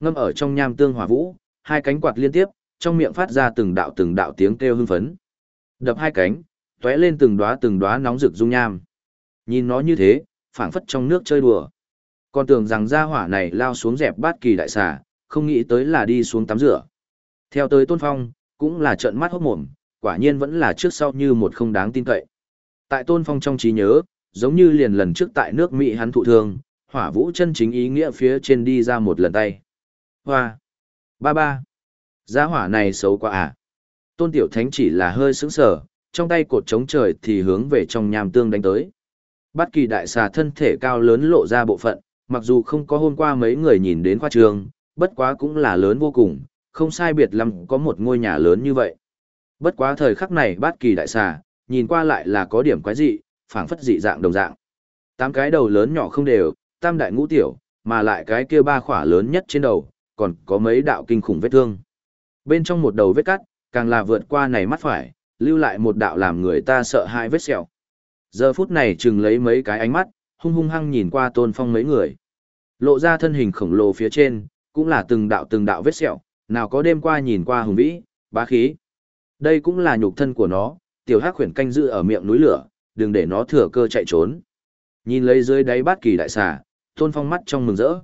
Ngâm ở trong nham tương hỏa vũ, hai cánh quạt liên tiếp, trong miệng phát ra từng đạo từng đạo tiếng kêu hưng phấn. Đập hai cánh, tóe lên từng đóa từng đóa nóng rực dung nham. Nhìn nó như thế, phảng phất trong nước chơi đùa. Còn tưởng rằng gia hỏa này lao xuống dẹp bát kỳ đại xà, không nghĩ tới là đi xuống tắm rửa. Theo tới Tôn Phong, cũng là trợn mắt hốt mồm, quả nhiên vẫn là trước sau như một không đáng tin cậy. Tại Tôn Phong trong trí nhớ, giống như liền lần trước tại nước Mỹ hắn thụ thương, hỏa vũ chân chính ý nghĩa phía trên đi ra một lần tay. Hoa! Ba ba! Giá hỏa này xấu quá à? Tôn Tiểu Thánh chỉ là hơi sững sờ, trong tay cột chống trời thì hướng về trong nham tương đánh tới. Bát kỳ đại xà thân thể cao lớn lộ ra bộ phận, mặc dù không có hôm qua mấy người nhìn đến khoa trường, bất quá cũng là lớn vô cùng, không sai biệt lắm có một ngôi nhà lớn như vậy. Bất quá thời khắc này bát kỳ đại xà, nhìn qua lại là có điểm quái dị, phảng phất dị dạng đồng dạng. Tám cái đầu lớn nhỏ không đều, tam đại ngũ tiểu, mà lại cái kia ba khỏa lớn nhất trên đầu, còn có mấy đạo kinh khủng vết thương. Bên trong một đầu vết cắt, càng là vượt qua này mắt phải, lưu lại một đạo làm người ta sợ hãi vết sẹo. Giờ phút này chừng lấy mấy cái ánh mắt, hung hung hăng nhìn qua tôn phong mấy người. Lộ ra thân hình khổng lồ phía trên, cũng là từng đạo từng đạo vết sẹo, nào có đêm qua nhìn qua hùng vĩ, bá khí. Đây cũng là nhục thân của nó, tiểu hắc khuyển canh giữ ở miệng núi lửa, đừng để nó thừa cơ chạy trốn. Nhìn lấy dưới đáy bát kỳ đại xà, tôn phong mắt trong mừng rỡ.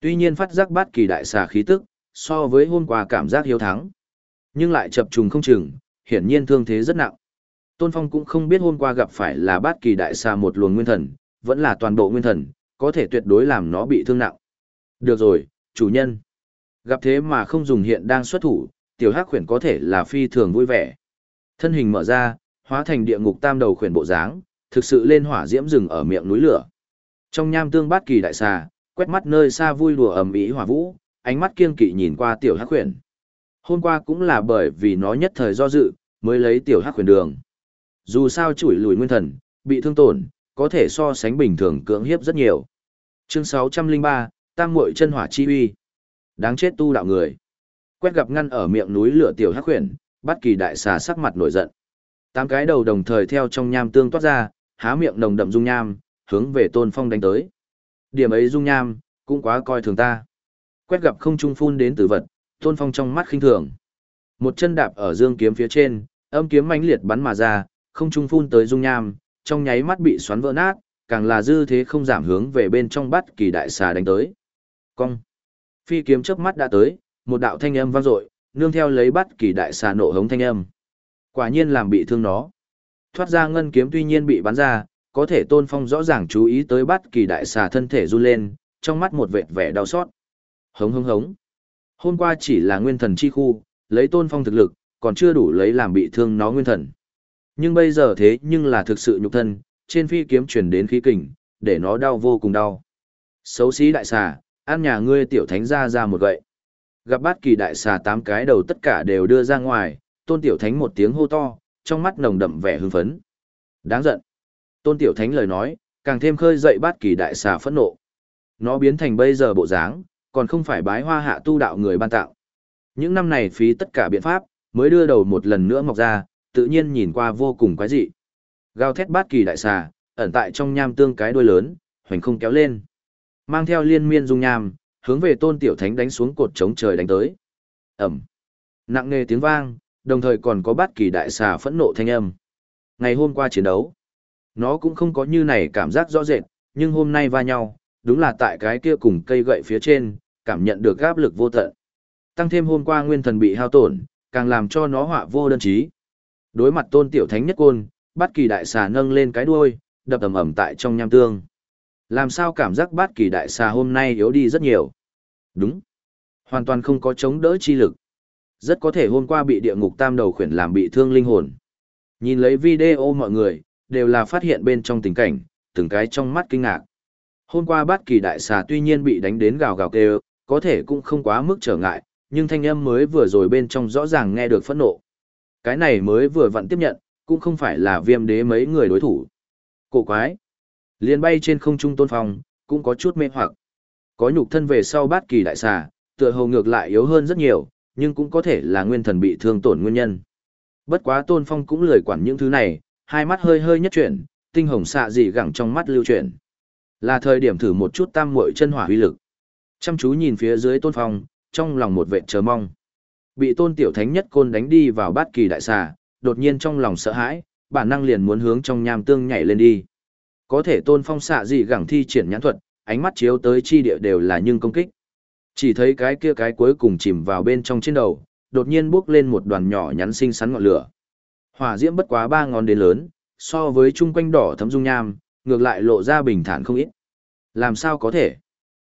Tuy nhiên phát giác bát kỳ đại xà khí tức, so với hôm qua cảm giác hiếu thắng. Nhưng lại chập trùng không chừng, hiển nhiên thương thế rất nặng. Tôn Phong cũng không biết hôm qua gặp phải là bát kỳ đại xà một luồng nguyên thần, vẫn là toàn bộ nguyên thần, có thể tuyệt đối làm nó bị thương nặng. Được rồi, chủ nhân. Gặp thế mà không dùng hiện đang xuất thủ, tiểu hắc khuyển có thể là phi thường vui vẻ. Thân hình mở ra, hóa thành địa ngục tam đầu khuyển bộ dáng, thực sự lên hỏa diễm rừng ở miệng núi lửa. Trong nham tương bát kỳ đại xà, quét mắt nơi xa vui đùa ầm ĩ hỏa vũ, ánh mắt kiên kỵ nhìn qua tiểu hắc khuyển. Hôm qua cũng là bởi vì nó nhất thời do dự, mới lấy tiểu hắc khuyển đường. Dù sao chủi lùi nguyên thần, bị thương tổn, có thể so sánh bình thường cưỡng hiếp rất nhiều. Chương 603, Tam muội chân hỏa chi uy. Đáng chết tu đạo người. Quét gặp ngăn ở miệng núi lửa tiểu hắc huyền, bắt kỳ đại xà sắc mặt nổi giận. Tám cái đầu đồng thời theo trong nham tương toát ra, há miệng nồng đậm dung nham, hướng về Tôn Phong đánh tới. Điểm ấy dung nham, cũng quá coi thường ta. Quét gặp không trung phun đến tử vật, Tôn Phong trong mắt khinh thường. Một chân đạp ở dương kiếm phía trên, âm kiếm mãnh liệt bắn mà ra, không trung phun tới dung nham, trong nháy mắt bị xoắn vỡ nát, càng là dư thế không giảm hướng về bên trong bắt kỳ đại xà đánh tới. Cong. Phi kiếm chớp mắt đã tới, một đạo thanh âm vang dội, nương theo lấy bắt kỳ đại xà nổ hống thanh âm. Quả nhiên làm bị thương nó. Thoát ra ngân kiếm tuy nhiên bị bắn ra, có thể Tôn Phong rõ ràng chú ý tới bắt kỳ đại xà thân thể run lên, trong mắt một vệt vẻ đau xót. Hống hống hống. Hôm qua chỉ là nguyên thần chi khu, lấy Tôn Phong thực lực, còn chưa đủ lấy làm bị thương nó nguyên thần. Nhưng bây giờ thế nhưng là thực sự nhục thân, trên phi kiếm chuyển đến khí kình, để nó đau vô cùng đau. Xấu xí đại xà, ăn nhà ngươi tiểu thánh ra ra một gậy. Gặp bát kỳ đại xà tám cái đầu tất cả đều đưa ra ngoài, tôn tiểu thánh một tiếng hô to, trong mắt nồng đậm vẻ hưng phấn. Đáng giận. Tôn tiểu thánh lời nói, càng thêm khơi dậy bát kỳ đại xà phẫn nộ. Nó biến thành bây giờ bộ dáng, còn không phải bái hoa hạ tu đạo người ban tạo. Những năm này phí tất cả biện pháp, mới đưa đầu một lần nữa mọc ra, tự nhiên nhìn qua vô cùng quái dị. Gào thét bát kỳ đại xà, ẩn tại trong nham tương cái đuôi lớn, hoành không kéo lên. Mang theo liên miên dung nham, hướng về tôn tiểu thánh đánh xuống cột chống trời đánh tới. Ẩm. Nặng nề tiếng vang, đồng thời còn có bát kỳ đại xà phẫn nộ thanh âm. Ngày hôm qua chiến đấu, nó cũng không có như này cảm giác rõ rệt, nhưng hôm nay va nhau, đúng là tại cái kia cùng cây gậy phía trên, cảm nhận được áp lực vô tận. Tăng thêm hôm qua nguyên thần bị hao tổn, càng làm cho nó họa vô đơn trí. Đối mặt tôn tiểu thánh nhất côn, bát kỳ đại xà nâng lên cái đuôi, đập ầm ầm tại trong nham tương. Làm sao cảm giác bát kỳ đại xà hôm nay yếu đi rất nhiều? Đúng. Hoàn toàn không có chống đỡ chi lực. Rất có thể hôm qua bị địa ngục tam đầu khuyển làm bị thương linh hồn. Nhìn lấy video mọi người, đều là phát hiện bên trong tình cảnh, từng cái trong mắt kinh ngạc. Hôm qua bát kỳ đại xà tuy nhiên bị đánh đến gào gào kêu, có thể cũng không quá mức trở ngại, nhưng thanh âm mới vừa rồi bên trong rõ ràng nghe được phẫn nộ. Cái này mới vừa vặn tiếp nhận, cũng không phải là viêm đế mấy người đối thủ. Cổ quái. Liên bay trên không trung tôn phong, cũng có chút mê hoặc. Có nhục thân về sau bát kỳ đại xà, tựa hồ ngược lại yếu hơn rất nhiều, nhưng cũng có thể là nguyên thần bị thương tổn nguyên nhân. Bất quá tôn phong cũng lười quản những thứ này, hai mắt hơi hơi nhất chuyển, tinh hồng xạ dị gẳng trong mắt lưu chuyển. Là thời điểm thử một chút tam muội chân hỏa uy lực. Chăm chú nhìn phía dưới tôn phong, trong lòng một vệ chờ mong. Bị tôn tiểu thánh nhất côn đánh đi vào bát kỳ đại xà, đột nhiên trong lòng sợ hãi, bản năng liền muốn hướng trong nham tương nhảy lên đi. Có thể tôn phong xạ dị gẳng thi triển nhãn thuật, ánh mắt chiếu tới chi địa đều là nhưng công kích. Chỉ thấy cái kia cái cuối cùng chìm vào bên trong trên đầu, đột nhiên bước lên một đoàn nhỏ nhắn xinh xắn ngọn lửa. Hỏa diễm bất quá ba ngón đến lớn, so với chung quanh đỏ thấm dung nham, ngược lại lộ ra bình thản không ít. Làm sao có thể?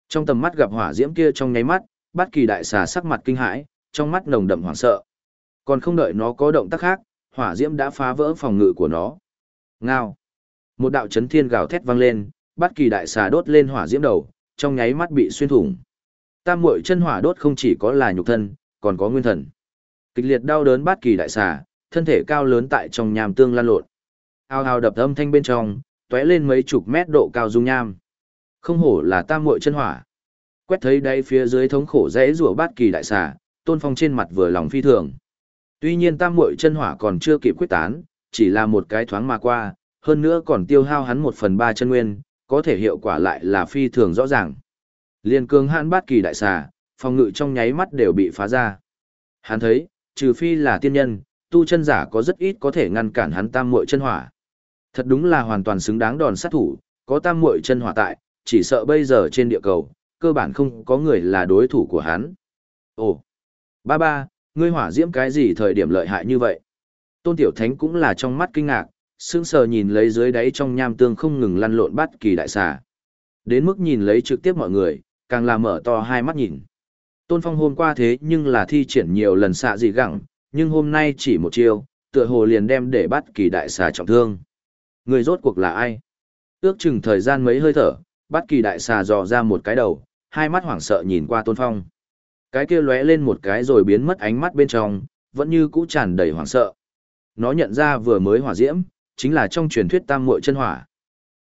Trong tầm mắt gặp hỏa diễm kia trong nháy mắt, Bát Kỳ đại xà sắc mặt kinh hãi, trong mắt nồng đậm hoảng sợ. Còn không đợi nó có động tác khác, hỏa diễm đã phá vỡ phòng ngự của nó. Ngao. Một đạo chấn thiên gào thét vang lên, Bát Kỳ đại xà đốt lên hỏa diễm đầu, trong nháy mắt bị xuyên thủng. Tam muội chân hỏa đốt không chỉ có là nhục thân, còn có nguyên thần. Kịch liệt đau đớn Bát Kỳ đại xà, thân thể cao lớn tại trong nham tương lan lộn. Ao ao đập âm thanh bên trong, tóe lên mấy chục mét độ cao dung nham. Không hổ là tam muội chân hỏa. Quét thấy đây phía dưới thống khổ rẽ rủa bát kỳ đại xà, tôn phong trên mặt vừa lòng phi thường. Tuy nhiên tam muội chân hỏa còn chưa kịp quyết tán, chỉ là một cái thoáng mà qua, hơn nữa còn tiêu hao hắn một phần ba chân nguyên, có thể hiệu quả lại là phi thường rõ ràng. Liên cường hãn bát kỳ đại xà, phòng ngự trong nháy mắt đều bị phá ra. Hắn thấy, trừ phi là tiên nhân, tu chân giả có rất ít có thể ngăn cản hắn tam muội chân hỏa. Thật đúng là hoàn toàn xứng đáng đòn sát thủ, có tam muội chân hỏa tại, chỉ sợ bây giờ trên địa cầu, cơ bản không có người là đối thủ của hắn. Ồ, ba ba, ngươi hỏa diễm cái gì thời điểm lợi hại như vậy? Tôn Tiểu Thánh cũng là trong mắt kinh ngạc, sững sờ nhìn lấy dưới đáy trong nham tương không ngừng lăn lộn bắt kỳ đại xà. Đến mức nhìn lấy trực tiếp mọi người, càng là mở to hai mắt nhìn. Tôn Phong hôm qua thế nhưng là thi triển nhiều lần xạ dị gặng, nhưng hôm nay chỉ một chiêu, tựa hồ liền đem để bắt kỳ đại xà trọng thương. Người rốt cuộc là ai? Ước chừng thời gian mấy hơi thở, bắt kỳ đại xà dò ra một cái đầu, hai mắt hoảng sợ nhìn qua tôn phong. Cái kia lóe lên một cái rồi biến mất ánh mắt bên trong, vẫn như cũ tràn đầy hoảng sợ. Nó nhận ra vừa mới hỏa diễm, chính là trong truyền thuyết tam muội chân hỏa.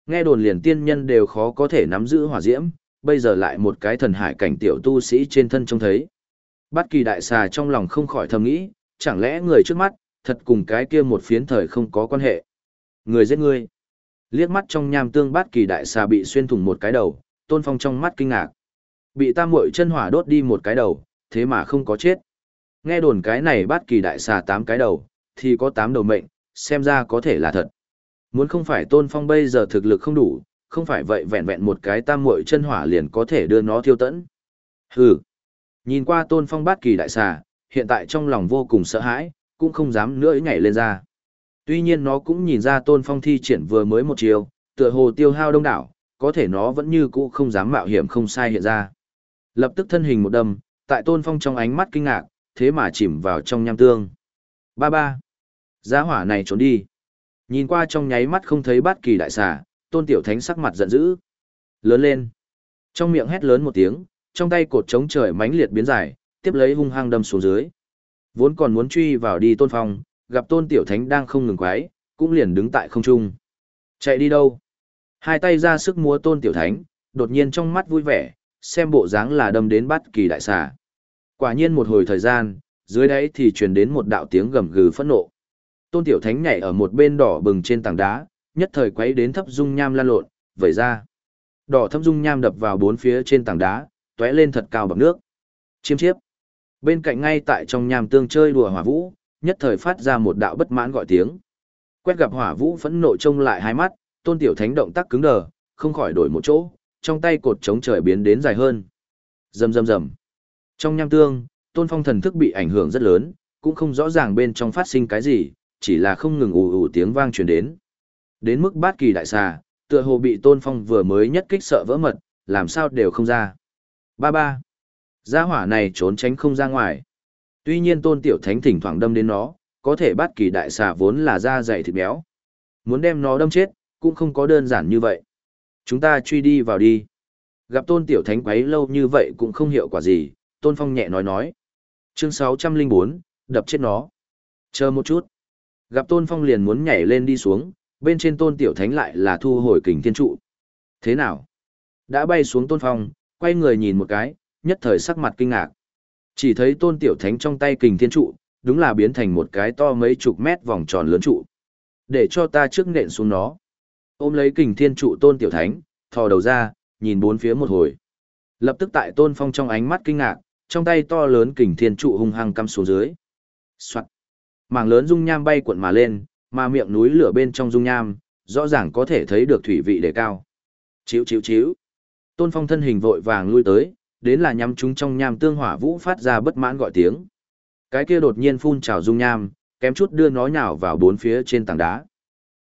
Nghe đồn liền tiên nhân đều khó có thể nắm giữ hỏa diễm, bây giờ lại một cái thần hải cảnh tiểu tu sĩ trên thân trông thấy. Bất kỳ đại xà trong lòng không khỏi thầm nghĩ, chẳng lẽ người trước mắt, thật cùng cái kia một phiến thời không có quan hệ. Người giết ngươi. Liếc mắt trong nham tương bát kỳ đại xà bị xuyên thủng một cái đầu, tôn phong trong mắt kinh ngạc. Bị tam muội chân hỏa đốt đi một cái đầu, thế mà không có chết. Nghe đồn cái này bát kỳ đại xà tám cái đầu, thì có tám đầu mệnh, xem ra có thể là thật. Muốn không phải tôn phong bây giờ thực lực không đủ, không phải vậy vẹn vẹn một cái tam muội chân hỏa liền có thể đưa nó thiêu tẫn. Hừ. Nhìn qua tôn phong bát kỳ đại xà, hiện tại trong lòng vô cùng sợ hãi, cũng không dám nữa nhảy lên ra. Tuy nhiên nó cũng nhìn ra tôn phong thi triển vừa mới một chiều, tựa hồ tiêu hao đông đảo, có thể nó vẫn như cũ không dám mạo hiểm không sai hiện ra. Lập tức thân hình một đâm, tại tôn phong trong ánh mắt kinh ngạc, thế mà chìm vào trong nham tương. Ba ba. Giá hỏa này trốn đi. Nhìn qua trong nháy mắt không thấy bát kỳ đại xà, tôn tiểu thánh sắc mặt giận dữ. Lớn lên. Trong miệng hét lớn một tiếng, trong tay cột chống trời mãnh liệt biến dài, tiếp lấy hung hăng đâm xuống dưới. Vốn còn muốn truy vào đi tôn phong, gặp tôn tiểu thánh đang không ngừng quái, cũng liền đứng tại không trung. Chạy đi đâu? Hai tay ra sức múa tôn tiểu thánh, đột nhiên trong mắt vui vẻ, xem bộ dáng là đâm đến bắt kỳ đại xà. Quả nhiên một hồi thời gian, dưới đấy thì truyền đến một đạo tiếng gầm gừ phẫn nộ. Tôn tiểu thánh nhảy ở một bên đỏ bừng trên tảng đá, nhất thời quấy đến thấp dung nham lan lộn, vẩy ra. Đỏ thấp dung nham đập vào bốn phía trên tảng đá, tóe lên thật cao bằng nước. Chiêm chiếp. Bên cạnh ngay tại trong nham tương chơi đùa hỏa vũ, nhất thời phát ra một đạo bất mãn gọi tiếng. Quét gặp hỏa vũ phẫn nộ trông lại hai mắt, tôn tiểu thánh động tác cứng đờ, không khỏi đổi một chỗ, trong tay cột chống trời biến đến dài hơn. Rầm rầm rầm. Trong nham tương, tôn phong thần thức bị ảnh hưởng rất lớn, cũng không rõ ràng bên trong phát sinh cái gì, chỉ là không ngừng ù ù tiếng vang truyền đến. Đến mức bát kỳ đại xà, tựa hồ bị tôn phong vừa mới nhất kích sợ vỡ mật, làm sao đều không ra. Ba ba. Gia hỏa này trốn tránh không ra ngoài. Tuy nhiên tôn tiểu thánh thỉnh thoảng đâm đến nó, có thể bắt kỳ đại xà vốn là da dày thịt béo. Muốn đem nó đâm chết, cũng không có đơn giản như vậy. Chúng ta truy đi vào đi. Gặp tôn tiểu thánh quấy lâu như vậy cũng không hiệu quả gì, tôn phong nhẹ nói nói. Chương 604, đập chết nó. Chờ một chút. Gặp tôn phong liền muốn nhảy lên đi xuống, bên trên tôn tiểu thánh lại là thu hồi kình thiên trụ. Thế nào? Đã bay xuống tôn phong, quay người nhìn một cái, nhất thời sắc mặt kinh ngạc. Chỉ thấy tôn tiểu thánh trong tay kình thiên trụ, đúng là biến thành một cái to mấy chục mét vòng tròn lớn trụ. Để cho ta trước nện xuống nó. Ôm lấy kình thiên trụ tôn tiểu thánh, thò đầu ra, nhìn bốn phía một hồi. Lập tức tại Tôn Phong trong ánh mắt kinh ngạc, trong tay to lớn kình thiên trụ hung hăng cắm xuống dưới. Soạt. Mảng lớn dung nham bay cuộn mà lên, mà miệng núi lửa bên trong dung nham, rõ ràng có thể thấy được thủy vị đề cao. Chíu chíu chíu. Tôn Phong thân hình vội vàng lui tới, đến là nhắm chúng trong nham tương hỏa vũ phát ra bất mãn gọi tiếng. Cái kia đột nhiên phun trào dung nham, kém chút đưa nó nhào vào bốn phía trên tảng đá.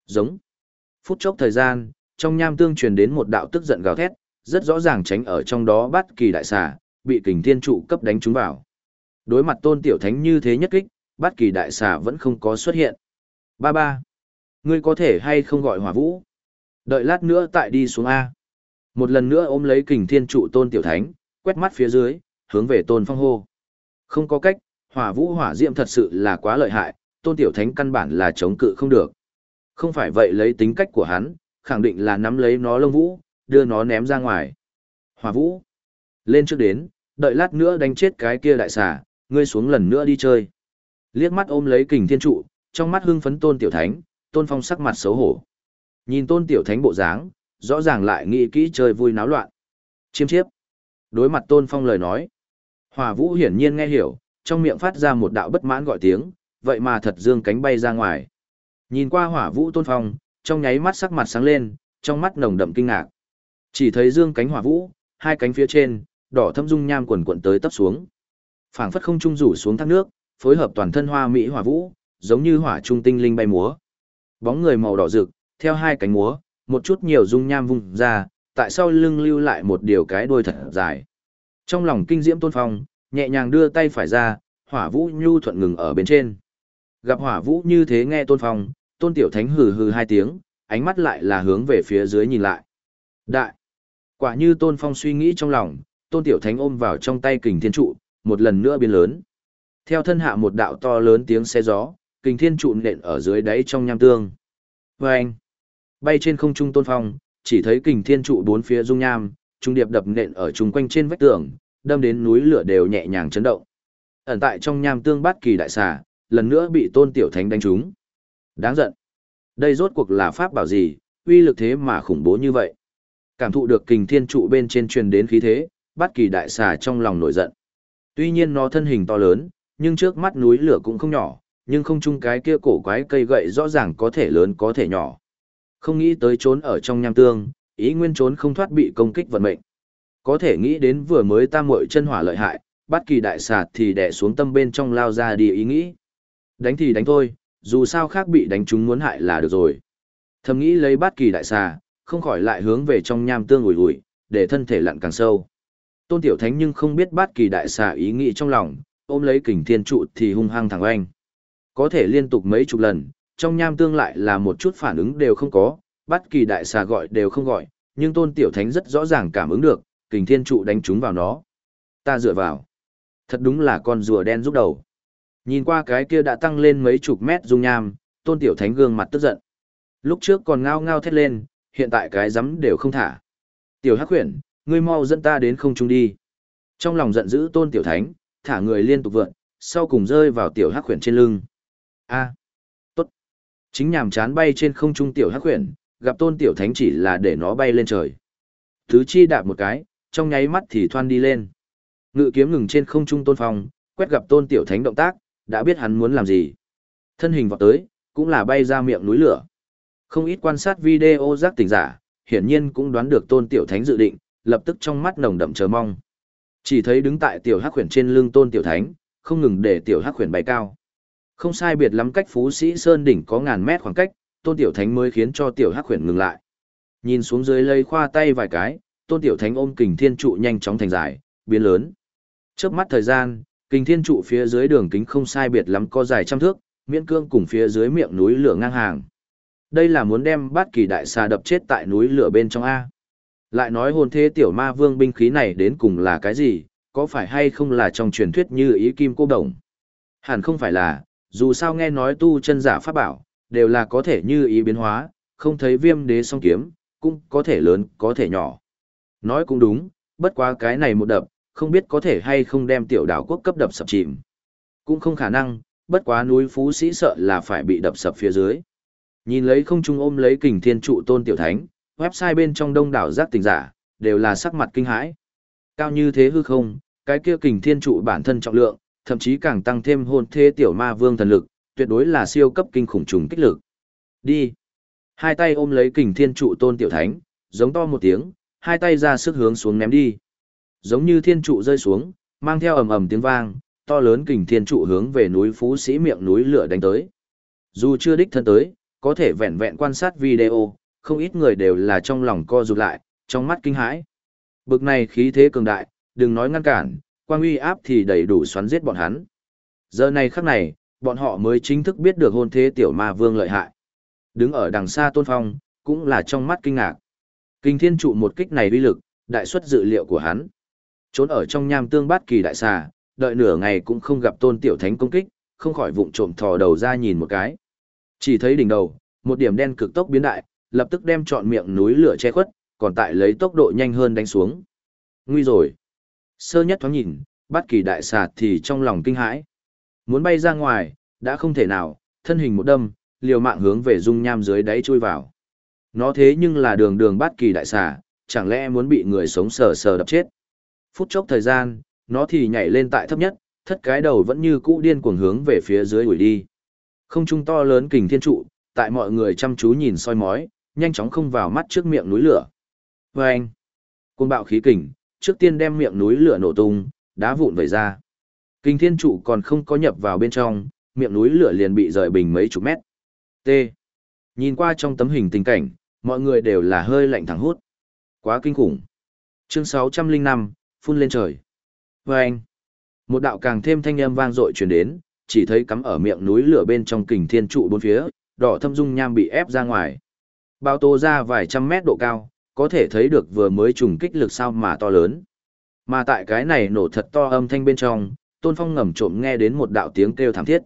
Giống. Phút chốc thời gian, trong nham tương truyền đến một đạo tức giận gào thét, rất rõ ràng tránh ở trong đó bắt kỳ đại xà, bị kình thiên trụ cấp đánh trúng vào. Đối mặt tôn tiểu thánh như thế nhất kích, bắt kỳ đại xà vẫn không có xuất hiện. Ba ba. Ngươi có thể hay không gọi hỏa vũ? Đợi lát nữa tại đi xuống A. Một lần nữa ôm lấy kình thiên trụ tôn tiểu thánh, quét mắt phía dưới, hướng về tôn phong hô. Không có cách, hỏa vũ hỏa diệm thật sự là quá lợi hại, tôn tiểu thánh căn bản là chống cự không được. Không phải vậy lấy tính cách của hắn, khẳng định là nắm lấy nó lông vũ, đưa nó ném ra ngoài. Hỏa vũ, lên trước đến, đợi lát nữa đánh chết cái kia đại xà, ngươi xuống lần nữa đi chơi. Liếc mắt ôm lấy kình thiên trụ, trong mắt hưng phấn tôn tiểu thánh, tôn phong sắc mặt xấu hổ. Nhìn tôn tiểu thánh bộ dáng, rõ ràng lại nghĩ kỹ chơi vui náo loạn. Chiêm chiếp. Đối mặt tôn phong lời nói. Hỏa vũ hiển nhiên nghe hiểu, trong miệng phát ra một đạo bất mãn gọi tiếng, vậy mà thật dương cánh bay ra ngoài. Nhìn qua hỏa vũ tôn phong, trong nháy mắt sắc mặt sáng lên, trong mắt nồng đậm kinh ngạc. Chỉ thấy dương cánh hỏa vũ, hai cánh phía trên, đỏ thâm dung nham quần quần tới tấp xuống. Phảng phất không trung rủ xuống thác nước, phối hợp toàn thân hoa mỹ hỏa vũ, giống như hỏa trung tinh linh bay múa. Bóng người màu đỏ rực, theo hai cánh múa, một chút nhiều dung nham vung ra, tại sau lưng lưu lại một điều cái đuôi thật dài. Trong lòng kinh diễm tôn phong, nhẹ nhàng đưa tay phải ra, hỏa vũ nhu thuận ngừng ở bên trên. Gặp hỏa vũ như thế nghe tôn phong, tôn tiểu thánh hừ hừ hai tiếng, ánh mắt lại là hướng về phía dưới nhìn lại. Đại! Quả như tôn phong suy nghĩ trong lòng, tôn tiểu thánh ôm vào trong tay kình thiên trụ, một lần nữa biến lớn. Theo thân hạ một đạo to lớn tiếng xe gió, kình thiên trụ nện ở dưới đáy trong nham tương. Và anh, bay trên không trung tôn phong, chỉ thấy kình thiên trụ bốn phía dung nham, trung điệp đập nện ở chung quanh trên vách tường, đâm đến núi lửa đều nhẹ nhàng chấn động. Ẩn tại trong nham tương bát kỳ đại xà, lần nữa bị tôn tiểu thánh đánh trúng. Đáng giận. Đây rốt cuộc là pháp bảo gì, uy lực thế mà khủng bố như vậy. Cảm thụ được kình thiên trụ bên trên truyền đến khí thế, bát kỳ đại xà trong lòng nổi giận. Tuy nhiên nó thân hình to lớn, nhưng trước mắt núi lửa cũng không nhỏ, nhưng không chung cái kia cổ quái cây gậy rõ ràng có thể lớn có thể nhỏ. Không nghĩ tới trốn ở trong nham tương, ý nguyên trốn không thoát bị công kích vận mệnh. Có thể nghĩ đến vừa mới tam muội chân hỏa lợi hại, bắt kỳ đại sạt thì đè xuống tâm bên trong lao ra đi ý nghĩ. Đánh thì đánh thôi, dù sao khác bị đánh chúng muốn hại là được rồi. Thầm nghĩ lấy bát kỳ đại xà, không khỏi lại hướng về trong nham tương ủi ủi, để thân thể lặn càng sâu. Tôn Tiểu Thánh nhưng không biết bát kỳ đại xà ý nghĩ trong lòng, ôm lấy kình thiên trụ thì hung hăng thẳng oanh. Có thể liên tục mấy chục lần, trong nham tương lại là một chút phản ứng đều không có, bất kỳ đại xà gọi đều không gọi, nhưng Tôn Tiểu Thánh rất rõ ràng cảm ứng được, kình thiên trụ đánh trúng vào nó. Ta dựa vào. Thật đúng là con rùa đen giúp đầu. Nhìn qua cái kia đã tăng lên mấy chục mét dung nham, Tôn Tiểu Thánh gương mặt tức giận. Lúc trước còn ngao ngao thét lên, hiện tại cái rắm đều không thả. Tiểu Hắc Huyền, ngươi mau dẫn ta đến không trung đi. Trong lòng giận dữ Tôn Tiểu Thánh, thả người liên tục vượn, sau cùng rơi vào Tiểu Hắc Huyền trên lưng. A. Chính nhàm chán bay trên không trung Tiểu Hắc khuyển, gặp Tôn Tiểu Thánh chỉ là để nó bay lên trời. Thứ chi đạp một cái, trong nháy mắt thì thoan đi lên. Ngự kiếm ngừng trên không trung Tôn Phong, quét gặp Tôn Tiểu Thánh động tác, đã biết hắn muốn làm gì. Thân hình vọt tới, cũng là bay ra miệng núi lửa. Không ít quan sát video giác tỉnh giả, hiển nhiên cũng đoán được Tôn Tiểu Thánh dự định, lập tức trong mắt nồng đậm chờ mong. Chỉ thấy đứng tại tiểu hắc khuyển trên lưng Tôn Tiểu Thánh, không ngừng để tiểu hắc khuyển bay cao. Không sai biệt lắm cách Phú Sĩ Sơn đỉnh có ngàn mét khoảng cách, Tôn Tiểu Thánh mới khiến cho tiểu hắc huyền ngừng lại. Nhìn xuống dưới lây khoa tay vài cái, Tôn Tiểu Thánh ôm kình thiên trụ nhanh chóng thành dài, biến lớn. Chớp mắt thời gian, Kình thiên trụ phía dưới đường kính không sai biệt lắm có dài trăm thước, miễn cương cùng phía dưới miệng núi lửa ngang hàng. Đây là muốn đem bát kỳ đại xà đập chết tại núi lửa bên trong A. Lại nói hồn thế tiểu ma vương binh khí này đến cùng là cái gì, có phải hay không là trong truyền thuyết như ý kim cô đồng? Hẳn không phải là, dù sao nghe nói tu chân giả pháp bảo, đều là có thể như ý biến hóa, không thấy viêm đế song kiếm, cũng có thể lớn, có thể nhỏ. Nói cũng đúng, bất quá cái này một đập, không biết có thể hay không đem tiểu đảo quốc cấp đập sập chìm. Cũng không khả năng, bất quá núi Phú Sĩ sợ là phải bị đập sập phía dưới. Nhìn lấy không trung ôm lấy kình thiên trụ tôn tiểu thánh, website bên trong đông đảo giác tình giả, đều là sắc mặt kinh hãi. Cao như thế hư không, cái kia kình thiên trụ bản thân trọng lượng, thậm chí càng tăng thêm hôn thế tiểu ma vương thần lực, tuyệt đối là siêu cấp kinh khủng trùng kích lực. Đi. Hai tay ôm lấy kình thiên trụ tôn tiểu thánh, giống to một tiếng, hai tay ra sức hướng xuống ném đi. Giống như thiên trụ rơi xuống, mang theo ầm ầm tiếng vang, to lớn kình thiên trụ hướng về núi Phú Sĩ miệng núi lửa đánh tới. Dù chưa đích thân tới, có thể vẹn vẹn quan sát video, không ít người đều là trong lòng co rụt lại, trong mắt kinh hãi. Bực này khí thế cường đại, đừng nói ngăn cản, quang uy áp thì đầy đủ xoắn giết bọn hắn. Giờ này khắc này, bọn họ mới chính thức biết được hôn thế tiểu ma vương lợi hại. Đứng ở đằng xa tôn phong, cũng là trong mắt kinh ngạc. Kinh thiên trụ một kích này uy lực, đại suất dự liệu của hắn. Trốn ở trong nham tương bát kỳ đại xà, đợi nửa ngày cũng không gặp tôn tiểu thánh công kích, không khỏi vụng trộm thò đầu ra nhìn một cái. Chỉ thấy đỉnh đầu, một điểm đen cực tốc biến đại, lập tức đem trọn miệng núi lửa che khuất, còn tại lấy tốc độ nhanh hơn đánh xuống. Nguy rồi. Sơ nhất thoáng nhìn, bất kỳ đại xà thì trong lòng kinh hãi. Muốn bay ra ngoài, đã không thể nào, thân hình một đâm, liều mạng hướng về dung nham dưới đáy chui vào. Nó thế nhưng là đường đường bất kỳ đại xà, chẳng lẽ muốn bị người sống sờ sờ đập chết. Phút chốc thời gian, nó thì nhảy lên tại thấp nhất, thất cái đầu vẫn như cũ điên cuồng hướng về phía dưới đuổi đi. Không trung to lớn kình thiên trụ, tại mọi người chăm chú nhìn soi mói, nhanh chóng không vào mắt trước miệng núi lửa. Vâng! anh, cuồng bạo khí kình, trước tiên đem miệng núi lửa nổ tung, đá vụn vẩy ra. kinh thiên trụ còn không có nhập vào bên trong, miệng núi lửa liền bị rời bình mấy chục mét. T. Nhìn qua trong tấm hình tình cảnh, mọi người đều là hơi lạnh thẳng hút. Quá kinh khủng. Chương 605, phun lên trời. Và anh, một đạo càng thêm thanh âm vang dội truyền đến, chỉ thấy cắm ở miệng núi lửa bên trong kình thiên trụ bốn phía, đỏ thâm dung nham bị ép ra ngoài. Bao tô ra vài trăm mét độ cao, có thể thấy được vừa mới trùng kích lực sao mà to lớn. Mà tại cái này nổ thật to âm thanh bên trong, Tôn Phong ngầm trộm nghe đến một đạo tiếng kêu thảm thiết.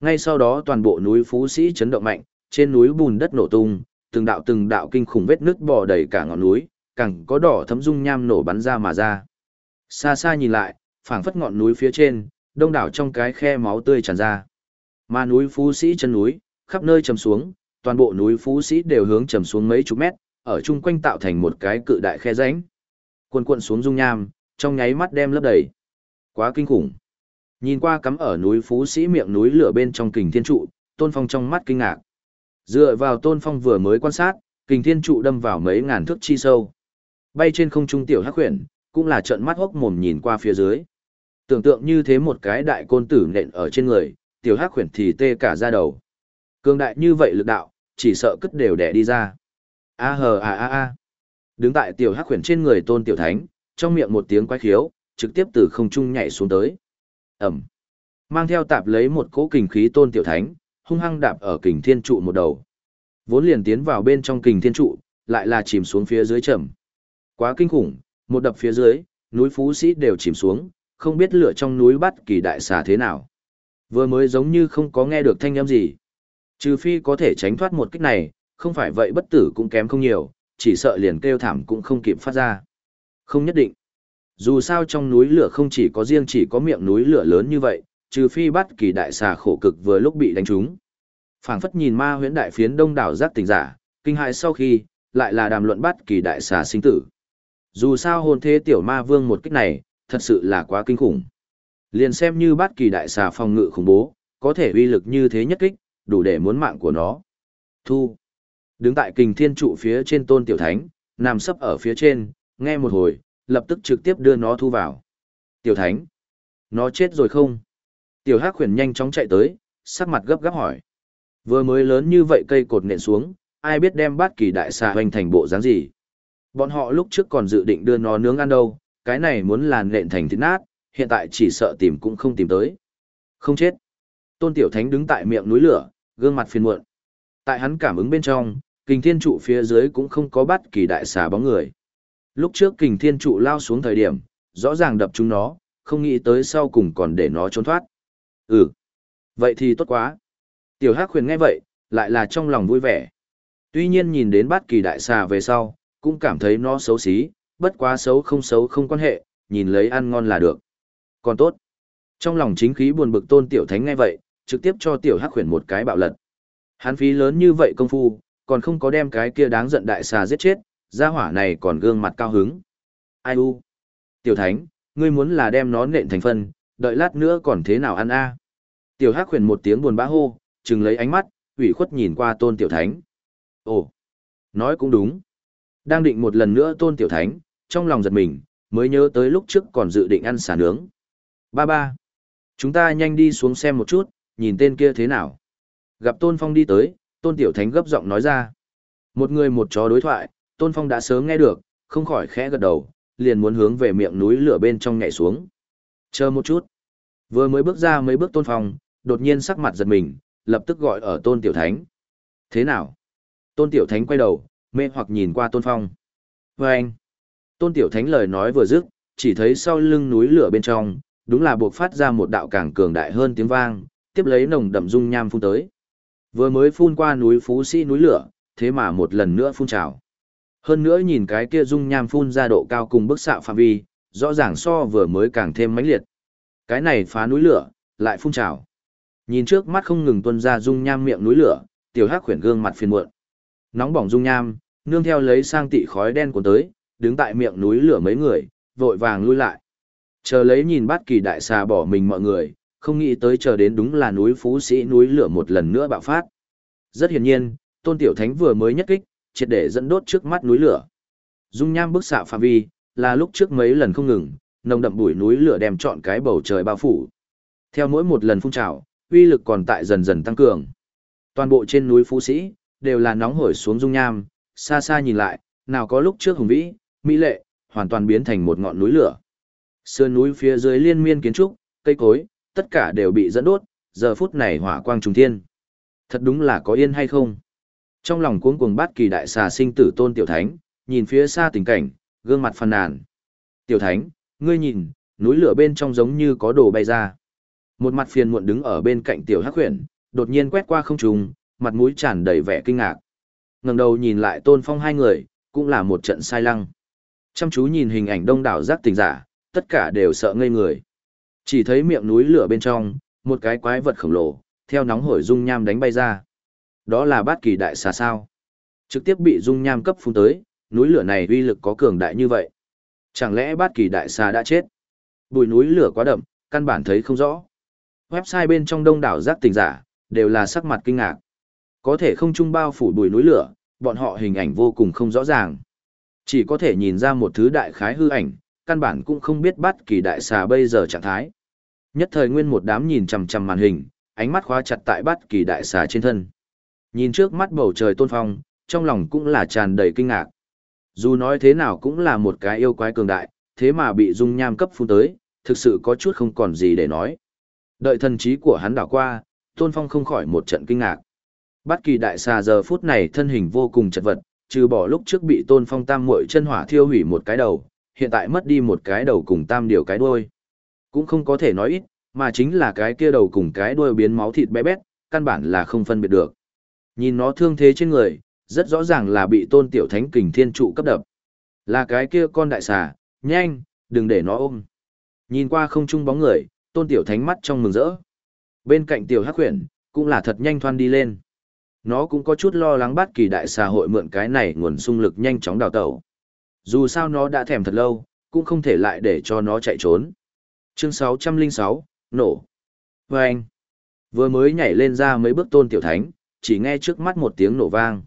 Ngay sau đó toàn bộ núi Phú Sĩ chấn động mạnh, trên núi bùn đất nổ tung, từng đạo từng đạo kinh khủng vết nứt bò đầy cả ngọn núi, càng có đỏ thấm dung nham nổ bắn ra mà ra. Xa xa nhìn lại, phảng phất ngọn núi phía trên, đông đảo trong cái khe máu tươi tràn ra. Mà núi Phú Sĩ chân núi, khắp nơi trầm xuống, toàn bộ núi Phú Sĩ đều hướng trầm xuống mấy chục mét, ở chung quanh tạo thành một cái cự đại khe rãnh. Cuồn cuộn xuống dung nham, trong nháy mắt đem lấp đầy. Quá kinh khủng. Nhìn qua cắm ở núi Phú Sĩ miệng núi lửa bên trong kình thiên trụ, Tôn Phong trong mắt kinh ngạc. Dựa vào Tôn Phong vừa mới quan sát, kình thiên trụ đâm vào mấy ngàn thước chi sâu. Bay trên không trung tiểu hắc huyền, cũng là trợn mắt hốc mồm nhìn qua phía dưới. Tưởng tượng như thế một cái đại côn tử nện ở trên người, tiểu hắc huyền thì tê cả da đầu. Cường đại như vậy lực đạo, chỉ sợ cất đều đẻ đi ra. A hờ a a a. Đứng tại tiểu hắc huyền trên người tôn tiểu thánh, trong miệng một tiếng quái khiếu, trực tiếp từ không trung nhảy xuống tới. Ẩm. Mang theo tạp lấy một cỗ kình khí tôn tiểu thánh, hung hăng đạp ở kình thiên trụ một đầu. Vốn liền tiến vào bên trong kình thiên trụ, lại là chìm xuống phía dưới chậm. Quá kinh khủng, một đập phía dưới, núi Phú Sĩ đều chìm xuống, không biết lửa trong núi bắt kỳ đại xà thế nào. Vừa mới giống như không có nghe được thanh âm gì. Trừ phi có thể tránh thoát một kích này, không phải vậy bất tử cũng kém không nhiều, chỉ sợ liền kêu thảm cũng không kịp phát ra. Không nhất định. Dù sao trong núi lửa không chỉ có riêng chỉ có miệng núi lửa lớn như vậy, trừ phi bắt kỳ đại xà khổ cực vừa lúc bị đánh trúng. phảng phất nhìn ma huyễn đại phiến đông đảo giác tình giả, kinh hại sau khi, lại là đàm luận bắt kỳ đại xà sinh tử. Dù sao hồn thế tiểu ma vương một kích này, thật sự là quá kinh khủng. Liền xem như bắt kỳ đại xà phòng ngự khủng bố, có thể uy lực như thế nhất kích, đủ để muốn mạng của nó. Thu. Đứng tại kình thiên trụ phía trên tôn tiểu thánh, nằm sấp ở phía trên, nghe một hồi, lập tức trực tiếp đưa nó thu vào. Tiểu thánh. Nó chết rồi không? Tiểu hắc khuyển nhanh chóng chạy tới, sắc mặt gấp gáp hỏi. Vừa mới lớn như vậy cây cột nện xuống, ai biết đem bát kỳ đại xà hoành thành bộ dáng gì. Bọn họ lúc trước còn dự định đưa nó nướng ăn đâu, cái này muốn làn nện thành thịt nát, hiện tại chỉ sợ tìm cũng không tìm tới. Không chết. Tôn Tiểu Thánh đứng tại miệng núi lửa, gương mặt phiền muộn. Tại hắn cảm ứng bên trong, kình thiên trụ phía dưới cũng không có bắt kỳ đại xà bóng người. Lúc trước kình thiên trụ lao xuống thời điểm, rõ ràng đập chúng nó, không nghĩ tới sau cùng còn để nó trốn thoát. Ừ. Vậy thì tốt quá. Tiểu Hắc Huyền nghe vậy, lại là trong lòng vui vẻ. Tuy nhiên nhìn đến bát kỳ đại xà về sau, cũng cảm thấy nó xấu xí, bất quá xấu không xấu không quan hệ, nhìn lấy ăn ngon là được. Còn tốt. Trong lòng chính khí buồn bực tôn tiểu thánh nghe vậy, trực tiếp cho tiểu hắc khuyển một cái bạo lật. Hắn phí lớn như vậy công phu, còn không có đem cái kia đáng giận đại xà giết chết, gia hỏa này còn gương mặt cao hứng. Ai u? Tiểu Thánh, ngươi muốn là đem nó nện thành phân, đợi lát nữa còn thế nào ăn a? Tiểu Hắc huyền một tiếng buồn bã hô, chừng lấy ánh mắt, ủy khuất nhìn qua Tôn Tiểu Thánh. Ồ, nói cũng đúng. Đang định một lần nữa Tôn Tiểu Thánh, trong lòng giật mình, mới nhớ tới lúc trước còn dự định ăn xà nướng. Ba ba. Chúng ta nhanh đi xuống xem một chút, nhìn tên kia thế nào. Gặp Tôn Phong đi tới, Tôn Tiểu Thánh gấp giọng nói ra. Một người một chó đối thoại, Tôn Phong đã sớm nghe được, không khỏi khẽ gật đầu, liền muốn hướng về miệng núi lửa bên trong nhảy xuống. Chờ một chút. Vừa mới bước ra mấy bước Tôn Phong, đột nhiên sắc mặt giật mình, lập tức gọi ở Tôn Tiểu Thánh. Thế nào? Tôn Tiểu Thánh quay đầu, mê hoặc nhìn qua Tôn Phong. Và anh. Tôn Tiểu Thánh lời nói vừa dứt, chỉ thấy sau lưng núi lửa bên trong, đúng là buộc phát ra một đạo càng cường đại hơn tiếng vang, tiếp lấy nồng đậm dung nham phun tới. Vừa mới phun qua núi Phú Sĩ núi lửa, thế mà một lần nữa phun trào. Hơn nữa nhìn cái kia dung nham phun ra độ cao cùng bức xạ phạm vi, rõ ràng so vừa mới càng thêm mãnh liệt. Cái này phá núi lửa, lại phun trào. Nhìn trước mắt không ngừng tuôn ra dung nham miệng núi lửa, tiểu hắc khuyển gương mặt phiền muộn. Nóng bỏng dung nham, nương theo lấy sang tị khói đen của tới, đứng tại miệng núi lửa mấy người, vội vàng lui lại. Chờ lấy nhìn bắt kỳ đại xà bỏ mình mọi người, không nghĩ tới chờ đến đúng là núi Phú Sĩ núi lửa một lần nữa bạo phát. Rất hiển nhiên, Tôn Tiểu Thánh vừa mới nhất kích, triệt để dẫn đốt trước mắt núi lửa. Dung nham bức xạ phạm vi, là lúc trước mấy lần không ngừng, nồng đậm bụi núi lửa đem trọn cái bầu trời bao phủ. Theo mỗi một lần phun trào, uy lực còn tại dần dần tăng cường. Toàn bộ trên núi Phú Sĩ, đều là nóng hổi xuống dung nham, xa xa nhìn lại, nào có lúc trước hùng vĩ, mỹ lệ, hoàn toàn biến thành một ngọn núi lửa. Sườn núi phía dưới liên miên kiến trúc, cây cối, tất cả đều bị dẫn đốt, giờ phút này hỏa quang trùng thiên. Thật đúng là có yên hay không? Trong lòng cuống cuồng bát kỳ đại xà sinh tử tôn tiểu thánh, nhìn phía xa tình cảnh, gương mặt phàn nàn. Tiểu thánh, ngươi nhìn, núi lửa bên trong giống như có đồ bay ra. Một mặt phiền muộn đứng ở bên cạnh tiểu hắc huyền, đột nhiên quét qua không trùng, mặt mũi tràn đầy vẻ kinh ngạc. ngẩng đầu nhìn lại tôn phong hai người, cũng là một trận sai lăng. Chăm chú nhìn hình ảnh đông đảo giác tình giả, tất cả đều sợ ngây người. Chỉ thấy miệng núi lửa bên trong, một cái quái vật khổng lồ, theo nóng hổi dung nham đánh bay ra. Đó là bát kỳ đại xà sao. Trực tiếp bị dung nham cấp phun tới, núi lửa này uy lực có cường đại như vậy. Chẳng lẽ bát kỳ đại xà đã chết? Bùi núi lửa quá đậm, căn bản thấy không rõ. Website bên trong đông đảo giác tình giả, đều là sắc mặt kinh ngạc. Có thể không trung bao phủ bùi núi lửa, bọn họ hình ảnh vô cùng không rõ ràng. Chỉ có thể nhìn ra một thứ đại khái hư ảnh, căn bản cũng không biết bắt kỳ đại xà bây giờ trạng thái. Nhất thời nguyên một đám nhìn chằm chằm màn hình, ánh mắt khóa chặt tại bát kỳ đại xà trên thân. Nhìn trước mắt bầu trời tôn phong, trong lòng cũng là tràn đầy kinh ngạc. Dù nói thế nào cũng là một cái yêu quái cường đại, thế mà bị dung nham cấp phun tới, thực sự có chút không còn gì để nói. Đợi thần trí của hắn đảo qua, tôn phong không khỏi một trận kinh ngạc. Bất kỳ đại xà giờ phút này thân hình vô cùng chật vật, trừ bỏ lúc trước bị tôn phong tam muội chân hỏa thiêu hủy một cái đầu, hiện tại mất đi một cái đầu cùng tam điều cái đuôi. Cũng không có thể nói ít, mà chính là cái kia đầu cùng cái đuôi biến máu thịt bé bét, căn bản là không phân biệt được. Nhìn nó thương thế trên người, rất rõ ràng là bị tôn tiểu thánh kình thiên trụ cấp đập. Là cái kia con đại xà, nhanh, đừng để nó ôm. Nhìn qua không trung bóng người, tôn tiểu thánh mắt trong mừng rỡ. Bên cạnh tiểu hắc huyền, cũng là thật nhanh thoan đi lên. Nó cũng có chút lo lắng bắt kỳ đại xà hội mượn cái này nguồn sung lực nhanh chóng đào tẩu. Dù sao nó đã thèm thật lâu, cũng không thể lại để cho nó chạy trốn. Chương 606, nổ. Và anh, vừa mới nhảy lên ra mấy bước tôn tiểu thánh, chỉ nghe trước mắt một tiếng nổ vang.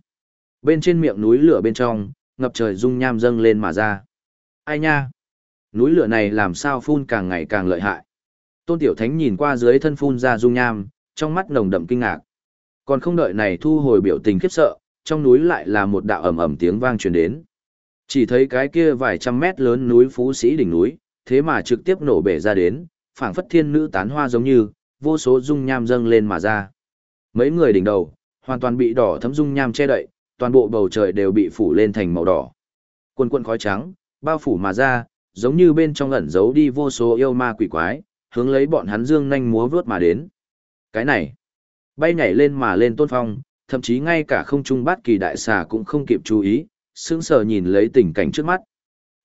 Bên trên miệng núi lửa bên trong, ngập trời dung nham dâng lên mà ra. Ai nha? Núi lửa này làm sao phun càng ngày càng lợi hại. Tôn tiểu thánh nhìn qua dưới thân phun ra dung nham, trong mắt nồng đậm kinh ngạc. Còn không đợi này thu hồi biểu tình khiếp sợ, trong núi lại là một đạo ầm ầm tiếng vang truyền đến. Chỉ thấy cái kia vài trăm mét lớn núi Phú Sĩ đỉnh núi, thế mà trực tiếp nổ bể ra đến, phảng phất thiên nữ tán hoa giống như, vô số dung nham dâng lên mà ra. Mấy người đỉnh đầu, hoàn toàn bị đỏ thấm dung nham che đậy, toàn bộ bầu trời đều bị phủ lên thành màu đỏ. Quần quần khói trắng, bao phủ mà ra, giống như bên trong ẩn giấu đi vô số yêu ma quỷ quái, hướng lấy bọn hắn dương nhanh múa vướt mà đến. Cái này, bay nhảy lên mà lên tôn phong, thậm chí ngay cả không trung bát kỳ đại xà cũng không kịp chú ý, sững sờ nhìn lấy tình cảnh trước mắt.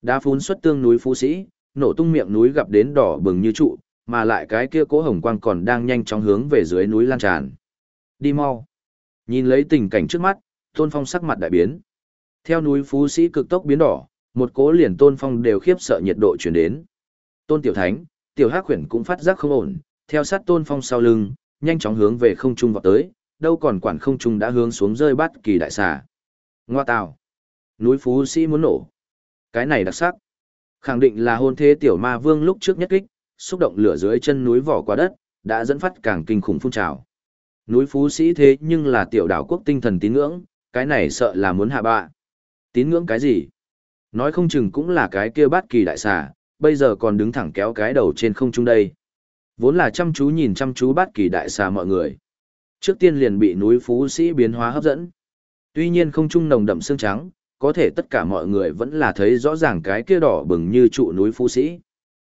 Đá phun xuất tương núi phú sĩ, nổ tung miệng núi gặp đến đỏ bừng như trụ, mà lại cái kia cố hồng quang còn đang nhanh chóng hướng về dưới núi lan tràn. Đi mau. Nhìn lấy tình cảnh trước mắt, Tôn Phong sắc mặt đại biến. Theo núi phú sĩ cực tốc biến đỏ, Một cố liền tôn phong đều khiếp sợ nhiệt độ chuyển đến. Tôn tiểu thánh, tiểu hắc Huyền cũng phát giác không ổn, theo sát tôn phong sau lưng, nhanh chóng hướng về không trung vọt tới, đâu còn quản không trung đã hướng xuống rơi bắt kỳ đại xà. Ngoa tào. Núi Phú Sĩ muốn nổ. Cái này đặc sắc. Khẳng định là hôn thế tiểu ma vương lúc trước nhất kích, xúc động lửa dưới chân núi vỏ qua đất, đã dẫn phát càng kinh khủng phun trào. Núi Phú Sĩ thế nhưng là tiểu đảo quốc tinh thần tín ngưỡng, cái này sợ là muốn hạ bạ. Tín ngưỡng cái gì? Nói không chừng cũng là cái kia bát kỳ đại xà, bây giờ còn đứng thẳng kéo cái đầu trên không trung đây. Vốn là chăm chú nhìn chăm chú bát kỳ đại xà mọi người. Trước tiên liền bị núi Phú Sĩ biến hóa hấp dẫn. Tuy nhiên không trung nồng đậm xương trắng, có thể tất cả mọi người vẫn là thấy rõ ràng cái kia đỏ bừng như trụ núi Phú Sĩ.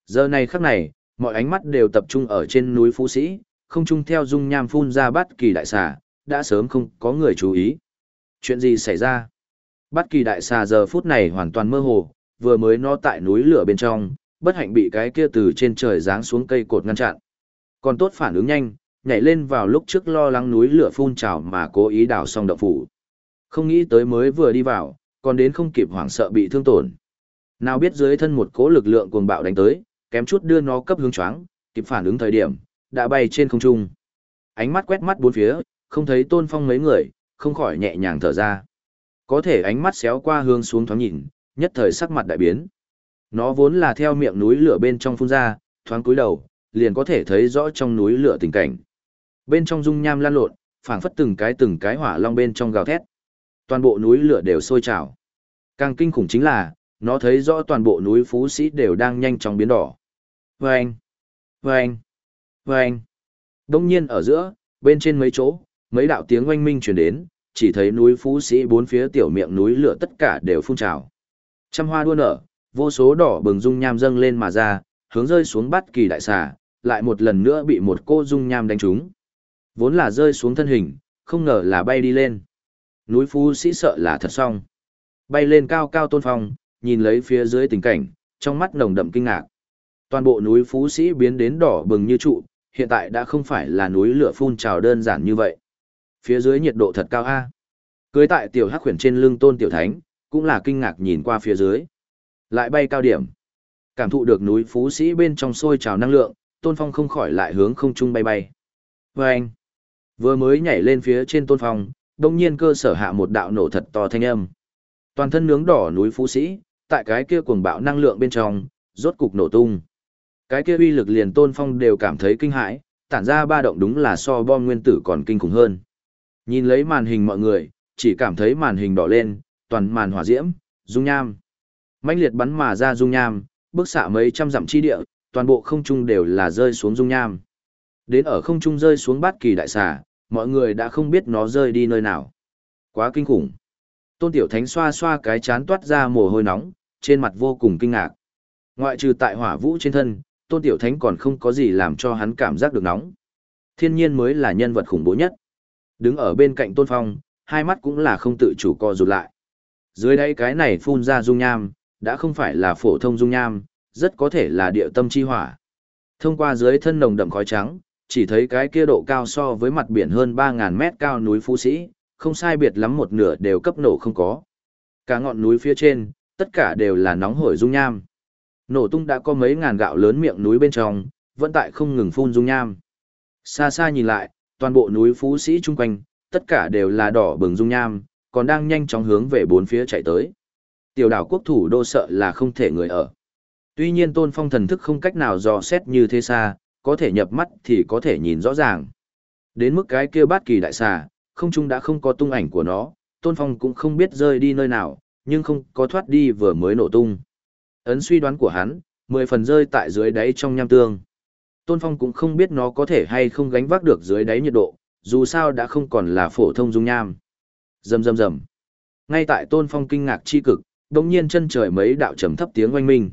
Giờ này khắc này, mọi ánh mắt đều tập trung ở trên núi Phú Sĩ, không chung theo dung nham phun ra bát kỳ đại xà, đã sớm không có người chú ý. Chuyện gì xảy ra? Bát kỳ đại xà giờ phút này hoàn toàn mơ hồ, vừa mới nó tại núi lửa bên trong, bất hạnh bị cái kia từ trên trời giáng xuống cây cột ngăn chặn. Còn tốt phản ứng nhanh, nhảy lên vào lúc trước lo lắng núi lửa phun trào mà cố ý đào xong động phủ. Không nghĩ tới mới vừa đi vào, còn đến không kịp hoảng sợ bị thương tổn. Nào biết dưới thân một cỗ lực lượng cuồng bạo đánh tới, kém chút đưa nó cấp hướng choáng, kịp phản ứng thời điểm, đã bay trên không trung. Ánh mắt quét mắt bốn phía, không thấy Tôn Phong mấy người, không khỏi nhẹ nhàng thở ra. Có thể ánh mắt xéo qua hướng xuống thoáng nhìn, nhất thời sắc mặt đại biến. Nó vốn là theo miệng núi lửa bên trong phun ra, thoáng cúi đầu, liền có thể thấy rõ trong núi lửa tình cảnh. Bên trong dung nham lan lộn, phảng phất từng cái từng cái hỏa long bên trong gào thét. Toàn bộ núi lửa đều sôi trào. Càng kinh khủng chính là, nó thấy rõ toàn bộ núi Phú Sĩ đều đang nhanh chóng biến đỏ. Vâng! Vâng! Vâng! Đông nhiên ở giữa, bên trên mấy chỗ, mấy đạo tiếng oanh minh truyền đến, chỉ thấy núi Phú Sĩ bốn phía tiểu miệng núi lửa tất cả đều phun trào. Trăm hoa đua nở, vô số đỏ bừng dung nham dâng lên mà ra, hướng rơi xuống bắt kỳ đại xà, lại một lần nữa bị một cô dung nham đánh trúng. Vốn là rơi xuống thân hình, không ngờ là bay đi lên. Núi Phú Sĩ sợ là thật xong. Bay lên cao cao tôn phong, nhìn lấy phía dưới tình cảnh, trong mắt nồng đậm kinh ngạc. Toàn bộ núi Phú Sĩ biến đến đỏ bừng như trụ, hiện tại đã không phải là núi lửa phun trào đơn giản như vậy. Phía dưới nhiệt độ thật cao a. Cưới tại tiểu hắc khuyển trên lưng tôn tiểu thánh, cũng là kinh ngạc nhìn qua phía dưới. Lại bay cao điểm. Cảm thụ được núi Phú Sĩ bên trong sôi trào năng lượng, tôn phong không khỏi lại hướng không trung bay bay. Vâng! Vừa mới nhảy lên phía trên tôn phong, đông nhiên cơ sở hạ một đạo nổ thật to thanh âm. Toàn thân nướng đỏ núi Phú Sĩ, tại cái kia cuồng bạo năng lượng bên trong, rốt cục nổ tung. Cái kia uy lực liền tôn phong đều cảm thấy kinh hãi, tản ra ba động đúng là so bom nguyên tử còn kinh khủng hơn. Nhìn lấy màn hình mọi người, chỉ cảm thấy màn hình đỏ lên, toàn màn hỏa diễm, dung nham. mãnh liệt bắn mà ra dung nham, bước xạ mấy trăm dặm chi địa, toàn bộ không trung đều là rơi xuống dung nham. Đến ở không trung rơi xuống bát kỳ đại xà, mọi người đã không biết nó rơi đi nơi nào. Quá kinh khủng. Tôn Tiểu Thánh xoa xoa cái chán toát ra mồ hôi nóng, trên mặt vô cùng kinh ngạc. Ngoại trừ tại hỏa vũ trên thân, Tôn Tiểu Thánh còn không có gì làm cho hắn cảm giác được nóng. Thiên nhiên mới là nhân vật khủng bố nhất. Đứng ở bên cạnh Tôn Phong, hai mắt cũng là không tự chủ co rụt lại. Dưới đây cái này phun ra dung nham, đã không phải là phổ thông dung nham, rất có thể là địa tâm chi hỏa. Thông qua dưới thân nồng đậm khói trắng, chỉ thấy cái kia độ cao so với mặt biển hơn 3.000 mét cao núi Phú Sĩ, không sai biệt lắm một nửa đều cấp nổ không có. Cả ngọn núi phía trên, tất cả đều là nóng hổi dung nham. Nổ tung đã có mấy ngàn gạo lớn miệng núi bên trong, vẫn tại không ngừng phun dung nham. Xa xa nhìn lại, toàn bộ núi Phú Sĩ chung quanh, tất cả đều là đỏ bừng dung nham, còn đang nhanh chóng hướng về bốn phía chạy tới. Tiểu đảo quốc thủ đô sợ là không thể người ở. Tuy nhiên tôn phong thần thức không cách nào dò xét như thế xa, có thể nhập mắt thì có thể nhìn rõ ràng. Đến mức cái kia bát kỳ đại xà, không trung đã không có tung ảnh của nó, tôn phong cũng không biết rơi đi nơi nào, nhưng không có thoát đi vừa mới nổ tung. Ấn suy đoán của hắn, mười phần rơi tại dưới đáy trong nham tương. Tôn phong cũng không biết nó có thể hay không gánh vác được dưới đáy nhiệt độ, dù sao đã không còn là phổ thông dung nham. Rầm rầm rầm. Ngay tại tôn phong kinh ngạc chi cực, đồng nhiên chân trời mấy đạo trầm thấp tiếng oanh minh.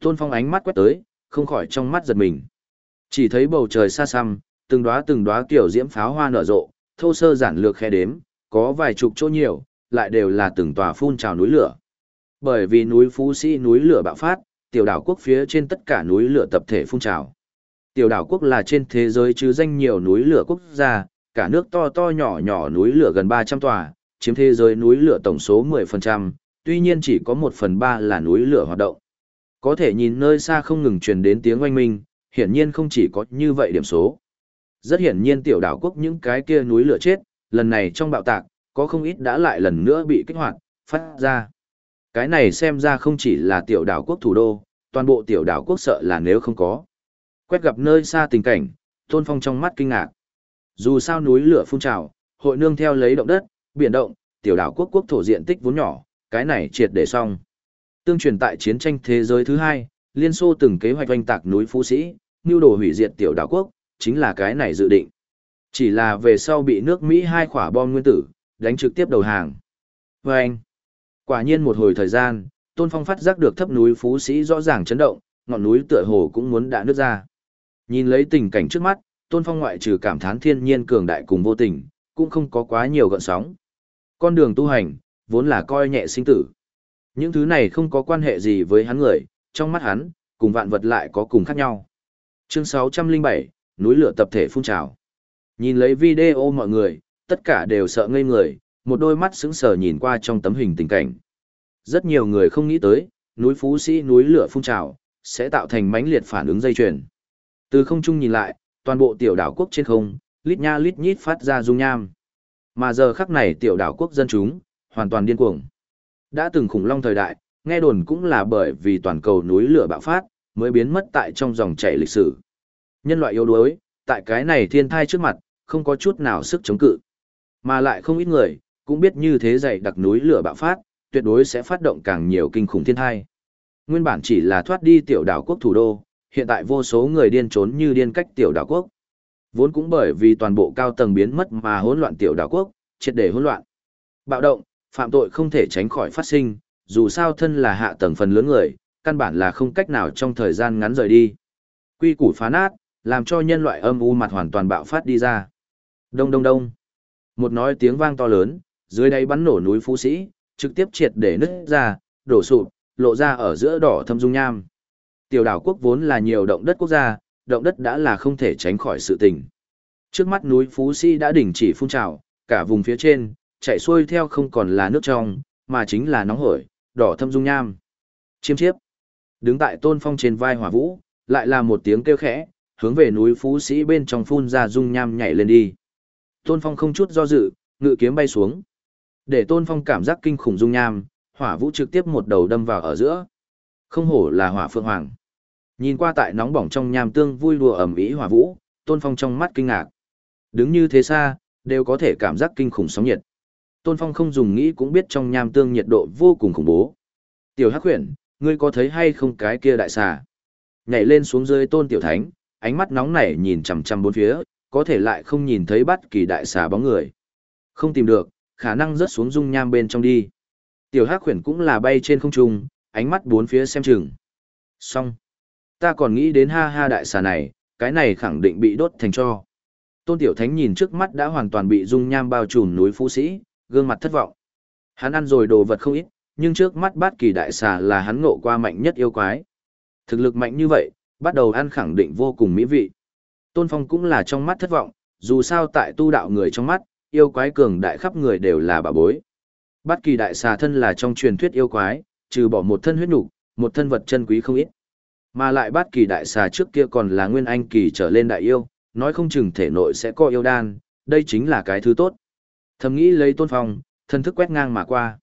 Tôn phong ánh mắt quét tới, không khỏi trong mắt giật mình. Chỉ thấy bầu trời xa xăm, từng đóa từng đóa kiểu diễm pháo hoa nở rộ, thô sơ giản lược khe đếm, có vài chục chỗ nhiều, lại đều là từng tòa phun trào núi lửa. Bởi vì núi Phú Sĩ núi lửa bạo phát, tiểu đảo quốc phía trên tất cả núi lửa tập thể phun trào. Tiểu đảo quốc là trên thế giới chứ danh nhiều núi lửa quốc gia, cả nước to to nhỏ nhỏ núi lửa gần 300 tòa, chiếm thế giới núi lửa tổng số 10%, tuy nhiên chỉ có một phần ba là núi lửa hoạt động. Có thể nhìn nơi xa không ngừng truyền đến tiếng oanh minh, hiển nhiên không chỉ có như vậy điểm số. Rất hiển nhiên tiểu đảo quốc những cái kia núi lửa chết, lần này trong bạo tạc, có không ít đã lại lần nữa bị kích hoạt, phát ra. Cái này xem ra không chỉ là tiểu đảo quốc thủ đô, toàn bộ tiểu đảo quốc sợ là nếu không có. Quét gặp nơi xa tình cảnh, Tôn Phong trong mắt kinh ngạc. Dù sao núi lửa phun trào, hội nương theo lấy động đất, biển động, tiểu đảo quốc quốc thổ diện tích vốn nhỏ, cái này triệt để xong. Tương truyền tại chiến tranh thế giới thứ hai, Liên Xô từng kế hoạch oanh tạc núi Phú Sĩ, nưu đồ hủy diệt tiểu đảo quốc, chính là cái này dự định. Chỉ là về sau bị nước Mỹ hai quả bom nguyên tử, đánh trực tiếp đầu hàng. Và anh, quả nhiên một hồi thời gian, Tôn Phong phát giác được thấp núi Phú Sĩ rõ ràng chấn động, ngọn núi tựa hồ cũng muốn đã nước ra. Nhìn lấy tình cảnh trước mắt, Tôn Phong ngoại trừ cảm thán thiên nhiên cường đại cùng vô tình, cũng không có quá nhiều gợn sóng. Con đường tu hành, vốn là coi nhẹ sinh tử. Những thứ này không có quan hệ gì với hắn người, trong mắt hắn, cùng vạn vật lại có cùng khác nhau. Chương 607, núi lửa tập thể phun trào. Nhìn lấy video mọi người, tất cả đều sợ ngây người, một đôi mắt sững sờ nhìn qua trong tấm hình tình cảnh. Rất nhiều người không nghĩ tới, núi Phú Sĩ núi lửa phun trào, sẽ tạo thành mãnh liệt phản ứng dây chuyền. Từ không trung nhìn lại, toàn bộ tiểu đảo quốc trên không, lít nha lít nhít phát ra dung nham. Mà giờ khắc này tiểu đảo quốc dân chúng, hoàn toàn điên cuồng. Đã từng khủng long thời đại, nghe đồn cũng là bởi vì toàn cầu núi lửa bạo phát, mới biến mất tại trong dòng chảy lịch sử. Nhân loại yếu đuối, tại cái này thiên thai trước mặt, không có chút nào sức chống cự. Mà lại không ít người, cũng biết như thế dày đặc núi lửa bạo phát, tuyệt đối sẽ phát động càng nhiều kinh khủng thiên thai. Nguyên bản chỉ là thoát đi tiểu đảo quốc thủ đô, hiện tại vô số người điên trốn như điên cách tiểu đảo quốc. Vốn cũng bởi vì toàn bộ cao tầng biến mất mà hỗn loạn tiểu đảo quốc, triệt để hỗn loạn. Bạo động, phạm tội không thể tránh khỏi phát sinh, dù sao thân là hạ tầng phần lớn người, căn bản là không cách nào trong thời gian ngắn rời đi. Quy củ phá nát, làm cho nhân loại âm u mặt hoàn toàn bạo phát đi ra. Đông đông đông. Một nói tiếng vang to lớn, dưới đáy bắn nổ núi Phú Sĩ, trực tiếp triệt để nứt ra, đổ sụp, lộ ra ở giữa đỏ thâm dung nham. Tiểu đảo quốc vốn là nhiều động đất quốc gia, động đất đã là không thể tránh khỏi sự tình. Trước mắt núi Phú Sĩ đã đình chỉ phun trào, cả vùng phía trên, chạy xuôi theo không còn là nước trong, mà chính là nóng hổi, đỏ thâm dung nham. Chiêm chiếp. Đứng tại tôn phong trên vai hỏa vũ, lại là một tiếng kêu khẽ, hướng về núi Phú Sĩ bên trong phun ra dung nham nhảy lên đi. Tôn phong không chút do dự, ngự kiếm bay xuống. Để tôn phong cảm giác kinh khủng dung nham, hỏa vũ trực tiếp một đầu đâm vào ở giữa. Không hổ là hỏa phượng hoàng. Nhìn qua tại nóng bỏng trong nham tương vui đùa ẩm ý hỏa vũ, tôn phong trong mắt kinh ngạc. Đứng như thế xa, đều có thể cảm giác kinh khủng sóng nhiệt. Tôn Phong không dùng nghĩ cũng biết trong nham tương nhiệt độ vô cùng khủng bố. Tiểu Hắc Huyền, ngươi có thấy hay không cái kia đại xà? Nhảy lên xuống dưới Tôn Tiểu Thánh, ánh mắt nóng nảy nhìn chằm chằm bốn phía, có thể lại không nhìn thấy bất kỳ đại xà bóng người. Không tìm được, khả năng rớt xuống dung nham bên trong đi. Tiểu Hắc Huyền cũng là bay trên không trung, ánh mắt bốn phía xem chừng. Xong. Ta còn nghĩ đến ha ha đại xà này, cái này khẳng định bị đốt thành cho. Tôn Tiểu Thánh nhìn trước mắt đã hoàn toàn bị dung nham bao trùm núi Phú Sĩ, gương mặt thất vọng. Hắn ăn rồi đồ vật không ít, nhưng trước mắt bát kỳ đại xà là hắn ngộ qua mạnh nhất yêu quái. Thực lực mạnh như vậy, bắt đầu ăn khẳng định vô cùng mỹ vị. Tôn Phong cũng là trong mắt thất vọng, dù sao tại tu đạo người trong mắt, yêu quái cường đại khắp người đều là bà bối. Bát kỳ đại xà thân là trong truyền thuyết yêu quái, trừ bỏ một thân huyết nục, một thân vật chân quý không ít. Mà lại bát kỳ đại xà trước kia còn là nguyên anh kỳ trở lên đại yêu, nói không chừng thể nội sẽ có yêu đan, đây chính là cái thứ tốt. Thầm nghĩ lấy tôn phong, thân thức quét ngang mà qua.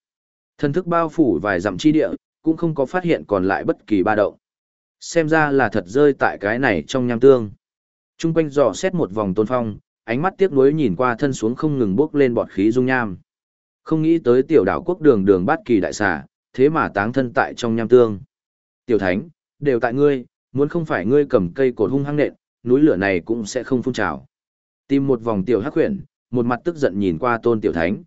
Thân thức bao phủ vài dặm chi địa, cũng không có phát hiện còn lại bất kỳ ba động. Xem ra là thật rơi tại cái này trong nham tương. Trung quanh dò xét một vòng tôn phong, ánh mắt tiếc nuối nhìn qua thân xuống không ngừng bước lên bọt khí dung nham. Không nghĩ tới tiểu đảo quốc đường đường bát kỳ đại xà, thế mà táng thân tại trong nham tương. Tiểu thánh, đều tại ngươi, muốn không phải ngươi cầm cây cột hung hăng nện, núi lửa này cũng sẽ không phun trào. Tìm một vòng tiểu hắc huyền, một mặt tức giận nhìn qua tôn tiểu thánh.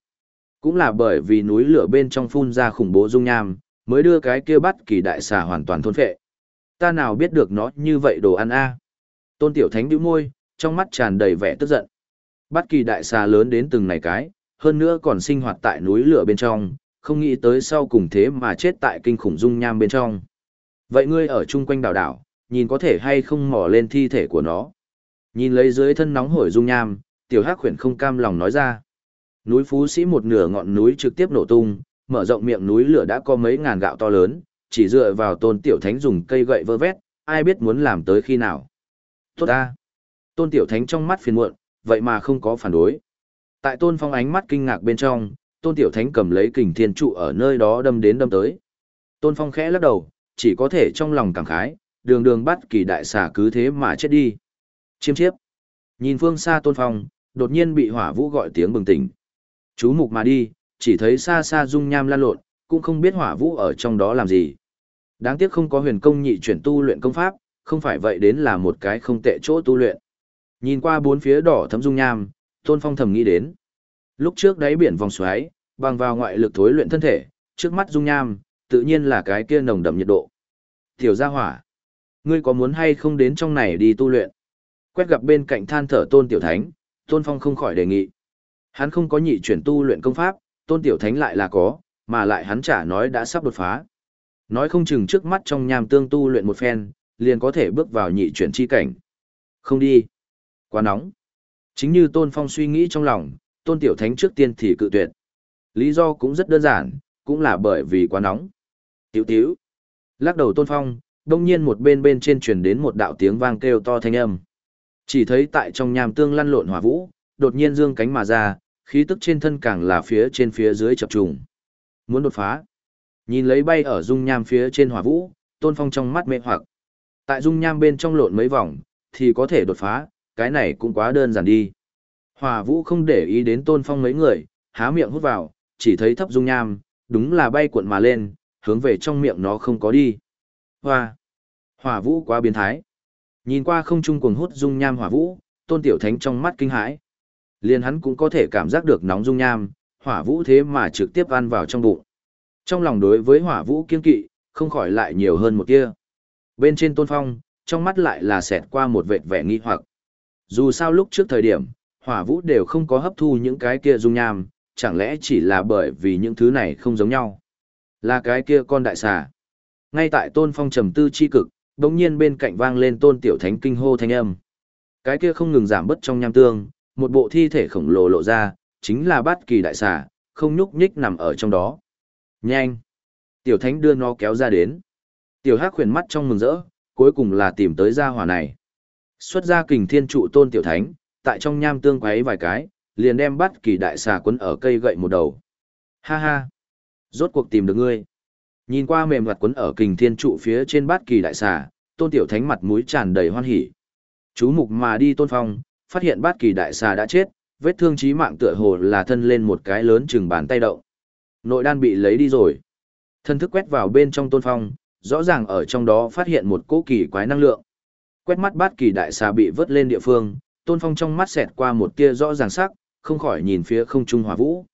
Cũng là bởi vì núi lửa bên trong phun ra khủng bố dung nham, mới đưa cái kia bắt kỳ đại xà hoàn toàn thôn phệ. Ta nào biết được nó như vậy đồ ăn a Tôn tiểu thánh bĩu môi, trong mắt tràn đầy vẻ tức giận. Bắt kỳ đại xà lớn đến từng này cái, hơn nữa còn sinh hoạt tại núi lửa bên trong, không nghĩ tới sau cùng thế mà chết tại kinh khủng dung nham bên trong. Vậy ngươi ở chung quanh đảo đảo, nhìn có thể hay không mò lên thi thể của nó. Nhìn lấy dưới thân nóng hổi dung nham, tiểu hắc khuyển không cam lòng nói ra. Núi Phú Sĩ một nửa ngọn núi trực tiếp nổ tung, mở rộng miệng núi lửa đã có mấy ngàn gạo to lớn, chỉ dựa vào tôn tiểu thánh dùng cây gậy vơ vét, ai biết muốn làm tới khi nào. Tốt ta! Tôn tiểu thánh trong mắt phiền muộn, vậy mà không có phản đối. Tại tôn phong ánh mắt kinh ngạc bên trong, tôn tiểu thánh cầm lấy kình thiên trụ ở nơi đó đâm đến đâm tới. Tôn phong khẽ lắc đầu, chỉ có thể trong lòng cảm khái, đường đường bắt kỳ đại xà cứ thế mà chết đi. Chiêm chiếp. Nhìn phương xa tôn phong, đột nhiên bị hỏa vũ gọi tiếng bừng tỉnh. Chú mục mà đi, chỉ thấy xa xa dung nham lan lộn, cũng không biết hỏa vũ ở trong đó làm gì. Đáng tiếc không có huyền công nhị chuyển tu luyện công pháp, không phải vậy đến là một cái không tệ chỗ tu luyện. Nhìn qua bốn phía đỏ thấm dung nham, Tôn Phong thầm nghĩ đến. Lúc trước đáy biển vòng xoáy, bằng vào ngoại lực thối luyện thân thể, trước mắt dung nham, tự nhiên là cái kia nồng đậm nhiệt độ. Tiểu gia hỏa, ngươi có muốn hay không đến trong này đi tu luyện? Quét gặp bên cạnh than thở Tôn Tiểu Thánh, Tôn Phong không khỏi đề nghị. Hắn không có nhị chuyển tu luyện công pháp, Tôn Tiểu Thánh lại là có, mà lại hắn chả nói đã sắp đột phá. Nói không chừng trước mắt trong nham tương tu luyện một phen, liền có thể bước vào nhị chuyển chi cảnh. Không đi. Quá nóng. Chính như Tôn Phong suy nghĩ trong lòng, Tôn Tiểu Thánh trước tiên thì cự tuyệt. Lý do cũng rất đơn giản, cũng là bởi vì quá nóng. Tiểu tiểu. Lắc đầu Tôn Phong, đông nhiên một bên bên trên truyền đến một đạo tiếng vang kêu to thanh âm. Chỉ thấy tại trong nham tương lăn lộn hỏa vũ, đột nhiên dương cánh mà ra, khí tức trên thân càng là phía trên phía dưới chập trùng. Muốn đột phá. Nhìn lấy bay ở dung nham phía trên hỏa vũ, Tôn Phong trong mắt mê hoặc. Tại dung nham bên trong lộn mấy vòng, thì có thể đột phá, cái này cũng quá đơn giản đi. Hỏa vũ không để ý đến Tôn Phong mấy người, há miệng hút vào, chỉ thấy thấp dung nham, đúng là bay cuộn mà lên, hướng về trong miệng nó không có đi. Hoa! Hỏa vũ quá biến thái. Nhìn qua không trung cuồng hút dung nham hỏa vũ, Tôn Tiểu Thánh trong mắt kinh hãi. Liền hắn cũng có thể cảm giác được nóng dung nham, hỏa vũ thế mà trực tiếp ăn vào trong bụng. Trong lòng đối với hỏa vũ kiên kỵ, không khỏi lại nhiều hơn một tia. Bên trên tôn phong, trong mắt lại là xẹt qua một vệt vẻ nghi hoặc. Dù sao lúc trước thời điểm, hỏa vũ đều không có hấp thu những cái kia dung nham, chẳng lẽ chỉ là bởi vì những thứ này không giống nhau. Là cái kia con đại xà. Ngay tại tôn phong trầm tư chi cực, đống nhiên bên cạnh vang lên tôn tiểu thánh kinh hô thanh âm. Cái kia không ngừng giảm bớt trong nham tương, một bộ thi thể khổng lồ lộ ra, chính là bát kỳ đại xà, không nhúc nhích nằm ở trong đó. Nhanh! Tiểu thánh đưa nó kéo ra đến. Tiểu hắc khuyển mắt trong mừng rỡ, cuối cùng là tìm tới gia hỏa này. Xuất ra kình thiên trụ tôn tiểu thánh, tại trong nham tương quấy vài cái, liền đem bắt kỳ đại xà quấn ở cây gậy một đầu. Ha ha! Rốt cuộc tìm được ngươi. Nhìn qua mềm mặt quấn ở kình thiên trụ phía trên bát kỳ đại xà, tôn tiểu thánh mặt mũi tràn đầy hoan hỉ. Chú mục mà đi tôn phong, phát hiện bát kỳ đại xà đã chết, vết thương chí mạng tựa hồ là thân lên một cái lớn chừng bàn tay động. Nội đan bị lấy đi rồi. Thân thức quét vào bên trong tôn phong, rõ ràng ở trong đó phát hiện một cỗ kỳ quái năng lượng. Quét mắt bát kỳ đại xà bị vớt lên địa phương, tôn phong trong mắt xẹt qua một tia rõ ràng sắc, không khỏi nhìn phía không trung hỏa vũ.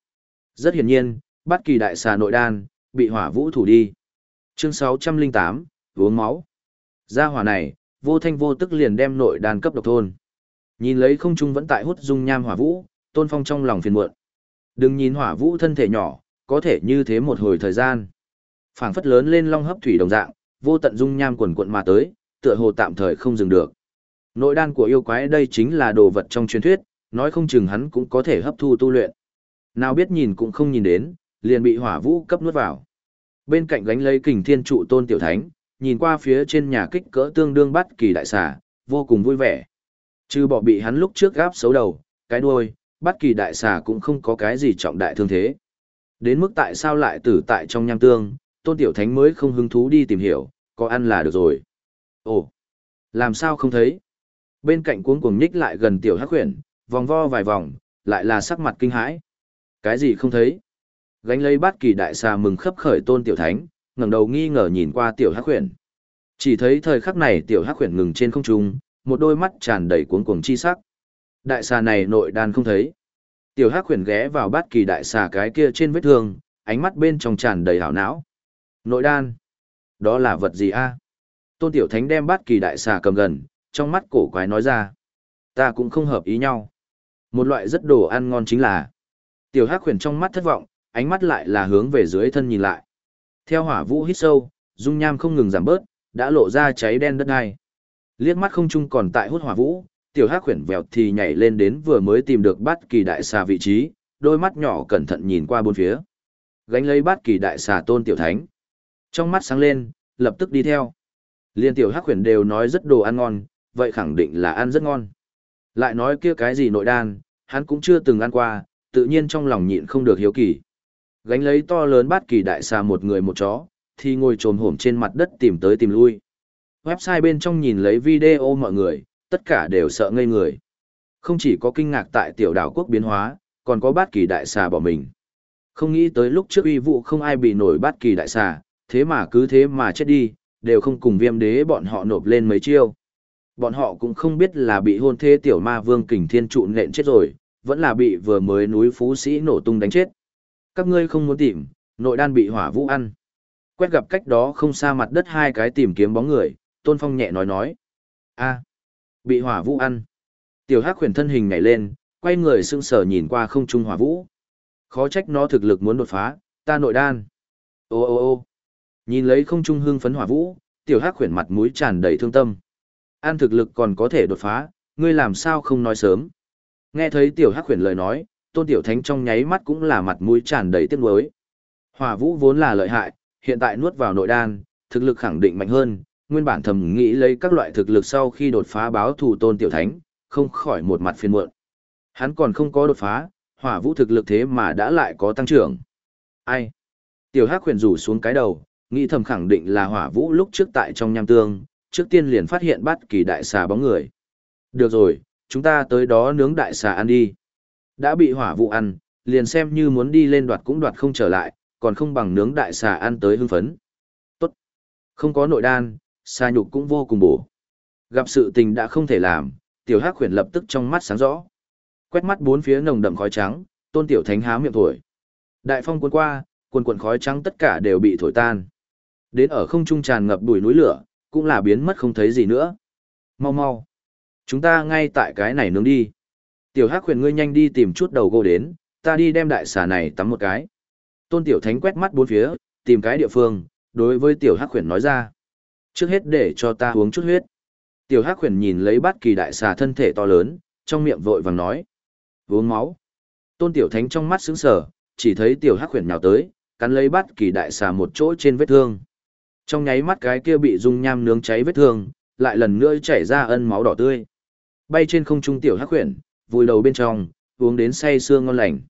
Rất hiển nhiên, bát kỳ đại xà nội đan, bị hỏa vũ thủ đi. Chương 608, uống máu. Gia hỏa này, vô thanh vô tức liền đem nội đan cấp độc thôn. Nhìn lấy không trung vẫn tại hút dung nham hỏa vũ, tôn phong trong lòng phiền muộn. Đừng nhìn hỏa vũ thân thể nhỏ, có thể như thế một hồi thời gian. phảng phất lớn lên long hấp thủy đồng dạng, vô tận dung nham quần cuộn mà tới, tựa hồ tạm thời không dừng được. Nội đan của yêu quái đây chính là đồ vật trong truyền thuyết, nói không chừng hắn cũng có thể hấp thu tu luyện. Nào biết nhìn cũng không nhìn đến, liền bị hỏa vũ cấp nuốt vào. Bên cạnh gánh lấy kình thiên trụ tôn tiểu thánh, nhìn qua phía trên nhà kích cỡ tương đương bắt kỳ đại xà, vô cùng vui vẻ. Trừ bỏ bị hắn lúc trước gáp xấu đầu, cái đuôi, bất kỳ đại xà cũng không có cái gì trọng đại thương thế. Đến mức tại sao lại tử tại trong nham tương, tôn tiểu thánh mới không hứng thú đi tìm hiểu, có ăn là được rồi. Ồ, làm sao không thấy? Bên cạnh cuống cuồng nhích lại gần tiểu hắc khuyển, vòng vo vài vòng, lại là sắc mặt kinh hãi. Cái gì không thấy? Gánh lấy bát kỳ đại xà mừng khấp khởi tôn tiểu thánh, ngẩng đầu nghi ngờ nhìn qua tiểu hắc huyền. Chỉ thấy thời khắc này tiểu hắc huyền ngừng trên không trung, một đôi mắt tràn đầy cuống cuồng chi sắc. Đại xà này nội đan không thấy. Tiểu Hắc huyền ghé vào bát kỳ đại xà cái kia trên vết thương, ánh mắt bên trong tràn đầy hảo não. Nội đan? Đó là vật gì a? Tôn Tiểu Thánh đem bát kỳ đại xà cầm gần, trong mắt cổ quái nói ra. Ta cũng không hợp ý nhau. Một loại rất đồ ăn ngon chính là. Tiểu Hắc huyền trong mắt thất vọng, ánh mắt lại là hướng về dưới thân nhìn lại. Theo hỏa vũ hít sâu, dung nham không ngừng giảm bớt, đã lộ ra cháy đen đất đai. Liếc mắt không chung còn tại hút hỏa vũ, tiểu hắc khuyển vèo thì nhảy lên đến vừa mới tìm được bát kỳ đại xà vị trí, đôi mắt nhỏ cẩn thận nhìn qua bốn phía. gánh lấy bát kỳ đại xà tôn tiểu thánh. Trong mắt sáng lên, lập tức đi theo. Liên tiểu hắc khuyển đều nói rất đồ ăn ngon, vậy khẳng định là ăn rất ngon. Lại nói kia cái gì nội đan, hắn cũng chưa từng ăn qua, tự nhiên trong lòng nhịn không được hiếu kỳ. Gánh lấy to lớn bát kỳ đại xà một người một chó, thì ngồi trồm hổm trên mặt đất tìm tới tìm lui. Website bên trong nhìn lấy video mọi người, tất cả đều sợ ngây người. Không chỉ có kinh ngạc tại tiểu đảo quốc biến hóa, còn có bát kỳ đại xà bỏ mình. Không nghĩ tới lúc trước uy vụ không ai bị nổi bát kỳ đại xà, thế mà cứ thế mà chết đi, đều không cùng viêm đế bọn họ nộp lên mấy chiêu. Bọn họ cũng không biết là bị hôn thế tiểu ma vương kình thiên trụ nện chết rồi, vẫn là bị vừa mới núi phú sĩ nổ tung đánh chết. Các ngươi không muốn tìm, nội đan bị hỏa vũ ăn. Quét gặp cách đó không xa mặt đất hai cái tìm kiếm bóng người, Tôn Phong nhẹ nói nói. a bị hỏa vũ ăn. Tiểu Hắc khuyển thân hình nhảy lên, quay người sững sờ nhìn qua không trung hỏa vũ. Khó trách nó thực lực muốn đột phá, ta nội đan. Ô ô ô nhìn lấy không trung hưng phấn hỏa vũ, tiểu Hắc khuyển mặt mũi tràn đầy thương tâm. An thực lực còn có thể đột phá, ngươi làm sao không nói sớm. Nghe thấy tiểu Hắc khuyển lời nói, tôn tiểu thánh trong nháy mắt cũng là mặt mũi tràn đầy tiếc nuối. Hỏa vũ vốn là lợi hại, hiện tại nuốt vào nội đan, thực lực khẳng định mạnh hơn, nguyên bản thầm nghĩ lấy các loại thực lực sau khi đột phá báo thù tôn tiểu thánh, không khỏi một mặt phiền muộn. Hắn còn không có đột phá, hỏa vũ thực lực thế mà đã lại có tăng trưởng. Ai? Tiểu Hắc Huyền rủ xuống cái đầu, nghĩ thầm khẳng định là hỏa vũ lúc trước tại trong nham tương, trước tiên liền phát hiện bắt kỳ đại xà bóng người. Được rồi, chúng ta tới đó nướng đại xà ăn đi. Đã bị hỏa vụ ăn, liền xem như muốn đi lên đoạt cũng đoạt không trở lại, còn không bằng nướng đại xà ăn tới hưng phấn. Tốt. Không có nội đan, xà nhục cũng vô cùng bổ. Gặp sự tình đã không thể làm, tiểu hắc khuyển lập tức trong mắt sáng rõ. Quét mắt bốn phía nồng đậm khói trắng, tôn tiểu thánh há miệng thổi. Đại phong cuốn qua, quần quần khói trắng tất cả đều bị thổi tan. Đến ở không trung tràn ngập bụi núi lửa, cũng là biến mất không thấy gì nữa. Mau mau. Chúng ta ngay tại cái này nướng đi. Tiểu hắc khuyển ngươi nhanh đi tìm chút đầu gỗ đến, ta đi đem đại xà này tắm một cái. Tôn tiểu thánh quét mắt bốn phía, tìm cái địa phương, đối với tiểu hắc khuyển nói ra. Trước hết để cho ta uống chút huyết. Tiểu Hắc Huyền nhìn lấy bát kỳ đại xà thân thể to lớn, trong miệng vội vàng nói: "Uống máu." Tôn Tiểu Thánh trong mắt sững sờ, chỉ thấy Tiểu Hắc Huyền nhào tới, cắn lấy bát kỳ đại xà một chỗ trên vết thương. Trong nháy mắt cái kia bị dung nham nướng cháy vết thương, lại lần nữa chảy ra ân máu đỏ tươi. Bay trên không trung Tiểu Hắc Huyền, vùi đầu bên trong, uống đến say sưa ngon lành.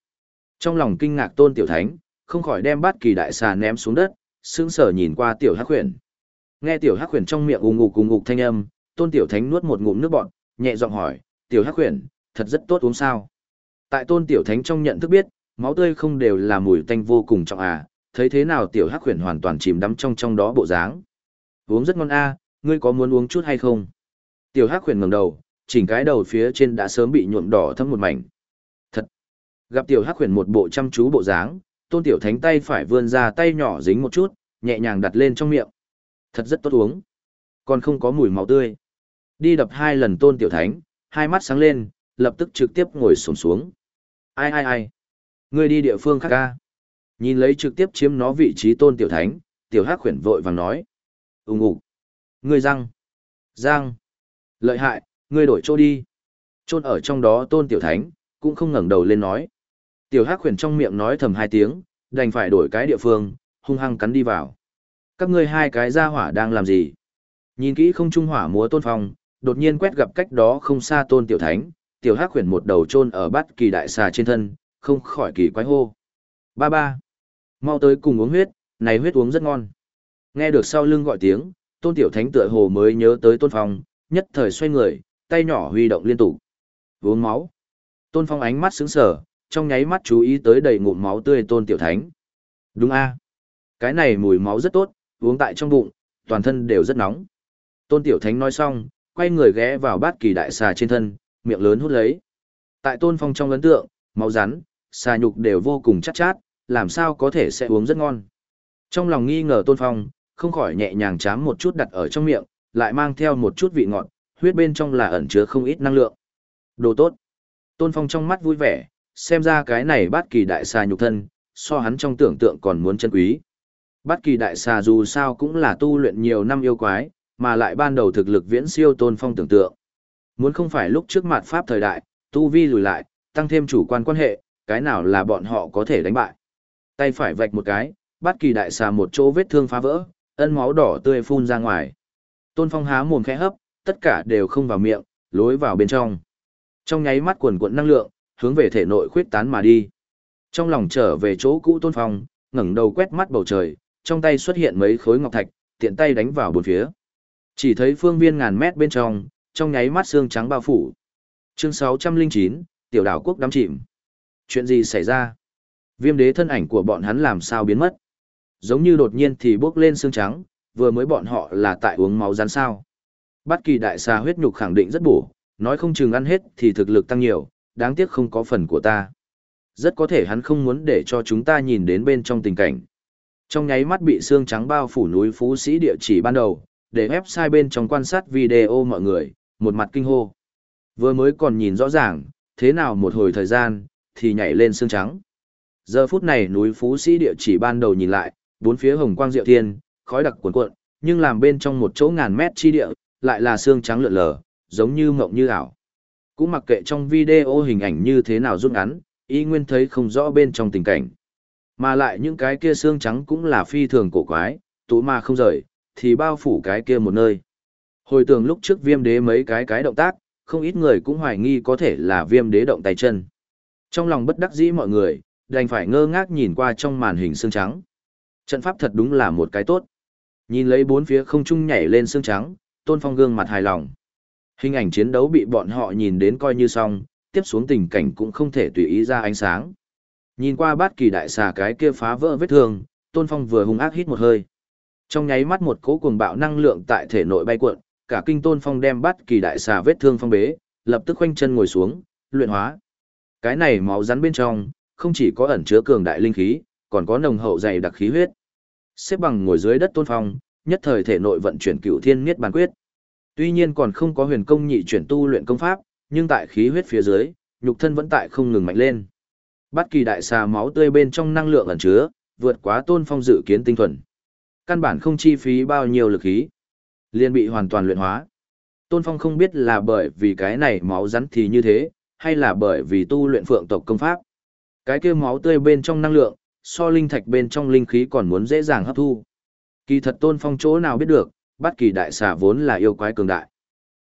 Trong lòng kinh ngạc Tôn Tiểu Thánh, không khỏi đem bát kỳ đại xà ném xuống đất, sững sờ nhìn qua Tiểu Hắc Huyền. Nghe Tiểu Hắc Huyền trong miệng ù ngục ù ngục thanh âm, tôn tiểu thánh nuốt một ngụm nước bọt, nhẹ giọng hỏi, tiểu hắc huyền, thật rất tốt uống sao. Tại tôn tiểu thánh trong nhận thức biết, máu tươi không đều là mùi tanh vô cùng trọng à, thấy thế nào tiểu hắc huyền hoàn toàn chìm đắm trong trong đó bộ dáng. Uống rất ngon a, ngươi có muốn uống chút hay không? Tiểu hắc huyền ngẩng đầu, chỉnh cái đầu phía trên đã sớm bị nhuộm đỏ thấm một mảnh. Thật. Gặp tiểu hắc huyền một bộ chăm chú bộ dáng, tôn tiểu thánh tay phải vươn ra tay nhỏ dính một chút, nhẹ nhàng đặt lên trong miệng. Thật rất tốt uống. Còn không có mùi máu tươi. Đi đập hai lần tôn tiểu thánh, hai mắt sáng lên, lập tức trực tiếp ngồi sổm xuống. Ai ai ai? Ngươi đi địa phương khác ca. Nhìn lấy trực tiếp chiếm nó vị trí tôn tiểu thánh, tiểu hắc khuyển vội vàng nói. Úng ủ. Ngươi răng. Răng. Lợi hại, ngươi đổi chỗ đi. Trôn ở trong đó tôn tiểu thánh, cũng không ngẩng đầu lên nói. Tiểu hắc khuyển trong miệng nói thầm hai tiếng, đành phải đổi cái địa phương, hung hăng cắn đi vào. Các ngươi hai cái gia hỏa đang làm gì? Nhìn kỹ không trung hỏa múa tôn phong, đột nhiên quét gặp cách đó không xa tôn tiểu thánh, tiểu hắc khuyển một đầu chôn ở bát kỳ đại xà trên thân, không khỏi kỳ quái hô. Ba ba, mau tới cùng uống huyết, này huyết uống rất ngon. Nghe được sau lưng gọi tiếng, tôn tiểu thánh tựa hồ mới nhớ tới tôn phong, nhất thời xoay người, tay nhỏ huy động liên tục. Uống máu. Tôn phong ánh mắt sững sờ, trong nháy mắt chú ý tới đầy ngụm máu tươi tôn tiểu thánh. Đúng a, cái này mùi máu rất tốt, uống tại trong bụng, toàn thân đều rất nóng. Tôn tiểu thánh nói xong, quay người ghé vào bát kỳ đại xà trên thân, miệng lớn hút lấy. Tại tôn phong trong ấn tượng, máu rắn, xà nhục đều vô cùng chắc chát, chát, làm sao có thể sẽ uống rất ngon. Trong lòng nghi ngờ tôn phong, không khỏi nhẹ nhàng chám một chút đặt ở trong miệng, lại mang theo một chút vị ngọt, huyết bên trong là ẩn chứa không ít năng lượng. Đồ tốt. Tôn phong trong mắt vui vẻ, xem ra cái này bát kỳ đại xà nhục thân, so hắn trong tưởng tượng còn muốn chân quý. Bát kỳ đại xà dù sao cũng là tu luyện nhiều năm yêu quái, mà lại ban đầu thực lực viễn siêu tôn phong tưởng tượng. Muốn không phải lúc trước mặt pháp thời đại, tu vi lùi lại, tăng thêm chủ quan quan hệ, cái nào là bọn họ có thể đánh bại. Tay phải vạch một cái, Bát kỳ đại xà một chỗ vết thương phá vỡ, ân máu đỏ tươi phun ra ngoài. Tôn Phong há mồm khẽ hấp, tất cả đều không vào miệng, lối vào bên trong. Trong nháy mắt quần cuộn năng lượng, hướng về thể nội khuyết tán mà đi. Trong lòng trở về chỗ cũ Tôn Phong, ngẩng đầu quét mắt bầu trời, trong tay xuất hiện mấy khối ngọc thạch, tiện tay đánh vào bốn phía. Chỉ thấy phương viên ngàn mét bên trong, trong nháy mắt xương trắng bao phủ. Chương 609, tiểu đảo quốc đắm chìm. Chuyện gì xảy ra? Viêm đế thân ảnh của bọn hắn làm sao biến mất? Giống như đột nhiên thì bước lên xương trắng, vừa mới bọn họ là tại uống máu rắn sao. Bất kỳ đại xà huyết nhục khẳng định rất bổ, nói không chừng ăn hết thì thực lực tăng nhiều, đáng tiếc không có phần của ta. Rất có thể hắn không muốn để cho chúng ta nhìn đến bên trong tình cảnh. Trong nháy mắt bị xương trắng bao phủ núi Phú Sĩ địa chỉ ban đầu, để website bên trong quan sát video mọi người, một mặt kinh hô. Vừa mới còn nhìn rõ ràng, thế nào một hồi thời gian, thì nhảy lên xương trắng. Giờ phút này núi Phú Sĩ địa chỉ ban đầu nhìn lại, bốn phía hồng quang diệu thiên, khói đặc cuồn cuộn, nhưng làm bên trong một chỗ ngàn mét chi địa, lại là xương trắng lượn lờ, giống như mộng như ảo. Cũng mặc kệ trong video hình ảnh như thế nào rút ngắn, y nguyên thấy không rõ bên trong tình cảnh. Mà lại những cái kia xương trắng cũng là phi thường cổ quái, tụ mà không rời, thì bao phủ cái kia một nơi. Hồi tưởng lúc trước viêm đế mấy cái cái động tác, không ít người cũng hoài nghi có thể là viêm đế động tay chân. Trong lòng bất đắc dĩ mọi người, đành phải ngơ ngác nhìn qua trong màn hình xương trắng. Trận pháp thật đúng là một cái tốt. Nhìn lấy bốn phía không trung nhảy lên xương trắng, Tôn Phong gương mặt hài lòng. Hình ảnh chiến đấu bị bọn họ nhìn đến coi như xong, tiếp xuống tình cảnh cũng không thể tùy ý ra ánh sáng. Nhìn qua bát kỳ đại xà cái kia phá vỡ vết thương, Tôn Phong vừa hung ác hít một hơi. Trong nháy mắt một cỗ cuồng bạo năng lượng tại thể nội bay cuộn, cả kinh Tôn Phong đem bát kỳ đại xà vết thương phong bế, lập tức khoanh chân ngồi xuống, luyện hóa. Cái này máu rắn bên trong, không chỉ có ẩn chứa cường đại linh khí, còn có nồng hậu dày đặc khí huyết. Xếp bằng ngồi dưới đất Tôn Phong, nhất thời thể nội vận chuyển cửu thiên miết bàn quyết. Tuy nhiên còn không có huyền công nhị chuyển tu luyện công pháp, nhưng tại khí huyết phía dưới, nhục thân vẫn tại không ngừng mạnh lên. Bất kỳ đại xà máu tươi bên trong năng lượng ẩn chứa, vượt quá Tôn Phong dự kiến tinh thuần. Căn bản không chi phí bao nhiêu lực khí, liền bị hoàn toàn luyện hóa. Tôn Phong không biết là bởi vì cái này máu rắn thì như thế, hay là bởi vì tu luyện phượng tộc công pháp. Cái kia máu tươi bên trong năng lượng, so linh thạch bên trong linh khí còn muốn dễ dàng hấp thu. Kỳ thật Tôn Phong chỗ nào biết được, bất kỳ đại xà vốn là yêu quái cường đại.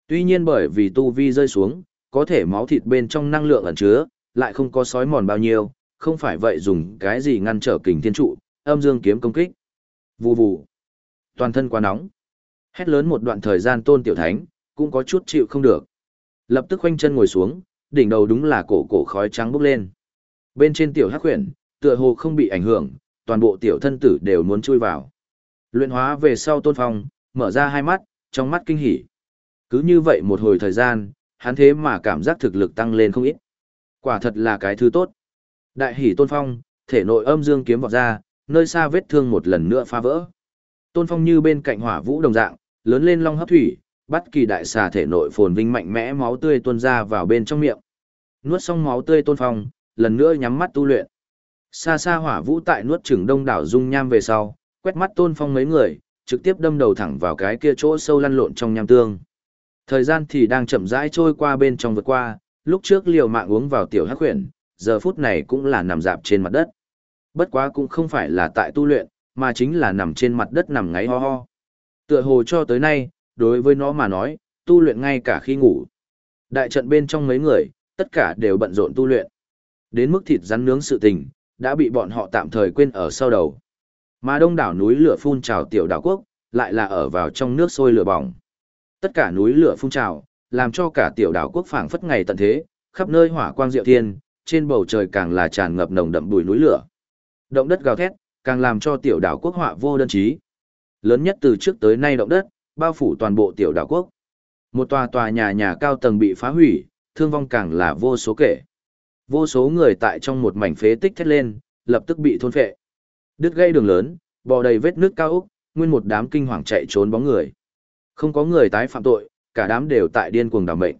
Tuy nhiên bởi vì tu vi rơi xuống, có thể máu thịt bên trong năng lượng ẩn chứa, lại không có sói mòn bao nhiêu, không phải vậy dùng cái gì ngăn trở kình thiên trụ, âm dương kiếm công kích. Vù vù. Toàn thân quá nóng. Hét lớn một đoạn thời gian tôn tiểu thánh, cũng có chút chịu không được. Lập tức khoanh chân ngồi xuống, đỉnh đầu đúng là cổ cổ khói trắng bốc lên. Bên trên tiểu hắc huyền, tựa hồ không bị ảnh hưởng, toàn bộ tiểu thân tử đều muốn chui vào. Luyện hóa về sau tôn phong, mở ra hai mắt, trong mắt kinh hỉ. Cứ như vậy một hồi thời gian, hắn thế mà cảm giác thực lực tăng lên không ít. Quả thật là cái thứ tốt. Đại hỉ tôn phong, thể nội âm dương kiếm vọt ra, nơi xa vết thương một lần nữa phá vỡ. Tôn phong như bên cạnh hỏa vũ đồng dạng, lớn lên long hấp thủy, bắt kỳ đại xà thể nội phồn vinh mạnh mẽ máu tươi tuôn ra vào bên trong miệng. Nuốt xong máu tươi tôn phong, lần nữa nhắm mắt tu luyện. Xa xa hỏa vũ tại nuốt chửng đông đảo dung nham về sau, quét mắt tôn phong mấy người, trực tiếp đâm đầu thẳng vào cái kia chỗ sâu lăn lộn trong nham tương. Thời gian thì đang chậm rãi trôi qua bên trong vượt qua, lúc trước liều mạng uống vào tiểu hắc huyền, giờ phút này cũng là nằm dạp trên mặt đất. Bất quá cũng không phải là tại tu luyện, mà chính là nằm trên mặt đất nằm ngáy ho ho. Tựa hồ cho tới nay, đối với nó mà nói, tu luyện ngay cả khi ngủ. Đại trận bên trong mấy người, tất cả đều bận rộn tu luyện. Đến mức thịt rắn nướng sự tình, đã bị bọn họ tạm thời quên ở sau đầu. Mà đông đảo núi lửa phun trào tiểu đảo quốc, lại là ở vào trong nước sôi lửa bỏng. Tất cả núi lửa phun trào, làm cho cả tiểu đảo quốc phảng phất ngày tận thế, khắp nơi hỏa quang diệu thiên, trên bầu trời càng là tràn ngập nồng đậm bụi núi lửa. Động đất gào thét, càng làm cho tiểu đảo quốc họa vô đơn chí. Lớn nhất từ trước tới nay động đất, bao phủ toàn bộ tiểu đảo quốc. Một tòa tòa nhà nhà cao tầng bị phá hủy, thương vong càng là vô số kể. Vô số người tại trong một mảnh phế tích thét lên, lập tức bị thôn phệ. Đứt gây đường lớn, bò đầy vết nước cao úc, nguyên một đám kinh hoàng chạy trốn bóng người. Không có người tái phạm tội, cả đám đều tại điên cuồng đảm mệnh.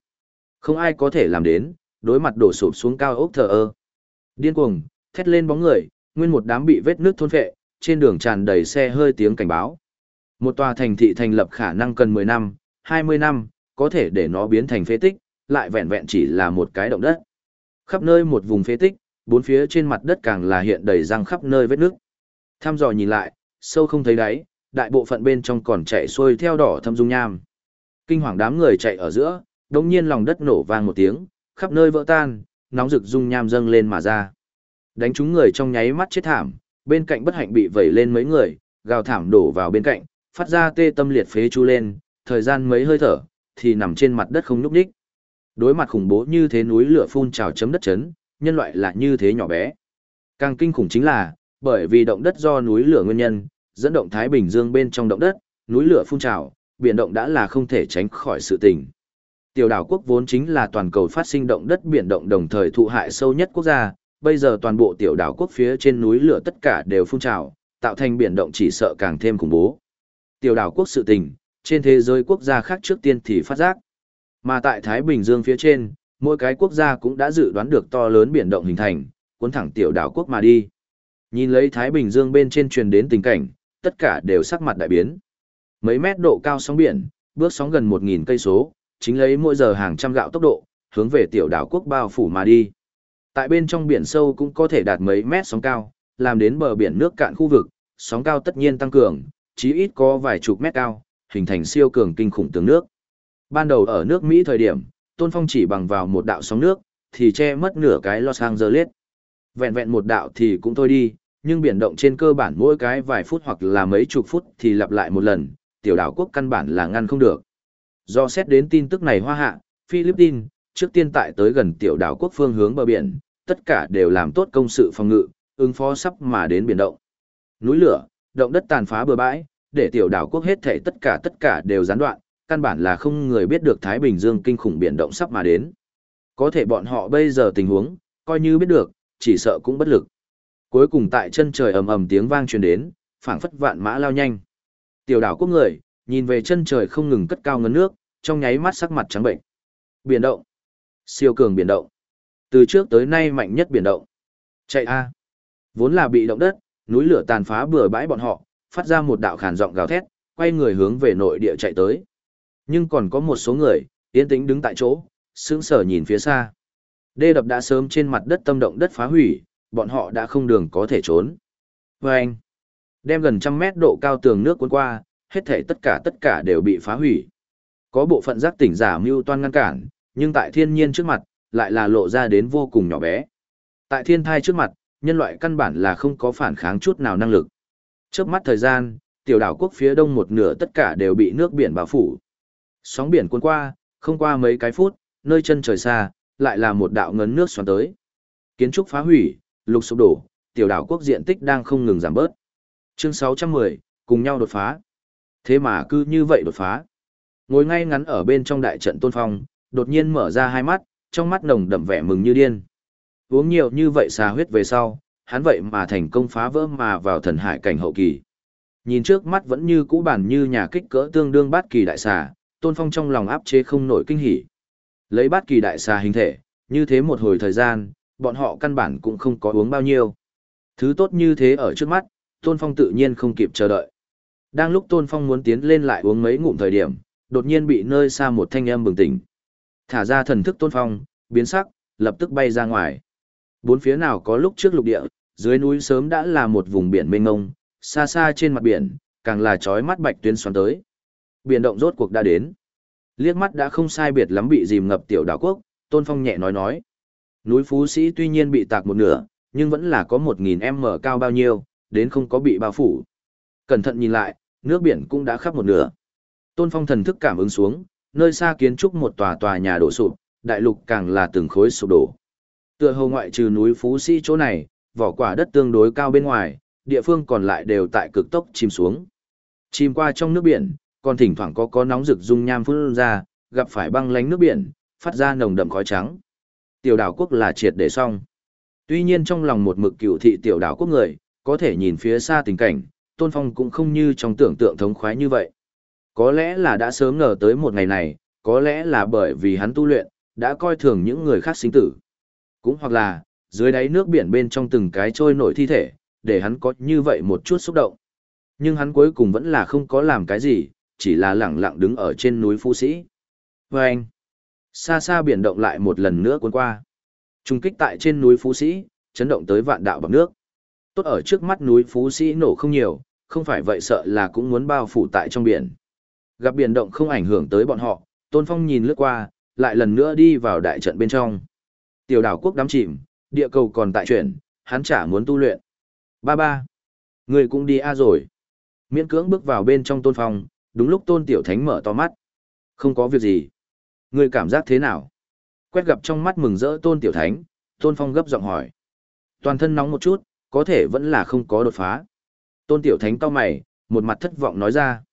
Không ai có thể làm đến, đối mặt đổ sụp xuống cao ốc thờ ơ. Điên cuồng, thét lên bóng người, nguyên một đám bị vết nước thôn phệ, trên đường tràn đầy xe hơi tiếng cảnh báo. Một tòa thành thị thành lập khả năng cần 10 năm, 20 năm, có thể để nó biến thành phế tích, lại vẹn vẹn chỉ là một cái động đất. Khắp nơi một vùng phế tích, bốn phía trên mặt đất càng là hiện đầy răng khắp nơi vết nước. Tham dò nhìn lại, sâu không thấy đáy, đại bộ phận bên trong còn chạy xuôi theo đỏ thâm dung nham. Kinh hoàng đám người chạy ở giữa, đột nhiên lòng đất nổ vang một tiếng, khắp nơi vỡ tan, nóng rực dung nham dâng lên mà ra. Đánh chúng người trong nháy mắt chết thảm, bên cạnh bất hạnh bị vẩy lên mấy người, gào thảm đổ vào bên cạnh, phát ra tê tâm liệt phế chu lên, thời gian mấy hơi thở, thì nằm trên mặt đất không nhúc nhích. Đối mặt khủng bố như thế núi lửa phun trào chấm đất chấn, nhân loại là như thế nhỏ bé. Càng kinh khủng chính là, bởi vì động đất do núi lửa nguyên nhân, dẫn động Thái Bình Dương bên trong động đất, núi lửa phun trào, biển động đã là không thể tránh khỏi sự tình. Tiểu đảo quốc vốn chính là toàn cầu phát sinh động đất biển động đồng thời thụ hại sâu nhất quốc gia, bây giờ toàn bộ tiểu đảo quốc phía trên núi lửa tất cả đều phun trào, tạo thành biển động chỉ sợ càng thêm khủng bố. Tiểu đảo quốc sự tình, trên thế giới quốc gia khác trước tiên thì phát giác. Mà tại Thái Bình Dương phía trên, mỗi cái quốc gia cũng đã dự đoán được to lớn biển động hình thành, cuốn thẳng tiểu đảo quốc mà đi. Nhìn lấy Thái Bình Dương bên trên truyền đến tình cảnh, tất cả đều sắc mặt đại biến. Mấy mét độ cao sóng biển, bước sóng gần 1000 cây số, chính lấy mỗi giờ hàng trăm gạo tốc độ, hướng về tiểu đảo quốc bao phủ mà đi. Tại bên trong biển sâu cũng có thể đạt mấy mét sóng cao, làm đến bờ biển nước cạn khu vực, sóng cao tất nhiên tăng cường, chí ít có vài chục mét cao, hình thành siêu cường kinh khủng tướng nước. Ban đầu ở nước Mỹ thời điểm, Tôn Phong chỉ bằng vào một đạo sóng nước, thì che mất nửa cái Los Angeles. Vẹn vẹn một đạo thì cũng thôi đi, nhưng biển động trên cơ bản mỗi cái vài phút hoặc là mấy chục phút thì lặp lại một lần, tiểu đảo quốc căn bản là ngăn không được. Do xét đến tin tức này hoa hạ, Philippines, trước tiên tại tới gần tiểu đảo quốc phương hướng bờ biển, tất cả đều làm tốt công sự phòng ngự, ứng phó sắp mà đến biển động. Núi lửa, động đất tàn phá bờ bãi, để tiểu đảo quốc hết thảy tất cả tất cả đều gián đoạn, căn bản là không người biết được Thái Bình Dương kinh khủng biển động sắp mà đến. Có thể bọn họ bây giờ tình huống, coi như biết được, chỉ sợ cũng bất lực. Cuối cùng tại chân trời ầm ầm tiếng vang truyền đến, phảng phất vạn mã lao nhanh. Tiểu đảo quốc người, nhìn về chân trời không ngừng cất cao ngấn nước, trong nháy mắt sắc mặt trắng bệnh. Biển động. Siêu cường biển động. Từ trước tới nay mạnh nhất biển động. Chạy a. Vốn là bị động đất, núi lửa tàn phá bừa bãi bọn họ, phát ra một đạo khàn giọng gào thét, quay người hướng về nội địa chạy tới. Nhưng còn có một số người, yên tĩnh đứng tại chỗ, sững sờ nhìn phía xa. Đê đập đã sớm trên mặt đất tâm động đất phá hủy, bọn họ đã không đường có thể trốn. Và anh, đem gần trăm mét độ cao tường nước cuốn qua, hết thể tất cả tất cả đều bị phá hủy. Có bộ phận giác tỉnh giả mưu toan ngăn cản, nhưng tại thiên nhiên trước mặt, lại là lộ ra đến vô cùng nhỏ bé. Tại thiên thai trước mặt, nhân loại căn bản là không có phản kháng chút nào năng lực. Trước mắt thời gian, tiểu đảo quốc phía đông một nửa tất cả đều bị nước biển bao phủ. Sóng biển cuốn qua, không qua mấy cái phút, nơi chân trời xa, lại là một đạo ngấn nước xoắn tới. Kiến trúc phá hủy, lục sụp đổ, tiểu đảo quốc diện tích đang không ngừng giảm bớt. Chương 610, cùng nhau đột phá. Thế mà cứ như vậy đột phá. Ngồi ngay ngắn ở bên trong đại trận tôn phong, đột nhiên mở ra hai mắt, trong mắt nồng đậm vẻ mừng như điên. Uống nhiều như vậy xà huyết về sau, hắn vậy mà thành công phá vỡ mà vào thần hải cảnh hậu kỳ. Nhìn trước mắt vẫn như cũ bản như nhà kích cỡ tương đương bát kỳ đại xà, tôn phong trong lòng áp chế không nổi kinh hỉ. Lấy bát kỳ đại xà hình thể, như thế một hồi thời gian, bọn họ căn bản cũng không có uống bao nhiêu. Thứ tốt như thế ở trước mắt, tôn phong tự nhiên không kịp chờ đợi. Đang lúc tôn phong muốn tiến lên lại uống mấy ngụm thời điểm, đột nhiên bị nơi xa một thanh âm bừng tỉnh. Thả ra thần thức tôn phong, biến sắc, lập tức bay ra ngoài. Bốn phía nào có lúc trước lục địa, dưới núi sớm đã là một vùng biển mênh mông, xa xa trên mặt biển, càng là chói mắt bạch tuyến xoắn tới. Biển động rốt cuộc đã đến. Liếc mắt đã không sai biệt lắm bị dìm ngập tiểu đảo quốc, Tôn Phong nhẹ nói nói. Núi Phú Sĩ tuy nhiên bị tạc một nửa, nhưng vẫn là có 1.000 m cao bao nhiêu, đến không có bị bao phủ. Cẩn thận nhìn lại, nước biển cũng đã khắp một nửa. Tôn Phong thần thức cảm ứng xuống, nơi xa kiến trúc một tòa tòa nhà đổ sụp, đại lục càng là từng khối sụp đổ. Tựa hồ ngoại trừ núi Phú Sĩ chỗ này, vỏ quả đất tương đối cao bên ngoài, địa phương còn lại đều tại cực tốc chìm xuống. Chìm qua trong nước biển, còn thỉnh thoảng có có nóng rực dung nham phun ra, gặp phải băng lánh nước biển, phát ra nồng đậm khói trắng. Tiểu đảo quốc là triệt để xong. Tuy nhiên trong lòng một mực cựu thị tiểu đảo quốc người, có thể nhìn phía xa tình cảnh, Tôn Phong cũng không như trong tưởng tượng thống khoái như vậy. Có lẽ là đã sớm ngờ tới một ngày này, có lẽ là bởi vì hắn tu luyện, đã coi thường những người khác sinh tử. Cũng hoặc là, dưới đáy nước biển bên trong từng cái trôi nổi thi thể, để hắn có như vậy một chút xúc động. Nhưng hắn cuối cùng vẫn là không có làm cái gì, chỉ là lẳng lặng đứng ở trên núi Phú Sĩ. Và anh, xa xa biển động lại một lần nữa cuốn qua. Trung kích tại trên núi Phú Sĩ, chấn động tới vạn đạo bằng nước. Tốt ở trước mắt núi Phú Sĩ nổ không nhiều, không phải vậy sợ là cũng muốn bao phủ tại trong biển. Gặp biển động không ảnh hưởng tới bọn họ, Tôn Phong nhìn lướt qua, lại lần nữa đi vào đại trận bên trong. Tiểu đảo quốc đắm chìm, địa cầu còn tại chuyển, hắn chả muốn tu luyện. Ba ba. Người cũng đi a rồi. Miễn cưỡng bước vào bên trong Tôn Phong, đúng lúc Tôn Tiểu Thánh mở to mắt. Không có việc gì. Ngươi cảm giác thế nào? Quét gặp trong mắt mừng rỡ Tôn Tiểu Thánh, Tôn Phong gấp giọng hỏi. Toàn thân nóng một chút, có thể vẫn là không có đột phá. Tôn Tiểu Thánh cau mày, một mặt thất vọng nói ra.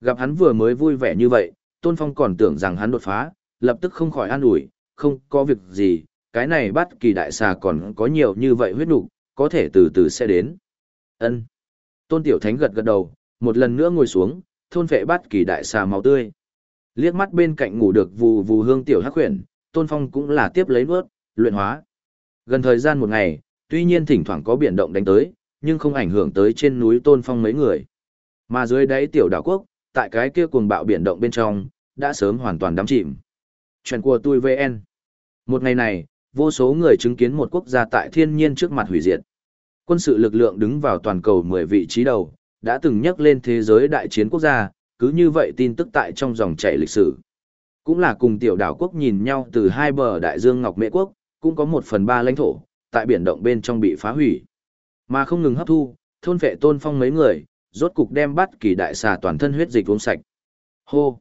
Gặp hắn vừa mới vui vẻ như vậy, Tôn Phong còn tưởng rằng hắn đột phá, lập tức không khỏi an ủi, không có việc gì, cái này bắt kỳ đại xà còn có nhiều như vậy huyết nục, có thể từ từ sẽ đến. Ân. Tôn Tiểu Thánh gật gật đầu, một lần nữa ngồi xuống, thôn vệ bắt kỳ đại xà máu tươi. Liếc mắt bên cạnh ngủ được vù vù hương tiểu hắc huyền, Tôn Phong cũng là tiếp lấy nuốt, luyện hóa. Gần thời gian một ngày, tuy nhiên thỉnh thoảng có biển động đánh tới, nhưng không ảnh hưởng tới trên núi Tôn Phong mấy người. Mà dưới đáy tiểu đảo quốc, tại cái kia cuồng bạo biển động bên trong, đã sớm hoàn toàn đắm chìm. Chuyện của tôi VN. Một ngày này, vô số người chứng kiến một quốc gia tại thiên nhiên trước mặt hủy diệt. Quân sự lực lượng đứng vào toàn cầu 10 vị trí đầu, đã từng nhắc lên thế giới đại chiến quốc gia, cứ như vậy tin tức tại trong dòng chảy lịch sử. Cũng là cùng tiểu đảo quốc nhìn nhau từ hai bờ đại dương Ngọc Mễ quốc, cũng có một phần ba lãnh thổ, tại biển động bên trong bị phá hủy. Mà không ngừng hấp thu, thôn vệ tôn phong mấy người, rốt cục đem bắt kỳ đại xà toàn thân huyết dịch uống sạch. Hô!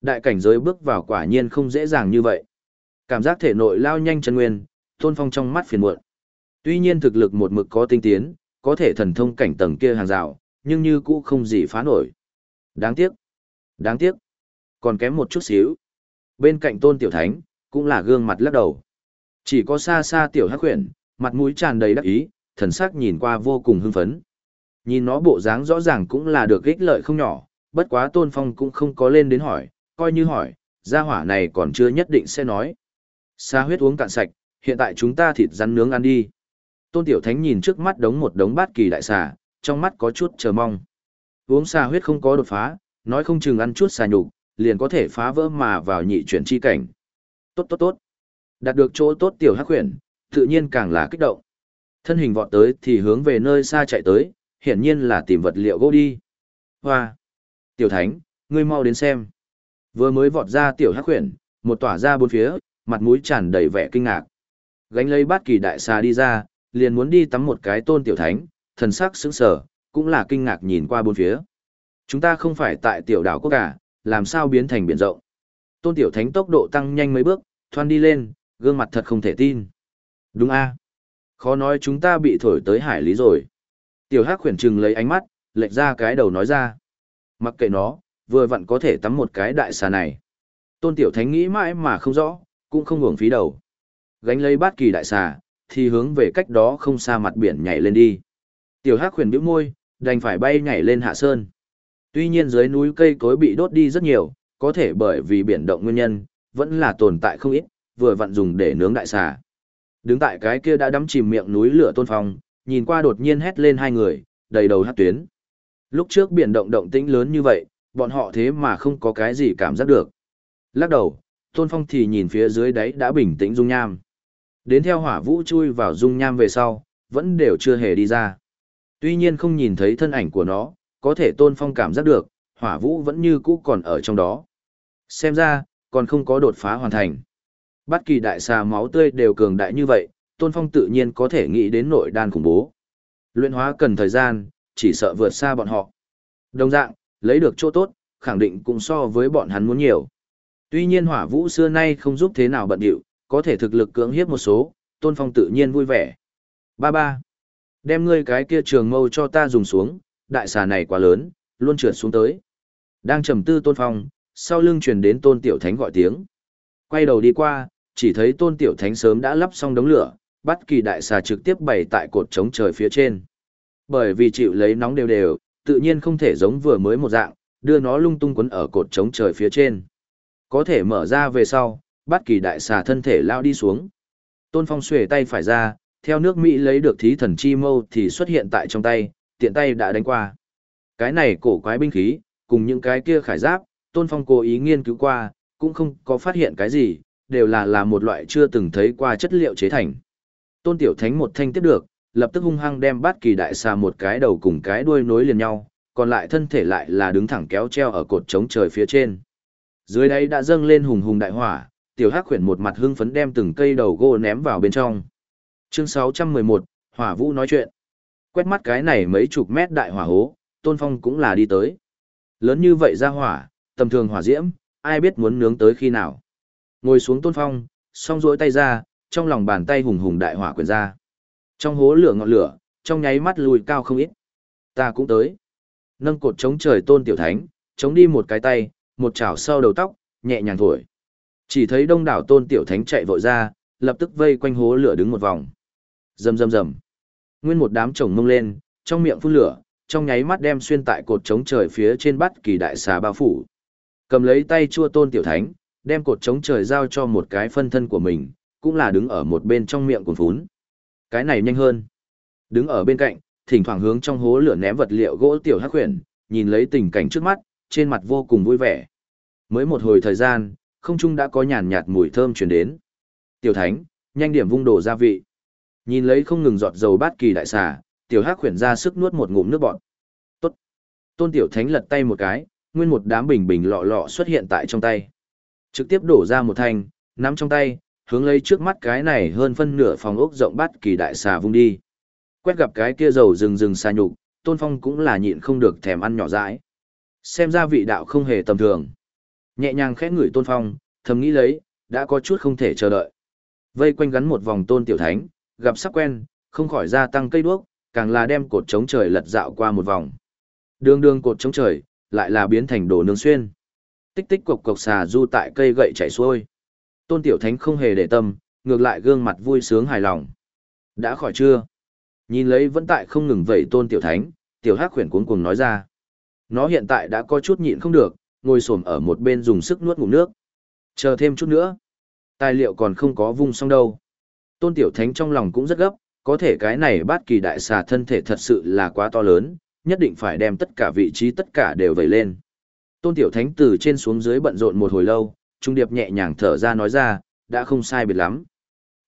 Đại cảnh giới bước vào quả nhiên không dễ dàng như vậy. Cảm giác thể nội lao nhanh chân nguyên, tôn phong trong mắt phiền muộn. Tuy nhiên thực lực một mực có tinh tiến, có thể thần thông cảnh tầng kia hàng rào, nhưng như cũ không gì phá nổi. Đáng tiếc. Đáng tiếc. Còn kém một chút xíu. Bên cạnh tôn tiểu thánh, cũng là gương mặt lắc đầu. Chỉ có xa xa tiểu hắc huyền, mặt mũi tràn đầy đắc ý, thần sắc nhìn qua vô cùng hưng phấn. Nhìn nó bộ dáng rõ ràng cũng là được ích lợi không nhỏ, bất quá tôn phong cũng không có lên đến hỏi, coi như hỏi, gia hỏa này còn chưa nhất định sẽ nói. Sa huyết uống cạn sạch, hiện tại chúng ta thịt rắn nướng ăn đi. Tôn Tiểu Thánh nhìn trước mắt đống một đống bát kỳ đại xà, trong mắt có chút chờ mong. Uống xà huyết không có đột phá, nói không chừng ăn chút xà nhục, liền có thể phá vỡ mà vào nhị chuyển chi cảnh. Tốt tốt tốt. Đạt được chỗ tốt tiểu hắc huyền, tự nhiên càng là kích động. Thân hình vọt tới thì hướng về nơi xa chạy tới, hiển nhiên là tìm vật liệu gỗ đi. Hoa! Tiểu thánh, ngươi mau đến xem. Vừa mới vọt ra tiểu hắc huyền, một tỏa ra bốn phía, mặt mũi tràn đầy vẻ kinh ngạc. Gánh lấy bát kỳ đại xà đi ra, liền muốn đi tắm một cái tôn tiểu thánh, thần sắc sững sờ, cũng là kinh ngạc nhìn qua bốn phía. Chúng ta không phải tại tiểu đảo quốc cả, làm sao biến thành biển rộng. Tôn tiểu thánh tốc độ tăng nhanh mấy bước, thoan đi lên, gương mặt thật không thể tin. Đúng a Khó nói chúng ta bị thổi tới hải lý rồi. Tiểu hắc khuyển trừng lấy ánh mắt, lệch ra cái đầu nói ra. Mặc kệ nó, vừa vặn có thể tắm một cái đại xà này. Tôn tiểu thánh nghĩ mãi mà không rõ, cũng không hưởng phí đầu. Gánh lấy bát kỳ đại xà, thì hướng về cách đó không xa mặt biển nhảy lên đi. Tiểu hắc khuyển bĩu môi, đành phải bay nhảy lên hạ sơn. Tuy nhiên dưới núi cây cối bị đốt đi rất nhiều, có thể bởi vì biển động nguyên nhân, vẫn là tồn tại không ít, vừa vặn dùng để nướng đại xà. Đứng tại cái kia đã đắm chìm miệng núi lửa tôn phong, nhìn qua đột nhiên hét lên hai người, đầy đầu hát tuyến. Lúc trước biển động động tĩnh lớn như vậy, bọn họ thế mà không có cái gì cảm giác được. Lắc đầu, tôn phong thì nhìn phía dưới đấy đã bình tĩnh dung nham. Đến theo hỏa vũ chui vào dung nham về sau, vẫn đều chưa hề đi ra. Tuy nhiên không nhìn thấy thân ảnh của nó, có thể tôn phong cảm giác được, hỏa vũ vẫn như cũ còn ở trong đó. Xem ra, còn không có đột phá hoàn thành. Bất kỳ đại xà máu tươi đều cường đại như vậy, tôn phong tự nhiên có thể nghĩ đến nội đan khủng bố. Luyện hóa cần thời gian, chỉ sợ vượt xa bọn họ. Đồng dạng, lấy được chỗ tốt, khẳng định cũng so với bọn hắn muốn nhiều. Tuy nhiên hỏa vũ xưa nay không giúp thế nào bận điệu, có thể thực lực cưỡng hiếp một số, tôn phong tự nhiên vui vẻ. Ba ba. Đem ngươi cái kia trường mâu cho ta dùng xuống, đại xà này quá lớn, luôn trượt xuống tới. Đang trầm tư tôn phong, sau lưng truyền đến tôn tiểu thánh gọi tiếng. Quay đầu đi qua, chỉ thấy tôn tiểu thánh sớm đã lắp xong đống lửa, bắt kỳ đại xà trực tiếp bày tại cột trống trời phía trên. Bởi vì chịu lấy nóng đều đều, tự nhiên không thể giống vừa mới một dạng, đưa nó lung tung quấn ở cột trống trời phía trên. Có thể mở ra về sau, bắt kỳ đại xà thân thể lao đi xuống. Tôn Phong xuề tay phải ra, theo nước Mỹ lấy được thí thần chi mâu thì xuất hiện tại trong tay, tiện tay đã đánh qua. Cái này cổ quái binh khí, cùng những cái kia khải giáp, Tôn Phong cố ý nghiên cứu qua, cũng không có phát hiện cái gì, đều là là một loại chưa từng thấy qua chất liệu chế thành. Tôn Tiểu Thánh một thanh tiếp được, lập tức hung hăng đem bát kỳ đại xà một cái đầu cùng cái đuôi nối liền nhau, còn lại thân thể lại là đứng thẳng kéo treo ở cột trống trời phía trên. Dưới đây đã dâng lên hùng hùng đại hỏa, tiểu hắc khuyển một mặt hưng phấn đem từng cây đầu gỗ ném vào bên trong. Chương 611, Hỏa Vũ nói chuyện. Quét mắt cái này mấy chục mét đại hỏa hố, Tôn Phong cũng là đi tới. Lớn như vậy ra hỏa, tầm thường hỏa diễm, ai biết muốn nướng tới khi nào. Ngồi xuống Tôn Phong, song rỗi tay ra, trong lòng bàn tay hùng hùng đại hỏa quyển ra. Trong hố lửa ngọn lửa, trong nháy mắt lùi cao không ít. Ta cũng tới. Nâng cột chống trời Tôn Tiểu Thánh, chống đi một cái tay, một chảo sau đầu tóc, nhẹ nhàng thổi. Chỉ thấy đông đảo Tôn Tiểu Thánh chạy vội ra, lập tức vây quanh hố lửa đứng một vòng. Rầm rầm rầm. Nguyên một đám chồng mông lên, trong miệng phun lửa, trong nháy mắt đem xuyên tại cột chống trời phía trên bắt kỳ đại xà bao phủ. Cầm lấy tay chua tôn tiểu thánh, đem cột chống trời giao cho một cái phân thân của mình, cũng là đứng ở một bên trong miệng cuồn phún. Cái này nhanh hơn. Đứng ở bên cạnh, thỉnh thoảng hướng trong hố lửa ném vật liệu gỗ tiểu hắc huyền, nhìn lấy tình cảnh trước mắt, trên mặt vô cùng vui vẻ. Mới một hồi thời gian, không trung đã có nhàn nhạt mùi thơm truyền đến. Tiểu thánh, nhanh điểm vung đổ gia vị. Nhìn lấy không ngừng giọt dầu bát kỳ đại xà, tiểu hắc khuyển ra sức nuốt một ngụm nước bọt. Tốt. Tôn tiểu thánh lật tay một cái, nguyên một đám bình bình lọ lọ xuất hiện tại trong tay. Trực tiếp đổ ra một thanh, nắm trong tay, hướng lấy trước mắt cái này hơn phân nửa phòng ốc rộng bát kỳ đại xà vung đi. Quét gặp cái kia dầu rừng rừng xà nhục, Tôn Phong cũng là nhịn không được thèm ăn nhỏ dãi. Xem ra vị đạo không hề tầm thường. Nhẹ nhàng khẽ ngửi Tôn Phong, thầm nghĩ lấy, đã có chút không thể chờ đợi. Vây quanh gắn một vòng Tôn Tiểu Thánh, gặp sắc quen, không khỏi gia tăng cây đuốc, càng là đem cột chống trời lật dạo qua một vòng. Đường đường cột chống trời, lại là biến thành đồ nương xuyên. Tích tích cục cục xà du tại cây gậy chảy xuôi. Tôn Tiểu Thánh không hề để tâm, ngược lại gương mặt vui sướng hài lòng. Đã khỏi chưa? Nhìn lấy vẫn tại không ngừng vẩy Tôn Tiểu Thánh, Tiểu Hắc khuyển cuống cuồng nói ra. Nó hiện tại đã có chút nhịn không được, ngồi xổm ở một bên dùng sức nuốt ngụm nước. Chờ thêm chút nữa. Tài liệu còn không có vung xong đâu. Tôn Tiểu Thánh trong lòng cũng rất gấp, có thể cái này bát kỳ đại xà thân thể thật sự là quá to lớn, nhất định phải đem tất cả vị trí tất cả đều vẩy lên. Tôn Tiểu Thánh từ trên xuống dưới bận rộn một hồi lâu, Trung Điệp nhẹ nhàng thở ra nói ra, đã không sai biệt lắm.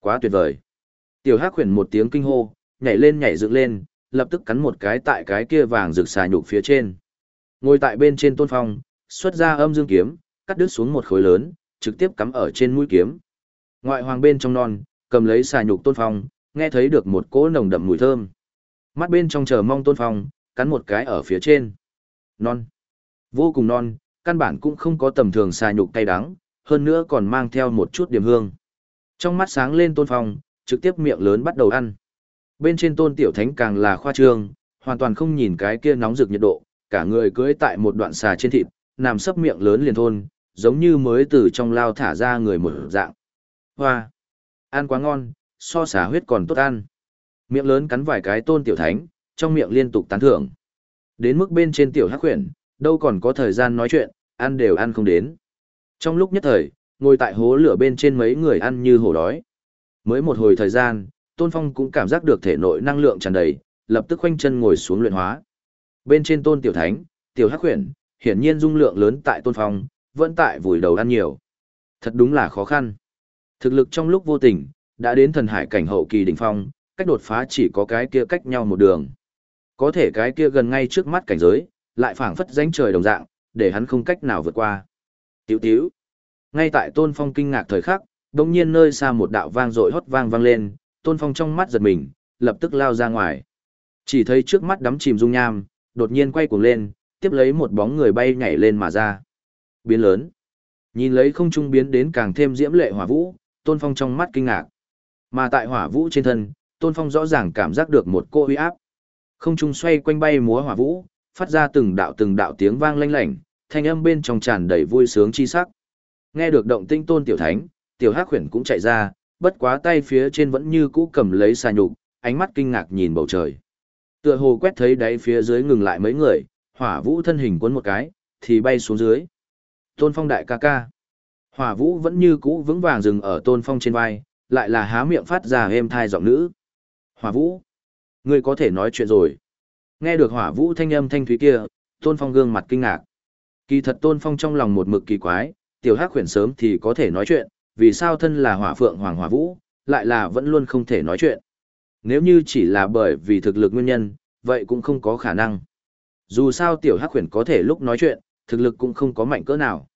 Quá tuyệt vời. Tiểu Hắc khuyển một tiếng kinh hô, nhảy lên nhảy dựng lên, lập tức cắn một cái tại cái kia vàng rực xà nhục phía trên. Ngồi tại bên trên tôn phong, xuất ra âm dương kiếm, cắt đứt xuống một khối lớn, trực tiếp cắm ở trên mũi kiếm. Ngoại hoàng bên trong non, cầm lấy xà nhục tôn phong, nghe thấy được một cỗ nồng đậm mùi thơm. Mắt bên trong chờ mong tôn phong, cắn một cái ở phía trên. Non. Vô cùng non, căn bản cũng không có tầm thường xà nhục cay đắng, hơn nữa còn mang theo một chút điểm hương. Trong mắt sáng lên tôn phong, trực tiếp miệng lớn bắt đầu ăn. Bên trên tôn tiểu thánh càng là khoa trương, hoàn toàn không nhìn cái kia nóng rực nhiệt độ, cả người cưỡi tại một đoạn xà trên thịt, nằm sấp miệng lớn liền thôn, giống như mới từ trong lao thả ra người một dạng. Hoa! Ăn quá ngon, so xả huyết còn tốt ăn. Miệng lớn cắn vài cái tôn tiểu thánh, trong miệng liên tục tán thưởng. Đến mức bên trên tiểu hắc khuyển, đâu còn có thời gian nói chuyện, ăn đều ăn không đến. Trong lúc nhất thời, ngồi tại hố lửa bên trên mấy người ăn như hổ đói. Mới một hồi thời gian, Tôn Phong cũng cảm giác được thể nội năng lượng tràn đầy, lập tức khoanh chân ngồi xuống luyện hóa. Bên trên Tôn Tiểu Thánh, Tiểu Hắc Huyền, hiển nhiên dung lượng lớn tại Tôn Phong, vẫn tại vùi đầu ăn nhiều. Thật đúng là khó khăn. Thực lực trong lúc vô tình, đã đến thần hải cảnh hậu kỳ đỉnh phong, cách đột phá chỉ có cái kia cách nhau một đường. Có thể cái kia gần ngay trước mắt cảnh giới, lại phảng phất danh trời đồng dạng, để hắn không cách nào vượt qua. Tiểu tiểu. Ngay tại Tôn Phong kinh ngạc thời khắc, đồng nhiên nơi xa một đạo vang dội hót vang vang lên, Tôn Phong trong mắt giật mình, lập tức lao ra ngoài. Chỉ thấy trước mắt đắm chìm dung nham, đột nhiên quay cuồng lên, tiếp lấy một bóng người bay nhảy lên mà ra. Biến lớn. Nhìn lấy không trung biến đến càng thêm diễm lệ hỏa vũ, Tôn Phong trong mắt kinh ngạc. Mà tại hỏa vũ trên thân, Tôn Phong rõ ràng cảm giác được một cô uy áp. Không trung xoay quanh bay múa hỏa vũ, phát ra từng đạo từng đạo tiếng vang lanh lảnh, thanh âm bên trong tràn đầy vui sướng chi sắc. Nghe được động tinh Tôn Tiểu Thánh, Tiểu Hắc Huyền cũng chạy ra, bất quá tay phía trên vẫn như cũ cầm lấy xà nhục, ánh mắt kinh ngạc nhìn bầu trời. Tựa hồ quét thấy đáy phía dưới ngừng lại mấy người, hỏa vũ thân hình cuốn một cái, thì bay xuống dưới. Tôn Phong đại ca ca. Hỏa vũ vẫn như cũ vững vàng dừng ở Tôn Phong trên vai, lại là há miệng phát ra êm thai giọng nữ. Hỏa vũ, ngươi có thể nói chuyện rồi. Nghe được hỏa vũ thanh âm thanh thúy kia, Tôn Phong gương mặt kinh ngạc. Kỳ thật Tôn Phong trong lòng một mực kỳ quái, tiểu hắc khuyển sớm thì có thể nói chuyện, vì sao thân là hỏa phượng hoàng hỏa vũ, lại là vẫn luôn không thể nói chuyện. Nếu như chỉ là bởi vì thực lực nguyên nhân, vậy cũng không có khả năng. Dù sao tiểu hắc huyền có thể lúc nói chuyện, thực lực cũng không có mạnh cỡ nào.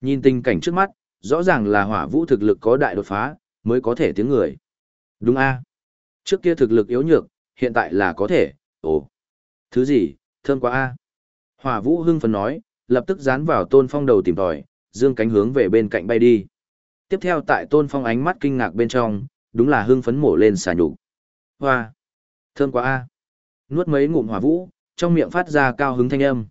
Nhìn tình cảnh trước mắt, rõ ràng là hỏa vũ thực lực có đại đột phá, mới có thể tiếng người. Đúng a Trước kia thực lực yếu nhược, hiện tại là có thể, ồ. Thứ gì, thơm quá a Hỏa vũ hưng phấn nói, lập tức dán vào tôn phong đầu tìm tòi, dương cánh hướng về bên cạnh bay đi. Tiếp theo tại tôn phong ánh mắt kinh ngạc bên trong, đúng là hưng phấn mổ lên xà nhục. Hoa! Thơm quá a Nuốt mấy ngụm hỏa vũ, trong miệng phát ra cao hứng thanh âm.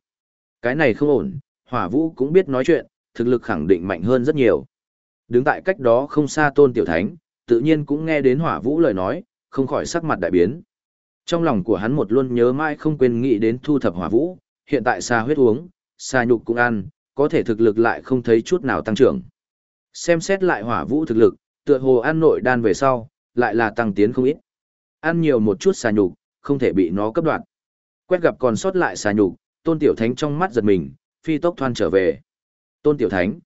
Cái này không ổn, hỏa vũ cũng biết nói chuyện, thực lực khẳng định mạnh hơn rất nhiều. Đứng tại cách đó không xa tôn tiểu thánh, tự nhiên cũng nghe đến hỏa vũ lời nói, không khỏi sắc mặt đại biến. Trong lòng của hắn một luôn nhớ mãi không quên nghĩ đến thu thập hỏa vũ, hiện tại xa huyết uống, xa nhục cũng ăn, có thể thực lực lại không thấy chút nào tăng trưởng. Xem xét lại hỏa vũ thực lực, tựa hồ ăn nội đan về sau, lại là tăng tiến không ít. Ăn nhiều một chút xà nhục, không thể bị nó cấp đoạn. Quét gặp còn sót lại xà nhục, tôn tiểu thánh trong mắt giật mình, phi tốc thoan trở về. Tôn tiểu thánh,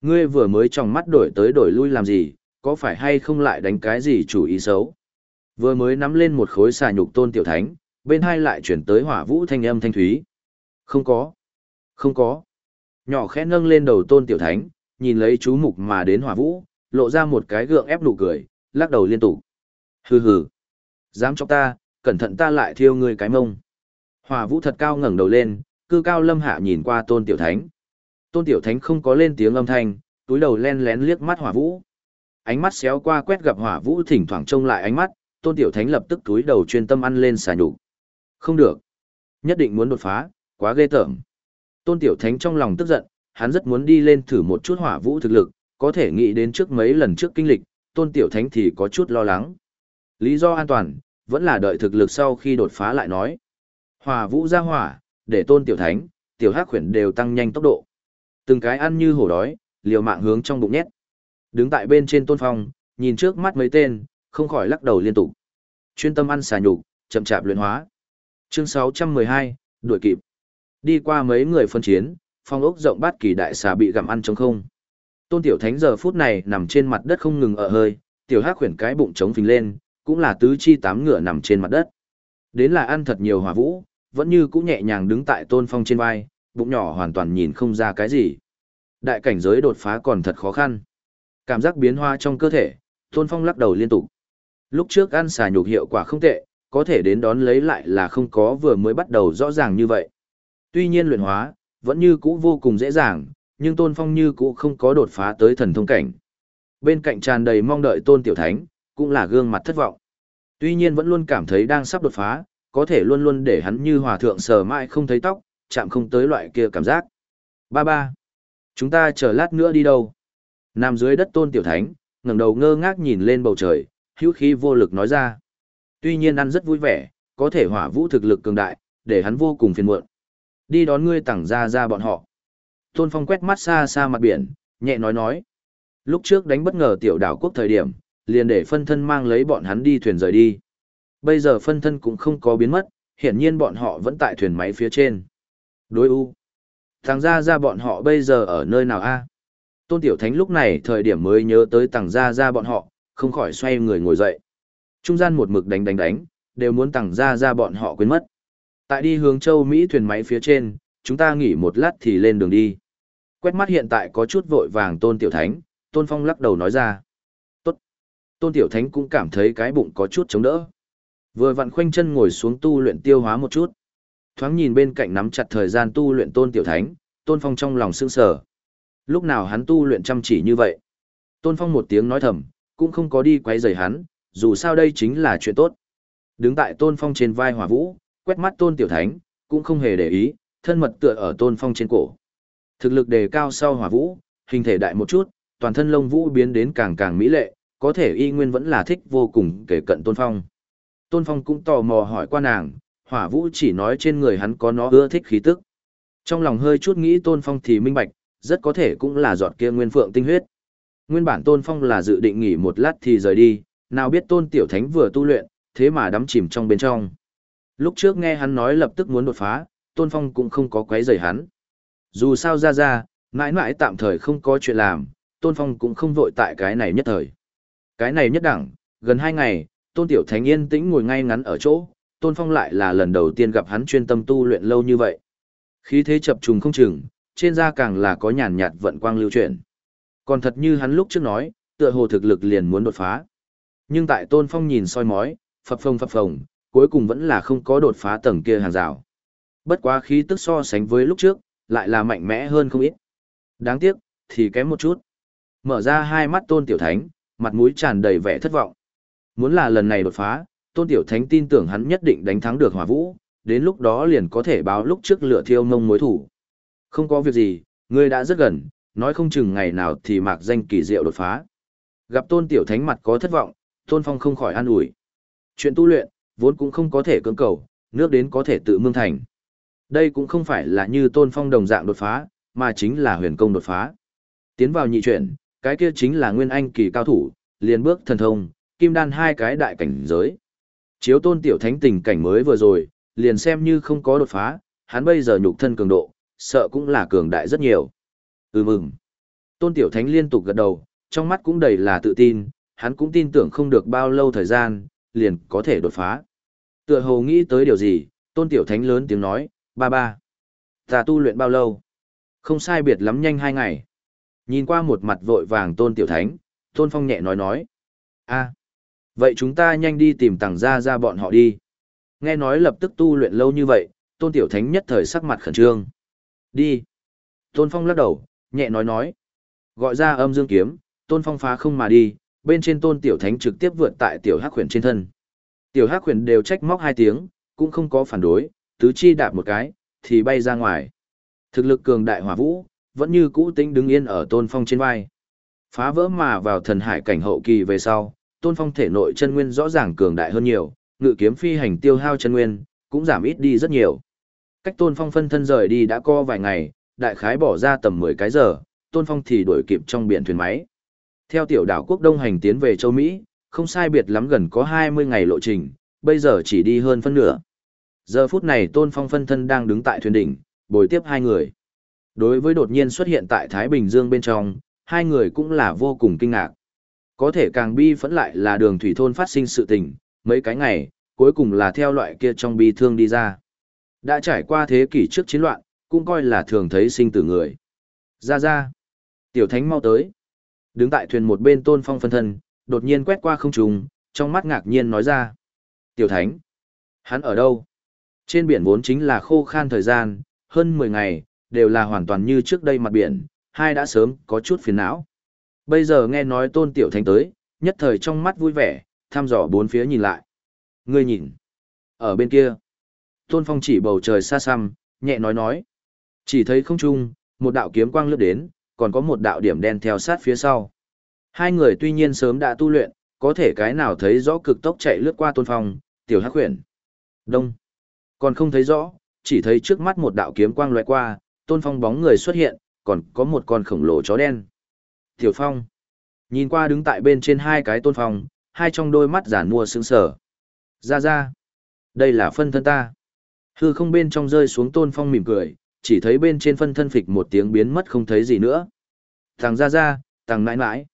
ngươi vừa mới trong mắt đổi tới đổi lui làm gì, có phải hay không lại đánh cái gì chủ ý xấu? Vừa mới nắm lên một khối xà nhục tôn tiểu thánh, bên hai lại chuyển tới hỏa vũ thanh âm thanh thúy. Không có. Không có. Nhỏ khẽ nâng lên đầu tôn tiểu thánh, nhìn lấy chú mục mà đến hỏa vũ, lộ ra một cái gượng ép nụ cười, lắc đầu liên tục. Hừ hừ. Dám cho ta, cẩn thận ta lại thiêu ngươi cái mông. Hỏa vũ thật cao ngẩng đầu lên, cư cao lâm hạ nhìn qua tôn tiểu thánh. Tôn tiểu thánh không có lên tiếng âm thanh, túi đầu len lén liếc mắt hỏa vũ. Ánh mắt xéo qua quét gặp hỏa vũ thỉnh thoảng trông lại ánh mắt, tôn tiểu thánh lập tức túi đầu chuyên tâm ăn lên xà nhục. Không được. Nhất định muốn đột phá, quá ghê tởm. Tôn tiểu thánh trong lòng tức giận, hắn rất muốn đi lên thử một chút hỏa vũ thực lực, có thể nghĩ đến trước mấy lần trước kinh lịch, tôn tiểu thánh thì có chút lo lắng. Lý do an toàn, vẫn là đợi thực lực sau khi đột phá lại nói. Hỏa vũ ra hỏa, để tôn tiểu thánh, tiểu hắc khuyển đều tăng nhanh tốc độ. Từng cái ăn như hổ đói, liều mạng hướng trong bụng nhét. Đứng tại bên trên tôn phong, nhìn trước mắt mấy tên, không khỏi lắc đầu liên tục. Chuyên tâm ăn xà nhục, chậm chạp luyện hóa. Chương 612, đuổi kịp. Đi qua mấy người phân chiến, phong ốc rộng bát kỳ đại xà bị gặm ăn trống không. Tôn Tiểu Thánh giờ phút này nằm trên mặt đất không ngừng ở hơi, tiểu hắc khuyển cái bụng trống phình lên, cũng là tứ chi tám ngựa nằm trên mặt đất. Đến là ăn thật nhiều hỏa vũ, vẫn như cũng nhẹ nhàng đứng tại tôn phong trên vai, bụng nhỏ hoàn toàn nhìn không ra cái gì. Đại cảnh giới đột phá còn thật khó khăn. Cảm giác biến hoa trong cơ thể, tôn phong lắc đầu liên tục. Lúc trước ăn xà nhục hiệu quả không tệ, có thể đến đón lấy lại là không có vừa mới bắt đầu rõ ràng như vậy. Tuy nhiên luyện hóa, vẫn như cũ vô cùng dễ dàng, nhưng tôn phong như cũ không có đột phá tới thần thông cảnh. Bên cạnh tràn đầy mong đợi tôn tiểu thánh, cũng là gương mặt thất vọng. Tuy nhiên vẫn luôn cảm thấy đang sắp đột phá, có thể luôn luôn để hắn như hòa thượng sờ mãi không thấy tóc, chạm không tới loại kia cảm giác. Ba ba. Chúng ta chờ lát nữa đi đâu? Nằm dưới đất tôn tiểu thánh, ngẩng đầu ngơ ngác nhìn lên bầu trời, hữu khí vô lực nói ra. Tuy nhiên ăn rất vui vẻ, có thể hỏa vũ thực lực cường đại, để hắn vô cùng phiền muộn. Đi đón ngươi tẳng ra ra bọn họ. Tôn Phong quét mắt xa xa mặt biển, nhẹ nói nói. Lúc trước đánh bất ngờ tiểu đảo quốc thời điểm, liền để phân thân mang lấy bọn hắn đi thuyền rời đi. Bây giờ phân thân cũng không có biến mất, hiển nhiên bọn họ vẫn tại thuyền máy phía trên. Đối u. Thằng Gia Gia bọn họ bây giờ ở nơi nào a? Tôn Tiểu Thánh lúc này thời điểm mới nhớ tới tàng Gia Gia bọn họ, không khỏi xoay người ngồi dậy. Trung gian một mực đánh đánh đánh, đều muốn tàng Gia Gia bọn họ quên mất. Tại đi hướng châu Mỹ thuyền máy phía trên, chúng ta nghỉ một lát thì lên đường đi. Quét mắt hiện tại có chút vội vàng Tôn Tiểu Thánh, Tôn Phong lắc đầu nói ra. Tốt. Tôn Tiểu Thánh cũng cảm thấy cái bụng có chút chống đỡ. Vừa vặn khoanh chân ngồi xuống tu luyện tiêu hóa một chút. Thoáng nhìn bên cạnh nắm chặt thời gian tu luyện Tôn Tiểu Thánh, Tôn Phong trong lòng sững sờ. Lúc nào hắn tu luyện chăm chỉ như vậy? Tôn Phong một tiếng nói thầm, cũng không có đi quấy rầy hắn, dù sao đây chính là chuyện tốt. Đứng tại Tôn Phong trên vai Hỏa Vũ, quét mắt Tôn Tiểu Thánh, cũng không hề để ý, thân mật tựa ở Tôn Phong trên cổ. Thực lực đề cao sau Hỏa Vũ, hình thể đại một chút, toàn thân lông vũ biến đến càng càng mỹ lệ, có thể y nguyên vẫn là thích vô cùng kể cận Tôn Phong. Tôn Phong cũng tò mò hỏi qua nàng, Hỏa Vũ chỉ nói trên người hắn có nó ưa thích khí tức. Trong lòng hơi chút nghĩ Tôn Phong thì minh bạch, rất có thể cũng là giọt kia nguyên phượng tinh huyết. Nguyên bản Tôn Phong là dự định nghỉ một lát thì rời đi, nào biết Tôn Tiểu Thánh vừa tu luyện, thế mà đắm chìm trong bên trong. Lúc trước nghe hắn nói lập tức muốn đột phá, Tôn Phong cũng không có quấy rầy hắn. Dù sao ra ra, mãi mãi tạm thời không có chuyện làm, Tôn Phong cũng không vội tại cái này nhất thời. Cái này nhất đẳng, gần hai ngày, Tôn Tiểu Thánh yên tĩnh ngồi ngay ngắn ở chỗ, Tôn Phong lại là lần đầu tiên gặp hắn chuyên tâm tu luyện lâu như vậy. Khí thế chập trùng không chừng, trên da càng là có nhàn nhạt vận quang lưu chuyển. Còn thật như hắn lúc trước nói, tựa hồ thực lực liền muốn đột phá. Nhưng tại Tôn Phong nhìn soi mói, phập phồng phập phồng, cuối cùng vẫn là không có đột phá tầng kia hàng rào. Bất quá khí tức so sánh với lúc trước, lại là mạnh mẽ hơn không ít. Đáng tiếc, thì kém một chút. Mở ra hai mắt Tôn Tiểu Thánh, mặt mũi tràn đầy vẻ thất vọng. Muốn là lần này đột phá, Tôn Tiểu Thánh tin tưởng hắn nhất định đánh thắng được Hỏa Vũ, đến lúc đó liền có thể báo lúc trước lửa thiêu mông mối thủ. Không có việc gì, ngươi đã rất gần, nói không chừng ngày nào thì mạc danh kỳ diệu đột phá. Gặp Tôn Tiểu Thánh mặt có thất vọng, Tôn Phong không khỏi an ủi. Chuyện tu luyện, vốn cũng không có thể cưỡng cầu, nước đến có thể tự mương thành. Đây cũng không phải là như Tôn Phong đồng dạng đột phá, mà chính là huyền công đột phá. Tiến vào nhị chuyển, cái kia chính là nguyên anh kỳ cao thủ, liền bước thần thông, kim đan hai cái đại cảnh giới. Chiếu tôn tiểu thánh tình cảnh mới vừa rồi, liền xem như không có đột phá, hắn bây giờ nhục thân cường độ, sợ cũng là cường đại rất nhiều. Ừ mừng. Tôn tiểu thánh liên tục gật đầu, trong mắt cũng đầy là tự tin, hắn cũng tin tưởng không được bao lâu thời gian, liền có thể đột phá. Tựa hồ nghĩ tới điều gì, tôn tiểu thánh lớn tiếng nói, ba ba. Ta tu luyện bao lâu? Không sai biệt lắm nhanh hai ngày. Nhìn qua một mặt vội vàng tôn tiểu thánh, tôn phong nhẹ nói nói. a vậy chúng ta nhanh đi tìm tàng gia ra bọn họ đi. Nghe nói lập tức tu luyện lâu như vậy, tôn tiểu thánh nhất thời sắc mặt khẩn trương. Đi. Tôn phong lắc đầu, nhẹ nói nói. Gọi ra âm dương kiếm, tôn phong phá không mà đi, bên trên tôn tiểu thánh trực tiếp vượt tại tiểu hắc khuyển trên thân. Tiểu hắc khuyển đều trách móc hai tiếng, cũng không có phản đối, tứ chi đạp một cái, thì bay ra ngoài. Thực lực cường đại hỏa vũ, vẫn như cũ tính đứng yên ở tôn phong trên vai. Phá vỡ mà vào thần hải cảnh hậu kỳ về sau, tôn phong thể nội chân nguyên rõ ràng cường đại hơn nhiều, ngự kiếm phi hành tiêu hao chân nguyên, cũng giảm ít đi rất nhiều. Cách tôn phong phân thân rời đi đã co vài ngày, đại khái bỏ ra tầm 10 cái giờ, tôn phong thì đuổi kịp trong biển thuyền máy. Theo tiểu đảo quốc đông hành tiến về châu Mỹ, không sai biệt lắm gần có 20 ngày lộ trình, bây giờ chỉ đi hơn phân nửa. Giờ phút này tôn phong phân thân đang đứng tại thuyền đỉnh, bồi tiếp hai người. Đối với đột nhiên xuất hiện tại Thái Bình Dương bên trong, hai người cũng là vô cùng kinh ngạc. Có thể càng bi phẫn lại là đường thủy thôn phát sinh sự tình, mấy cái ngày, cuối cùng là theo loại kia trong bi thương đi ra. Đã trải qua thế kỷ trước chiến loạn, cũng coi là thường thấy sinh tử người. Ra ra. Tiểu thánh mau tới. Đứng tại thuyền một bên tôn phong phân thân, đột nhiên quét qua không trùng, trong mắt ngạc nhiên nói ra. Tiểu thánh. Hắn ở đâu? Trên biển vốn chính là khô khan thời gian, hơn 10 ngày, đều là hoàn toàn như trước đây mặt biển, hai đã sớm có chút phiền não. Bây giờ nghe nói tôn tiểu thánh tới, nhất thời trong mắt vui vẻ, thăm dò bốn phía nhìn lại. Ngươi nhìn. Ở bên kia. Tôn phong chỉ bầu trời xa xăm, nhẹ nói nói. Chỉ thấy không trung, một đạo kiếm quang lướt đến, còn có một đạo điểm đen theo sát phía sau. Hai người tuy nhiên sớm đã tu luyện, có thể cái nào thấy rõ cực tốc chạy lướt qua tôn phong, tiểu hắc huyền. Đông. Còn không thấy rõ, chỉ thấy trước mắt một đạo kiếm quang loại qua, tôn phong bóng người xuất hiện, còn có một con khổng lồ chó đen. Tiểu Phong. Nhìn qua đứng tại bên trên hai cái tôn phong, hai trong đôi mắt giản mua sững sờ. Ra ra. Đây là phân thân ta. Hư không bên trong rơi xuống tôn phong mỉm cười, chỉ thấy bên trên phân thân phịch một tiếng biến mất không thấy gì nữa. Thằng ra ra, thằng mãi mãi.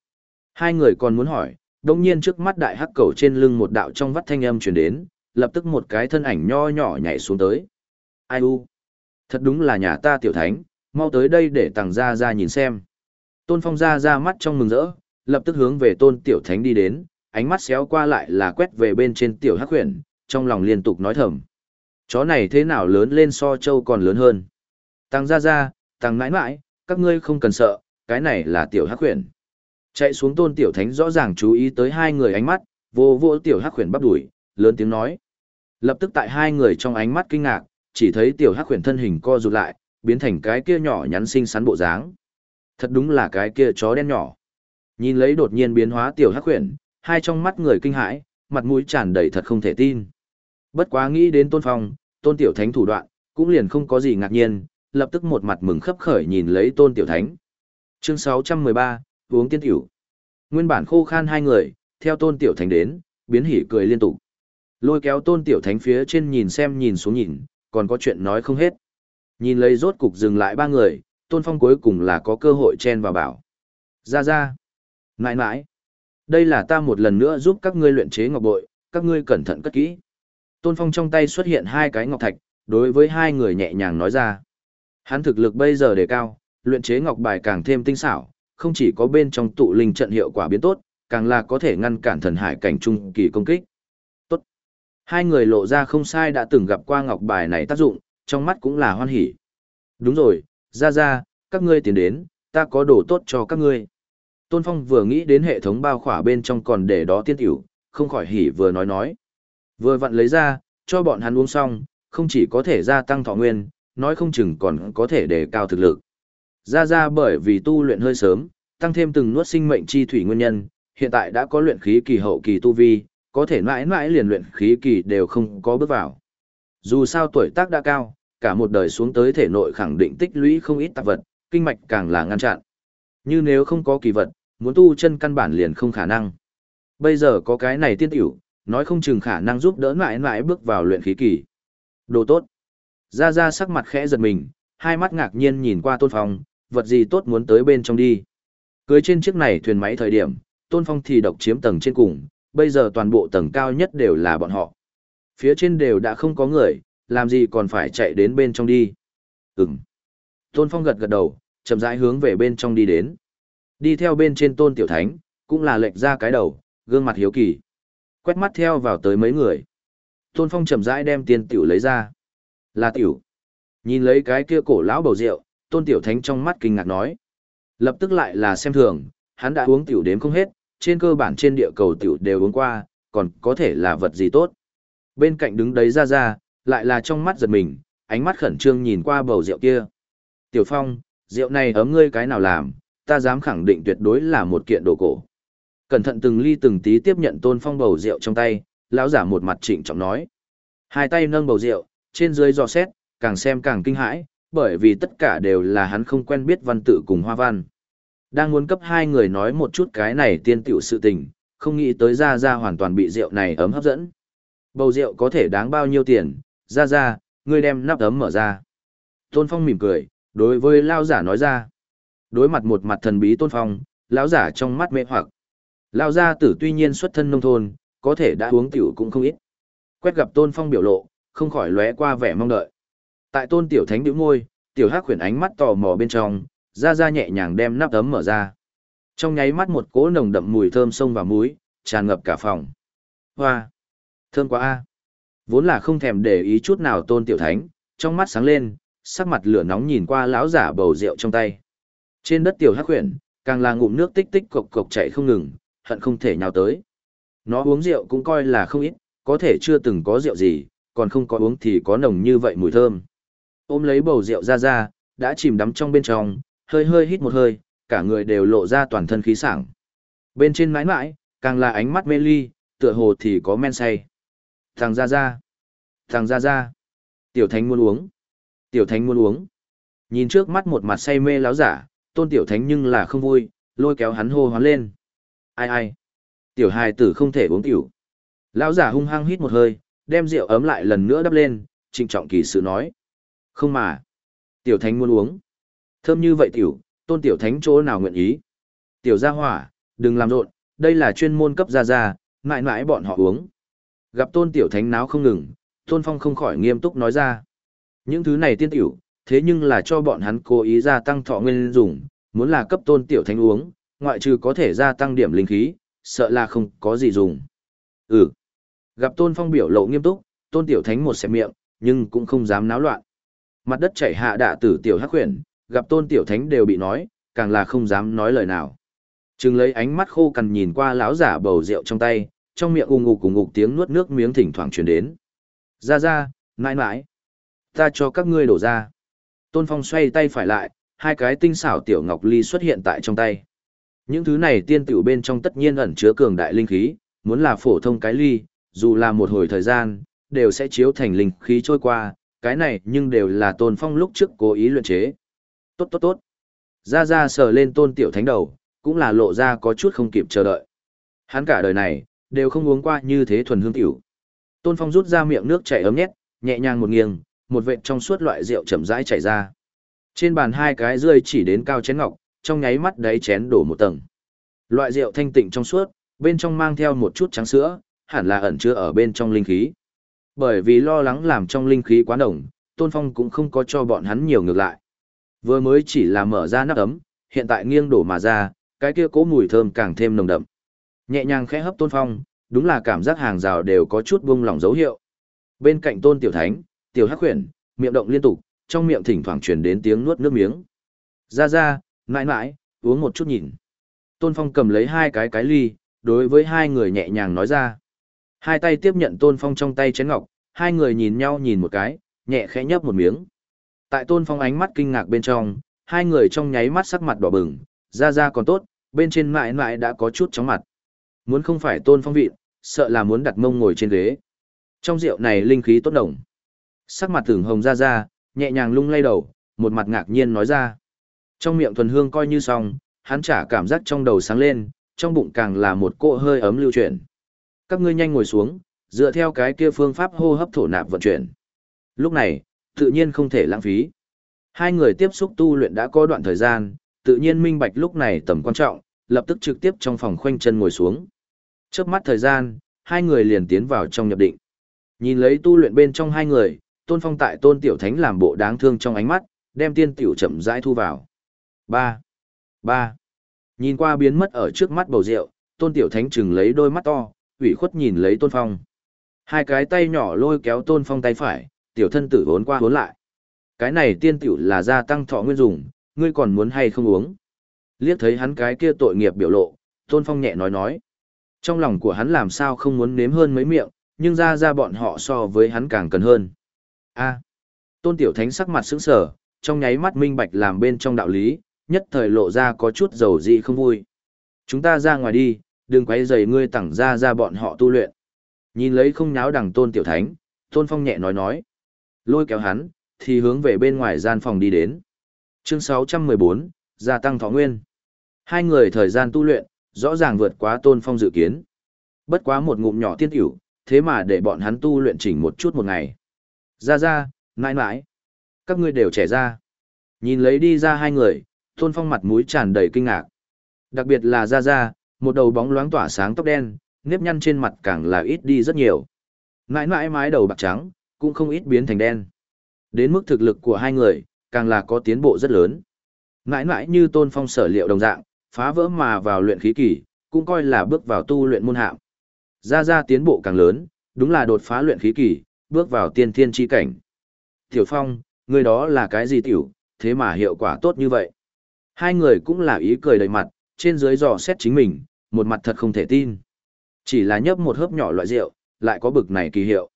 Hai người còn muốn hỏi, đồng nhiên trước mắt đại hắc cầu trên lưng một đạo trong vắt thanh âm truyền đến, lập tức một cái thân ảnh nho nhỏ nhảy xuống tới. Ai u? Thật đúng là nhà ta tiểu thánh, mau tới đây để tàng ra ra nhìn xem. Tôn Phong ra ra mắt trong mừng rỡ, lập tức hướng về tôn tiểu thánh đi đến, ánh mắt xéo qua lại là quét về bên trên tiểu hắc huyền, trong lòng liên tục nói thầm. Chó này thế nào lớn lên so châu còn lớn hơn. Tăng ra ra, tăng mãi mãi, các ngươi không cần sợ, cái này là tiểu hắc huyền. Chạy xuống tôn tiểu thánh rõ ràng chú ý tới hai người ánh mắt, vô vô tiểu hắc huyền bắp đuổi, lớn tiếng nói. Lập tức tại hai người trong ánh mắt kinh ngạc, chỉ thấy tiểu hắc huyền thân hình co rụt lại, biến thành cái kia nhỏ nhắn xinh xắn bộ dáng. Thật đúng là cái kia chó đen nhỏ. Nhìn lấy đột nhiên biến hóa tiểu hắc huyền, hai trong mắt người kinh hãi, mặt mũi tràn đầy thật không thể tin. Bất quá nghĩ đến tôn phong, tôn tiểu thánh thủ đoạn, cũng liền không có gì ngạc nhiên, lập tức một mặt mừng khấp khởi nhìn lấy tôn tiểu thánh. Chương 613, uống tiên tiểu. Nguyên bản khô khan hai người, theo tôn tiểu thánh đến, biến hỉ cười liên tục. Lôi kéo tôn tiểu thánh phía trên nhìn xem nhìn xuống nhìn, còn có chuyện nói không hết. Nhìn lấy rốt cục dừng lại ba người, tôn phong cuối cùng là có cơ hội chen vào bảo. Ra ra. Nãi nãi. Đây là ta một lần nữa giúp các ngươi luyện chế ngọc bội, các ngươi cẩn thận cất kỹ. Tôn Phong trong tay xuất hiện hai cái ngọc thạch, đối với hai người nhẹ nhàng nói ra. Hắn thực lực bây giờ đề cao, luyện chế ngọc bài càng thêm tinh xảo, không chỉ có bên trong tụ linh trận hiệu quả biến tốt, càng là có thể ngăn cản thần hải cảnh trung kỳ công kích. Tốt. Hai người lộ ra không sai đã từng gặp qua ngọc bài này tác dụng, trong mắt cũng là hoan hỉ. Đúng rồi, ra ra, các ngươi tiến đến, ta có đồ tốt cho các ngươi. Tôn Phong vừa nghĩ đến hệ thống bao khỏa bên trong còn để đó tiên tiểu, không khỏi hỉ vừa nói nói. Vừa vặn lấy ra, cho bọn hắn uống xong, không chỉ có thể gia tăng thọ nguyên, nói không chừng còn có thể đề cao thực lực. Ra ra bởi vì tu luyện hơi sớm, tăng thêm từng nuốt sinh mệnh chi thủy nguyên nhân, hiện tại đã có luyện khí kỳ hậu kỳ tu vi, có thể mãi mãi liền luyện khí kỳ đều không có bước vào. Dù sao tuổi tác đã cao, cả một đời xuống tới thể nội khẳng định tích lũy không ít tạp vật, kinh mạch càng là ngăn chặn. Như nếu không có kỳ vật, muốn tu chân căn bản liền không khả năng. Bây giờ có cái này tiên tiểu, nói không chừng khả năng giúp đỡ mãi mãi bước vào luyện khí kỳ. Đồ tốt. Ra ra sắc mặt khẽ giật mình, hai mắt ngạc nhiên nhìn qua tôn phong, vật gì tốt muốn tới bên trong đi. Cưới trên chiếc này thuyền máy thời điểm, tôn phong thì độc chiếm tầng trên cùng, bây giờ toàn bộ tầng cao nhất đều là bọn họ. Phía trên đều đã không có người, làm gì còn phải chạy đến bên trong đi. Ừm. Tôn phong gật gật đầu, chậm rãi hướng về bên trong đi đến. Đi theo bên trên tôn tiểu thánh, cũng là lệch ra cái đầu, gương mặt hiếu kỳ. Quét mắt theo vào tới mấy người. Tôn phong chậm rãi đem tiền tiểu lấy ra. Là tiểu. Nhìn lấy cái kia cổ lão bầu rượu, tôn tiểu thánh trong mắt kinh ngạc nói. Lập tức lại là xem thường, hắn đã uống tiểu đếm không hết, trên cơ bản trên địa cầu tiểu đều uống qua, còn có thể là vật gì tốt. Bên cạnh đứng đấy ra ra, lại là trong mắt giật mình, ánh mắt khẩn trương nhìn qua bầu rượu kia. Tiểu Phong, rượu này ấm ngươi cái nào làm, ta dám khẳng định tuyệt đối là một kiện đồ cổ. Cẩn thận từng ly từng tí tiếp nhận Tôn Phong bầu rượu trong tay, lão giả một mặt trịnh trọng nói. Hai tay nâng bầu rượu, trên dưới dò xét, càng xem càng kinh hãi, bởi vì tất cả đều là hắn không quen biết văn tự cùng hoa văn. Đang muốn cấp hai người nói một chút cái này tiên tiểu sự tình, không nghĩ tới ra ra hoàn toàn bị rượu này ấm hấp dẫn. Bầu rượu có thể đáng bao nhiêu tiền, ra ra, ngươi đem nắp ấm mở ra. Tôn Phong mỉm cười, đối với lao giả nói ra. Đối mặt một mặt thần bí Tôn Phong, lão giả trong mắt mê hoặc. Lao gia tử tuy nhiên xuất thân nông thôn, có thể đã uống tiểu cũng không ít. Quét gặp Tôn Phong biểu lộ, không khỏi lóe qua vẻ mong đợi. Tại Tôn Tiểu Thánh bĩu môi, Tiểu Hắc khuyển ánh mắt tò mò bên trong, ra ra nhẹ nhàng đem nắp ấm mở ra. Trong nháy mắt một cỗ nồng đậm mùi thơm sông và muối, tràn ngập cả phòng. Hoa! Thơm quá a! Vốn là không thèm để ý chút nào Tôn Tiểu Thánh, trong mắt sáng lên, sắc mặt lửa nóng nhìn qua lão giả bầu rượu trong tay. Trên đất Tiểu Hắc khuyển, càng là ngụm nước tích tích cộc cộc chảy không ngừng, hận không thể nhào tới. Nó uống rượu cũng coi là không ít, có thể chưa từng có rượu gì, còn không có uống thì có nồng như vậy mùi thơm. Ôm lấy bầu rượu ra ra, đã chìm đắm trong bên trong, hơi hơi hít một hơi, cả người đều lộ ra toàn thân khí sảng. Bên trên mãi mãi, càng là ánh mắt mê ly, tựa hồ thì có men say. Thằng ra ra, thằng ra ra, tiểu thánh muốn uống, tiểu thánh muốn uống. Nhìn trước mắt một mặt say mê láo giả, tôn tiểu thánh nhưng là không vui, lôi kéo hắn hô hoán lên. Ai ai? Tiểu hài tử không thể uống tiểu. Lão giả hung hăng hít một hơi, đem rượu ấm lại lần nữa đắp lên, trịnh trọng kỳ sự nói. Không mà. Tiểu thánh muốn uống. Thơm như vậy tiểu, tôn tiểu thánh chỗ nào nguyện ý. Tiểu gia hỏa, đừng làm rộn, đây là chuyên môn cấp gia gia, mãi mãi bọn họ uống. Gặp tôn tiểu thánh náo không ngừng, tôn phong không khỏi nghiêm túc nói ra. Những thứ này tiên tiểu, thế nhưng là cho bọn hắn cố ý gia tăng thọ nguyên dùng, muốn là cấp tôn tiểu thánh uống, ngoại trừ có thể gia tăng điểm linh khí, sợ là không có gì dùng. Ừ. Gặp Tôn Phong biểu lộ nghiêm túc, Tôn Tiểu Thánh một xẹp miệng, nhưng cũng không dám náo loạn. Mặt đất chảy hạ đạ tử Tiểu Hắc Huyền, gặp Tôn Tiểu Thánh đều bị nói, càng là không dám nói lời nào. Trừng lấy ánh mắt khô cằn nhìn qua lão giả bầu rượu trong tay, trong miệng ù ngục cùng ngục tiếng nuốt nước miếng thỉnh thoảng truyền đến. Ra ra, mãi mãi. Ta cho các ngươi đổ ra. Tôn Phong xoay tay phải lại, hai cái tinh xảo tiểu ngọc ly xuất hiện tại trong tay. Những thứ này tiên tiểu bên trong tất nhiên ẩn chứa cường đại linh khí, muốn là phổ thông cái ly, dù là một hồi thời gian, đều sẽ chiếu thành linh khí trôi qua, cái này nhưng đều là tôn phong lúc trước cố ý luyện chế. Tốt tốt tốt. Ra ra sờ lên tôn tiểu thánh đầu, cũng là lộ ra có chút không kịp chờ đợi. Hắn cả đời này, đều không uống qua như thế thuần hương tiểu. Tôn phong rút ra miệng nước chảy ấm nhét, nhẹ nhàng một nghiêng, một vệt trong suốt loại rượu chậm rãi chảy ra. Trên bàn hai cái rơi chỉ đến cao chén ngọc, trong nháy mắt đáy chén đổ một tầng. Loại rượu thanh tịnh trong suốt, bên trong mang theo một chút trắng sữa, hẳn là ẩn chứa ở bên trong linh khí. Bởi vì lo lắng làm trong linh khí quá nồng, Tôn Phong cũng không có cho bọn hắn nhiều ngược lại. Vừa mới chỉ là mở ra nắp ấm, hiện tại nghiêng đổ mà ra, cái kia cố mùi thơm càng thêm nồng đậm. Nhẹ nhàng khẽ hấp Tôn Phong, đúng là cảm giác hàng rào đều có chút buông lỏng dấu hiệu. Bên cạnh Tôn Tiểu Thánh, Tiểu Hắc Huyền, miệng động liên tục, trong miệng thỉnh thoảng truyền đến tiếng nuốt nước miếng. Ra ra, mãi mãi, uống một chút nhìn. Tôn Phong cầm lấy hai cái cái ly, đối với hai người nhẹ nhàng nói ra. Hai tay tiếp nhận Tôn Phong trong tay chén ngọc, hai người nhìn nhau nhìn một cái, nhẹ khẽ nhấp một miếng. Tại Tôn Phong ánh mắt kinh ngạc bên trong, hai người trong nháy mắt sắc mặt đỏ bừng, ra ra còn tốt, bên trên mãi mãi đã có chút chóng mặt. Muốn không phải Tôn Phong vị, sợ là muốn đặt mông ngồi trên ghế. Trong rượu này linh khí tốt đồng. Sắc mặt tưởng hồng ra ra, nhẹ nhàng lung lay đầu, một mặt ngạc nhiên nói ra. Trong miệng thuần hương coi như xong, hắn chả cảm giác trong đầu sáng lên, trong bụng càng là một cỗ hơi ấm lưu chuyển. Các ngươi nhanh ngồi xuống, dựa theo cái kia phương pháp hô hấp thổ nạp vận chuyển. Lúc này, tự nhiên không thể lãng phí. Hai người tiếp xúc tu luyện đã có đoạn thời gian, tự nhiên minh bạch lúc này tầm quan trọng, lập tức trực tiếp trong phòng khoanh chân ngồi xuống. Chớp mắt thời gian, hai người liền tiến vào trong nhập định. Nhìn lấy tu luyện bên trong hai người, Tôn Phong tại Tôn Tiểu Thánh làm bộ đáng thương trong ánh mắt, đem tiên tiểu chậm rãi thu vào. Ba, ba. Nhìn qua biến mất ở trước mắt bầu rượu, Tôn Tiểu Thánh chừng lấy đôi mắt to, ủy khuất nhìn lấy Tôn Phong. Hai cái tay nhỏ lôi kéo Tôn Phong tay phải, tiểu thân tử vốn qua vốn lại. Cái này tiên tiểu là gia tăng thọ nguyên dùng, ngươi còn muốn hay không uống. Liếc thấy hắn cái kia tội nghiệp biểu lộ, Tôn Phong nhẹ nói nói. Trong lòng của hắn làm sao không muốn nếm hơn mấy miệng, nhưng ra ra bọn họ so với hắn càng cần hơn. A. Tôn Tiểu Thánh sắc mặt sững sờ, trong nháy mắt minh bạch làm bên trong đạo lý, nhất thời lộ ra có chút dầu dị không vui. Chúng ta ra ngoài đi, đừng quấy rầy ngươi tẳng ra ra bọn họ tu luyện. Nhìn lấy không nháo đằng Tôn Tiểu Thánh, Tôn Phong nhẹ nói nói. Lôi kéo hắn, thì hướng về bên ngoài gian phòng đi đến. Chương 614, gia tăng thọ nguyên. Hai người thời gian tu luyện, rõ ràng vượt quá Tôn Phong dự kiến. Bất quá một ngụm nhỏ tiên tiểu, thế mà để bọn hắn tu luyện chỉnh một chút một ngày. Ra ra, nãi nãi, Các ngươi đều trẻ ra. Nhìn lấy đi ra hai người, Tôn Phong mặt mũi tràn đầy kinh ngạc. Đặc biệt là ra ra, một đầu bóng loáng tỏa sáng tóc đen, nếp nhăn trên mặt càng là ít đi rất nhiều. Nãi nãi mái đầu bạc trắng, cũng không ít biến thành đen. Đến mức thực lực của hai người, càng là có tiến bộ rất lớn. Nãi nãi như Tôn Phong sở liệu đồng dạng, phá vỡ mà vào luyện khí kỳ, cũng coi là bước vào tu luyện môn hạng. Ra ra tiến bộ càng lớn, đúng là đột phá luyện khí kỳ, bước vào tiên thiên chi cảnh. Tiểu Phong, người đó là cái gì tiểu, thế mà hiệu quả tốt như vậy. Hai người cũng là ý cười đầy mặt, trên dưới dò xét chính mình, một mặt thật không thể tin. Chỉ là nhấp một hớp nhỏ loại rượu, lại có bực này kỳ hiệu.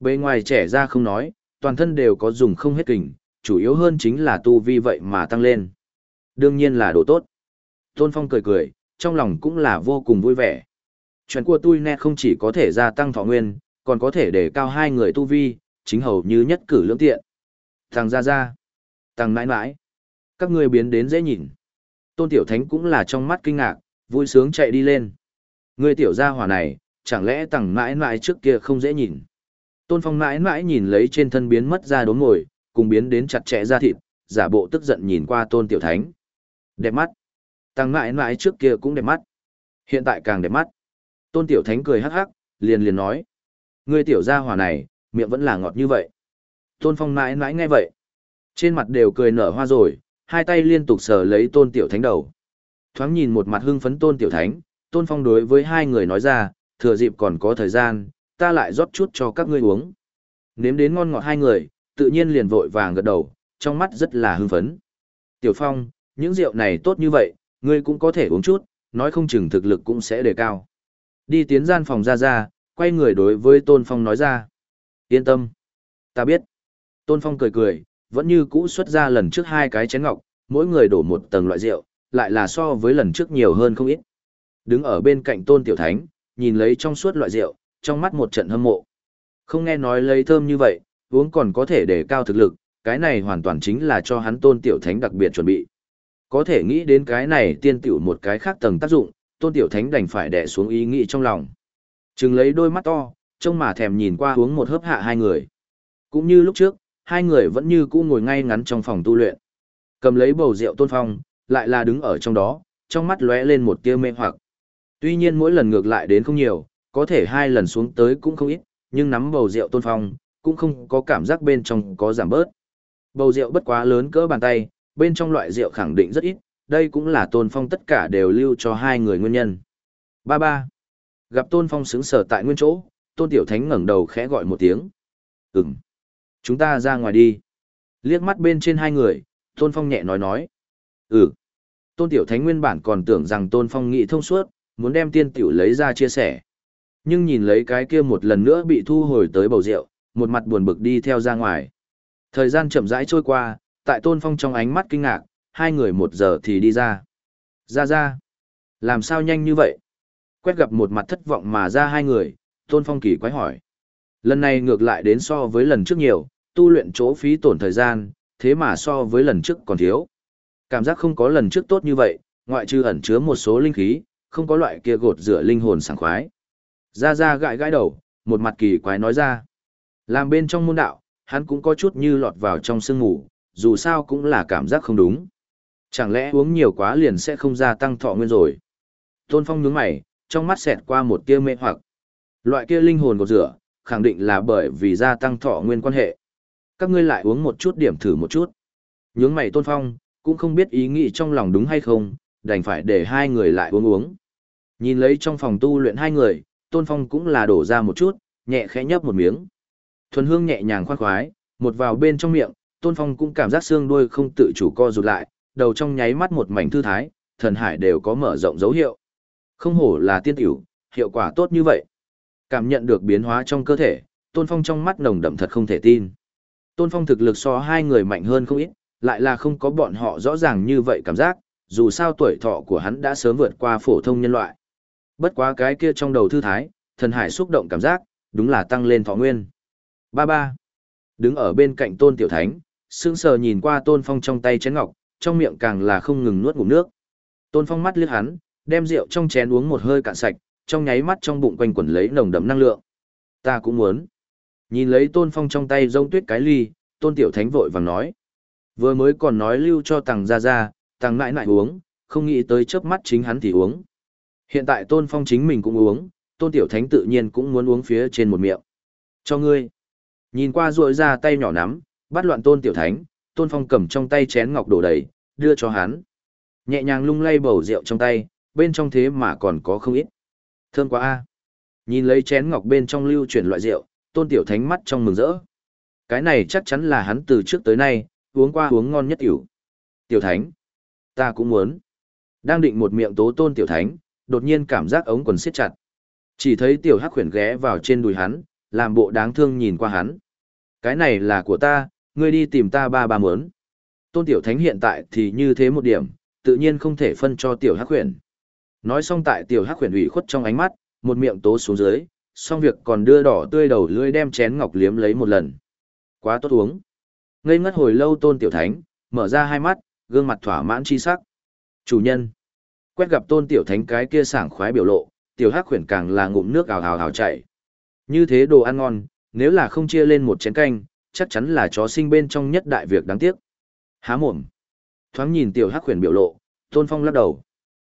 Bề ngoài trẻ ra không nói, toàn thân đều có dùng không hết kình, chủ yếu hơn chính là tu vi vậy mà tăng lên. Đương nhiên là đồ tốt. Tôn Phong cười cười, trong lòng cũng là vô cùng vui vẻ. Chuyện của tôi nè không chỉ có thể gia tăng thọ nguyên, còn có thể để cao hai người tu vi, chính hầu như nhất cử lưỡng tiện. Thằng ra ra, thằng mãi mãi, các ngươi biến đến dễ nhìn. Tôn Tiểu Thánh cũng là trong mắt kinh ngạc, vui sướng chạy đi lên. Ngươi tiểu gia hỏa này, chẳng lẽ thằng mãi mãi trước kia không dễ nhìn. Tôn Phong mãi mãi nhìn lấy trên thân biến mất ra đốm ngồi, cùng biến đến chặt chẽ ra thịt, giả bộ tức giận nhìn qua Tôn Tiểu Thánh. Đẹp mắt. Tăng mãi mãi trước kia cũng đẹp mắt. Hiện tại càng đẹp mắt. Tôn Tiểu Thánh cười hắc hắc, liền liền nói. Ngươi tiểu gia hỏa này, miệng vẫn là ngọt như vậy. Tôn Phong mãi mãi nghe vậy. Trên mặt đều cười nở hoa rồi, hai tay liên tục sờ lấy Tôn Tiểu Thánh đầu. Thoáng nhìn một mặt hưng phấn Tôn Tiểu Thánh, Tôn Phong đối với hai người nói ra, thừa dịp còn có thời gian, ta lại rót chút cho các ngươi uống. Nếm đến ngon ngọt hai người, tự nhiên liền vội vàng gật đầu, trong mắt rất là hưng phấn. Tiểu Phong, những rượu này tốt như vậy, ngươi cũng có thể uống chút, nói không chừng thực lực cũng sẽ đề cao. Đi tiến gian phòng ra ra, quay người đối với Tôn Phong nói ra. Yên tâm. Ta biết. Tôn Phong cười cười, vẫn như cũ xuất ra lần trước hai cái chén ngọc, mỗi người đổ một tầng loại rượu, lại là so với lần trước nhiều hơn không ít. Đứng ở bên cạnh Tôn Tiểu Thánh, nhìn lấy trong suốt loại rượu, trong mắt một trận hâm mộ. Không nghe nói lấy thơm như vậy, uống còn có thể để cao thực lực, cái này hoàn toàn chính là cho hắn Tôn Tiểu Thánh đặc biệt chuẩn bị. Có thể nghĩ đến cái này tiên tiểu một cái khác tầng tác dụng, Tôn Tiểu Thánh đành phải đè xuống ý nghĩ trong lòng. Trừng lấy đôi mắt to, trông mà thèm nhìn qua uống một hớp hạ hai người. Cũng như lúc trước, hai người vẫn như cũ ngồi ngay ngắn trong phòng tu luyện. Cầm lấy bầu rượu tôn phong, lại là đứng ở trong đó, trong mắt lóe lên một tia mê hoặc. Tuy nhiên mỗi lần ngược lại đến không nhiều, có thể hai lần xuống tới cũng không ít, nhưng nắm bầu rượu tôn phong, cũng không có cảm giác bên trong có giảm bớt. Bầu rượu bất quá lớn cỡ bàn tay, bên trong loại rượu khẳng định rất ít, đây cũng là tôn phong tất cả đều lưu cho hai người nguyên nhân. Ba ba. Gặp tôn phong xứng sở tại nguyên chỗ, tôn tiểu thánh ngẩng đầu khẽ gọi một tiếng. Ừm. Chúng ta ra ngoài đi. Liếc mắt bên trên hai người, tôn phong nhẹ nói nói. Ừ. Tôn tiểu thánh nguyên bản còn tưởng rằng tôn phong nghĩ thông suốt, muốn đem tiên tiểu lấy ra chia sẻ. Nhưng nhìn lấy cái kia một lần nữa bị thu hồi tới bầu rượu, một mặt buồn bực đi theo ra ngoài. Thời gian chậm rãi trôi qua, tại tôn phong trong ánh mắt kinh ngạc, hai người một giờ thì đi ra. Ra ra. Làm sao nhanh như vậy? Quét gặp một mặt thất vọng mà ra hai người, tôn phong kỳ quái hỏi. Lần này ngược lại đến so với lần trước nhiều, tu luyện chỗ phí tổn thời gian, thế mà so với lần trước còn thiếu. Cảm giác không có lần trước tốt như vậy, ngoại trừ ẩn chứa một số linh khí, không có loại kia gột rửa linh hồn sảng khoái. Ra ra gãi gãi đầu, một mặt kỳ quái nói ra. Làm bên trong môn đạo, hắn cũng có chút như lọt vào trong sương ngủ, dù sao cũng là cảm giác không đúng. Chẳng lẽ uống nhiều quá liền sẽ không gia tăng thọ nguyên rồi. Tôn Phong nhướng mày, trong mắt xẹt qua một tia mê hoặc. Loại kia linh hồn gột rửa, khẳng định là bởi vì gia tăng thọ nguyên quan hệ. Các ngươi lại uống một chút điểm thử một chút. Nhướng mày Tôn Phong, cũng không biết ý nghĩ trong lòng đúng hay không, đành phải để hai người lại uống uống. Nhìn lấy trong phòng tu luyện hai người, Tôn Phong cũng là đổ ra một chút, nhẹ khẽ nhấp một miếng. Thuần hương nhẹ nhàng khoan khoái, một vào bên trong miệng, Tôn Phong cũng cảm giác xương đuôi không tự chủ co rụt lại, đầu trong nháy mắt một mảnh thư thái, thần hải đều có mở rộng dấu hiệu. Không hổ là tiên tiểu, hiệu quả tốt như vậy. Cảm nhận được biến hóa trong cơ thể, Tôn Phong trong mắt nồng đậm thật không thể tin. Tôn Phong thực lực so hai người mạnh hơn không ít, lại là không có bọn họ rõ ràng như vậy cảm giác, dù sao tuổi thọ của hắn đã sớm vượt qua phổ thông nhân loại. Bất quá cái kia trong đầu thư thái, thần hải xúc động cảm giác, đúng là tăng lên thọ nguyên. Ba ba. Đứng ở bên cạnh tôn tiểu thánh, sững sờ nhìn qua tôn phong trong tay chén ngọc, trong miệng càng là không ngừng nuốt ngụm nước. Tôn phong mắt liếc hắn, đem rượu trong chén uống một hơi cạn sạch, trong nháy mắt trong bụng quanh quẩn lấy nồng đậm năng lượng. Ta cũng muốn. Nhìn lấy tôn phong trong tay rông tuyết cái ly, tôn tiểu thánh vội vàng nói. Vừa mới còn nói lưu cho tàng ra ra, tàng mãi mãi uống, không nghĩ tới chớp mắt chính hắn thì uống. Hiện tại tôn phong chính mình cũng uống, tôn tiểu thánh tự nhiên cũng muốn uống phía trên một miệng. Cho ngươi. Nhìn qua dội ra tay nhỏ nắm, bắt loạn tôn tiểu thánh, tôn phong cầm trong tay chén ngọc đổ đầy, đưa cho hắn. Nhẹ nhàng lung lay bầu rượu trong tay, bên trong thế mà còn có không ít. Thơm quá a. Nhìn lấy chén ngọc bên trong lưu chuyển loại rượu, tôn tiểu thánh mắt trong mừng rỡ. Cái này chắc chắn là hắn từ trước tới nay, uống qua uống ngon nhất tiểu. Tiểu thánh. Ta cũng muốn. Đang định một miệng tố tôn tiểu thánh, đột nhiên cảm giác ống quần siết chặt. Chỉ thấy tiểu hắc khuyển ghé vào trên đùi hắn, làm bộ đáng thương nhìn qua hắn. Cái này là của ta, ngươi đi tìm ta ba ba mớn. Tôn tiểu thánh hiện tại thì như thế một điểm, tự nhiên không thể phân cho tiểu hắc Huyền. Nói xong tại tiểu hắc Huyền ủy khuất trong ánh mắt, một miệng tố xuống dưới, xong việc còn đưa đỏ tươi đầu lưỡi đem chén ngọc liếm lấy một lần. Quá tốt uống. Ngây ngất hồi lâu tôn tiểu thánh, mở ra hai mắt, gương mặt thỏa mãn chi sắc. Chủ nhân. Quét gặp tôn tiểu thánh cái kia sảng khoái biểu lộ, tiểu hắc Huyền càng là ngụm nước ào ào ào chảy. Như thế đồ ăn ngon, nếu là không chia lên một chén canh, chắc chắn là chó sinh bên trong nhất đại việc đáng tiếc. Há mồm. Thoáng nhìn tiểu hắc khuyển biểu lộ, tôn phong lắc đầu.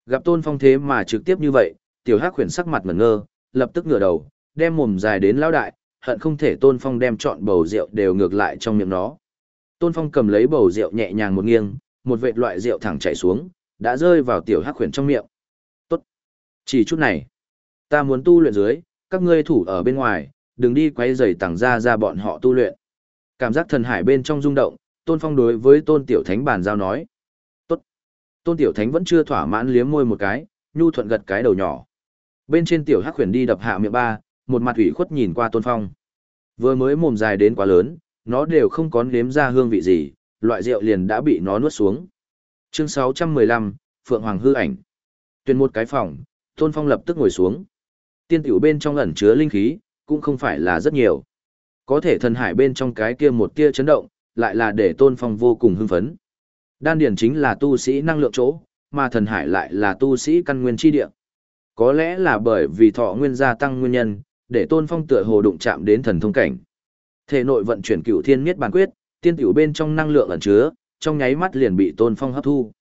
Gặp tôn phong thế mà trực tiếp như vậy, tiểu hắc khuyển sắc mặt mẩn ngơ, lập tức ngửa đầu, đem mồm dài đến lão đại, hận không thể tôn phong đem trọn bầu rượu đều ngược lại trong miệng nó. Tôn phong cầm lấy bầu rượu nhẹ nhàng một nghiêng, một vệt loại rượu thẳng chảy xuống, đã rơi vào tiểu hắc khuyển trong miệng. Tốt. Chỉ chút này. Ta muốn tu luyện dưới, các ngươi thủ ở bên ngoài, đừng đi quay rầy tàng ra ra bọn họ tu luyện. Cảm giác thần hải bên trong rung động, tôn phong đối với tôn tiểu thánh bàn giao nói. Tốt. Tôn tiểu thánh vẫn chưa thỏa mãn liếm môi một cái, nhu thuận gật cái đầu nhỏ. Bên trên tiểu hắc khuyển đi đập hạ miệng ba, một mặt ủy khuất nhìn qua tôn phong. Vừa mới mồm dài đến quá lớn, nó đều không có nếm ra hương vị gì, loại rượu liền đã bị nó nuốt xuống. Chương 615, Phượng Hoàng hư ảnh. Tuyển một cái phòng, Tôn Phong lập tức ngồi xuống. Tiên tiểu bên trong ẩn chứa linh khí, cũng không phải là rất nhiều. Có thể thần hải bên trong cái kia một tia chấn động, lại là để Tôn Phong vô cùng hưng phấn. Đan điển chính là tu sĩ năng lượng chỗ, mà thần hải lại là tu sĩ căn nguyên chi địa. Có lẽ là bởi vì thọ nguyên gia tăng nguyên nhân, để Tôn Phong tựa hồ đụng chạm đến thần thông cảnh. Thể nội vận chuyển cửu thiên miết bản quyết, tiên tiểu bên trong năng lượng ẩn chứa, trong nháy mắt liền bị Tôn Phong hấp thu.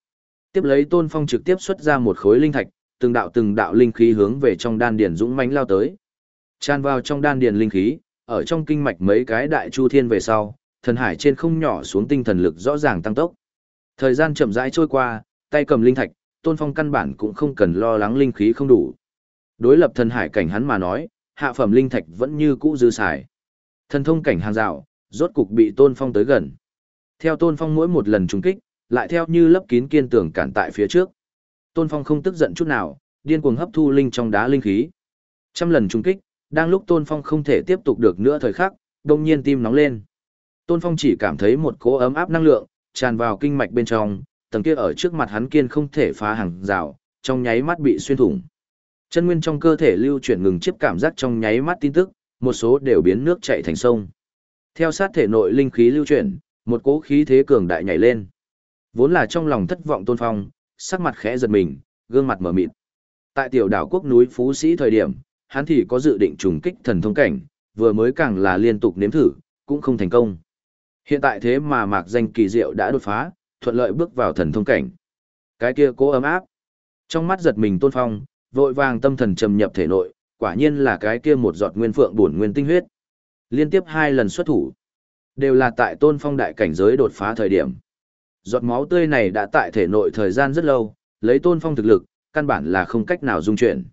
Tiếp lấy Tôn Phong trực tiếp xuất ra một khối linh thạch, từng đạo từng đạo linh khí hướng về trong đan điển dũng mãnh lao tới. Tràn vào trong đan điền linh khí, ở trong kinh mạch mấy cái đại chu thiên về sau, thần hải trên không nhỏ xuống tinh thần lực rõ ràng tăng tốc. Thời gian chậm rãi trôi qua, tay cầm linh thạch, Tôn Phong căn bản cũng không cần lo lắng linh khí không đủ. Đối lập thần hải cảnh hắn mà nói, hạ phẩm linh thạch vẫn như cũ dư xài. Thần thông cảnh hàng rào, rốt cục bị Tôn Phong tới gần. Theo Tôn Phong mỗi một lần trùng kích, lại theo như lấp kín kiên tường cản tại phía trước. Tôn Phong không tức giận chút nào, điên cuồng hấp thu linh trong đá linh khí. Trăm lần trùng kích, đang lúc Tôn Phong không thể tiếp tục được nữa thời khắc, đông nhiên tim nóng lên. Tôn Phong chỉ cảm thấy một cỗ ấm áp năng lượng, tràn vào kinh mạch bên trong, tầng kia ở trước mặt hắn kiên không thể phá hàng rào, trong nháy mắt bị xuyên thủng. Chân nguyên trong cơ thể lưu chuyển ngừng chiếc cảm giác trong nháy mắt tin tức, một số đều biến nước chảy thành sông. Theo sát thể nội linh khí lưu chuyển, một cỗ khí thế cường đại nhảy lên. Vốn là trong lòng thất vọng Tôn Phong, sắc mặt khẽ giật mình, gương mặt mở mịt. Tại tiểu đảo quốc núi Phú Sĩ thời điểm, hắn thì có dự định trùng kích thần thông cảnh, vừa mới càng là liên tục nếm thử, cũng không thành công. Hiện tại thế mà mạc danh kỳ diệu đã đột phá, thuận lợi bước vào thần thông cảnh. Cái kia cố ấm áp. Trong mắt giật mình tôn phong, vội vàng tâm thần trầm nhập thể nội, quả nhiên là cái kia một giọt nguyên phượng bổn nguyên tinh huyết. Liên tiếp hai lần xuất thủ, đều là tại tôn phong đại cảnh giới đột phá thời điểm. Giọt máu tươi này đã tại thể nội thời gian rất lâu, lấy tôn phong thực lực, căn bản là không cách nào dung chuyển.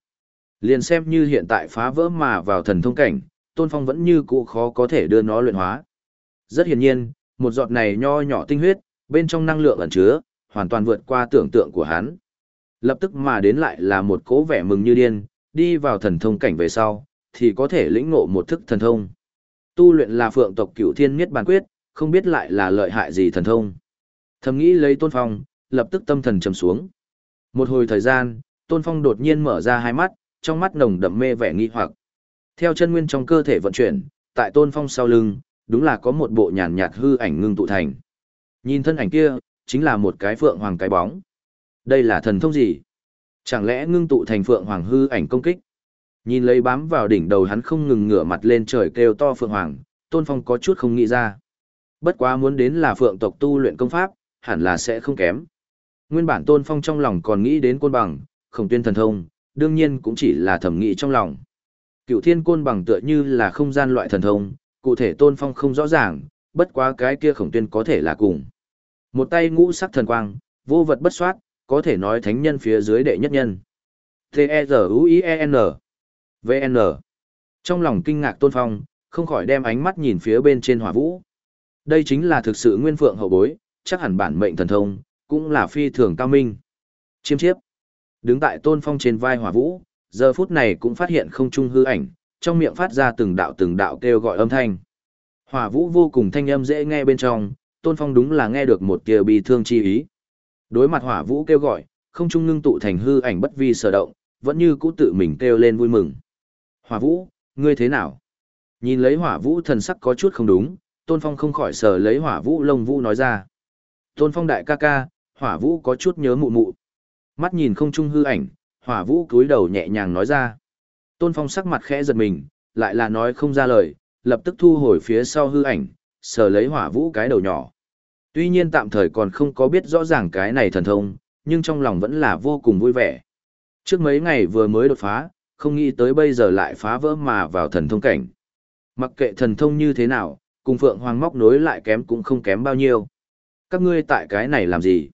Liền xem như hiện tại phá vỡ mà vào thần thông cảnh, tôn phong vẫn như cũ khó có thể đưa nó luyện hóa. Rất hiển nhiên, một giọt này nho nhỏ tinh huyết, bên trong năng lượng ẩn chứa, hoàn toàn vượt qua tưởng tượng của hắn. Lập tức mà đến lại là một cố vẻ mừng như điên, đi vào thần thông cảnh về sau, thì có thể lĩnh ngộ một thức thần thông. Tu luyện là phượng tộc cửu thiên miết bàn quyết, không biết lại là lợi hại gì thần thông. Thầm nghĩ lấy tôn phong, lập tức tâm thần trầm xuống. Một hồi thời gian, tôn phong đột nhiên mở ra hai mắt, trong mắt nồng đậm mê vẻ nghi hoặc. Theo chân nguyên trong cơ thể vận chuyển, tại tôn phong sau lưng, đúng là có một bộ nhàn nhạt hư ảnh ngưng tụ thành. Nhìn thân ảnh kia, chính là một cái phượng hoàng cái bóng. Đây là thần thông gì? Chẳng lẽ ngưng tụ thành phượng hoàng hư ảnh công kích? Nhìn lấy bám vào đỉnh đầu hắn không ngừng ngửa mặt lên trời kêu to phượng hoàng, Tôn Phong có chút không nghĩ ra. Bất quá muốn đến là phượng tộc tu luyện công pháp, hẳn là sẽ không kém. Nguyên bản Tôn Phong trong lòng còn nghĩ đến côn bằng, khổng tuyên thần thông, đương nhiên cũng chỉ là thẩm nghĩ trong lòng. Cựu thiên côn bằng tựa như là không gian loại thần thông, cụ thể tôn phong không rõ ràng, bất quá cái kia khổng tuyên có thể là cùng. Một tay ngũ sắc thần quang, vô vật bất soát, có thể nói thánh nhân phía dưới đệ nhất nhân. T-E-Z-U-I-E-N V-N Trong lòng kinh ngạc tôn phong, không khỏi đem ánh mắt nhìn phía bên trên hỏa vũ. Đây chính là thực sự nguyên phượng hậu bối, chắc hẳn bản mệnh thần thông, cũng là phi thường cao minh. Chiêm chiếp. Đứng tại tôn phong trên vai hỏa vũ, giờ phút này cũng phát hiện không trung hư ảnh, trong miệng phát ra từng đạo từng đạo kêu gọi âm thanh. Hỏa vũ vô cùng thanh âm dễ nghe bên trong, tôn phong đúng là nghe được một tia bi thương chi ý. Đối mặt hỏa vũ kêu gọi, không trung ngưng tụ thành hư ảnh bất vi sở động, vẫn như cũ tự mình kêu lên vui mừng. Hỏa vũ, ngươi thế nào? Nhìn lấy hỏa vũ thần sắc có chút không đúng, tôn phong không khỏi sờ lấy hỏa vũ lông vũ nói ra. Tôn phong đại ca ca, hỏa vũ có chút nhớ mụ mụ. Mắt nhìn không trung hư ảnh, hỏa vũ cúi đầu nhẹ nhàng nói ra. Tôn Phong sắc mặt khẽ giật mình, lại là nói không ra lời, lập tức thu hồi phía sau hư ảnh, sờ lấy hỏa vũ cái đầu nhỏ. Tuy nhiên tạm thời còn không có biết rõ ràng cái này thần thông, nhưng trong lòng vẫn là vô cùng vui vẻ. Trước mấy ngày vừa mới đột phá, không nghĩ tới bây giờ lại phá vỡ mà vào thần thông cảnh. Mặc kệ thần thông như thế nào, cùng Phượng Hoàng móc nối lại kém cũng không kém bao nhiêu. Các ngươi tại cái này làm gì?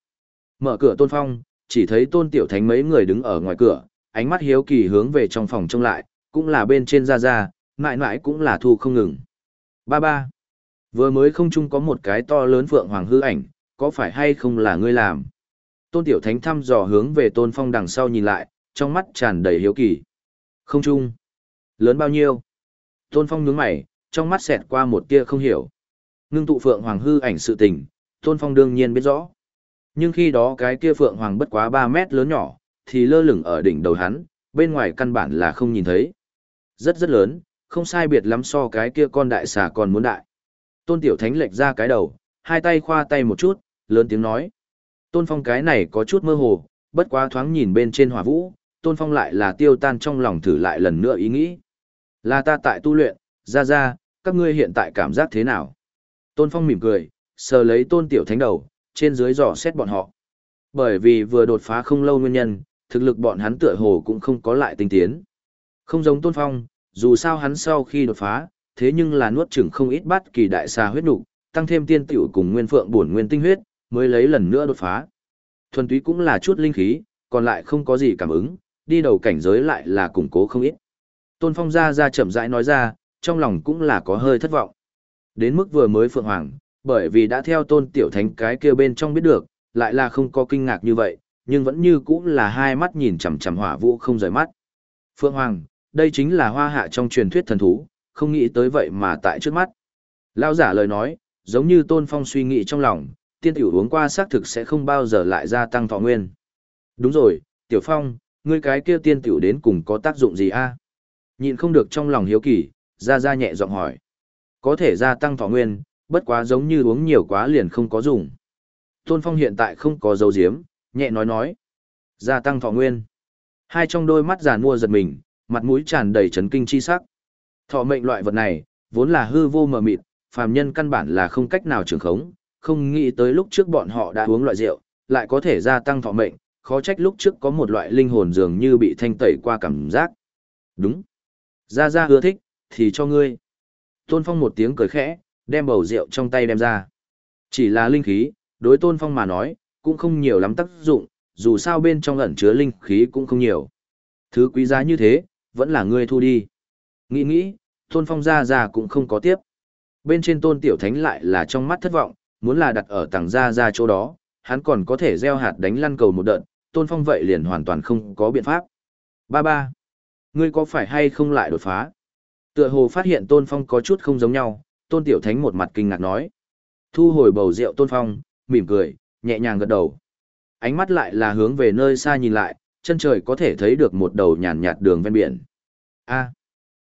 Mở cửa Tôn Phong, chỉ thấy Tôn Tiểu Thánh mấy người đứng ở ngoài cửa, ánh mắt hiếu kỳ hướng về trong phòng trông lại, cũng là bên trên ra ra, mãi mãi cũng là thu không ngừng. Ba ba. Vừa mới không chung có một cái to lớn phượng hoàng hư ảnh, có phải hay không là ngươi làm? Tôn Tiểu Thánh thăm dò hướng về Tôn Phong đằng sau nhìn lại, trong mắt tràn đầy hiếu kỳ. Không chung. Lớn bao nhiêu? Tôn Phong nhướng mày, trong mắt xẹt qua một tia không hiểu. Ngưng tụ phượng hoàng hư ảnh sự tình, Tôn Phong đương nhiên biết rõ. Nhưng khi đó cái kia phượng hoàng bất quá 3 mét lớn nhỏ, thì lơ lửng ở đỉnh đầu hắn, bên ngoài căn bản là không nhìn thấy. Rất rất lớn, không sai biệt lắm so cái kia con đại xà còn muốn đại. Tôn Tiểu Thánh lệch ra cái đầu, hai tay khoa tay một chút, lớn tiếng nói. Tôn Phong cái này có chút mơ hồ, bất quá thoáng nhìn bên trên hỏa vũ, Tôn Phong lại là tiêu tan trong lòng thử lại lần nữa ý nghĩ. Là ta tại tu luyện, ra ra, các ngươi hiện tại cảm giác thế nào? Tôn Phong mỉm cười, sờ lấy Tôn Tiểu Thánh đầu, trên dưới dò xét bọn họ. Bởi vì vừa đột phá không lâu nguyên nhân, thực lực bọn hắn tựa hồ cũng không có lại tinh tiến. Không giống Tôn Phong, Dù sao hắn sau khi đột phá, thế nhưng là nuốt chửng không ít bắt kỳ đại xà huyết nục, tăng thêm tiên tiểu cùng nguyên phượng bổn nguyên tinh huyết, mới lấy lần nữa đột phá. Thuần túy cũng là chút linh khí, còn lại không có gì cảm ứng, đi đầu cảnh giới lại là củng cố không ít. Tôn Phong ra ra chậm rãi nói ra, trong lòng cũng là có hơi thất vọng. Đến mức vừa mới Phượng Hoàng, bởi vì đã theo Tôn Tiểu Thánh cái kia bên trong biết được, lại là không có kinh ngạc như vậy, nhưng vẫn như cũng là hai mắt nhìn chằm chằm hỏa vũ không rời mắt. Phượng Hoàng, đây chính là hoa hạ trong truyền thuyết thần thú, không nghĩ tới vậy mà tại trước mắt. Lao giả lời nói, giống như Tôn Phong suy nghĩ trong lòng, tiên tiểu uống qua xác thực sẽ không bao giờ lại gia tăng thọ nguyên. Đúng rồi, Tiểu Phong, ngươi cái kia tiên tiểu đến cùng có tác dụng gì a? Nhìn không được trong lòng hiếu kỳ, ra ra nhẹ giọng hỏi. Có thể gia tăng thọ nguyên, bất quá giống như uống nhiều quá liền không có dùng. Tôn Phong hiện tại không có dấu diếm, nhẹ nói nói. Gia tăng thọ nguyên. Hai trong đôi mắt giàn mua giật mình, mặt mũi tràn đầy chấn kinh chi sắc. Thọ mệnh loại vật này, vốn là hư vô mờ mịt, phàm nhân căn bản là không cách nào trường khống, không nghĩ tới lúc trước bọn họ đã uống loại rượu, lại có thể gia tăng thọ mệnh, khó trách lúc trước có một loại linh hồn dường như bị thanh tẩy qua cảm giác. Đúng. gia gia ưa thích, thì cho ngươi. Tôn Phong một tiếng cười khẽ, đem bầu rượu trong tay đem ra. Chỉ là linh khí, đối Tôn Phong mà nói, cũng không nhiều lắm tác dụng, dù sao bên trong ẩn chứa linh khí cũng không nhiều. Thứ quý giá như thế, vẫn là ngươi thu đi. Nghĩ nghĩ, Tôn Phong ra ra cũng không có tiếp. Bên trên Tôn Tiểu Thánh lại là trong mắt thất vọng, muốn là đặt ở tầng ra ra chỗ đó, hắn còn có thể gieo hạt đánh lăn cầu một đợt, Tôn Phong vậy liền hoàn toàn không có biện pháp. Ba ba, ngươi có phải hay không lại đột phá? Tựa hồ phát hiện Tôn Phong có chút không giống nhau, Tôn Tiểu Thánh một mặt kinh ngạc nói. Thu hồi bầu rượu Tôn Phong, mỉm cười, nhẹ nhàng gật đầu. Ánh mắt lại là hướng về nơi xa nhìn lại, chân trời có thể thấy được một đầu nhàn nhạt đường ven biển. A,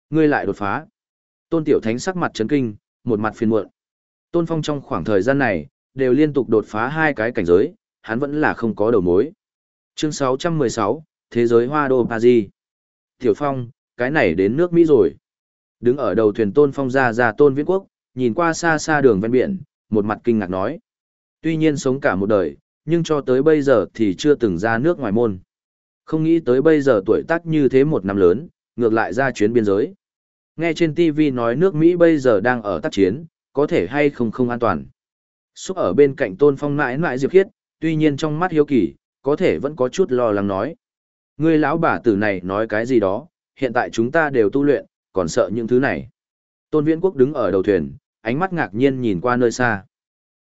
ngươi lại đột phá. Tôn Tiểu Thánh sắc mặt chấn kinh, một mặt phiền muộn. Tôn Phong trong khoảng thời gian này, đều liên tục đột phá hai cái cảnh giới, hắn vẫn là không có đầu mối. Chương 616, Thế giới hoa đô Paris. Tiểu Phong, cái này đến nước Mỹ rồi. Đứng ở đầu thuyền Tôn Phong ra ra Tôn Viễn Quốc, nhìn qua xa xa đường ven biển, một mặt kinh ngạc nói. Tuy nhiên sống cả một đời, nhưng cho tới bây giờ thì chưa từng ra nước ngoài môn. Không nghĩ tới bây giờ tuổi tác như thế một năm lớn, ngược lại ra chuyến biên giới. Nghe trên TV nói nước Mỹ bây giờ đang ở tác chiến, có thể hay không không an toàn. Xúc ở bên cạnh Tôn Phong mãi mãi Diệp Khiết, tuy nhiên trong mắt hiếu kỳ, có thể vẫn có chút lo lắng nói. Ngươi lão bà tử này nói cái gì đó, hiện tại chúng ta đều tu luyện, còn sợ những thứ này. Tôn Viễn Quốc đứng ở đầu thuyền, ánh mắt ngạc nhiên nhìn qua nơi xa.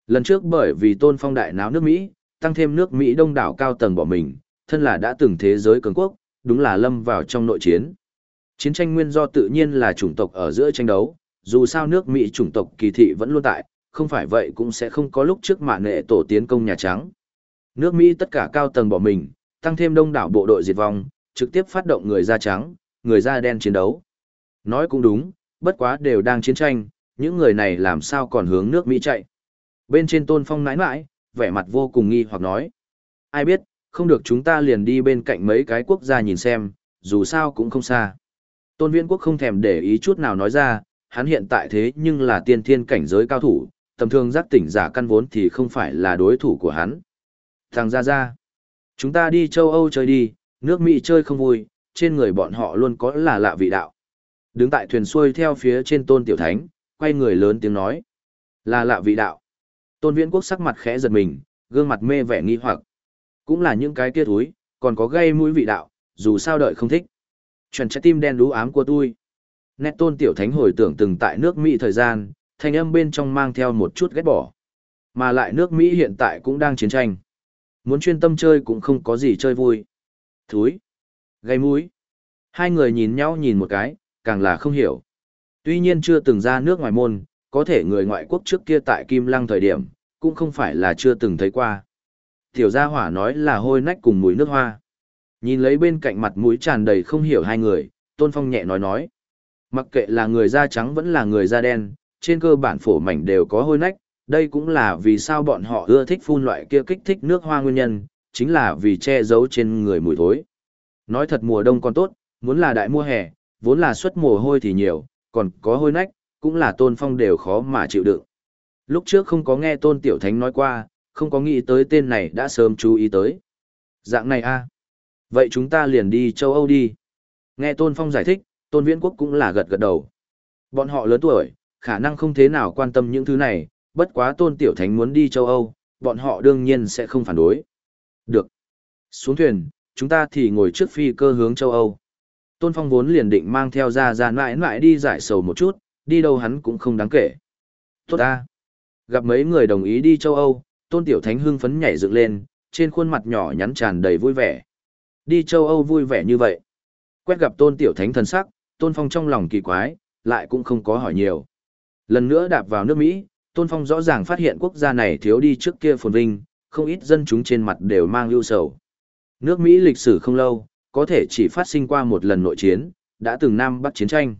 Lần trước bởi vì Tôn Phong đại náo nước Mỹ, tăng thêm nước Mỹ đông đảo cao tầng bỏ mình, thân là đã từng thế giới cường quốc, đúng là lâm vào trong nội chiến. Chiến tranh nguyên do tự nhiên là chủng tộc ở giữa tranh đấu, dù sao nước Mỹ chủng tộc kỳ thị vẫn luôn tại, không phải vậy cũng sẽ không có lúc trước mạng nệ tổ tiến công Nhà Trắng. Nước Mỹ tất cả cao tầng bỏ mình, tăng thêm đông đảo bộ đội diệt vong, trực tiếp phát động người da trắng, người da đen chiến đấu. Nói cũng đúng, bất quá đều đang chiến tranh, những người này làm sao còn hướng nước Mỹ chạy. Bên trên tôn phong nãi nãi, vẻ mặt vô cùng nghi hoặc nói. Ai biết, không được chúng ta liền đi bên cạnh mấy cái quốc gia nhìn xem, dù sao cũng không xa. Tôn viễn quốc không thèm để ý chút nào nói ra, hắn hiện tại thế nhưng là tiên thiên cảnh giới cao thủ, tầm thường giác tỉnh giả căn vốn thì không phải là đối thủ của hắn. Thằng ra ra, chúng ta đi châu Âu chơi đi, nước Mỹ chơi không vui, trên người bọn họ luôn có là lạ vị đạo. Đứng tại thuyền xuôi theo phía trên tôn tiểu thánh, quay người lớn tiếng nói. Là lạ vị đạo. Tôn viễn quốc sắc mặt khẽ giật mình, gương mặt mê vẻ nghi hoặc. Cũng là những cái kia thúi, còn có gây mũi vị đạo, dù sao đợi không thích. Chuẩn trái tim đen đú ám của tôi. Nét tôn tiểu thánh hồi tưởng từng tại nước Mỹ thời gian, thanh âm bên trong mang theo một chút ghét bỏ. Mà lại nước Mỹ hiện tại cũng đang chiến tranh. Muốn chuyên tâm chơi cũng không có gì chơi vui. Thúi. Gây mũi. Hai người nhìn nhau nhìn một cái, càng là không hiểu. Tuy nhiên chưa từng ra nước ngoài môn, có thể người ngoại quốc trước kia tại Kim Lăng thời điểm, cũng không phải là chưa từng thấy qua. Tiểu gia hỏa nói là hôi nách cùng mùi nước hoa. Nhìn lấy bên cạnh mặt mũi tràn đầy không hiểu hai người, Tôn Phong nhẹ nói nói. Mặc kệ là người da trắng vẫn là người da đen, trên cơ bản phổ mảnh đều có hôi nách, đây cũng là vì sao bọn họ ưa thích phun loại kia kích thích nước hoa nguyên nhân, chính là vì che giấu trên người mùi thối. Nói thật mùa đông còn tốt, muốn là đại mùa hè, vốn là xuất mồ hôi thì nhiều, còn có hôi nách, cũng là tôn phong đều khó mà chịu đựng. Lúc trước không có nghe tôn tiểu thánh nói qua, không có nghĩ tới tên này đã sớm chú ý tới. Dạng này a à? Vậy chúng ta liền đi châu Âu đi. Nghe tôn phong giải thích, Tôn Viễn Quốc cũng là gật gật đầu. Bọn họ lớn tuổi, khả năng không thế nào quan tâm những thứ này, bất quá Tôn Tiểu Thánh muốn đi châu Âu, bọn họ đương nhiên sẽ không phản đối. Được. Xuống thuyền, chúng ta thì ngồi trước phi cơ hướng châu Âu. Tôn Phong vốn liền định mang theo ra ra mãi mãi đi giải sầu một chút, đi đâu hắn cũng không đáng kể. Tốt ta. Gặp mấy người đồng ý đi châu Âu, Tôn Tiểu Thánh hưng phấn nhảy dựng lên, trên khuôn mặt nhỏ nhắn tràn đầy vui vẻ. Đi châu Âu vui vẻ như vậy. Quét gặp Tôn Tiểu Thánh thần sắc, Tôn Phong trong lòng kỳ quái, lại cũng không có hỏi nhiều. Lần nữa đạp vào nước Mỹ, Tôn Phong rõ ràng phát hiện quốc gia này thiếu đi trước kia phồn vinh, không ít dân chúng trên mặt đều mang ưu sầu. Nước Mỹ lịch sử không lâu, có thể chỉ phát sinh qua một lần nội chiến, đã từng Nam Bắc chiến tranh.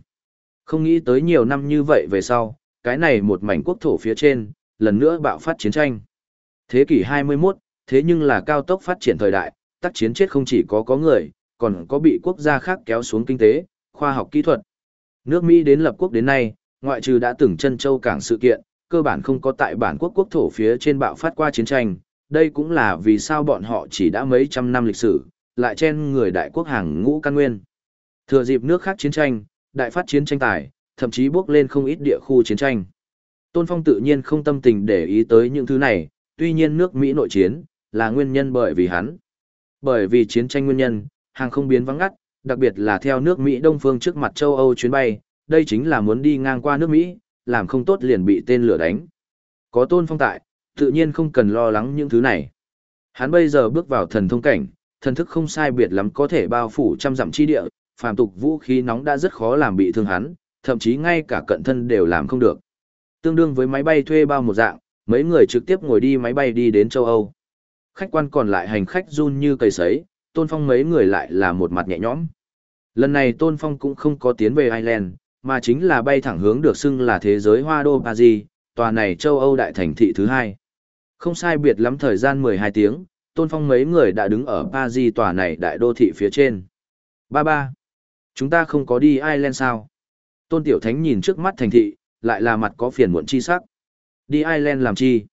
Không nghĩ tới nhiều năm như vậy về sau, cái này một mảnh quốc thổ phía trên, lần nữa bạo phát chiến tranh. Thế kỷ 21, thế nhưng là cao tốc phát triển thời đại, tác chiến chết không chỉ có có người, còn có bị quốc gia khác kéo xuống kinh tế, khoa học kỹ thuật. Nước Mỹ đến lập quốc đến nay, ngoại trừ đã từng chân châu cảng sự kiện, cơ bản không có tại bản quốc quốc thổ phía trên bạo phát qua chiến tranh, đây cũng là vì sao bọn họ chỉ đã mấy trăm năm lịch sử, lại chen người đại quốc hàng ngũ căn nguyên. Thừa dịp nước khác chiến tranh, đại phát chiến tranh tài, thậm chí bước lên không ít địa khu chiến tranh. Tôn Phong tự nhiên không tâm tình để ý tới những thứ này, tuy nhiên nước Mỹ nội chiến, là nguyên nhân bởi vì hắn. Bởi vì chiến tranh nguyên nhân, hàng không biến vắng ngắt, đặc biệt là theo nước Mỹ Đông phương trước mặt châu Âu chuyến bay, đây chính là muốn đi ngang qua nước Mỹ, làm không tốt liền bị tên lửa đánh. Có Tôn Phong tại, tự nhiên không cần lo lắng những thứ này. Hắn bây giờ bước vào thần thông cảnh, thần thức không sai biệt lắm có thể bao phủ trăm dặm chi địa, phàm tục vũ khí nóng đã rất khó làm bị thương hắn, thậm chí ngay cả cận thân đều làm không được. Tương đương với máy bay thuê bao một dạng, mấy người trực tiếp ngồi đi máy bay đi đến châu Âu. Khách quan còn lại hành khách run như cây sấy, Tôn Phong mấy người lại là một mặt nhẹ nhõm. Lần này Tôn Phong cũng không có tiến về Ireland, mà chính là bay thẳng hướng được xưng là thế giới hoa đô Paris, tòa này châu Âu đại thành thị thứ hai. Không sai biệt lắm thời gian 12 tiếng, Tôn Phong mấy người đã đứng ở Paris tòa này đại đô thị phía trên. Ba ba. Chúng ta không có đi Ireland sao? Tôn Tiểu Thánh nhìn trước mắt thành thị, lại là mặt có phiền muộn chi sắc. Đi Ireland làm chi?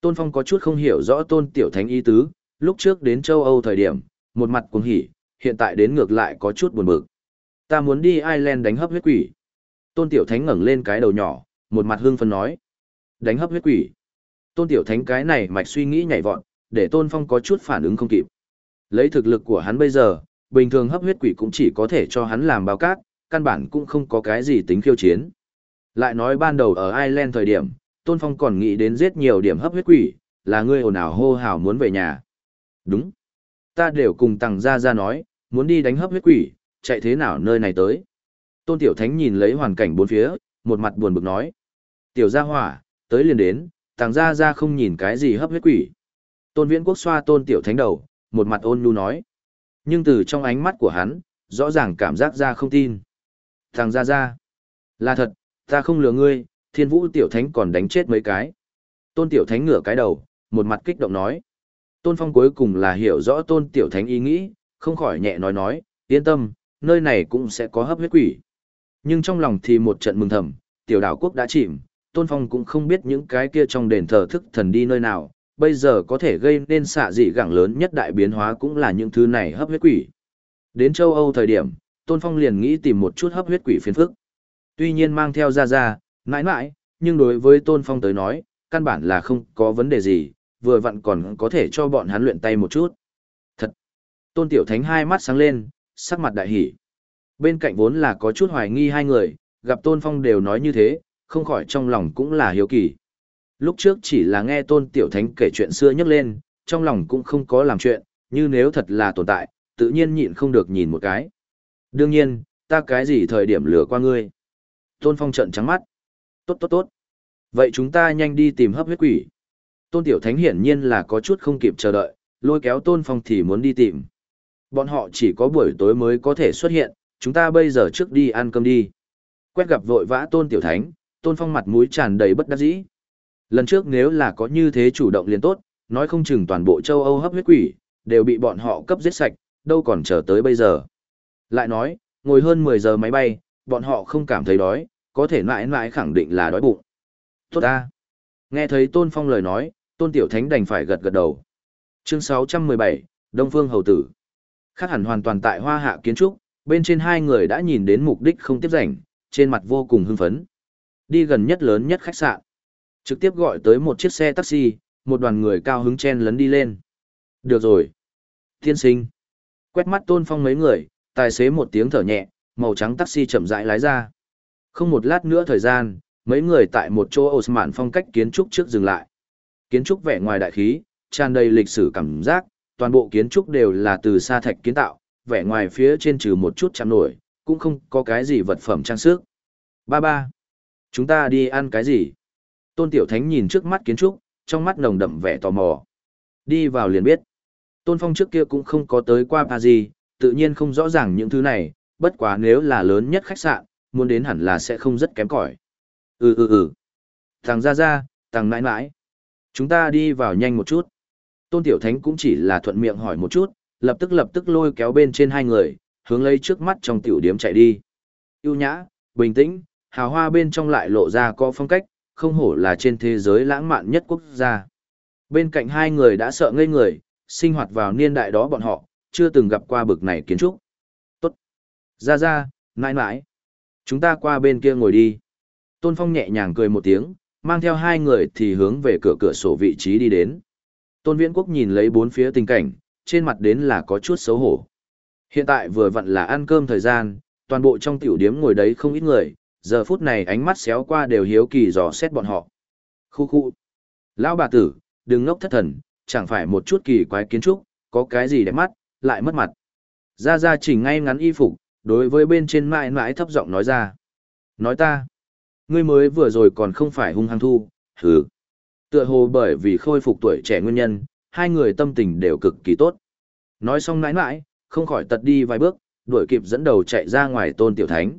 Tôn Phong có chút không hiểu rõ Tôn Tiểu Thánh ý tứ, lúc trước đến châu Âu thời điểm, một mặt cuồng hỉ, hiện tại đến ngược lại có chút buồn bực. Ta muốn đi Ireland đánh hấp huyết quỷ. Tôn Tiểu Thánh ngẩng lên cái đầu nhỏ, một mặt hương phân nói. Đánh hấp huyết quỷ. Tôn Tiểu Thánh cái này mạch suy nghĩ nhảy vọt, để Tôn Phong có chút phản ứng không kịp. Lấy thực lực của hắn bây giờ, bình thường hấp huyết quỷ cũng chỉ có thể cho hắn làm báo cát, căn bản cũng không có cái gì tính khiêu chiến. Lại nói ban đầu ở Ireland thời điểm, Tôn Phong còn nghĩ đến giết nhiều điểm hấp huyết quỷ, là ngươi ồn ào hô hào muốn về nhà. Đúng. Ta đều cùng tàng ra ra nói, muốn đi đánh hấp huyết quỷ, chạy thế nào nơi này tới. Tôn Tiểu Thánh nhìn lấy hoàn cảnh bốn phía, một mặt buồn bực nói. Tiểu gia hỏa, tới liền đến, tàng gia gia không nhìn cái gì hấp huyết quỷ. Tôn Viễn Quốc xoa Tôn Tiểu Thánh đầu, một mặt ôn nhu nói. Nhưng từ trong ánh mắt của hắn, rõ ràng cảm giác ra không tin. Thằng ra ra. Là thật, ta không lừa ngươi, thiên vũ tiểu thánh còn đánh chết mấy cái. Tôn tiểu thánh ngửa cái đầu, một mặt kích động nói. Tôn phong cuối cùng là hiểu rõ tôn tiểu thánh ý nghĩ, không khỏi nhẹ nói nói, yên tâm, nơi này cũng sẽ có hấp huyết quỷ. Nhưng trong lòng thì một trận mừng thầm, tiểu đảo quốc đã chìm, tôn phong cũng không biết những cái kia trong đền thờ thức thần đi nơi nào, bây giờ có thể gây nên xạ dị gẳng lớn nhất đại biến hóa cũng là những thứ này hấp huyết quỷ. Đến châu Âu thời điểm, Tôn Phong liền nghĩ tìm một chút hấp huyết quỷ phiền phức. Tuy nhiên mang theo ra ra, mãi mãi, nhưng đối với Tôn Phong tới nói, căn bản là không có vấn đề gì, vừa vặn còn có thể cho bọn hắn luyện tay một chút. Thật! Tôn Tiểu Thánh hai mắt sáng lên, sắc mặt đại hỉ. Bên cạnh vốn là có chút hoài nghi hai người, gặp Tôn Phong đều nói như thế, không khỏi trong lòng cũng là hiếu kỳ. Lúc trước chỉ là nghe Tôn Tiểu Thánh kể chuyện xưa nhắc lên, trong lòng cũng không có làm chuyện, như nếu thật là tồn tại, tự nhiên nhịn không được nhìn một cái. Đương nhiên, ta cái gì thời điểm lừa qua ngươi. Tôn Phong trận trắng mắt. Tốt tốt tốt. Vậy chúng ta nhanh đi tìm hấp huyết quỷ. Tôn Tiểu Thánh hiển nhiên là có chút không kịp chờ đợi, lôi kéo Tôn Phong thì muốn đi tìm. Bọn họ chỉ có buổi tối mới có thể xuất hiện, chúng ta bây giờ trước đi ăn cơm đi. Quét gặp vội vã Tôn Tiểu Thánh, Tôn Phong mặt mũi tràn đầy bất đắc dĩ. Lần trước nếu là có như thế chủ động liền tốt, nói không chừng toàn bộ châu Âu hấp huyết quỷ, đều bị bọn họ cấp giết sạch, đâu còn chờ tới bây giờ. Lại nói, ngồi hơn 10 giờ máy bay, bọn họ không cảm thấy đói, có thể mãi mãi khẳng định là đói bụng. Tốt ta. Nghe thấy Tôn Phong lời nói, Tôn Tiểu Thánh đành phải gật gật đầu. Chương 617, Đông Phương Hầu Tử. Khác hẳn hoàn toàn tại hoa hạ kiến trúc, Bên trên hai người đã nhìn đến mục đích không tiếp rảnh, trên mặt vô cùng hưng phấn. Đi gần nhất lớn nhất khách sạn. Trực tiếp gọi tới một chiếc xe taxi, một đoàn người cao hứng chen lấn đi lên. Được rồi. Tiên sinh. Quét mắt tôn phong mấy người, tài xế một tiếng thở nhẹ, màu trắng taxi chậm rãi lái ra. Không một lát nữa thời gian, mấy người tại một chỗ Osman phong cách kiến trúc trước dừng lại. Kiến trúc vẻ ngoài đại khí, tràn đầy lịch sử cảm giác, toàn bộ kiến trúc đều là từ sa thạch kiến tạo, vẻ ngoài phía trên trừ một chút chạm nổi, cũng không có cái gì vật phẩm trang sức. Ba ba, chúng ta đi ăn cái gì? Tôn Tiểu Thánh nhìn trước mắt kiến trúc, trong mắt nồng đậm vẻ tò mò. Đi vào liền biết. Tôn Phong trước kia cũng không có tới qua Paris, tự nhiên không rõ ràng những thứ này, bất quá nếu là lớn nhất khách sạn, muốn đến hẳn là sẽ không rất kém cỏi. Ừ ừ ừ. Thằng ra ra, thằng mãi mãi. Chúng ta đi vào nhanh một chút. Tôn Tiểu Thánh cũng chỉ là thuận miệng hỏi một chút, lập tức lập tức lôi kéo bên trên hai người, hướng lấy trước mắt trong tiểu điếm chạy đi. Yêu nhã, bình tĩnh, hào hoa bên trong lại lộ ra có phong cách, không hổ là trên thế giới lãng mạn nhất quốc gia. Bên cạnh hai người đã sợ ngây người, sinh hoạt vào niên đại đó bọn họ, chưa từng gặp qua bực này kiến trúc. Tốt. Ra ra, nãi nãi. Chúng ta qua bên kia ngồi đi. Tôn Phong nhẹ nhàng cười một tiếng, mang theo hai người thì hướng về cửa cửa sổ vị trí đi đến. Tôn Viễn Quốc nhìn lấy bốn phía tình cảnh, trên mặt đến là có chút xấu hổ. Hiện tại vừa vặn là ăn cơm thời gian, toàn bộ trong tiểu điếm ngồi đấy không ít người, giờ phút này ánh mắt xéo qua đều hiếu kỳ dò xét bọn họ. Khu khu. Lão bà tử, đừng ngốc thất thần, chẳng phải một chút kỳ quái kiến trúc, có cái gì đẹp mắt, lại mất mặt. Ra ra chỉnh ngay ngắn y phục, đối với bên trên mãi mãi thấp giọng nói ra. Nói ta, ngươi mới vừa rồi còn không phải hung hăng thu, hừ. Tựa hồ bởi vì khôi phục tuổi trẻ nguyên nhân, hai người tâm tình đều cực kỳ tốt. Nói xong mãi mãi, không khỏi tật đi vài bước, đuổi kịp dẫn đầu chạy ra ngoài tôn tiểu thánh.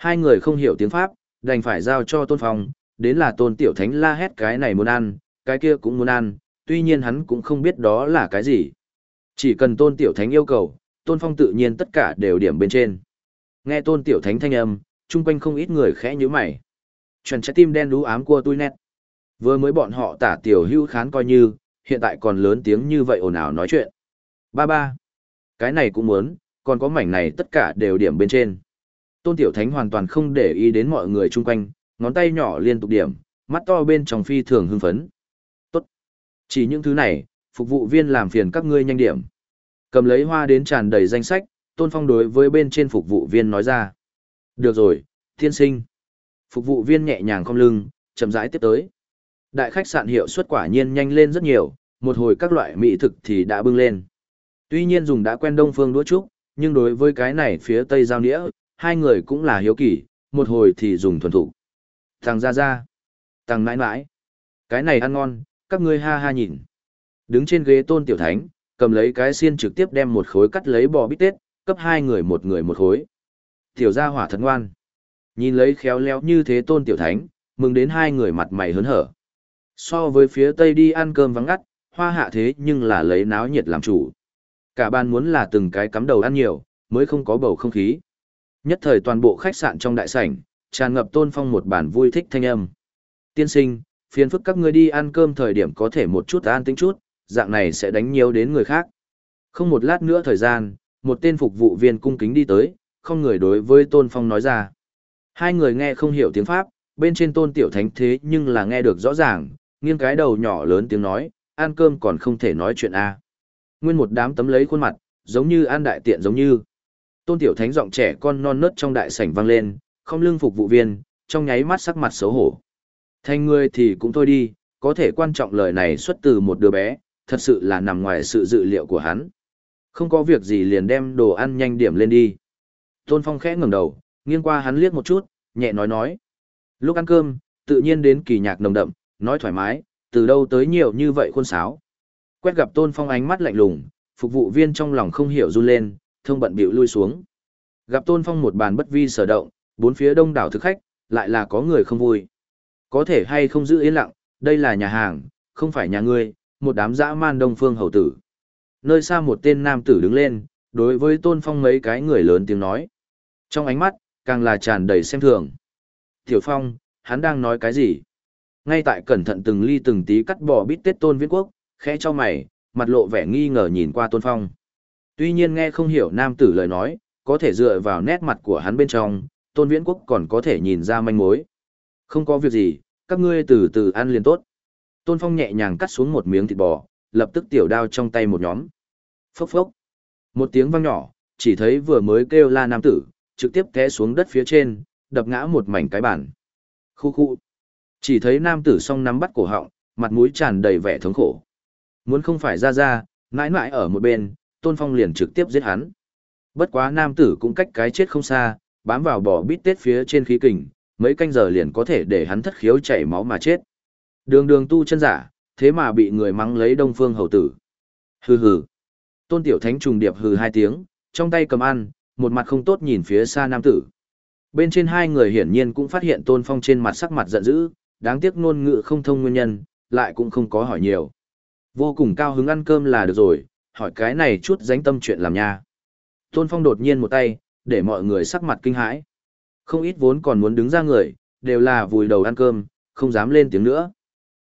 Hai người không hiểu tiếng Pháp, đành phải giao cho tôn phong, đến là tôn tiểu thánh la hét cái này muốn ăn, cái kia cũng muốn ăn, tuy nhiên hắn cũng không biết đó là cái gì. Chỉ cần tôn tiểu thánh yêu cầu, tôn phong tự nhiên tất cả đều điểm bên trên. Nghe tôn tiểu thánh thanh âm, chung quanh không ít người khẽ như mày. Chuẩn trái tim đen đú ám của tôi nét. Vừa mới bọn họ tả tiểu hưu khán coi như, hiện tại còn lớn tiếng như vậy ồn ào nói chuyện. Ba ba. Cái này cũng muốn, còn có mảnh này tất cả đều điểm bên trên. Tôn Tiểu Thánh hoàn toàn không để ý đến mọi người chung quanh, ngón tay nhỏ liên tục điểm, mắt to bên trong phi thường hưng phấn. Tốt. Chỉ những thứ này, phục vụ viên làm phiền các ngươi nhanh điểm. Cầm lấy hoa đến tràn đầy danh sách, Tôn Phong đối với bên trên phục vụ viên nói ra. Được rồi, thiên sinh. Phục vụ viên nhẹ nhàng cong lưng, chậm rãi tiếp tới. Đại khách sạn hiệu suất quả nhiên nhanh lên rất nhiều, một hồi các loại mỹ thực thì đã bưng lên. Tuy nhiên dùng đã quen đông phương đũa trúc, nhưng đối với cái này phía tây giao nghĩa hai người cũng là hiếu kỳ, một hồi thì dùng thuần thủ. Thằng ra ra, thằng mãi mãi, cái này ăn ngon, các ngươi ha ha nhìn. Đứng trên ghế tôn tiểu thánh, cầm lấy cái xiên trực tiếp đem một khối cắt lấy bò bít tết, cấp hai người một người một khối. Tiểu gia hỏa thật ngoan. Nhìn lấy khéo léo như thế tôn tiểu thánh, mừng đến hai người mặt mày hớn hở. So với phía tây đi ăn cơm vắng ngắt, hoa hạ thế nhưng là lấy náo nhiệt làm chủ. Cả ban muốn là từng cái cắm đầu ăn nhiều, mới không có bầu không khí. Nhất thời toàn bộ khách sạn trong đại sảnh, tràn ngập tôn phong một bản vui thích thanh âm. Tiên sinh, phiền phức các ngươi đi ăn cơm thời điểm có thể một chút an tính chút, dạng này sẽ đánh nhiều đến người khác. Không một lát nữa thời gian, một tên phục vụ viên cung kính đi tới, không người đối với tôn phong nói ra. Hai người nghe không hiểu tiếng Pháp, bên trên tôn tiểu thánh thế nhưng là nghe được rõ ràng, nghiêng cái đầu nhỏ lớn tiếng nói, ăn cơm còn không thể nói chuyện a à. Nguyên một đám tấm lấy khuôn mặt, giống như ăn đại tiện giống như. Tôn tiểu thánh giọng trẻ con non nớt trong đại sảnh vang lên, không lưng phục vụ viên, trong nháy mắt sắc mặt xấu hổ. Thành người thì cũng thôi đi, có thể quan trọng lời này xuất từ một đứa bé, thật sự là nằm ngoài sự dự liệu của hắn. Không có việc gì liền đem đồ ăn nhanh điểm lên đi. Tôn Phong khẽ ngẩng đầu, nghiêng qua hắn liếc một chút, nhẹ nói nói. Lúc ăn cơm, tự nhiên đến kỳ nhạc nồng đậm, nói thoải mái, từ đâu tới nhiều như vậy khuôn sáo. Quét gặp Tôn Phong ánh mắt lạnh lùng, phục vụ viên trong lòng không hiểu run lên, thông bận bịu lui xuống. Gặp Tôn Phong một bàn bất vi sở động, bốn phía đông đảo thực khách, lại là có người không vui. Có thể hay không giữ yên lặng, đây là nhà hàng, không phải nhà ngươi, một đám dã man đông phương hầu tử. Nơi xa một tên nam tử đứng lên, đối với Tôn Phong mấy cái người lớn tiếng nói. Trong ánh mắt, càng là tràn đầy xem thường. Tiểu Phong, hắn đang nói cái gì? Ngay tại cẩn thận từng ly từng tí cắt bỏ bít tết Tôn Viễn Quốc, khẽ cho mày, mặt lộ vẻ nghi ngờ nhìn qua Tôn Phong. Tuy nhiên nghe không hiểu nam tử lời nói, có thể dựa vào nét mặt của hắn bên trong, tôn viễn quốc còn có thể nhìn ra manh mối. Không có việc gì, các ngươi từ từ ăn liền tốt. Tôn Phong nhẹ nhàng cắt xuống một miếng thịt bò, lập tức tiểu đao trong tay một nhóm. Phốc phốc. Một tiếng vang nhỏ, chỉ thấy vừa mới kêu la nam tử, trực tiếp té xuống đất phía trên, đập ngã một mảnh cái bản. Khu khu. Chỉ thấy nam tử song nắm bắt cổ họng, mặt mũi tràn đầy vẻ thống khổ. Muốn không phải ra ra, mãi mãi ở một bên, Tôn Phong liền trực tiếp giết hắn. Bất quá nam tử cũng cách cái chết không xa, bám vào bò bít tết phía trên khí kình, mấy canh giờ liền có thể để hắn thất khiếu chảy máu mà chết. Đường đường tu chân giả, thế mà bị người mắng lấy đông phương hầu tử. Hừ hừ. Tôn tiểu thánh trùng điệp hừ hai tiếng, trong tay cầm ăn, một mặt không tốt nhìn phía xa nam tử. Bên trên hai người hiển nhiên cũng phát hiện tôn phong trên mặt sắc mặt giận dữ, đáng tiếc ngôn ngữ không thông nguyên nhân, lại cũng không có hỏi nhiều. Vô cùng cao hứng ăn cơm là được rồi, hỏi cái này chút dánh tâm chuyện làm nha. Tôn phong đột nhiên một tay, để mọi người sắc mặt kinh hãi. Không ít vốn còn muốn đứng ra người, đều là vùi đầu ăn cơm, không dám lên tiếng nữa.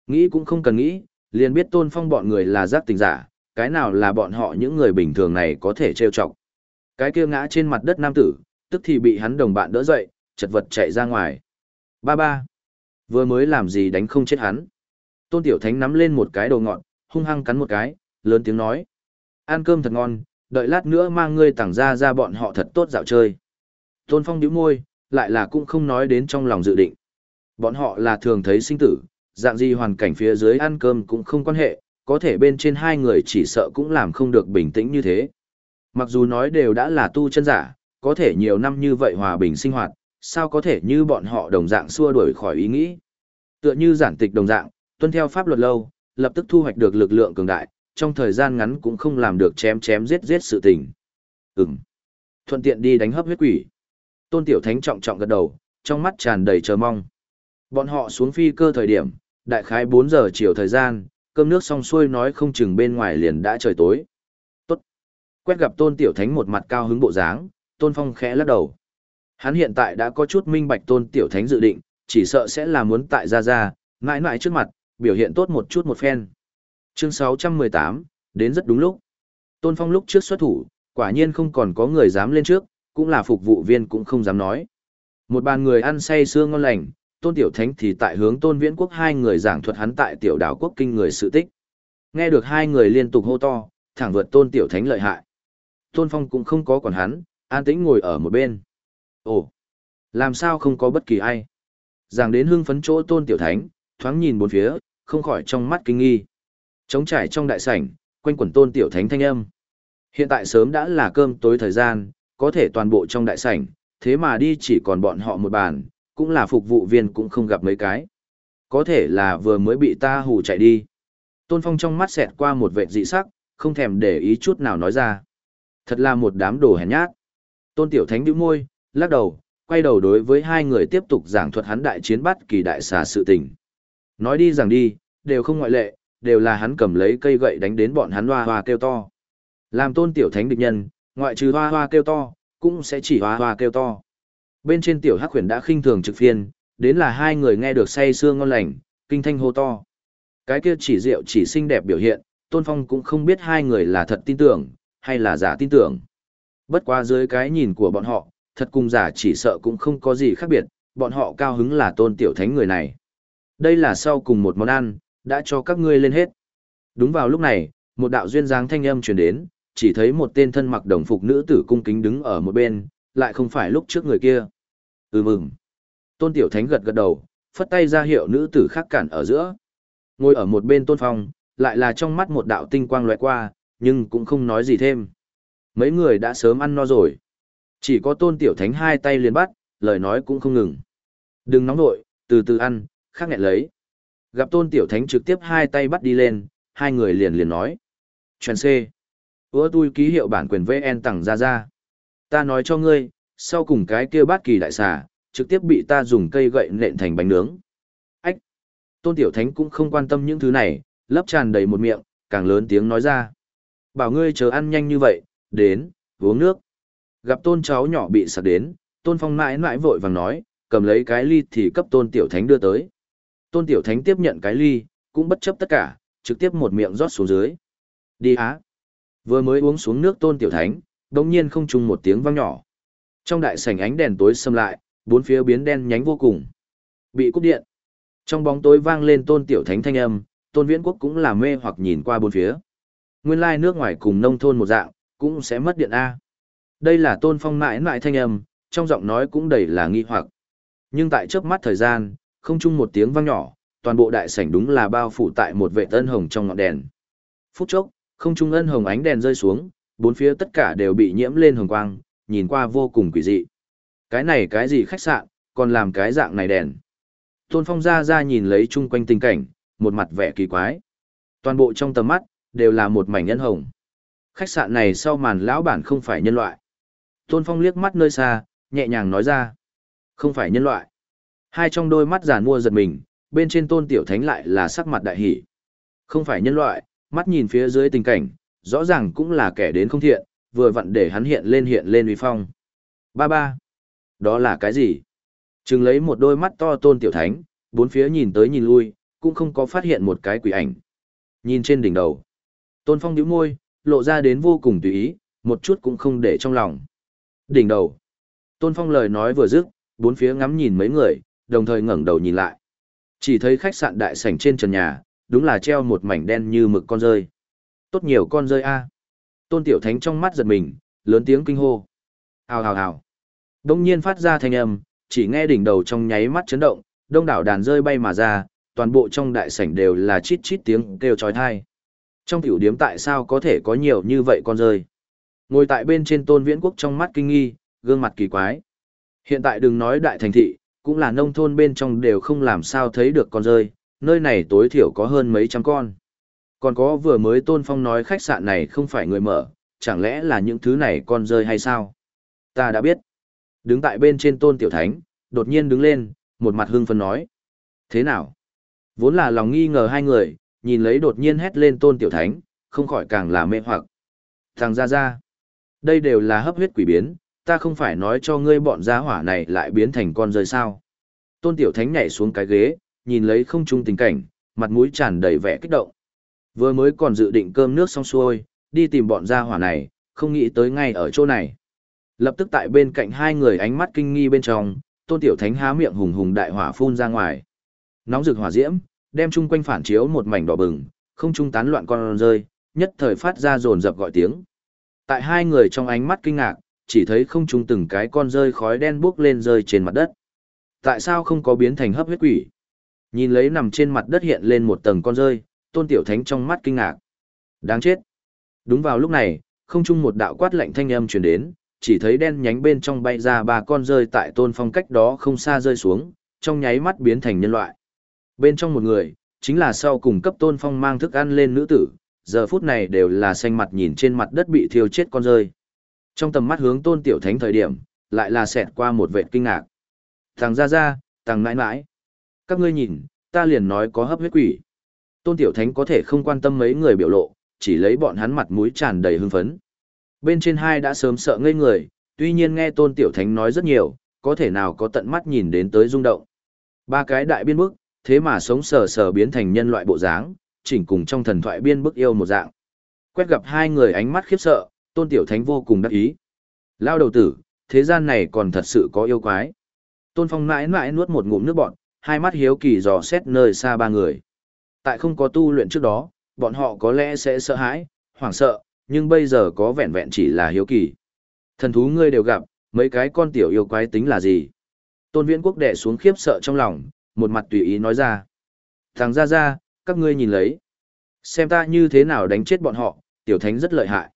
Nghĩ cũng không cần nghĩ, liền biết tôn phong bọn người là giác tình giả, cái nào là bọn họ những người bình thường này có thể trêu chọc. Cái kia ngã trên mặt đất nam tử, tức thì bị hắn đồng bạn đỡ dậy, chật vật chạy ra ngoài. Ba ba. Vừa mới làm gì đánh không chết hắn. Tôn Tiểu Thánh nắm lên một cái đồ ngọn, hung hăng cắn một cái, lớn tiếng nói. Ăn cơm thật ngon, đợi lát nữa mang ngươi tặng ra ra bọn họ thật tốt dạo chơi. Tôn Phong nhíu môi, lại là cũng không nói đến trong lòng dự định. Bọn họ là thường thấy sinh tử, dạng gì hoàn cảnh phía dưới ăn cơm cũng không quan hệ, có thể bên trên hai người chỉ sợ cũng làm không được bình tĩnh như thế. Mặc dù nói đều đã là tu chân giả, có thể nhiều năm như vậy hòa bình sinh hoạt, sao có thể như bọn họ đồng dạng xua đuổi khỏi ý nghĩ. Tựa như giản tịch đồng dạng, tuân theo pháp luật lâu, lập tức thu hoạch được lực lượng cường đại, trong thời gian ngắn cũng không làm được chém chém giết giết sự tình. Ừm. Thuận tiện đi đánh hấp huyết quỷ. Tôn Tiểu Thánh trọng trọng gật đầu, trong mắt tràn đầy chờ mong. Bọn họ xuống phi cơ thời điểm, đại khái 4 giờ chiều thời gian, cơm nước xong xuôi nói không chừng bên ngoài liền đã trời tối. Tốt. Quét gặp Tôn Tiểu Thánh một mặt cao hứng bộ dáng, Tôn Phong khẽ lắc đầu. Hắn hiện tại đã có chút minh bạch Tôn Tiểu Thánh dự định, chỉ sợ sẽ là muốn tại ra ra, mãi mãi trước mặt, biểu hiện tốt một chút một phen. Chương 618, đến rất đúng lúc. Tôn Phong lúc trước xuất thủ, quả nhiên không còn có người dám lên trước, cũng là phục vụ viên cũng không dám nói. Một bàn người ăn say sưa ngon lành, Tôn Tiểu Thánh thì tại hướng Tôn Viễn Quốc hai người giảng thuật hắn tại tiểu đảo quốc kinh người sự tích. Nghe được hai người liên tục hô to, thẳng vượt Tôn Tiểu Thánh lợi hại. Tôn Phong cũng không có còn hắn, an tĩnh ngồi ở một bên. Ồ, làm sao không có bất kỳ ai? Giảng đến hưng phấn chỗ Tôn Tiểu Thánh, thoáng nhìn bốn phía, không khỏi trong mắt kinh nghi. Trống trải trong đại sảnh, quanh quẩn Tôn Tiểu Thánh thanh âm. Hiện tại sớm đã là cơm tối thời gian, có thể toàn bộ trong đại sảnh, thế mà đi chỉ còn bọn họ một bàn, cũng là phục vụ viên cũng không gặp mấy cái. Có thể là vừa mới bị ta hù chạy đi. Tôn Phong trong mắt xẹt qua một vệt dị sắc, không thèm để ý chút nào nói ra. Thật là một đám đồ hèn nhát. Tôn Tiểu Thánh bĩu môi, lắc đầu, quay đầu đối với hai người tiếp tục giảng thuật hắn đại chiến bắt kỳ đại xà sự tình. Nói đi rằng đi, đều không ngoại lệ, đều là hắn cầm lấy cây gậy đánh đến bọn hắn hoa hoa kêu to. Làm Tôn Tiểu Thánh địch nhân, ngoại trừ hoa hoa kêu to, cũng sẽ chỉ hoa hoa kêu to. Bên trên tiểu hắc huyền đã khinh thường trực phiên, đến là hai người nghe được say sương ngon lành, kinh thanh hô to. Cái kia chỉ rượu chỉ xinh đẹp biểu hiện, Tôn Phong cũng không biết hai người là thật tin tưởng, hay là giả tin tưởng. Bất quá dưới cái nhìn của bọn họ, thật cùng giả chỉ sợ cũng không có gì khác biệt, bọn họ cao hứng là tôn tiểu thánh người này. Đây là sau cùng một món ăn, đã cho các ngươi lên hết. Đúng vào lúc này, một đạo duyên dáng thanh âm truyền đến, chỉ thấy một tên thân mặc đồng phục nữ tử cung kính đứng ở một bên, lại không phải lúc trước người kia. Ừ mừng. Tôn Tiểu Thánh gật gật đầu, phất tay ra hiệu nữ tử khác cản ở giữa. Ngồi ở một bên Tôn Phong, lại là trong mắt một đạo tinh quang loại qua, nhưng cũng không nói gì thêm. Mấy người đã sớm ăn no rồi. Chỉ có Tôn Tiểu Thánh hai tay liền bắt, lời nói cũng không ngừng. Đừng nóng nội, từ từ ăn, khác nghẹn lấy. Gặp Tôn Tiểu Thánh trực tiếp hai tay bắt đi lên, hai người liền liền nói. Chuyện C. Ủa tôi ký hiệu bản quyền VN tặng ra ra. Ta nói cho ngươi, sau cùng cái kia bát kỳ đại xà, trực tiếp bị ta dùng cây gậy nện thành bánh nướng. Ách! Tôn Tiểu Thánh cũng không quan tâm những thứ này, lấp tràn đầy một miệng, càng lớn tiếng nói ra. Bảo ngươi chờ ăn nhanh như vậy, đến, uống nước. Gặp tôn cháu nhỏ bị sặc đến, tôn phong mãi mãi vội vàng nói, cầm lấy cái ly thì cấp tôn Tiểu Thánh đưa tới. Tôn Tiểu Thánh tiếp nhận cái ly, cũng bất chấp tất cả, trực tiếp một miệng rót xuống dưới. Đi á! Vừa mới uống xuống nước tôn Tiểu Thánh, Đống nhiên không trùng một tiếng vang nhỏ. Trong đại sảnh ánh đèn tối xâm lại, bốn phía biến đen nhánh vô cùng. Bị cúp điện. Trong bóng tối vang lên tôn tiểu thánh thanh âm, tôn viễn quốc cũng là mê hoặc nhìn qua bốn phía. Nguyên lai nước ngoài cùng nông thôn một dạng, cũng sẽ mất điện A. Đây là tôn phong mãi mãi thanh âm, trong giọng nói cũng đầy là nghi hoặc. Nhưng tại chớp mắt thời gian, không chung một tiếng vang nhỏ, toàn bộ đại sảnh đúng là bao phủ tại một vệ tân hồng trong ngọn đèn. Phút chốc, không trung ân hồng ánh đèn rơi xuống, bốn phía tất cả đều bị nhiễm lên hồng quang, nhìn qua vô cùng quỷ dị. Cái này cái gì khách sạn, còn làm cái dạng này đèn. Tôn Phong ra ra nhìn lấy chung quanh tình cảnh, một mặt vẻ kỳ quái. Toàn bộ trong tầm mắt, đều là một mảnh nhân hồng. Khách sạn này sau màn lão bản không phải nhân loại. Tôn Phong liếc mắt nơi xa, nhẹ nhàng nói ra. Không phải nhân loại. Hai trong đôi mắt giàn mua giật mình, bên trên tôn tiểu thánh lại là sắc mặt đại hỷ. Không phải nhân loại, mắt nhìn phía dưới tình cảnh, rõ ràng cũng là kẻ đến không thiện, vừa vặn để hắn hiện lên hiện lên uy phong. Ba ba. Đó là cái gì? Trừng lấy một đôi mắt to tôn tiểu thánh, bốn phía nhìn tới nhìn lui, cũng không có phát hiện một cái quỷ ảnh. Nhìn trên đỉnh đầu. Tôn phong nhíu môi, lộ ra đến vô cùng tùy ý, một chút cũng không để trong lòng. Đỉnh đầu. Tôn phong lời nói vừa dứt, bốn phía ngắm nhìn mấy người, đồng thời ngẩng đầu nhìn lại. Chỉ thấy khách sạn đại sảnh trên trần nhà, đúng là treo một mảnh đen như mực con rơi. Tốt nhiều con rơi a. À. Tôn Tiểu Thánh trong mắt giật mình, lớn tiếng kinh hô. Hào hào hào. Đông nhiên phát ra thanh âm, chỉ nghe đỉnh đầu trong nháy mắt chấn động, đông đảo đàn rơi bay mà ra, toàn bộ trong đại sảnh đều là chít chít tiếng kêu chói tai. Trong tiểu điếm tại sao có thể có nhiều như vậy con rơi? Ngồi tại bên trên tôn viễn quốc trong mắt kinh nghi, gương mặt kỳ quái. Hiện tại đừng nói đại thành thị, cũng là nông thôn bên trong đều không làm sao thấy được con rơi, nơi này tối thiểu có hơn mấy trăm con. Còn có vừa mới Tôn Phong nói khách sạn này không phải người mở, chẳng lẽ là những thứ này con rơi hay sao? Ta đã biết. Đứng tại bên trên Tôn Tiểu Thánh, đột nhiên đứng lên, một mặt hưng phấn nói. Thế nào? Vốn là lòng nghi ngờ hai người, nhìn lấy đột nhiên hét lên Tôn Tiểu Thánh, không khỏi càng là mê hoặc. Thằng ra ra. Đây đều là hấp huyết quỷ biến, ta không phải nói cho ngươi bọn gia hỏa này lại biến thành con rơi sao. Tôn Tiểu Thánh nhảy xuống cái ghế, nhìn lấy không trung tình cảnh, mặt mũi tràn đầy vẻ kích động. Vừa mới còn dự định cơm nước xong xuôi, đi tìm bọn gia hỏa này, không nghĩ tới ngay ở chỗ này. Lập tức tại bên cạnh hai người ánh mắt kinh nghi bên trong, Tôn Tiểu Thánh há miệng hùng hùng đại hỏa phun ra ngoài. Nóng rực hỏa diễm, đem chung quanh phản chiếu một mảnh đỏ bừng, không trung tán loạn con rơi, nhất thời phát ra rồn rập gọi tiếng. Tại hai người trong ánh mắt kinh ngạc, chỉ thấy không trung từng cái con rơi khói đen bốc lên rơi trên mặt đất. Tại sao không có biến thành hấp huyết quỷ? Nhìn lấy nằm trên mặt đất hiện lên một tầng con rơi, tôn tiểu thánh trong mắt kinh ngạc. Đáng chết. Đúng vào lúc này, không trung một đạo quát lạnh thanh âm truyền đến, chỉ thấy đen nhánh bên trong bay ra ba con rơi tại tôn phong cách đó không xa rơi xuống, trong nháy mắt biến thành nhân loại. Bên trong một người, chính là sau cùng cấp tôn phong mang thức ăn lên nữ tử, giờ phút này đều là xanh mặt nhìn trên mặt đất bị thiêu chết con rơi. Trong tầm mắt hướng tôn tiểu thánh thời điểm, lại là xẹt qua một vệ kinh ngạc. Thằng ra ra, thằng mãi mãi. Các ngươi nhìn, ta liền nói có hấp huyết quỷ. Tôn tiểu thánh có thể không quan tâm mấy người biểu lộ, chỉ lấy bọn hắn mặt mũi tràn đầy hưng phấn. Bên trên hai đã sớm sợ ngây người, tuy nhiên nghe tôn tiểu thánh nói rất nhiều, có thể nào có tận mắt nhìn đến tới rung động. Ba cái đại biên bức, thế mà sống sờ sờ biến thành nhân loại bộ dáng, chỉnh cùng trong thần thoại biên bức yêu một dạng. Quét gặp hai người ánh mắt khiếp sợ, tôn tiểu thánh vô cùng đắc ý. Lao đầu tử, thế gian này còn thật sự có yêu quái. Tôn phong mãi mãi nuốt một ngụm nước bọn, hai mắt hiếu kỳ dò xét nơi xa ba người. Tại không có tu luyện trước đó, bọn họ có lẽ sẽ sợ hãi, hoảng sợ, nhưng bây giờ có vẹn vẹn chỉ là hiếu kỳ. Thần thú ngươi đều gặp, mấy cái con tiểu yêu quái tính là gì? Tôn viễn quốc đẻ xuống khiếp sợ trong lòng, một mặt tùy ý nói ra. Thằng ra ra, các ngươi nhìn lấy. Xem ta như thế nào đánh chết bọn họ, tiểu thánh rất lợi hại.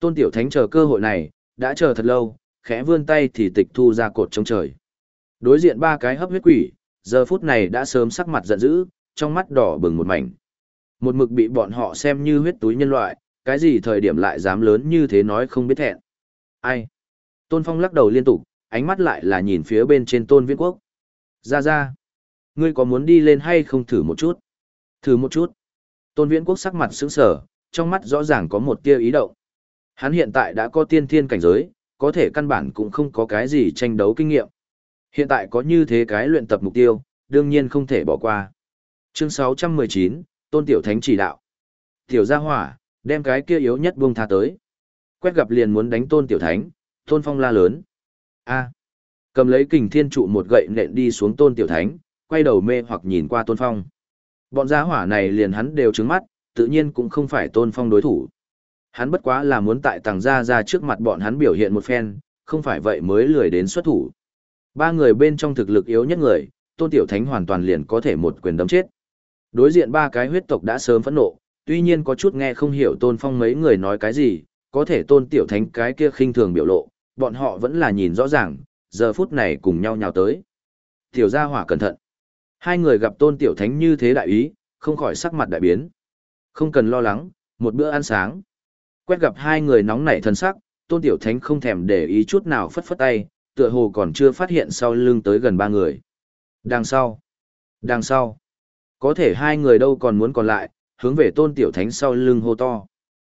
Tôn tiểu thánh chờ cơ hội này, đã chờ thật lâu, khẽ vươn tay thì tịch thu ra cột trong trời. Đối diện ba cái hấp huyết quỷ, giờ phút này đã sớm sắc mặt giận dữ, trong mắt đỏ bừng một mảnh. Một mực bị bọn họ xem như huyết túi nhân loại, cái gì thời điểm lại dám lớn như thế nói không biết thẹn. Ai? Tôn Phong lắc đầu liên tục, ánh mắt lại là nhìn phía bên trên Tôn Viễn Quốc. Ra ra. Ngươi có muốn đi lên hay không thử một chút? Thử một chút. Tôn Viễn Quốc sắc mặt sững sờ, trong mắt rõ ràng có một tia ý động. Hắn hiện tại đã có tiên thiên cảnh giới, có thể căn bản cũng không có cái gì tranh đấu kinh nghiệm. Hiện tại có như thế cái luyện tập mục tiêu, đương nhiên không thể bỏ qua. Chương 619, Tôn Tiểu Thánh chỉ đạo. Tiểu gia hỏa, đem cái kia yếu nhất buông tha tới. Quét gặp liền muốn đánh tôn tiểu thánh, tôn phong la lớn. a cầm lấy kình thiên trụ một gậy nện đi xuống tôn tiểu thánh, quay đầu mê hoặc nhìn qua tôn phong. Bọn gia hỏa này liền hắn đều trứng mắt, tự nhiên cũng không phải tôn phong đối thủ. Hắn bất quá là muốn tại tàng gia ra trước mặt bọn hắn biểu hiện một phen, không phải vậy mới lười đến xuất thủ. Ba người bên trong thực lực yếu nhất người, tôn tiểu thánh hoàn toàn liền có thể một quyền đấm chết. Đối diện ba cái huyết tộc đã sớm phẫn nộ, tuy nhiên có chút nghe không hiểu tôn phong mấy người nói cái gì, có thể tôn tiểu thánh cái kia khinh thường biểu lộ, bọn họ vẫn là nhìn rõ ràng, giờ phút này cùng nhau nhào tới. Tiểu gia hỏa cẩn thận. Hai người gặp tôn tiểu thánh như thế đại ý, không khỏi sắc mặt đại biến. Không cần lo lắng, một bữa ăn sáng. Quét gặp hai người nóng nảy thân sắc, tôn tiểu thánh không thèm để ý chút nào phất phất tay, tựa hồ còn chưa phát hiện sau lưng tới gần ba người. Đằng sau, đằng sau, có thể hai người đâu còn muốn còn lại, hướng về tôn tiểu thánh sau lưng hô to.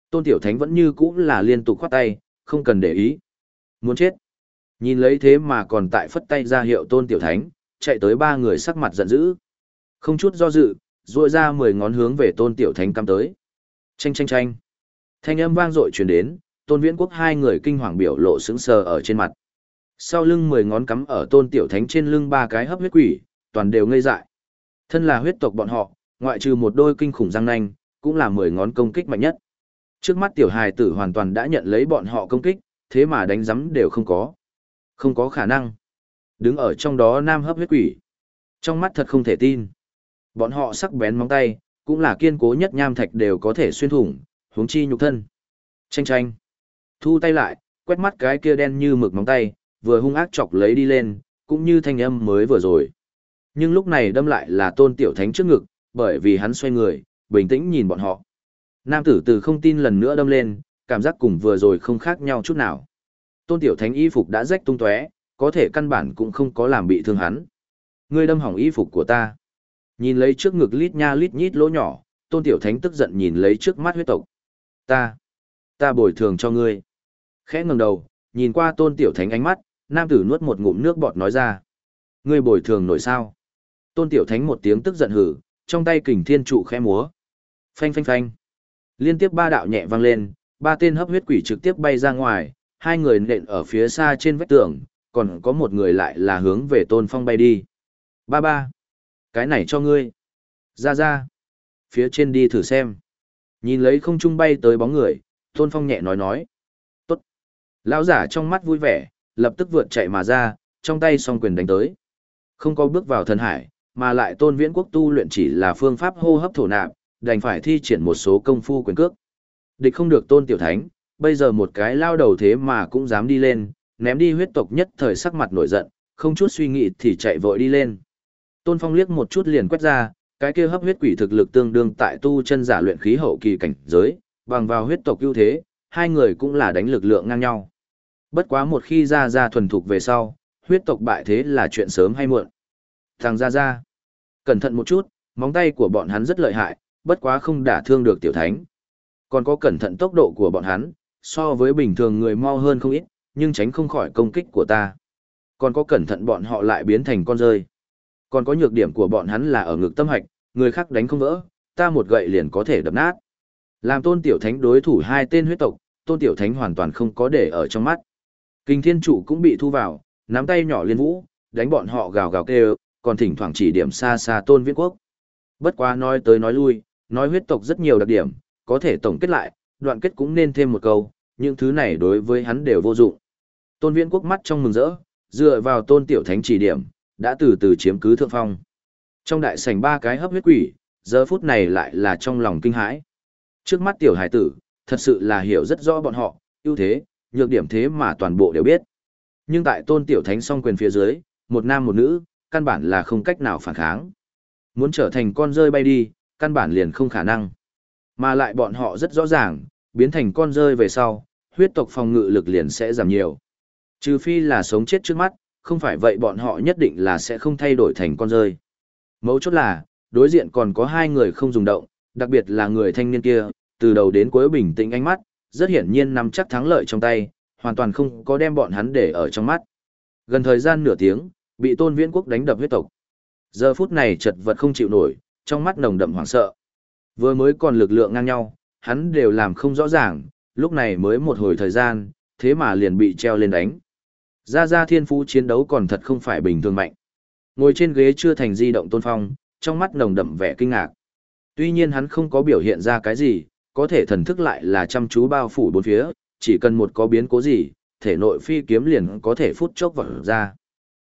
Tôn tiểu thánh vẫn như cũ là liên tục khoát tay, không cần để ý. Muốn chết. Nhìn lấy thế mà còn tại phất tay ra hiệu tôn tiểu thánh, chạy tới ba người sắc mặt giận dữ. Không chút do dự, ruội ra mười ngón hướng về tôn tiểu thánh cam tới. Chanh chanh chanh. Thanh âm vang dội truyền đến, tôn viễn quốc hai người kinh hoàng biểu lộ sững sờ ở trên mặt. Sau lưng mười ngón cắm ở tôn tiểu thánh trên lưng ba cái hấp huyết quỷ, toàn đều ngây dại. Thân là huyết tộc bọn họ, ngoại trừ một đôi kinh khủng răng nanh, cũng là mười ngón công kích mạnh nhất. Trước mắt tiểu hài tử hoàn toàn đã nhận lấy bọn họ công kích, thế mà đánh giấm đều không có. Không có khả năng. Đứng ở trong đó nam hấp huyết quỷ. Trong mắt thật không thể tin. Bọn họ sắc bén móng tay, cũng là kiên cố nhất nham thạch đều có thể xuyên thủng, huống chi nhục thân. Chanh chanh. Thu tay lại, quét mắt cái kia đen như mực móng tay, vừa hung ác chọc lấy đi lên, cũng như thanh âm mới vừa rồi. Nhưng lúc này đâm lại là tôn tiểu thánh trước ngực, bởi vì hắn xoay người, bình tĩnh nhìn bọn họ. Nam tử từ không tin lần nữa đâm lên, cảm giác cùng vừa rồi không khác nhau chút nào. Tôn tiểu thánh y phục đã rách tung tóe, có thể căn bản cũng không có làm bị thương hắn. Ngươi đâm hỏng y phục của ta. Nhìn lấy trước ngực lít nha lít nhít lỗ nhỏ, tôn tiểu thánh tức giận nhìn lấy trước mắt huyết tộc. Ta, ta bồi thường cho ngươi. Khẽ ngẩng đầu, nhìn qua tôn tiểu thánh ánh mắt, nam tử nuốt một ngụm nước bọt nói ra. Ngươi bồi thường nổi sao? Tôn tiểu thánh một tiếng tức giận hử, trong tay kình thiên trụ khẽ múa. Phanh phanh phanh. Liên tiếp ba đạo nhẹ vang lên, ba tên hấp huyết quỷ trực tiếp bay ra ngoài, hai người nện ở phía xa trên vách tường, còn có một người lại là hướng về tôn phong bay đi. Ba ba. Cái này cho ngươi. Ra ra. Phía trên đi thử xem. Nhìn lấy không trung bay tới bóng người, tôn phong nhẹ nói nói. Tốt. Lão giả trong mắt vui vẻ, lập tức vượt chạy mà ra, trong tay song quyền đánh tới. Không có bước vào thần hải, mà lại tôn viễn quốc tu luyện chỉ là phương pháp hô hấp thổ nạp, đành phải thi triển một số công phu quyền cước. Địch không được tôn tiểu thánh, bây giờ một cái lao đầu thế mà cũng dám đi lên, ném đi huyết tộc nhất thời sắc mặt nổi giận, không chút suy nghĩ thì chạy vội đi lên. Tôn Phong liếc một chút liền quét ra, cái kia hấp huyết quỷ thực lực tương đương tại tu chân giả luyện khí hậu kỳ cảnh giới, bằng vào huyết tộc ưu thế, hai người cũng là đánh lực lượng ngang nhau. Bất quá một khi ra ra thuần thục về sau, huyết tộc bại thế là chuyện sớm hay muộn. Thằng ra ra, cẩn thận một chút, móng tay của bọn hắn rất lợi hại, bất quá không đả thương được tiểu thánh. Còn có cẩn thận tốc độ của bọn hắn, so với bình thường người mau hơn không ít, nhưng tránh không khỏi công kích của ta. Còn có cẩn thận bọn họ lại biến thành con rơi. Còn có nhược điểm của bọn hắn là ở ngực tâm hạch, người khác đánh không vỡ, ta một gậy liền có thể đập nát. Làm tôn tiểu thánh đối thủ hai tên huyết tộc, tôn tiểu thánh hoàn toàn không có để ở trong mắt. Kinh thiên trụ cũng bị thu vào, nắm tay nhỏ liên vũ, đánh bọn họ gào gào kêu, còn thỉnh thoảng chỉ điểm xa xa tôn viễn quốc. Bất quá nói tới nói lui, nói huyết tộc rất nhiều đặc điểm, có thể tổng kết lại, đoạn kết cũng nên thêm một câu, những thứ này đối với hắn đều vô dụng. Tôn viễn quốc mắt trong mừng rỡ, dựa vào tôn tiểu thánh chỉ điểm, đã từ từ chiếm cứ thượng phong. Trong đại sảnh ba cái hấp huyết quỷ, giờ phút này lại là trong lòng kinh hãi. Trước mắt tiểu hải tử, thật sự là hiểu rất rõ bọn họ, ưu thế, nhược điểm thế mà toàn bộ đều biết. Nhưng tại tôn tiểu thánh song quyền phía dưới, một nam một nữ, căn bản là không cách nào phản kháng. Muốn trở thành con rơi bay đi, căn bản liền không khả năng. Mà lại bọn họ rất rõ ràng, biến thành con rơi về sau, huyết tộc phòng ngự lực liền sẽ giảm nhiều. Trừ phi là sống chết trước mắt, không phải vậy bọn họ nhất định là sẽ không thay đổi thành con rơi. Mấu chốt là, đối diện còn có hai người không dùng động, đặc biệt là người thanh niên kia, từ đầu đến cuối bình tĩnh ánh mắt, rất hiển nhiên nắm chắc thắng lợi trong tay, hoàn toàn không có đem bọn hắn để ở trong mắt. Gần thời gian nửa tiếng, bị tôn viễn quốc đánh đập huyết tộc. Giờ phút này chật vật không chịu nổi, trong mắt nồng đậm hoảng sợ. Vừa mới còn lực lượng ngang nhau, hắn đều làm không rõ ràng, lúc này mới một hồi thời gian, thế mà liền bị treo lên đánh. Ra ra thiên phú chiến đấu còn thật không phải bình thường mạnh. Ngồi trên ghế chưa thành di động tôn phong, trong mắt nồng đậm vẻ kinh ngạc. Tuy nhiên hắn không có biểu hiện ra cái gì, có thể thần thức lại là chăm chú bao phủ bốn phía, chỉ cần một có biến cố gì, thể nội phi kiếm liền có thể phút chốc vào ra.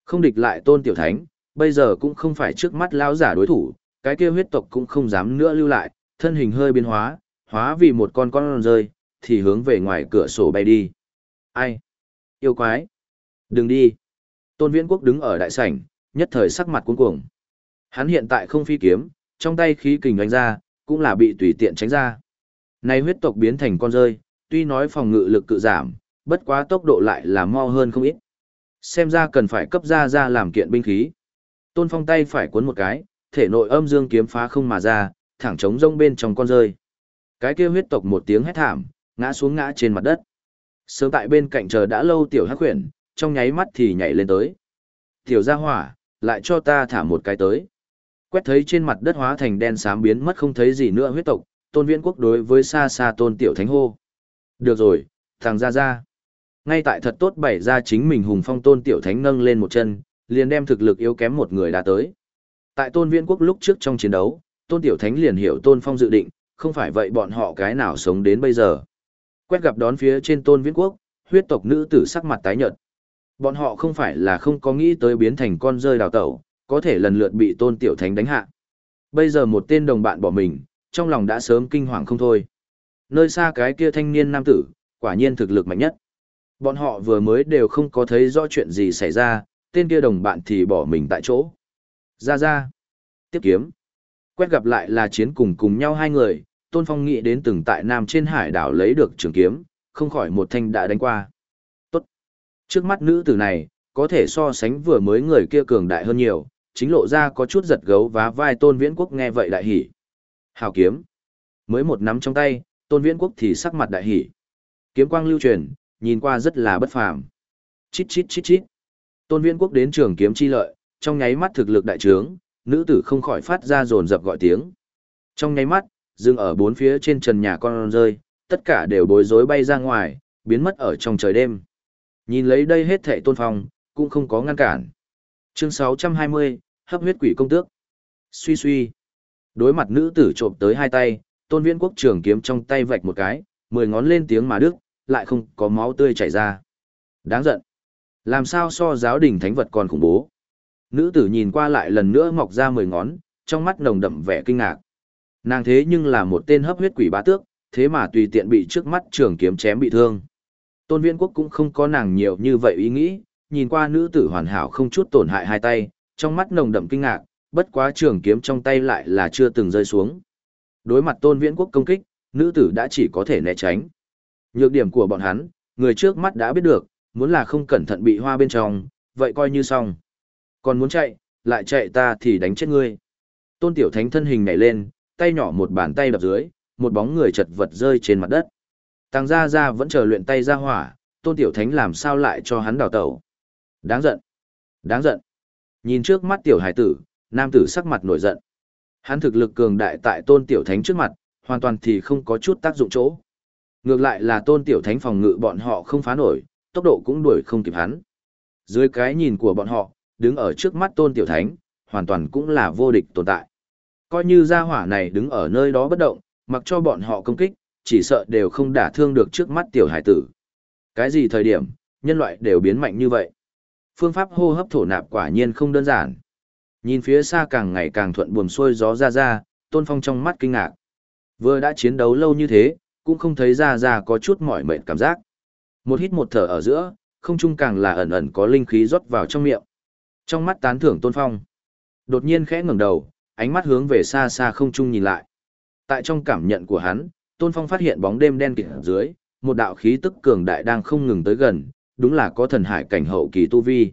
Không địch lại tôn tiểu thánh, bây giờ cũng không phải trước mắt lão giả đối thủ, cái kia huyết tộc cũng không dám nữa lưu lại, thân hình hơi biến hóa, hóa vì một con con rơi, thì hướng về ngoài cửa sổ bay đi. Ai? Yêu quái! Đừng đi! Tôn viễn quốc đứng ở đại sảnh, nhất thời sắc mặt cuống cuồng. Hắn hiện tại không phi kiếm, trong tay khí kình đánh ra, cũng là bị tùy tiện tránh ra. Này huyết tộc biến thành con rơi, tuy nói phòng ngự lực cự giảm, bất quá tốc độ lại là mau hơn không ít. Xem ra cần phải cấp ra ra làm kiện binh khí. Tôn Phong tay phải cuốn một cái, thể nội âm dương kiếm phá không mà ra, thẳng chống rông bên trong con rơi. Cái kia huyết tộc một tiếng hét thảm, ngã xuống ngã trên mặt đất. Sớm tại bên cạnh chờ đã lâu tiểu hắc huyền, trong nháy mắt thì nhảy lên tới. Tiểu gia hỏa, lại cho ta thả một cái tới. Quét thấy trên mặt đất hóa thành đen xám biến mất không thấy gì nữa huyết tộc, tôn viễn quốc đối với xa xa tôn tiểu thánh hô. Được rồi, thằng ra ra. Ngay tại thật tốt bảy ra chính mình hùng phong tôn tiểu thánh nâng lên một chân, liền đem thực lực yếu kém một người đã tới. Tại tôn viễn quốc lúc trước trong chiến đấu, tôn tiểu thánh liền hiểu tôn phong dự định, không phải vậy bọn họ cái nào sống đến bây giờ. Quét gặp đón phía trên tôn viễn quốc, huyết tộc nữ tử sắc mặt tái nhợt. Bọn họ không phải là không có nghĩ tới biến thành con rơi đào tẩu, có thể lần lượt bị tôn tiểu thánh đánh hạ. Bây giờ một tên đồng bạn bỏ mình, trong lòng đã sớm kinh hoàng không thôi. Nơi xa cái kia thanh niên nam tử, quả nhiên thực lực mạnh nhất. Bọn họ vừa mới đều không có thấy rõ chuyện gì xảy ra, tên kia đồng bạn thì bỏ mình tại chỗ. Ra ra. Tiếp kiếm. Quét gặp lại là chiến cùng cùng nhau hai người, Tôn Phong nghĩ đến từng tại Nam trên hải đảo lấy được trường kiếm, không khỏi một thanh đã đánh qua. Trước mắt nữ tử này, có thể so sánh vừa mới người kia cường đại hơn nhiều, chính lộ ra có chút giật gấu và vai Tôn Viễn Quốc nghe vậy đại hỉ. Hào kiếm. Mới một nắm trong tay, Tôn Viễn Quốc thì sắc mặt đại hỉ. Kiếm quang lưu truyền, nhìn qua rất là bất phàm. Chít chít chít chít. Tôn Viễn Quốc đến trường kiếm chi lợi, trong nháy mắt thực lực đại trướng, nữ tử không khỏi phát ra rồn rập gọi tiếng. Trong nháy mắt, dừng ở bốn phía trên trần nhà con rơi, tất cả đều bối rối bay ra ngoài, biến mất ở trong trời đêm. Nhìn lấy đây hết thệ tôn phong, cũng không có ngăn cản. Chương 620, hấp huyết quỷ công tước. Suy suy. Đối mặt nữ tử trộm tới hai tay, tôn viễn quốc trường kiếm trong tay vạch một cái, mười ngón lên tiếng mà đức, lại không có máu tươi chảy ra. Đáng giận. Làm sao so giáo đình thánh vật còn khủng bố. Nữ tử nhìn qua lại lần nữa mọc ra mười ngón, trong mắt nồng đậm vẻ kinh ngạc. Nàng thế nhưng là một tên hấp huyết quỷ bá tước, thế mà tùy tiện bị trước mắt trường kiếm chém bị thương. Tôn Viễn Quốc cũng không có nàng nhiều như vậy ý nghĩ, nhìn qua nữ tử hoàn hảo không chút tổn hại hai tay, trong mắt nồng đậm kinh ngạc, bất quá trường kiếm trong tay lại là chưa từng rơi xuống. Đối mặt Tôn Viễn Quốc công kích, nữ tử đã chỉ có thể né tránh. Nhược điểm của bọn hắn, người trước mắt đã biết được, muốn là không cẩn thận bị hoa bên trong, vậy coi như xong. Còn muốn chạy, lại chạy ta thì đánh chết ngươi. Tôn Tiểu Thánh thân hình nhảy lên, tay nhỏ một bàn tay đập dưới, một bóng người chật vật rơi trên mặt đất. Tăng Gia Gia vẫn chờ luyện tay ra hỏa, Tôn Tiểu Thánh làm sao lại cho hắn đào tẩu. Đáng giận. Đáng giận. Nhìn trước mắt Tiểu Hải tử, nam tử sắc mặt nổi giận. Hắn thực lực cường đại tại Tôn Tiểu Thánh trước mặt, hoàn toàn thì không có chút tác dụng chỗ. Ngược lại là Tôn Tiểu Thánh phòng ngự bọn họ không phá nổi, tốc độ cũng đuổi không kịp hắn. Dưới cái nhìn của bọn họ, đứng ở trước mắt tôn tiểu thánh, hoàn toàn cũng là vô địch tồn tại. Coi như gia hỏa này đứng ở nơi đó bất động, mặc cho bọn họ công kích, chỉ sợ đều không đả thương được trước mắt tiểu hải tử. Cái gì thời điểm, nhân loại đều biến mạnh như vậy. Phương pháp hô hấp thổ nạp quả nhiên không đơn giản. Nhìn phía xa càng ngày càng thuận buồm xuôi gió ra ra, tôn phong trong mắt kinh ngạc. Vừa đã chiến đấu lâu như thế, cũng không thấy ra ra có chút mỏi mệt cảm giác. Một hít một thở ở giữa, không trung càng là ẩn ẩn có linh khí rót vào trong miệng. Trong mắt tán thưởng Tôn Phong, đột nhiên khẽ ngẩng đầu, ánh mắt hướng về xa xa không trung nhìn lại. Tại trong cảm nhận của hắn, Tôn Phong phát hiện bóng đêm đen kịt dưới, một đạo khí tức cường đại đang không ngừng tới gần, đúng là có thần hải cảnh hậu kỳ tu vi.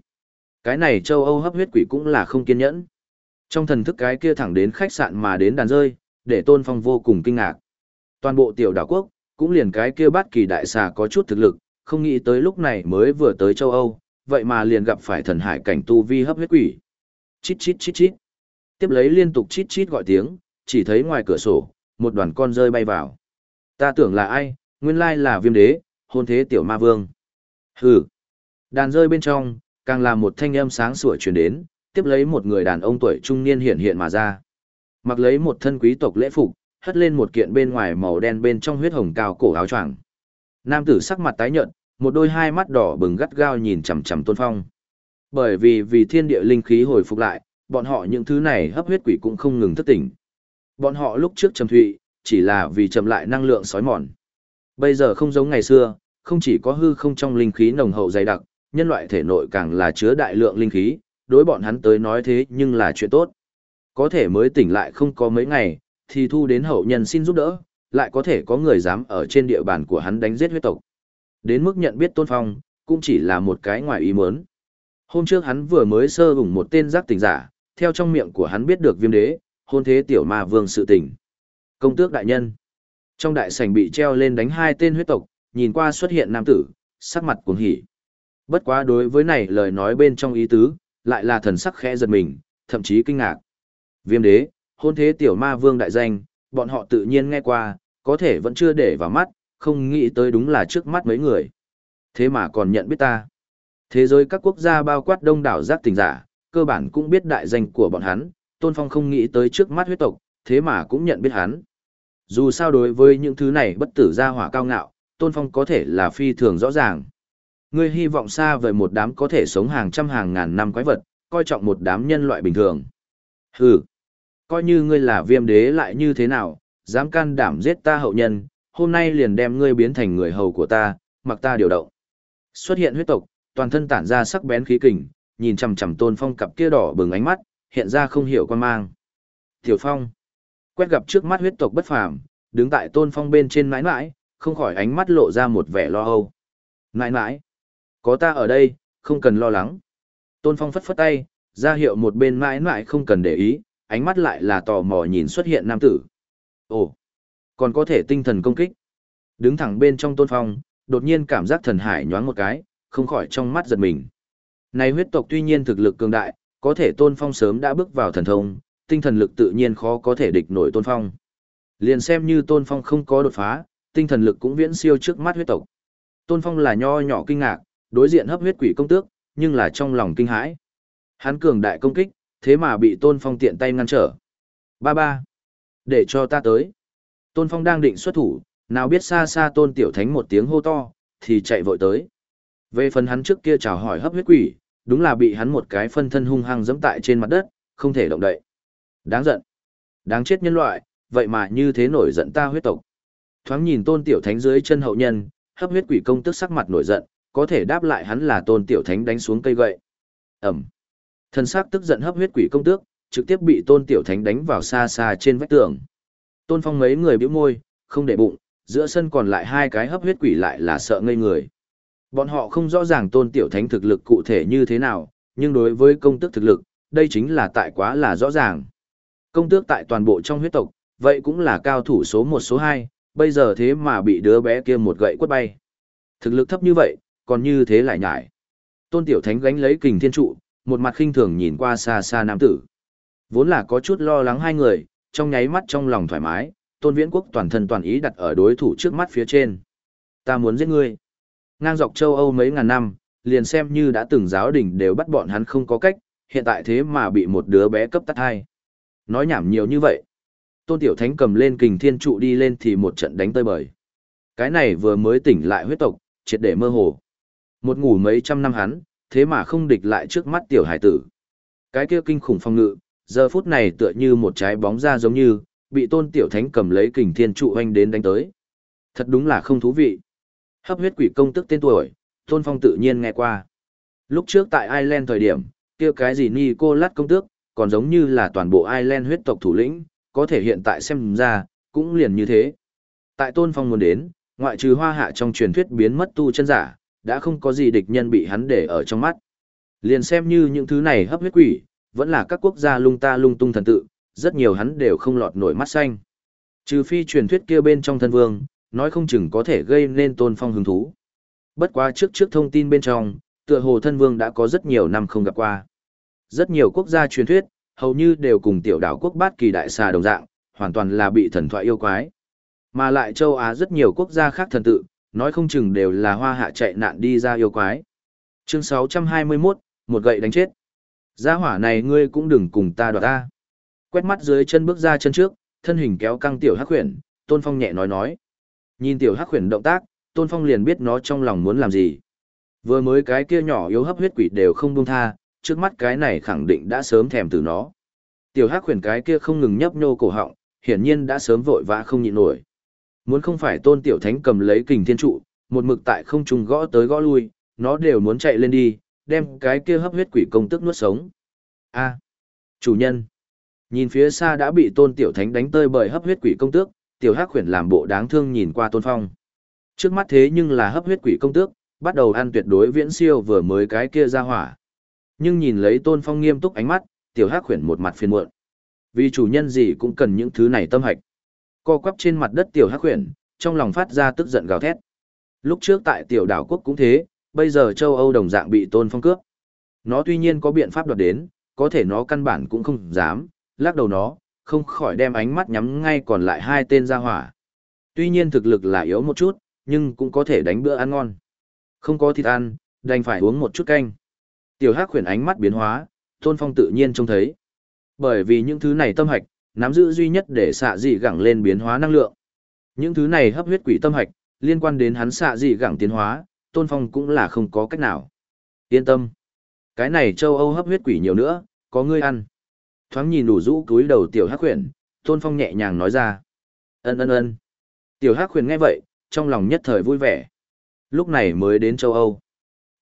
Cái này châu Âu hấp huyết quỷ cũng là không kiên nhẫn. Trong thần thức cái kia thẳng đến khách sạn mà đến đàn rơi, để Tôn Phong vô cùng kinh ngạc. Toàn bộ tiểu đảo quốc, cũng liền cái kia bát kỳ đại xà có chút thực lực, không nghĩ tới lúc này mới vừa tới châu Âu, vậy mà liền gặp phải thần hải cảnh tu vi hấp huyết quỷ. Chít chít chít chít. Tiếp lấy liên tục chít chít gọi tiếng, chỉ thấy ngoài cửa sổ, một đoàn con rơi bay vào. Ta tưởng là ai, nguyên lai là viêm đế, hôn thế tiểu ma vương. Hừ. Đàn rơi bên trong, càng là một thanh âm sáng sủa truyền đến, tiếp lấy một người đàn ông tuổi trung niên hiện hiện mà ra. Mặc lấy một thân quý tộc lễ phục, hất lên một kiện bên ngoài màu đen bên trong huyết hồng cao cổ áo choàng. Nam tử sắc mặt tái nhợt, một đôi hai mắt đỏ bừng gắt gao nhìn chằm chằm Tôn Phong. Bởi vì vì thiên địa linh khí hồi phục lại, bọn họ những thứ này hấp huyết quỷ cũng không ngừng thức tỉnh. Bọn họ lúc trước trầm thụy, chỉ là vì chậm lại năng lượng sói mòn. Bây giờ không giống ngày xưa, không chỉ có hư không trong linh khí nồng hậu dày đặc, nhân loại thể nội càng là chứa đại lượng linh khí, đối bọn hắn tới nói thế nhưng là chuyện tốt. Có thể mới tỉnh lại không có mấy ngày, thì thu đến hậu nhân xin giúp đỡ, lại có thể có người dám ở trên địa bàn của hắn đánh giết huyết tộc. Đến mức nhận biết Tôn Phong, cũng chỉ là một cái ngoài ý muốn. Hôm trước hắn vừa mới sơ hùng một tên giác tỉnh giả, theo trong miệng của hắn biết được viêm đế, hôn thế tiểu ma vương sự tỉnh. Công tước đại nhân. Trong đại sảnh bị treo lên đánh hai tên huyết tộc, nhìn qua xuất hiện nam tử, sắc mặt cuồng hỉ. Bất quá đối với này lời nói bên trong ý tứ, lại là thần sắc khẽ giật mình, thậm chí kinh ngạc. Viêm đế, hôn thế tiểu ma vương đại danh, bọn họ tự nhiên nghe qua, có thể vẫn chưa để vào mắt, không nghĩ tới đúng là trước mắt mấy người. Thế mà còn nhận biết ta. Thế giới các quốc gia bao quát đông đảo giác tình giả, cơ bản cũng biết đại danh của bọn hắn, Tôn Phong không nghĩ tới trước mắt huyết tộc, thế mà cũng nhận biết hắn. Dù sao đối với những thứ này bất tử gia hỏa cao ngạo, Tôn Phong có thể là phi thường rõ ràng. Ngươi hy vọng xa vời một đám có thể sống hàng trăm hàng ngàn năm quái vật, coi trọng một đám nhân loại bình thường. Hừ, coi như ngươi là viêm đế lại như thế nào, dám can đảm giết ta hậu nhân, hôm nay liền đem ngươi biến thành người hầu của ta, mặc ta điều động. Xuất hiện huyết tộc, toàn thân tản ra sắc bén khí kình, nhìn chằm chằm Tôn Phong cặp kia đỏ bừng ánh mắt, hiện ra không hiểu quan mang. Tiểu Phong, quét gặp trước mắt huyết tộc bất phàm, đứng tại Tôn Phong bên trên mãi mãi, không khỏi ánh mắt lộ ra một vẻ lo âu. Mãi mãi, có ta ở đây, không cần lo lắng. Tôn Phong phất phất tay, ra hiệu một bên mãi mãi không cần để ý, ánh mắt lại là tò mò nhìn xuất hiện nam tử. Ồ, còn có thể tinh thần công kích. Đứng thẳng bên trong Tôn Phong, đột nhiên cảm giác thần hải nhoáng một cái, không khỏi trong mắt giật mình. Này huyết tộc tuy nhiên thực lực cường đại, có thể Tôn Phong sớm đã bước vào thần thông, tinh thần lực tự nhiên khó có thể địch nổi Tôn Phong. Liền xem như Tôn Phong không có đột phá, tinh thần lực cũng viễn siêu trước mắt huyết tộc. Tôn Phong là nho nhỏ kinh ngạc, đối diện hấp huyết quỷ công tước, nhưng là trong lòng kinh hãi. Hắn cường đại công kích, thế mà bị Tôn Phong tiện tay ngăn trở. Ba ba, để cho ta tới. Tôn Phong đang định xuất thủ, nào biết xa xa Tôn Tiểu Thánh một tiếng hô to, thì chạy vội tới. Về phần hắn trước kia chào hỏi hấp huyết quỷ, đúng là bị hắn một cái phân thân hung hăng giẫm tại trên mặt đất, không thể động đậy. Đáng giận. Đáng chết nhân loại, vậy mà như thế nổi giận ta huyết tộc. Thoáng nhìn Tôn Tiểu Thánh dưới chân hậu nhân, hấp huyết quỷ công tức sắc mặt nổi giận, có thể đáp lại hắn là tôn tiểu thánh đánh xuống cây gậy. Ẩm. Thần sắc tức giận hấp huyết quỷ công tước, trực tiếp bị tôn tiểu thánh đánh vào xa xa trên vách tường. Tôn phong mấy người bĩu môi, không để bụng, giữa sân còn lại hai cái hấp huyết quỷ lại là sợ ngây người. Bọn họ không rõ ràng tôn tiểu thánh thực lực cụ thể như thế nào, nhưng đối với công tước thực lực, đây chính là tại quá là rõ ràng. Công tước tại toàn bộ trong huyết tộc, vậy cũng là cao thủ số một số hai, bây giờ thế mà bị đứa bé kia một gậy quất bay. Thực lực thấp như vậy, còn như thế lại nhải. Tôn Tiểu Thánh gánh lấy kình thiên trụ, một mặt khinh thường nhìn qua xa xa nam tử. Vốn là có chút lo lắng hai người, trong nháy mắt trong lòng thoải mái, Tôn Viễn Quốc toàn thân toàn ý đặt ở đối thủ trước mắt phía trên. Ta muốn giết ngươi. Ngang dọc châu Âu mấy ngàn năm, liền xem như đã từng giáo đình đều bắt bọn hắn không có cách, hiện tại thế mà bị một đứa bé cấp tắt hai. Nói nhảm nhiều như vậy. Tôn Tiểu Thánh cầm lên kình thiên trụ đi lên thì một trận đánh tơi bời. Cái này vừa mới tỉnh lại huyết tộc, triệt để mơ hồ. Một ngủ mấy trăm năm hắn, thế mà không địch lại trước mắt tiểu hải tử. Cái kia kinh khủng phong ngự, giờ phút này tựa như một trái bóng ra giống như, bị tôn tiểu thánh cầm lấy kình thiên trụ hoanh đến đánh tới. Thật đúng là không thú vị. Hấp huyết quỷ công tức tên tuổi, tôn phong tự nhiên nghe qua. Lúc trước tại Ireland thời điểm, kia cái gì Nicolas công tước, còn giống như là toàn bộ Ireland huyết tộc thủ lĩnh, có thể hiện tại xem ra, cũng liền như thế. Tại tôn phong muốn đến, ngoại trừ hoa hạ trong truyền thuyết biến mất tu chân giả, đã không có gì địch nhân bị hắn để ở trong mắt. Liền xem như những thứ này hấp huyết quỷ, vẫn là các quốc gia lung ta lung tung thần tự, rất nhiều hắn đều không lọt nổi mắt xanh. Trừ phi truyền thuyết kia bên trong thân vương, nói không chừng có thể gây nên tôn phong hứng thú. Bất quá trước trước thông tin bên trong, tựa hồ thân vương đã có rất nhiều năm không gặp qua. Rất nhiều quốc gia truyền thuyết, hầu như đều cùng tiểu đảo quốc bát kỳ đại xà đồng dạng, hoàn toàn là bị thần thoại yêu quái. Mà lại châu Á rất nhiều quốc gia khác thần tự, nói không chừng đều là hoa hạ chạy nạn đi ra yêu quái. Chương 621, một gậy đánh chết. Gia hỏa này ngươi cũng đừng cùng ta đoạt ta. Quét mắt dưới chân bước ra chân trước, thân hình kéo căng tiểu hắc huyền, Tôn Phong nhẹ nói nói. Nhìn tiểu hắc huyền động tác, Tôn Phong liền biết nó trong lòng muốn làm gì. Vừa mới cái kia nhỏ yếu hấp huyết quỷ đều không buông tha, trước mắt cái này khẳng định đã sớm thèm từ nó. Tiểu hắc huyền cái kia không ngừng nhấp nhô cổ họng, hiển nhiên đã sớm vội vã không nhịn nổi. Muốn không phải tôn tiểu thánh cầm lấy kình thiên trụ, một mực tại không trùng gõ tới gõ lui, nó đều muốn chạy lên đi, đem cái kia hấp huyết quỷ công tức nuốt sống. A, chủ nhân. Nhìn phía xa đã bị tôn tiểu thánh đánh tơi bởi hấp huyết quỷ công tước, tiểu hắc khuyển làm bộ đáng thương nhìn qua tôn phong. Trước mắt thế nhưng là hấp huyết quỷ công tước, bắt đầu ăn tuyệt đối viễn siêu vừa mới cái kia ra hỏa. Nhưng nhìn lấy tôn phong nghiêm túc ánh mắt, tiểu hắc khuyển một mặt phiền muộn. Vì chủ nhân gì cũng cần những thứ này tâm hạch. Co quắp trên mặt đất tiểu hắc khuyển, trong lòng phát ra tức giận gào thét. Lúc trước tại tiểu đảo quốc cũng thế, bây giờ châu Âu đồng dạng bị tôn phong cướp. Nó tuy nhiên có biện pháp đoạt đến, có thể nó căn bản cũng không dám, lắc đầu nó, không khỏi đem ánh mắt nhắm ngay còn lại hai tên ra hỏa. Tuy nhiên thực lực là yếu một chút, nhưng cũng có thể đánh bữa ăn ngon. Không có thịt ăn, đành phải uống một chút canh. Tiểu Hắc khuyển ánh mắt biến hóa, Tôn Phong tự nhiên trông thấy. Bởi vì những thứ này tâm hạch, nắm giữ duy nhất để xạ dị gẳng lên biến hóa năng lượng. Những thứ này hấp huyết quỷ tâm hạch, liên quan đến hắn xạ dị gẳng tiến hóa, Tôn Phong cũng là không có cách nào. Yên tâm. Cái này châu Âu hấp huyết quỷ nhiều nữa, có ngươi ăn. Thoáng nhìn đủ rũ túi đầu tiểu hắc khuyển, Tôn Phong nhẹ nhàng nói ra. Ân ân ân. Tiểu hắc khuyển nghe vậy, trong lòng nhất thời vui vẻ. Lúc này mới đến châu Âu.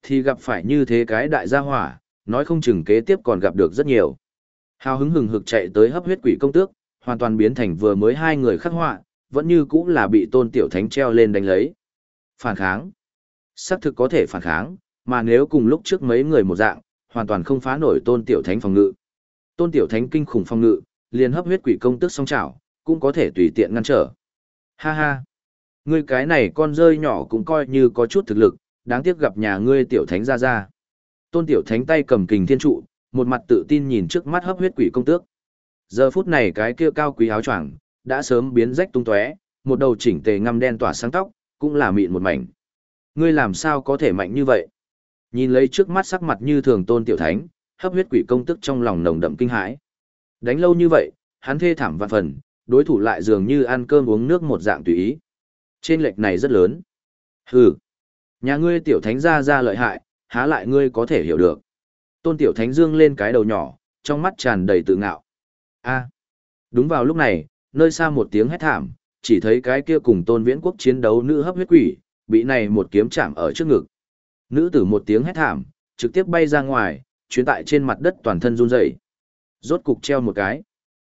Thì gặp phải như thế cái đại gia hỏa, nói không chừng kế tiếp còn gặp được rất nhiều. Hào hứng hừng hực chạy tới hấp huyết quỷ công tước, hoàn toàn biến thành vừa mới hai người khắc họa, vẫn như cũng là bị tôn tiểu thánh treo lên đánh lấy. Phản kháng. Sắc thực có thể phản kháng, mà nếu cùng lúc trước mấy người một dạng, hoàn toàn không phá nổi tôn tiểu thánh phòng ngự. Tôn tiểu thánh kinh khủng phòng ngự, liền hấp huyết quỷ công tước song chảo, cũng có thể tùy tiện ngăn trở. Ha ha. Ngươi cái này con rơi nhỏ cũng coi như có chút thực lực, đáng tiếc gặp nhà ngươi tiểu thánh ra ra. Tôn tiểu thánh tay cầm kình thiên trụ, một mặt tự tin nhìn trước mắt hấp huyết quỷ công tước. Giờ phút này cái kia cao quý áo choàng đã sớm biến rách tung tóe, một đầu chỉnh tề ngăm đen tỏa sáng tóc, cũng là mịn một mảnh. Ngươi làm sao có thể mạnh như vậy? Nhìn lấy trước mắt sắc mặt như thường tôn tiểu thánh, hấp huyết quỷ công tức trong lòng nồng đậm kinh hãi. Đánh lâu như vậy, hắn thê thảm vạn phần, đối thủ lại dường như ăn cơm uống nước một dạng tùy ý. Trên lệch này rất lớn. Hừ, nhà ngươi tiểu thánh ra ra lợi hại, há lại ngươi có thể hiểu được. Tôn tiểu thánh dương lên cái đầu nhỏ, trong mắt tràn đầy tự ngạo. A. Đúng vào lúc này, nơi xa một tiếng hét thảm, chỉ thấy cái kia cùng tôn viễn quốc chiến đấu nữ hấp huyết quỷ, bị này một kiếm chạm ở trước ngực. Nữ tử một tiếng hét thảm, trực tiếp bay ra ngoài, chuyến tại trên mặt đất toàn thân run rẩy. Rốt cục treo một cái.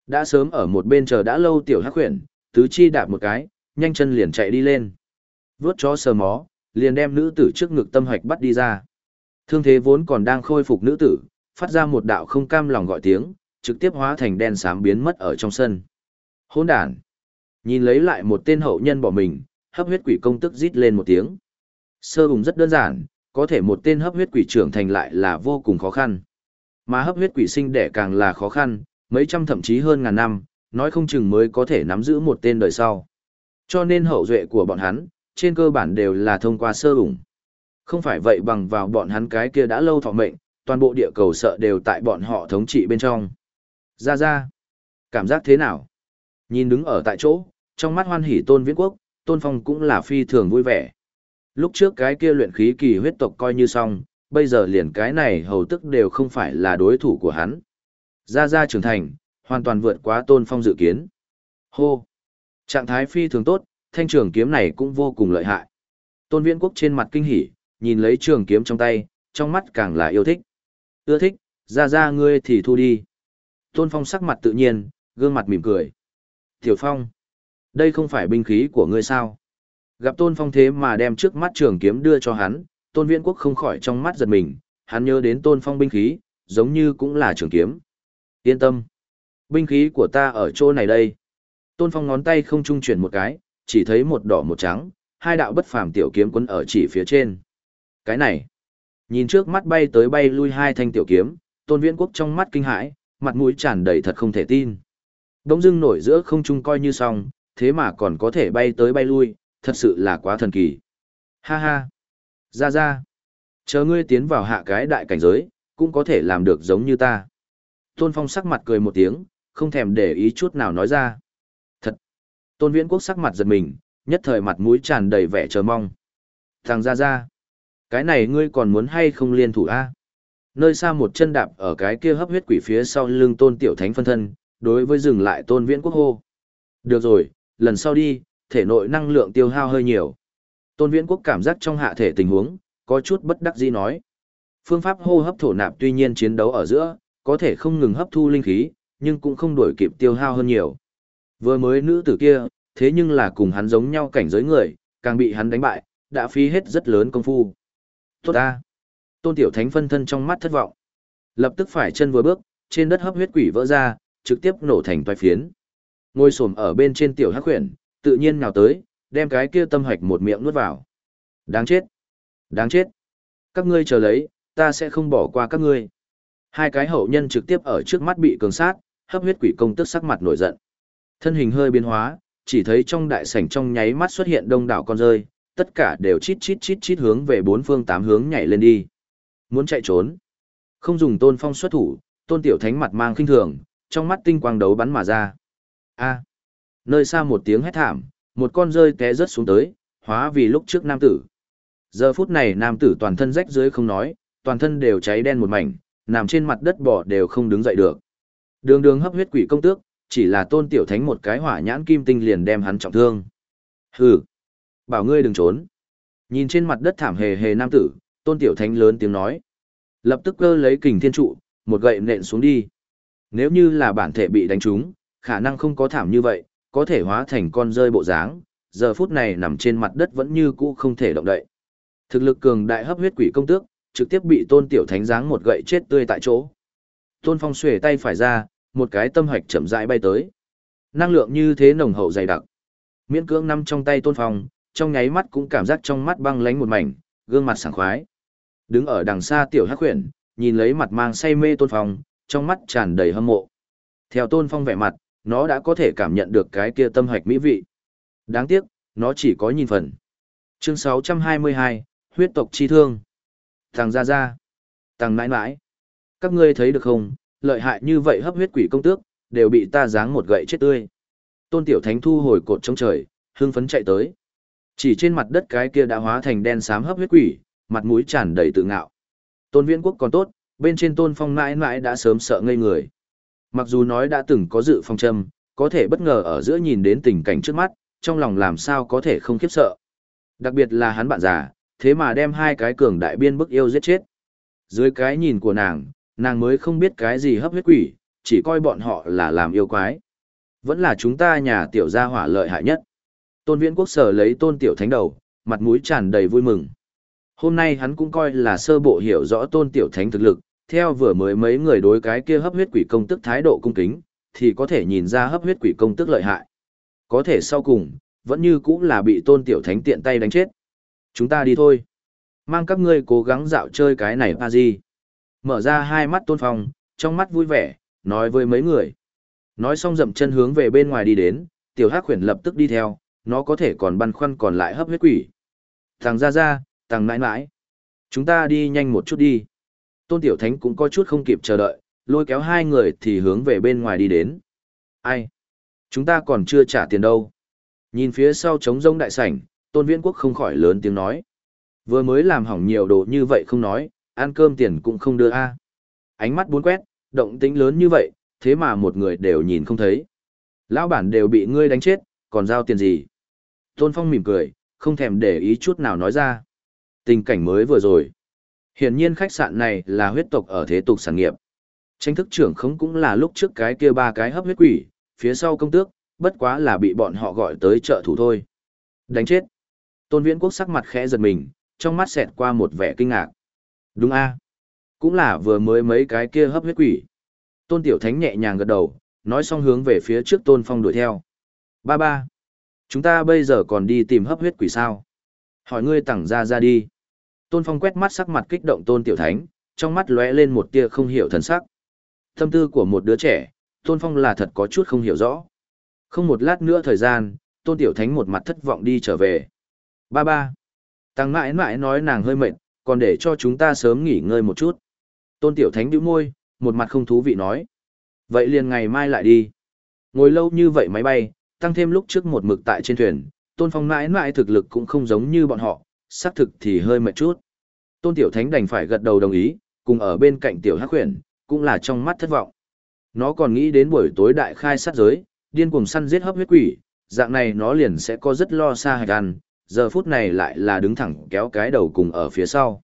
Đã sớm ở một bên chờ đã lâu tiểu hắc khuyển, tứ chi đạp một cái, nhanh chân liền chạy đi lên. Vướt chó sờ mó, liền đem nữ tử trước ngực tâm hạch bắt đi ra. Thương thế vốn còn đang khôi phục nữ tử, phát ra một đạo không cam lòng gọi tiếng, trực tiếp hóa thành đen xám biến mất ở trong sân. Hỗn đản. Nhìn lấy lại một tên hậu nhân bỏ mình, hấp huyết quỷ công tức rít lên một tiếng. Sơ hùng rất đơn giản, có thể một tên hấp huyết quỷ trưởng thành lại là vô cùng khó khăn. Mà hấp huyết quỷ sinh đẻ càng là khó khăn, mấy trăm thậm chí hơn ngàn năm, nói không chừng mới có thể nắm giữ một tên đời sau. Cho nên hậu duệ của bọn hắn, trên cơ bản đều là thông qua sơ ủng. Không phải vậy bằng vào bọn hắn cái kia đã lâu thọ mệnh, toàn bộ địa cầu sợ đều tại bọn họ thống trị bên trong. Ra ra, cảm giác thế nào? Nhìn đứng ở tại chỗ, trong mắt hoan hỉ tôn viễn quốc, tôn phong cũng là phi thường vui vẻ. Lúc trước cái kia luyện khí kỳ huyết tộc coi như xong, bây giờ liền cái này hầu tức đều không phải là đối thủ của hắn. Ra ra trưởng thành, hoàn toàn vượt quá tôn phong dự kiến. Hô! Trạng thái phi thường tốt, thanh trường kiếm này cũng vô cùng lợi hại. Tôn viễn quốc trên mặt kinh hỉ, nhìn lấy trường kiếm trong tay, trong mắt càng là yêu thích. Ưa thích, ra ra ngươi thì thu đi. Tôn phong sắc mặt tự nhiên, gương mặt mỉm cười. Tiểu phong, đây không phải binh khí của ngươi sao? Gặp tôn phong thế mà đem trước mắt trường kiếm đưa cho hắn, tôn viễn quốc không khỏi trong mắt giật mình, hắn nhớ đến tôn phong binh khí, giống như cũng là trường kiếm. Yên tâm, binh khí của ta ở chỗ này đây. Tôn phong ngón tay không trung chuyển một cái, chỉ thấy một đỏ một trắng, hai đạo bất phàm tiểu kiếm quấn ở chỉ phía trên. Cái này, nhìn trước mắt bay tới bay lui hai thanh tiểu kiếm, tôn viễn quốc trong mắt kinh hãi, mặt mũi tràn đầy thật không thể tin. Đông dưng nổi giữa không trung coi như xong, thế mà còn có thể bay tới bay lui, thật sự là quá thần kỳ. Ha ha. Ra ra. Chờ ngươi tiến vào hạ cái đại cảnh giới, cũng có thể làm được giống như ta. Tôn Phong sắc mặt cười một tiếng, không thèm để ý chút nào nói ra. Tôn Viễn Quốc sắc mặt giật mình, nhất thời mặt mũi tràn đầy vẻ chờ mong. Thằng ra ra. Cái này ngươi còn muốn hay không liên thủ a? Nơi xa một chân đạp ở cái kia hấp huyết quỷ phía sau lưng tôn tiểu thánh phân thân, đối với dừng lại tôn viễn quốc hô. Được rồi, lần sau đi, thể nội năng lượng tiêu hao hơi nhiều. Tôn viễn quốc cảm giác trong hạ thể tình huống, có chút bất đắc dĩ nói. Phương pháp hô hấp thổ nạp tuy nhiên chiến đấu ở giữa, có thể không ngừng hấp thu linh khí, nhưng cũng không đổi kịp tiêu hao hơn nhiều. Vừa mới nữ tử kia, thế nhưng là cùng hắn giống nhau cảnh giới người, càng bị hắn đánh bại, đã phí hết rất lớn công phu. Tốt ta! Tôn Tiểu Thánh phân thân trong mắt thất vọng. Lập tức phải chân vừa bước, trên đất hấp huyết quỷ vỡ ra, trực tiếp nổ thành toái phiến. Ngôi sồm ở bên trên tiểu hắc huyền, tự nhiên nào tới, đem cái kia tâm hạch một miệng nuốt vào. Đáng chết! Đáng chết! Các ngươi chờ lấy, ta sẽ không bỏ qua các ngươi. Hai cái hậu nhân trực tiếp ở trước mắt bị cường sát, hấp huyết quỷ công tức sắc mặt nổi giận. Thân hình hơi biến hóa, chỉ thấy trong đại sảnh trong nháy mắt xuất hiện đông đảo con rơi, tất cả đều chít chít chít chít hướng về bốn phương tám hướng nhảy lên đi. Muốn chạy trốn. Không dùng tôn phong xuất thủ, tôn tiểu thánh mặt mang khinh thường, trong mắt tinh quang đấu bắn mà ra. A. Nơi xa một tiếng hét thảm, một con rơi té rớt xuống tới, hóa vì lúc trước nam tử. Giờ phút này nam tử toàn thân rách dưới không nói, toàn thân đều cháy đen một mảnh, nằm trên mặt đất bỏ đều không đứng dậy được. Đường đường hấp huyết quỷ công tước, chỉ là tôn tiểu thánh một cái hỏa nhãn kim tinh liền đem hắn trọng thương. Hừ, bảo ngươi đừng trốn. Nhìn trên mặt đất thảm hề hề nam tử, tôn tiểu thánh lớn tiếng nói. Lập tức cơ lấy kình thiên trụ, một gậy nện xuống đi. Nếu như là bản thể bị đánh trúng, khả năng không có thảm như vậy, có thể hóa thành con rơi bộ dáng, giờ phút này nằm trên mặt đất vẫn như cũ không thể động đậy. Thực lực cường đại hấp huyết quỷ công tước, trực tiếp bị tôn tiểu thánh giáng một gậy chết tươi tại chỗ. Tôn phong xuề tay phải ra, một cái tâm hạch chậm rãi bay tới. Năng lượng như thế nồng hậu dày đặc. Miễn cưỡng nằm trong tay tôn phong, trong nháy mắt cũng cảm giác trong mắt băng lánh một mảnh, gương mặt sảng khoái. Đứng ở đằng xa tiểu hắc huyền, nhìn lấy mặt mang say mê tôn phong, trong mắt tràn đầy hâm mộ. Theo tôn phong vẻ mặt, nó đã có thể cảm nhận được cái kia tâm hạch mỹ vị. Đáng tiếc, nó chỉ có nhìn phần. Chương 622, huyết tộc chi thương. Thằng ra ra. Thằng mãi mãi. Các ngươi thấy được không, lợi hại như vậy hấp huyết quỷ công tước, đều bị ta giáng một gậy chết tươi. Tôn Tiểu Thánh thu hồi cột trong trời, hưng phấn chạy tới. Chỉ trên mặt đất cái kia đã hóa thành đen xám hấp huyết quỷ, mặt mũi tràn đầy tự ngạo. Tôn Viễn Quốc còn tốt, bên trên Tôn Phong mãi mãi đã sớm sợ ngây người. Mặc dù nói đã từng có dự phong châm, có thể bất ngờ ở giữa nhìn đến tình cảnh trước mắt, trong lòng làm sao có thể không khiếp sợ. Đặc biệt là hắn bạn già, thế mà đem hai cái cường đại biên bức yêu giết chết. Dưới cái nhìn của nàng, nàng mới không biết cái gì hấp huyết quỷ, chỉ coi bọn họ là làm yêu quái. Vẫn là chúng ta nhà tiểu gia hỏa lợi hại nhất. Tôn Viễn Quốc sở lấy tôn tiểu thánh đầu, mặt mũi tràn đầy vui mừng. Hôm nay hắn cũng coi là sơ bộ hiểu rõ tôn tiểu thánh thực lực, theo vừa mới mấy người đối cái kia hấp huyết quỷ công tức thái độ cung kính, thì có thể nhìn ra hấp huyết quỷ công tức lợi hại. Có thể sau cùng, vẫn như cũng là bị tôn tiểu thánh tiện tay đánh chết. Chúng ta đi thôi. Mang các ngươi cố gắng dạo chơi cái này pa gì. Mở ra hai mắt tôn phong, trong mắt vui vẻ, nói với mấy người. Nói xong dậm chân hướng về bên ngoài đi đến, tiểu hắc khuyển lập tức đi theo, nó có thể còn băn khoăn còn lại hấp huyết quỷ. Thằng ra ra, thằng mãi mãi. Chúng ta đi nhanh một chút đi. Tôn tiểu thánh cũng có chút không kịp chờ đợi, lôi kéo hai người thì hướng về bên ngoài đi đến. Ai? Chúng ta còn chưa trả tiền đâu. Nhìn phía sau trống rông đại sảnh, tôn viễn quốc không khỏi lớn tiếng nói. Vừa mới làm hỏng nhiều đồ như vậy không nói, ăn cơm tiền cũng không đưa a. Ánh mắt bốn quét, động tĩnh lớn như vậy, thế mà một người đều nhìn không thấy. Lão bản đều bị ngươi đánh chết, còn giao tiền gì? Tôn Phong mỉm cười, không thèm để ý chút nào nói ra. Tình cảnh mới vừa rồi. Hiển nhiên khách sạn này là huyết tộc ở thế tục sản nghiệp. Tranh thức trưởng không cũng là lúc trước cái kia ba cái hấp huyết quỷ, phía sau công tước, bất quá là bị bọn họ gọi tới trợ thủ thôi. Đánh chết. Tôn Viễn Quốc sắc mặt khẽ giật mình, trong mắt xẹt qua một vẻ kinh ngạc. Đúng a Cũng là vừa mới mấy cái kia hấp huyết quỷ. Tôn Tiểu Thánh nhẹ nhàng gật đầu, nói xong hướng về phía trước Tôn Phong đuổi theo. Ba ba. Chúng ta bây giờ còn đi tìm hấp huyết quỷ sao? Hỏi ngươi tẳng ra ra đi. Tôn Phong quét mắt sắc mặt kích động Tôn Tiểu Thánh, trong mắt lóe lên một tia không hiểu thần sắc. Tâm tư của một đứa trẻ, Tôn Phong là thật có chút không hiểu rõ. Không một lát nữa thời gian, tôn tiểu thánh một mặt thất vọng đi trở về. Ba ba. Tăng mãi mãi nói nàng hơi mệt, còn để cho chúng ta sớm nghỉ ngơi một chút. Tôn tiểu thánh bĩu môi, một mặt không thú vị nói. Vậy liền ngày mai lại đi. Ngồi lâu như vậy máy bay, tăng thêm lúc trước một mực tại trên thuyền, tôn phong mãi mãi thực lực cũng không giống như bọn họ, xác thực thì hơi mệt chút. Tôn tiểu thánh đành phải gật đầu đồng ý, cùng ở bên cạnh tiểu hắc huyền, cũng là trong mắt thất vọng. Nó còn nghĩ đến buổi tối đại khai sát giới, điên cuồng săn giết hấp huyết quỷ, dạng này nó liền sẽ có rất lo xa hạch ăn, giờ phút này lại là đứng thẳng kéo cái đầu cùng ở phía sau.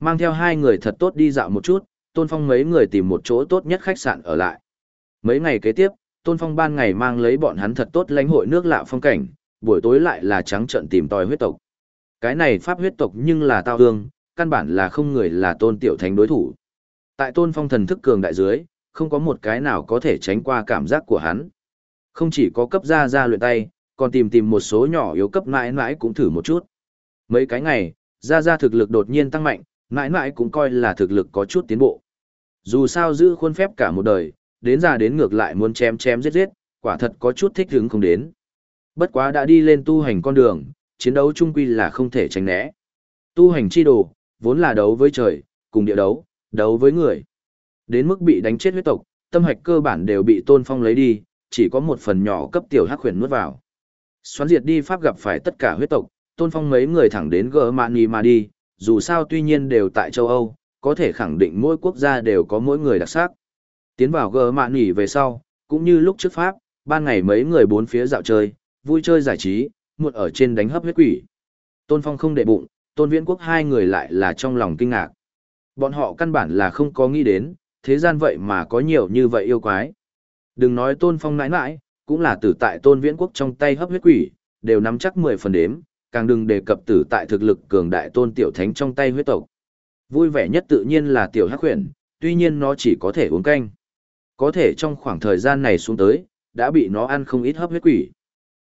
Mang theo hai người thật tốt đi dạo một chút, Tôn Phong mấy người tìm một chỗ tốt nhất khách sạn ở lại. Mấy ngày kế tiếp, Tôn Phong ban ngày mang lấy bọn hắn thật tốt lãnh hội nước lạ phong cảnh, buổi tối lại là trắng trận tìm tòi huyết tộc. Cái này pháp huyết tộc nhưng là tao hương, căn bản là không người là Tôn Tiểu Thánh đối thủ. Tại Tôn Phong thần thức cường đại dưới, không có một cái nào có thể tránh qua cảm giác của hắn. Không chỉ có cấp ra ra luyện tay, còn tìm tìm một số nhỏ yếu cấp mãi mãi cũng thử một chút. Mấy cái ngày, ra ra thực lực đột nhiên tăng mạnh, mãi mãi cũng coi là thực lực có chút tiến bộ. Dù sao giữ khuôn phép cả một đời, đến già đến ngược lại muốn chém chém giết giết, quả thật có chút thích hứng không đến. Bất quá đã đi lên tu hành con đường, chiến đấu chung quy là không thể tránh né. Tu hành chi đồ, vốn là đấu với trời, cùng địa đấu, đấu với người. Đến mức bị đánh chết huyết tộc, tâm hạch cơ bản đều bị tôn phong lấy đi, chỉ có một phần nhỏ cấp tiểu hắc huyền nuốt vào. Xoắn diệt đi pháp gặp phải tất cả huyết tộc, tôn phong mấy người thẳng đến gỡ mạn mà đi, dù sao tuy nhiên đều tại châu Âu, có thể khẳng định mỗi quốc gia đều có mỗi người đặc sắc. Tiến vào gỡ mạn nghỉ về sau, cũng như lúc trước Pháp, ban ngày mấy người bốn phía dạo chơi, vui chơi giải trí, muộn ở trên đánh hấp huyết quỷ. Tôn Phong không để bụng, Tôn Viễn Quốc hai người lại là trong lòng kinh ngạc. Bọn họ căn bản là không có nghĩ đến, thế gian vậy mà có nhiều như vậy yêu quái. Đừng nói Tôn Phong nãi nãi, cũng là tử tại Tôn Viễn Quốc trong tay hấp huyết quỷ, đều nắm chắc 10 phần đếm, càng đừng đề cập tử tại thực lực cường đại Tôn Tiểu Thánh trong tay huyết tộc. Vui vẻ nhất tự nhiên là Tiểu Hắc Huyền, tuy nhiên nó chỉ có thể uống canh. Có thể trong khoảng thời gian này xuống tới, đã bị nó ăn không ít hấp huyết quỷ.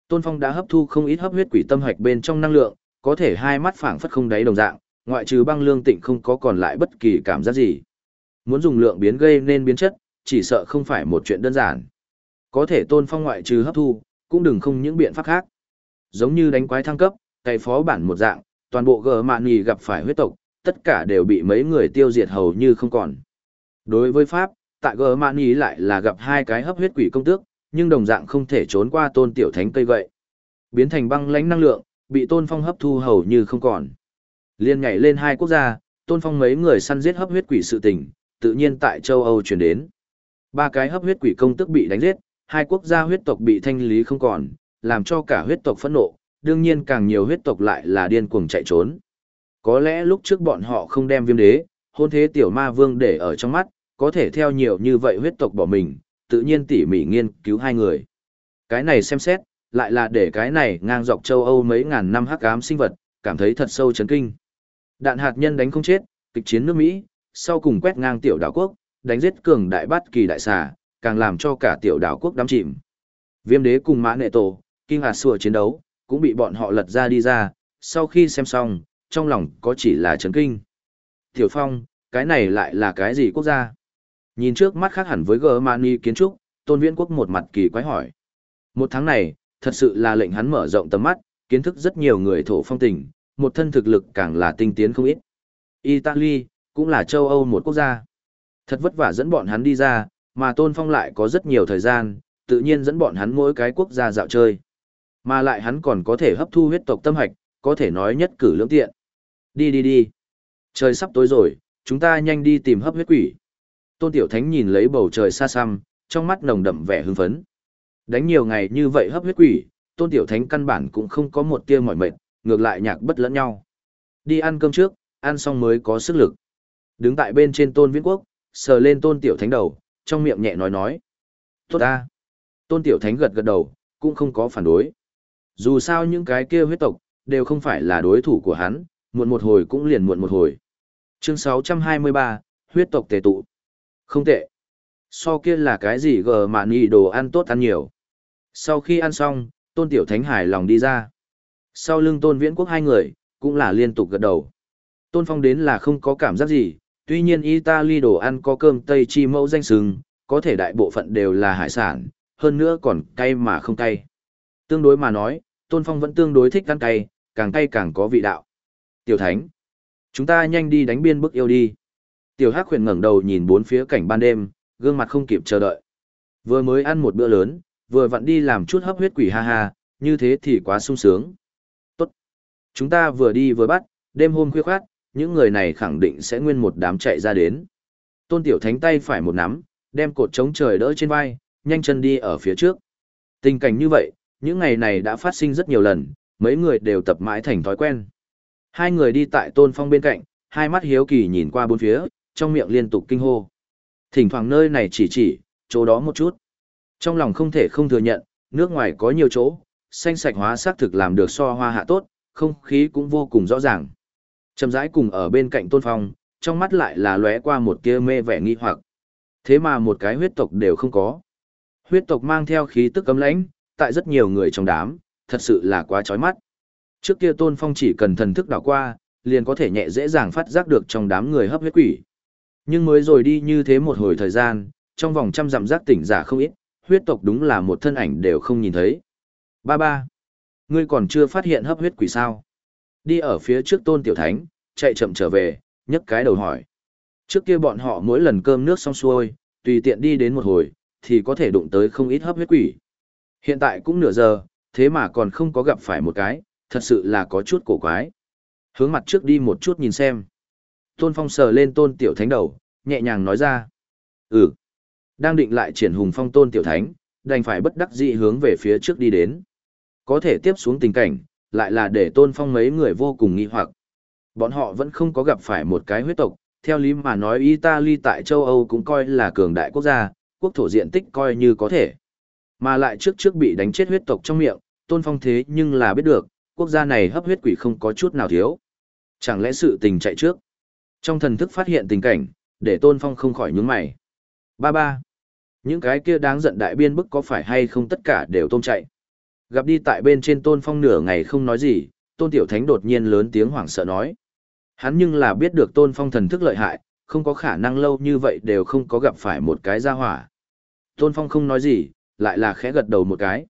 Tôn Phong đã hấp thu không ít hấp huyết quỷ tâm hạch bên trong năng lượng, có thể hai mắt phảng phất không đáy đồng dạng, ngoại trừ băng lương tịnh không có còn lại bất kỳ cảm giác gì. Muốn dùng lượng biến gây nên biến chất, chỉ sợ không phải một chuyện đơn giản. Có thể Tôn Phong ngoại trừ hấp thu, cũng đừng không những biện pháp khác. Giống như đánh quái thăng cấp, cày phó bản một dạng, toàn bộ gờ mạn nhì gặp phải huyết tộc, tất cả đều bị mấy người tiêu diệt hầu như không còn. Đối với Pháp, tại gờ mạn nhì lại là gặp hai cái hấp huyết quỷ công tước, nhưng đồng dạng không thể trốn qua tôn tiểu thánh cây vậy Biến thành băng lãnh năng lượng, bị tôn phong hấp thu hầu như không còn. Liên nhảy lên hai quốc gia, tôn phong mấy người săn giết hấp huyết quỷ sự tình, tự nhiên tại châu Âu chuyển đến. Ba cái hấp huyết quỷ công tức bị đánh giết, hai quốc gia huyết tộc bị thanh lý không còn, làm cho cả huyết tộc phẫn nộ, đương nhiên càng nhiều huyết tộc lại là điên cuồng chạy trốn. Có lẽ lúc trước bọn họ không đem viêm đế, hôn thế tiểu ma vương để ở trong mắt, có thể theo nhiều như vậy huyết tộc bỏ mình, tự nhiên tỉ mỉ nghiên cứu hai người. Cái này xem xét, lại là để cái này ngang dọc châu Âu mấy ngàn năm hắc ám sinh vật, cảm thấy thật sâu chấn kinh. Đạn hạt nhân đánh không chết, kịch chiến nước Mỹ, sau cùng quét ngang tiểu đảo quốc, đánh giết cường đại bát kỳ đại xà, càng làm cho cả tiểu đảo quốc đắm chìm. Viêm đế cùng mã nệ tổ, kinh hạt sủa chiến đấu, cũng bị bọn họ lật ra đi ra, sau khi xem xong, trong lòng có chỉ là chấn kinh. Tiểu Phong, cái này lại là cái gì quốc gia? Nhìn trước mắt khác hẳn với Germany kiến trúc, Tôn Viễn Quốc một mặt kỳ quái hỏi. Một tháng này, thật sự là lệnh hắn mở rộng tầm mắt, kiến thức rất nhiều người thổ phong tình, một thân thực lực càng là tinh tiến không ít. Italy, cũng là châu Âu một quốc gia. Thật vất vả dẫn bọn hắn đi ra, mà Tôn Phong lại có rất nhiều thời gian, tự nhiên dẫn bọn hắn mỗi cái quốc gia dạo chơi. Mà lại hắn còn có thể hấp thu huyết tộc tâm hạch, có thể nói nhất cử lưỡng tiện. Đi đi đi. Trời sắp tối rồi, chúng ta nhanh đi tìm hấp huyết quỷ. Tôn Tiểu Thánh nhìn lấy bầu trời xa xăm, trong mắt nồng đậm vẻ hưng phấn. Đánh nhiều ngày như vậy hấp huyết quỷ, Tôn Tiểu Thánh căn bản cũng không có một tia mỏi mệt, ngược lại nhạc bất lẫn nhau. Đi ăn cơm trước, ăn xong mới có sức lực. Đứng tại bên trên Tôn Viễn Quốc, sờ lên Tôn Tiểu Thánh đầu, trong miệng nhẹ nói nói. Tốt ta. Tôn Tiểu Thánh gật gật đầu, cũng không có phản đối. Dù sao những cái kia huyết tộc, đều không phải là đối thủ của hắn, muộn một hồi cũng liền muộn một hồi. Chương 623, huyết tộc tề tụ. Không tệ. So kia là cái gì gờ mà nì đồ ăn tốt ăn nhiều. Sau khi ăn xong, tôn tiểu thánh hài lòng đi ra. Sau lưng tôn viễn quốc hai người, cũng là liên tục gật đầu. Tôn phong đến là không có cảm giác gì, tuy nhiên Italy đồ ăn có cơm tây chi mẫu danh sừng, có thể đại bộ phận đều là hải sản, hơn nữa còn cay mà không cay. Tương đối mà nói, Tôn Phong vẫn tương đối thích ăn cay, càng cay càng có vị đạo. Tiểu Thánh, chúng ta nhanh đi đánh biên bức yêu đi. Tiểu Hắc huyền ngẩng đầu nhìn bốn phía cảnh ban đêm, gương mặt không kịp chờ đợi. Vừa mới ăn một bữa lớn, vừa vặn đi làm chút hấp huyết quỷ ha ha, như thế thì quá sung sướng. Tốt. Chúng ta vừa đi vừa bắt, đêm hôm khuya khoát, những người này khẳng định sẽ nguyên một đám chạy ra đến. Tôn Tiểu Thánh tay phải một nắm, đem cột chống trời đỡ trên vai, nhanh chân đi ở phía trước. Tình cảnh như vậy, những ngày này đã phát sinh rất nhiều lần, mấy người đều tập mãi thành thói quen. Hai người đi tại Tôn Phong bên cạnh, hai mắt hiếu kỳ nhìn qua bốn phía, trong miệng liên tục kinh hô. Thỉnh thoảng nơi này chỉ chỉ, chỗ đó một chút. Trong lòng không thể không thừa nhận, nước ngoài có nhiều chỗ, xanh sạch hóa xác thực làm được so hoa hạ tốt, không khí cũng vô cùng rõ ràng. Trầm rãi cùng ở bên cạnh Tôn Phong, trong mắt lại là lóe qua một tia mê vẻ nghi hoặc. Thế mà một cái huyết tộc đều không có. Huyết tộc mang theo khí tức cấm lãnh, tại rất nhiều người trong đám, thật sự là quá chói mắt. Trước kia Tôn Phong chỉ cần thần thức đảo qua, liền có thể nhẹ dễ dàng phát giác được trong đám người hấp huyết quỷ. Nhưng mới rồi đi như thế một hồi thời gian, trong vòng trăm dặm giác tỉnh giả không ít, huyết tộc đúng là một thân ảnh đều không nhìn thấy. Ba ba, ngươi còn chưa phát hiện hấp huyết quỷ sao? Đi ở phía trước Tôn Tiểu Thánh, chạy chậm trở về, nhấc cái đầu hỏi. Trước kia bọn họ mỗi lần cơm nước xong xuôi, tùy tiện đi đến một hồi, thì có thể đụng tới không ít hấp huyết quỷ. Hiện tại cũng nửa giờ, thế mà còn không có gặp phải một cái, thật sự là có chút cổ quái. Hướng mặt trước đi một chút nhìn xem. Tôn Phong sờ lên tôn tiểu thánh đầu, nhẹ nhàng nói ra. Ừ. Đang định lại triển hùng phong tôn tiểu thánh, đành phải bất đắc dĩ hướng về phía trước đi đến. Có thể tiếp xuống tình cảnh, lại là để tôn phong mấy người vô cùng nghi hoặc. Bọn họ vẫn không có gặp phải một cái huyết tộc, theo lý mà nói Italy tại châu Âu cũng coi là cường đại quốc gia, quốc thổ diện tích coi như có thể. Mà lại trước trước bị đánh chết huyết tộc trong miệng, tôn phong thế nhưng là biết được, quốc gia này hấp huyết quỷ không có chút nào thiếu. Chẳng lẽ sự tình chạy trước? Trong thần thức phát hiện tình cảnh, để tôn phong không khỏi nhướng mày. Ba ba. Những cái kia đáng giận đại biên bức có phải hay không tất cả đều tôm chạy. Gặp đi tại bên trên tôn phong nửa ngày không nói gì, tôn tiểu thánh đột nhiên lớn tiếng hoảng sợ nói. Hắn nhưng là biết được tôn phong thần thức lợi hại, không có khả năng lâu như vậy đều không có gặp phải một cái gia hỏa. Tôn phong không nói gì, lại là khẽ gật đầu một cái.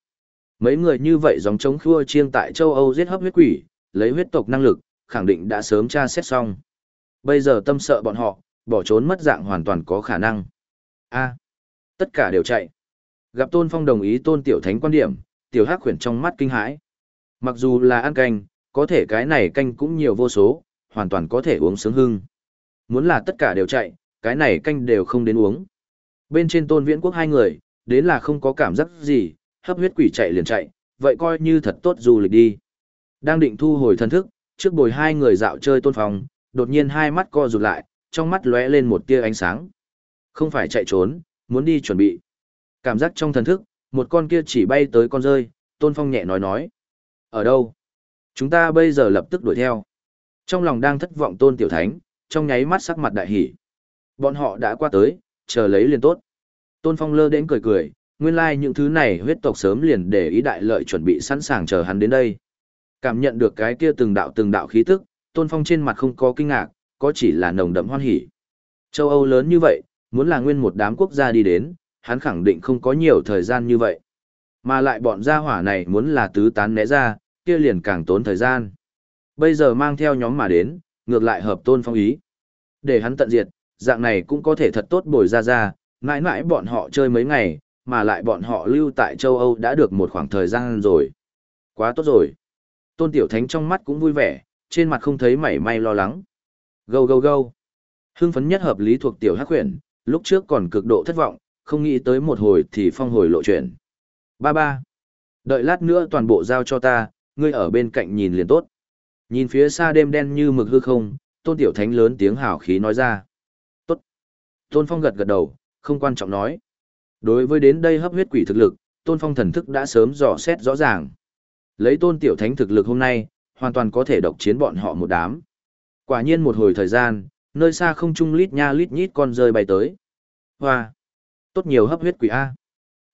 Mấy người như vậy giống chống khua chiêng tại châu Âu giết hấp huyết quỷ, lấy huyết tộc năng lực, khẳng định đã sớm tra xét xong. Bây giờ tâm sợ bọn họ, bỏ trốn mất dạng hoàn toàn có khả năng. a tất cả đều chạy. Gặp Tôn Phong đồng ý Tôn Tiểu Thánh quan điểm, Tiểu Hắc khuyển trong mắt kinh hãi. Mặc dù là ăn canh, có thể cái này canh cũng nhiều vô số, hoàn toàn có thể uống sướng hưng. Muốn là tất cả đều chạy, cái này canh đều không đến uống. Bên trên Tôn Viễn Quốc hai người, đến là không có cảm giác gì, hấp huyết quỷ chạy liền chạy, vậy coi như thật tốt du lịch đi. Đang định thu hồi thân thức, trước bồi hai người dạo chơi tôn phòng, đột nhiên hai mắt co rụt lại, trong mắt lóe lên một tia ánh sáng. Không phải chạy trốn, muốn đi chuẩn bị. Cảm giác trong thần thức, một con kia chỉ bay tới con rơi, tôn phong nhẹ nói nói. Ở đâu? Chúng ta bây giờ lập tức đuổi theo. Trong lòng đang thất vọng tôn tiểu thánh, trong nháy mắt sắc mặt đại hỉ. Bọn họ đã qua tới, chờ lấy liền tốt. Tôn phong lơ đến cười cười, nguyên lai like những thứ này huyết tộc sớm liền để ý đại lợi chuẩn bị sẵn sàng chờ hắn đến đây. Cảm nhận được cái kia từng đạo từng đạo khí tức, Tôn Phong trên mặt không có kinh ngạc, có chỉ là nồng đậm hoan hỉ. Châu Âu lớn như vậy, muốn là nguyên một đám quốc gia đi đến, hắn khẳng định không có nhiều thời gian như vậy. Mà lại bọn gia hỏa này muốn là tứ tán né ra, kia liền càng tốn thời gian. Bây giờ mang theo nhóm mà đến, ngược lại hợp Tôn Phong ý. Để hắn tận diệt, dạng này cũng có thể thật tốt bồi ra ra, mãi mãi bọn họ chơi mấy ngày, mà lại bọn họ lưu tại châu Âu đã được một khoảng thời gian rồi. Quá tốt rồi. Tôn Tiểu Thánh trong mắt cũng vui vẻ, trên mặt không thấy mảy may lo lắng. Gâu gâu gâu. Hưng phấn nhất hợp lý thuộc Tiểu Hắc Huyền, lúc trước còn cực độ thất vọng, không nghĩ tới một hồi thì phong hồi lộ chuyển. Ba ba. Đợi lát nữa toàn bộ giao cho ta, ngươi ở bên cạnh nhìn liền tốt. Nhìn phía xa đêm đen như mực hư không, Tôn Tiểu Thánh lớn tiếng hào khí nói ra. Tốt. Tôn Phong gật gật đầu, không quan trọng nói. Đối với đến đây hấp huyết quỷ thực lực, Tôn Phong thần thức đã sớm dò xét rõ ràng. Lấy Tôn Tiểu Thánh thực lực hôm nay, hoàn toàn có thể độc chiến bọn họ một đám. Quả nhiên một hồi thời gian, nơi xa không trung lít nha lít nhít con rơi bay tới. Hoa! Tốt nhiều hấp huyết quỷ A.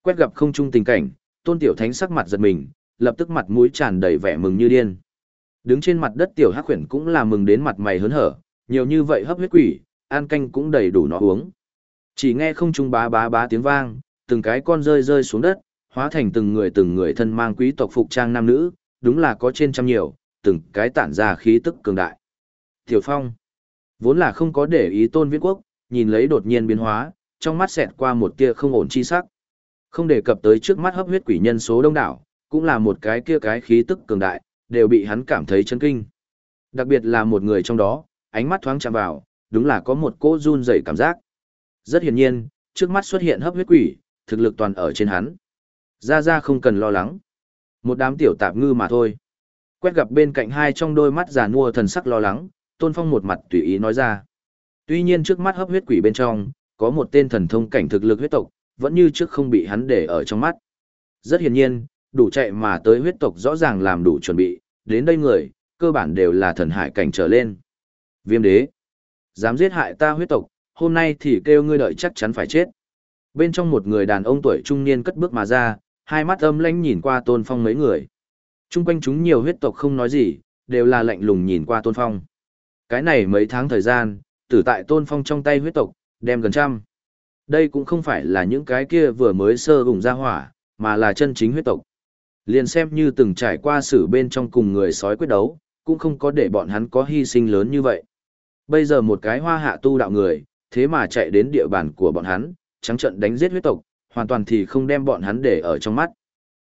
Quét gặp không trung tình cảnh, Tôn Tiểu Thánh sắc mặt giật mình, lập tức mặt mũi tràn đầy vẻ mừng như điên. Đứng trên mặt đất Tiểu Hắc Huyền cũng là mừng đến mặt mày hớn hở, nhiều như vậy hấp huyết quỷ, an canh cũng đầy đủ nó uống. Chỉ nghe không trung bá bá bá tiếng vang, từng cái con rơi rơi xuống đất, hóa thành từng người từng người thân mang quý tộc phục trang nam nữ, đúng là có trên trăm nhiều, từng cái tản ra khí tức cường đại. Tiểu Phong, vốn là không có để ý tôn viễn quốc, nhìn lấy đột nhiên biến hóa, trong mắt xẹt qua một tia không ổn chi sắc. Không đề cập tới trước mắt hấp huyết quỷ nhân số đông đảo, cũng là một cái kia cái khí tức cường đại, đều bị hắn cảm thấy chấn kinh. Đặc biệt là một người trong đó, ánh mắt thoáng chạm vào, đúng là có một cỗ run rẩy cảm giác. Rất hiển nhiên, trước mắt xuất hiện hấp huyết quỷ, thực lực toàn ở trên hắn. Ra ra không cần lo lắng. Một đám tiểu tạp ngư mà thôi. Quét gặp bên cạnh hai trong đôi mắt già nua thần sắc lo lắng, Tôn Phong một mặt tùy ý nói ra. Tuy nhiên trước mắt hấp huyết quỷ bên trong, có một tên thần thông cảnh thực lực huyết tộc, vẫn như trước không bị hắn để ở trong mắt. Rất hiển nhiên, đủ chạy mà tới huyết tộc rõ ràng làm đủ chuẩn bị, đến đây người, cơ bản đều là thần hải cảnh trở lên. Viêm đế, dám giết hại ta huyết tộc, hôm nay thì kêu ngươi đợi chắc chắn phải chết. Bên trong một người đàn ông tuổi trung niên cất bước mà ra, hai mắt âm lãnh nhìn qua tôn phong mấy người. Trung quanh chúng nhiều huyết tộc không nói gì, đều là lạnh lùng nhìn qua tôn phong. Cái này mấy tháng thời gian, tử tại tôn phong trong tay huyết tộc, đem gần trăm. Đây cũng không phải là những cái kia vừa mới sơ gùng ra hỏa, mà là chân chính huyết tộc. Liền xem như từng trải qua sự bên trong cùng người sói quyết đấu, cũng không có để bọn hắn có hy sinh lớn như vậy. Bây giờ một cái hoa hạ tu đạo người, thế mà chạy đến địa bàn của bọn hắn, trắng trận đánh giết huyết tộc, hoàn toàn thì không đem bọn hắn để ở trong mắt.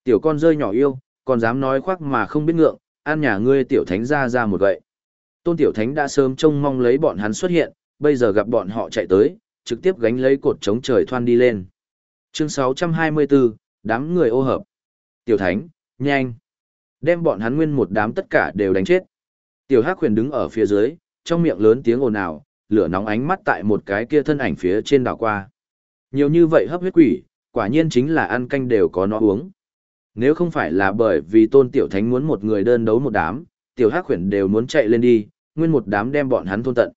Tiểu con rơi nhỏ yêu, còn dám nói khoác mà không biết ngượng, ăn nhà ngươi tiểu thánh ra ra một gậy. Tôn tiểu thánh đã sớm trông mong lấy bọn hắn xuất hiện, bây giờ gặp bọn họ chạy tới, trực tiếp gánh lấy cột chống trời thoan đi lên. Chương 624, đám người ô hợp. Tiểu thánh, nhanh. Đem bọn hắn nguyên một đám tất cả đều đánh chết. Tiểu Hắc Huyền đứng ở phía dưới, trong miệng lớn tiếng ồn ào, lửa nóng ánh mắt tại một cái kia thân ảnh phía trên đảo qua. Nhiều như vậy hấp huyết quỷ, quả nhiên chính là ăn canh đều có nó uống. Nếu không phải là bởi vì Tôn Tiểu Thánh muốn một người đơn đấu một đám, Tiểu Hắc Huyền đều muốn chạy lên đi, nguyên một đám đem bọn hắn thôn tận.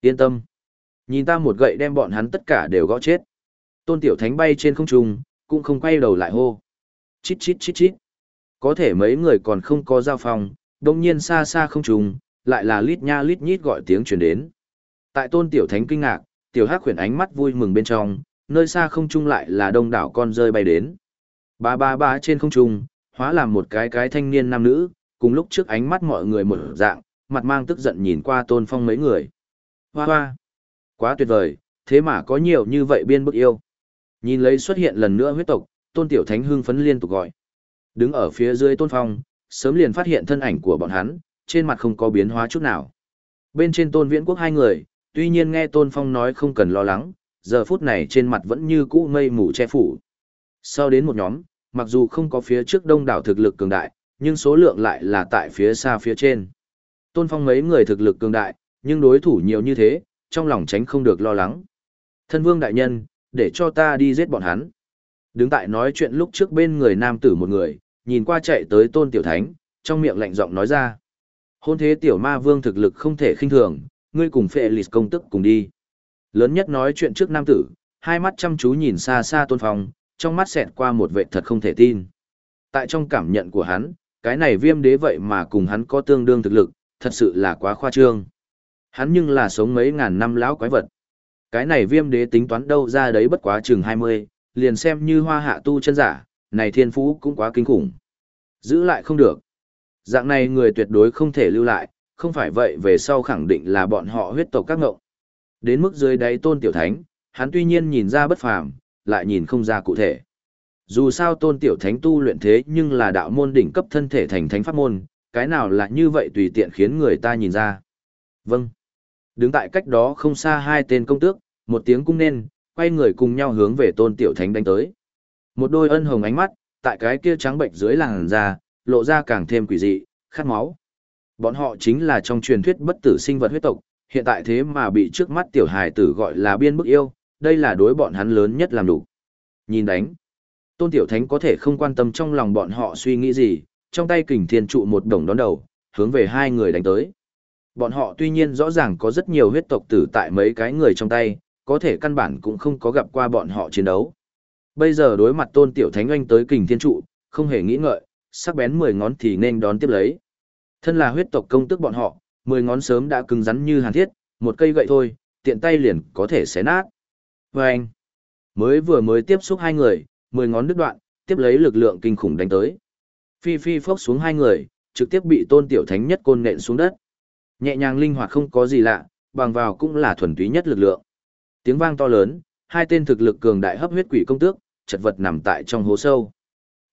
Yên tâm. Nhìn ta một gậy đem bọn hắn tất cả đều gõ chết. Tôn Tiểu Thánh bay trên không trung, cũng không quay đầu lại hô. Chít chít chít chít. Có thể mấy người còn không có giao phòng, đồng nhiên xa xa không trùng, lại là lít nha lít nhít gọi tiếng truyền đến. Tại tôn tiểu thánh kinh ngạc, tiểu hắc khuyển ánh mắt vui mừng bên trong, nơi xa không trung lại là đông đảo con rơi bay đến. Ba ba ba trên không trung, hóa làm một cái cái thanh niên nam nữ, cùng lúc trước ánh mắt mọi người một dạng, mặt mang tức giận nhìn qua tôn phong mấy người. Hoa hoa! Quá tuyệt vời, thế mà có nhiều như vậy biên bức yêu. Nhìn lấy xuất hiện lần nữa huyết tộc, tôn tiểu thánh hưng phấn liên tục gọi. Đứng ở phía dưới tôn phong, sớm liền phát hiện thân ảnh của bọn hắn, trên mặt không có biến hóa chút nào. Bên trên tôn viễn quốc hai người, tuy nhiên nghe tôn phong nói không cần lo lắng, giờ phút này trên mặt vẫn như cũ mây mù che phủ. Sau đến một nhóm, mặc dù không có phía trước đông đảo thực lực cường đại, nhưng số lượng lại là tại phía xa phía trên. Tôn phong mấy người thực lực cường đại, nhưng đối thủ nhiều như thế, trong lòng tránh không được lo lắng. Thân vương đại nhân, để cho ta đi giết bọn hắn. Đứng tại nói chuyện lúc trước bên người nam tử một người, nhìn qua chạy tới tôn tiểu thánh, trong miệng lạnh giọng nói ra. Hôn thế tiểu ma vương thực lực không thể khinh thường, ngươi cùng phệ lịt công tức cùng đi. Lớn nhất nói chuyện trước nam tử, hai mắt chăm chú nhìn xa xa tôn phong, trong mắt xẹt qua một vệ thật không thể tin. Tại trong cảm nhận của hắn, cái này viêm đế vậy mà cùng hắn có tương đương thực lực, thật sự là quá khoa trương. Hắn nhưng là sống mấy ngàn năm lão quái vật. Cái này viêm đế tính toán đâu ra đấy bất quá chừng 20, liền xem như hoa hạ tu chân giả, này thiên phú cũng quá kinh khủng. Giữ lại không được. Dạng này người tuyệt đối không thể lưu lại, không phải vậy về sau khẳng định là bọn họ huyết tộc các ngộng. Đến mức dưới đáy tôn tiểu thánh, hắn tuy nhiên nhìn ra bất phàm, lại nhìn không ra cụ thể. Dù sao tôn tiểu thánh tu luyện thế nhưng là đạo môn đỉnh cấp thân thể thành thánh pháp môn, cái nào là như vậy tùy tiện khiến người ta nhìn ra. Vâng. Đứng tại cách đó không xa hai tên công tước, một tiếng cung nên, quay người cùng nhau hướng về tôn tiểu thánh đánh tới. Một đôi ân hồng ánh mắt, tại cái kia trắng bệnh dưới làn da, lộ ra càng thêm quỷ dị, khát máu. Bọn họ chính là trong truyền thuyết bất tử sinh vật huyết tộc, hiện tại thế mà bị trước mắt tiểu hài tử gọi là biên bức yêu, đây là đối bọn hắn lớn nhất làm đủ. Nhìn đánh, tôn tiểu thánh có thể không quan tâm trong lòng bọn họ suy nghĩ gì, trong tay kình thiên trụ một đồng đón đầu, hướng về hai người đánh tới. Bọn họ tuy nhiên rõ ràng có rất nhiều huyết tộc tử tại mấy cái người trong tay, có thể căn bản cũng không có gặp qua bọn họ chiến đấu. Bây giờ đối mặt tôn tiểu thánh oanh tới kình thiên trụ, không hề nghĩ ngợi, sắc bén mười ngón thì nên đón tiếp lấy. Thân là huyết tộc công tức bọn họ, mười ngón sớm đã cứng rắn như hàn thiết, một cây gậy thôi, tiện tay liền có thể xé nát. Và anh, mới vừa mới tiếp xúc hai người, mười ngón đứt đoạn, tiếp lấy lực lượng kinh khủng đánh tới. Phi phi phốc xuống hai người, trực tiếp bị tôn tiểu thánh nhất côn nện xuống đất. Nhẹ nhàng linh hoạt không có gì lạ, bằng vào cũng là thuần túy nhất lực lượng. Tiếng vang to lớn, hai tên thực lực cường đại hấp huyết quỷ công tước, chật vật nằm tại trong hố sâu.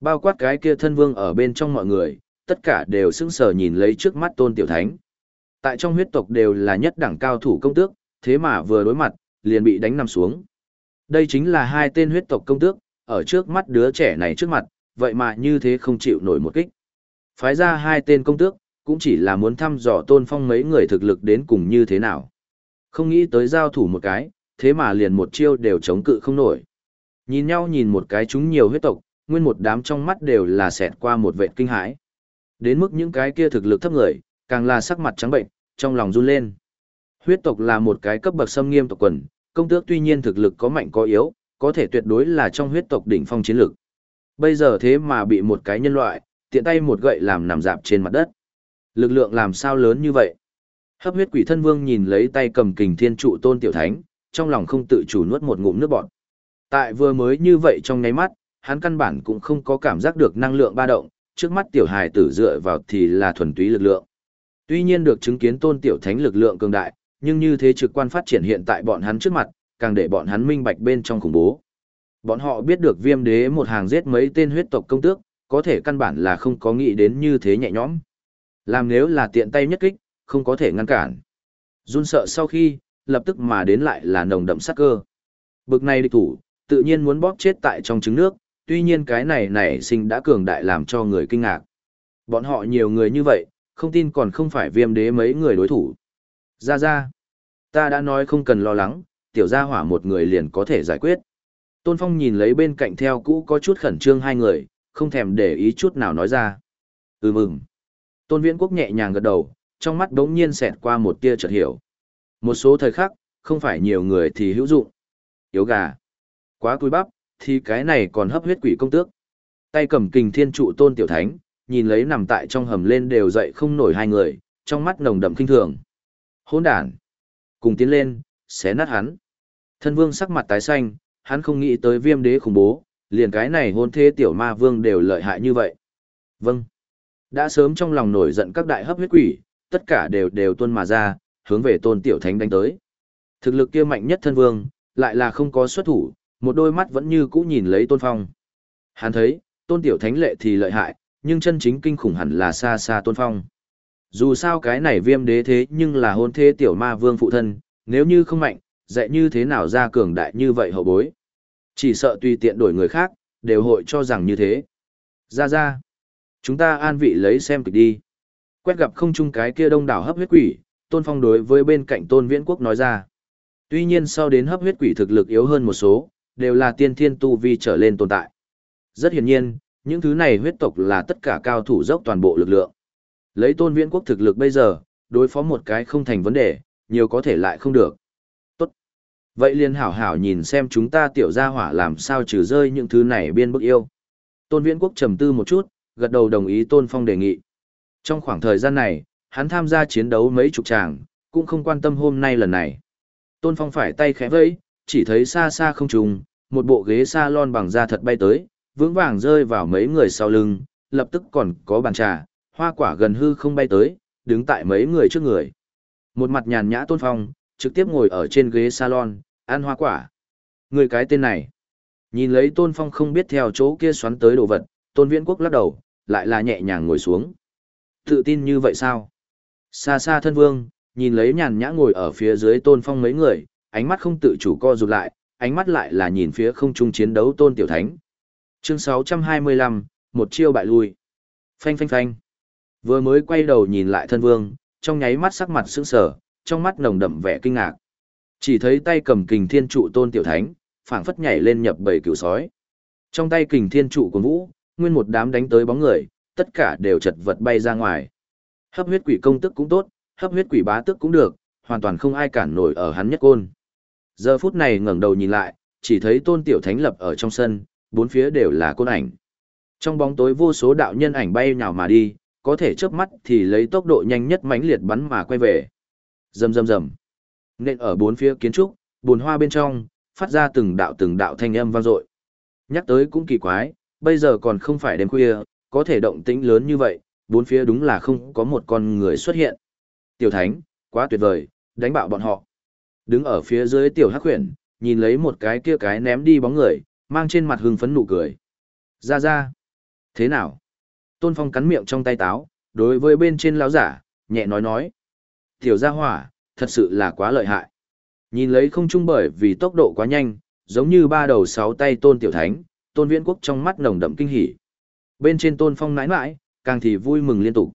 Bao quát cái kia thân vương ở bên trong mọi người, tất cả đều sững sờ nhìn lấy trước mắt tôn tiểu thánh. Tại trong huyết tộc đều là nhất đẳng cao thủ công tước, thế mà vừa đối mặt, liền bị đánh nằm xuống. Đây chính là hai tên huyết tộc công tước, ở trước mắt đứa trẻ này trước mặt, vậy mà như thế không chịu nổi một kích. Phái ra hai tên công tước, cũng chỉ là muốn thăm dò tôn phong mấy người thực lực đến cùng như thế nào. Không nghĩ tới giao thủ một cái, thế mà liền một chiêu đều chống cự không nổi. Nhìn nhau nhìn một cái chúng nhiều huyết tộc, nguyên một đám trong mắt đều là xẹt qua một vệ kinh hãi. Đến mức những cái kia thực lực thấp người, càng là sắc mặt trắng bệnh, trong lòng run lên. Huyết tộc là một cái cấp bậc xâm nghiêm tộc quần, công tước tuy nhiên thực lực có mạnh có yếu, có thể tuyệt đối là trong huyết tộc đỉnh phong chiến lực. Bây giờ thế mà bị một cái nhân loại, tiện tay một gậy làm nằm dạp trên mặt đất. Lực lượng làm sao lớn như vậy? Hấp huyết quỷ thân vương nhìn lấy tay cầm kình thiên trụ tôn tiểu thánh, trong lòng không tự chủ nuốt một ngụm nước bọt. Tại vừa mới như vậy trong nháy mắt, hắn căn bản cũng không có cảm giác được năng lượng ba động, trước mắt tiểu hài tử dựa vào thì là thuần túy lực lượng. Tuy nhiên được chứng kiến tôn tiểu thánh lực lượng cường đại, nhưng như thế trực quan phát triển hiện tại bọn hắn trước mặt, càng để bọn hắn minh bạch bên trong khủng bố. Bọn họ biết được viêm đế một hàng giết mấy tên huyết tộc công tước, có thể căn bản là không có nghĩ đến như thế nhẹ nhõm. Làm nếu là tiện tay nhất kích, không có thể ngăn cản. Run sợ sau khi, lập tức mà đến lại là nồng đậm sát cơ. Bực này địch thủ, tự nhiên muốn bóp chết tại trong trứng nước, tuy nhiên cái này nảy sinh đã cường đại làm cho người kinh ngạc. Bọn họ nhiều người như vậy, không tin còn không phải viêm đế mấy người đối thủ. Ra ra, ta đã nói không cần lo lắng, tiểu gia hỏa một người liền có thể giải quyết. Tôn Phong nhìn lấy bên cạnh theo cũ có chút khẩn trương hai người, không thèm để ý chút nào nói ra. Ừ mừng. Tôn Viễn Quốc nhẹ nhàng gật đầu, trong mắt đống nhiên xẹt qua một tia chợt hiểu. Một số thời khắc, không phải nhiều người thì hữu dụng. Yếu gà. Quá cúi bắp, thì cái này còn hấp huyết quỷ công tước. Tay cầm kình thiên trụ tôn tiểu thánh, nhìn lấy nằm tại trong hầm lên đều dậy không nổi hai người, trong mắt nồng đậm kinh thường. Hỗn đản. Cùng tiến lên, xé nát hắn. Thân vương sắc mặt tái xanh, hắn không nghĩ tới viêm đế khủng bố, liền cái này hôn thế tiểu ma vương đều lợi hại như vậy. Vâng. Đã sớm trong lòng nổi giận các đại hấp huyết quỷ, tất cả đều đều tuân mà ra, hướng về tôn tiểu thánh đánh tới. Thực lực kia mạnh nhất thân vương, lại là không có xuất thủ, một đôi mắt vẫn như cũ nhìn lấy tôn phong. Hắn thấy, tôn tiểu thánh lệ thì lợi hại, nhưng chân chính kinh khủng hẳn là xa xa tôn phong. Dù sao cái này viêm đế thế nhưng là hôn thế tiểu ma vương phụ thân, nếu như không mạnh, dạy như thế nào ra cường đại như vậy hậu bối. Chỉ sợ tùy tiện đổi người khác, đều hội cho rằng như thế. Ra ra. Chúng ta an vị lấy xem kịch đi. Quét gặp không chung cái kia đông đảo hấp huyết quỷ, tôn phong đối với bên cạnh tôn viễn quốc nói ra. Tuy nhiên sau đến hấp huyết quỷ thực lực yếu hơn một số, đều là tiên thiên tu vi trở lên tồn tại. Rất hiển nhiên, những thứ này huyết tộc là tất cả cao thủ dốc toàn bộ lực lượng. Lấy tôn viễn quốc thực lực bây giờ, đối phó một cái không thành vấn đề, nhiều có thể lại không được. Tốt. Vậy liền hảo hảo nhìn xem chúng ta tiểu gia hỏa làm sao trừ rơi những thứ này biên bức yêu. Tôn viễn quốc trầm tư một chút, gật đầu đồng ý tôn phong đề nghị. Trong khoảng thời gian này, hắn tham gia chiến đấu mấy chục tràng, cũng không quan tâm hôm nay lần này. Tôn phong phải tay khẽ vẫy, chỉ thấy xa xa không trùng, một bộ ghế salon bằng da thật bay tới, vững vàng rơi vào mấy người sau lưng, lập tức còn có bàn trà, hoa quả gần hư không bay tới, đứng tại mấy người trước người. Một mặt nhàn nhã tôn phong, trực tiếp ngồi ở trên ghế salon, ăn hoa quả. Người cái tên này. Nhìn lấy tôn phong không biết theo chỗ kia xoắn tới đồ vật, tôn viễn quốc lắc đầu, lại là nhẹ nhàng ngồi xuống. Tự tin như vậy sao? Xa xa thân vương, nhìn lấy nhàn nhã ngồi ở phía dưới tôn phong mấy người, ánh mắt không tự chủ co rụt lại, ánh mắt lại là nhìn phía không trung chiến đấu tôn tiểu thánh. Chương 625, một chiêu bại lui. Phanh phanh phanh. Vừa mới quay đầu nhìn lại thân vương, trong nháy mắt sắc mặt sững sờ, trong mắt nồng đậm vẻ kinh ngạc. Chỉ thấy tay cầm kình thiên trụ tôn tiểu thánh, phảng phất nhảy lên nhập bầy cửu sói. Trong tay kình thiên trụ của vũ, nguyên một đám đánh tới bóng người, tất cả đều chật vật bay ra ngoài. Hấp huyết quỷ công tức cũng tốt, hấp huyết quỷ bá tức cũng được, hoàn toàn không ai cản nổi ở hắn nhất côn. Giờ phút này ngẩng đầu nhìn lại, chỉ thấy tôn tiểu thánh lập ở trong sân, bốn phía đều là côn ảnh. Trong bóng tối vô số đạo nhân ảnh bay nhào mà đi, có thể chớp mắt thì lấy tốc độ nhanh nhất mãnh liệt bắn mà quay về. Rầm rầm rầm. Nên ở bốn phía kiến trúc, bùn hoa bên trong, phát ra từng đạo từng đạo thanh âm vang dội. Nhắc tới cũng kỳ quái, bây giờ còn không phải đêm khuya, có thể động tĩnh lớn như vậy, bốn phía đúng là không có một con người xuất hiện. Tiểu Thánh, quá tuyệt vời, đánh bạo bọn họ. Đứng ở phía dưới tiểu hắc huyền, nhìn lấy một cái kia cái ném đi bóng người, mang trên mặt hưng phấn nụ cười. Ra ra. Thế nào? Tôn Phong cắn miệng trong tay táo, đối với bên trên lão giả, nhẹ nói nói. Tiểu gia hỏa, thật sự là quá lợi hại. Nhìn lấy không trung bởi vì tốc độ quá nhanh, giống như ba đầu sáu tay tôn tiểu thánh, tôn viễn quốc trong mắt nồng đậm kinh hỉ. Bên trên tôn phong nãi nãi, càng thì vui mừng liên tục.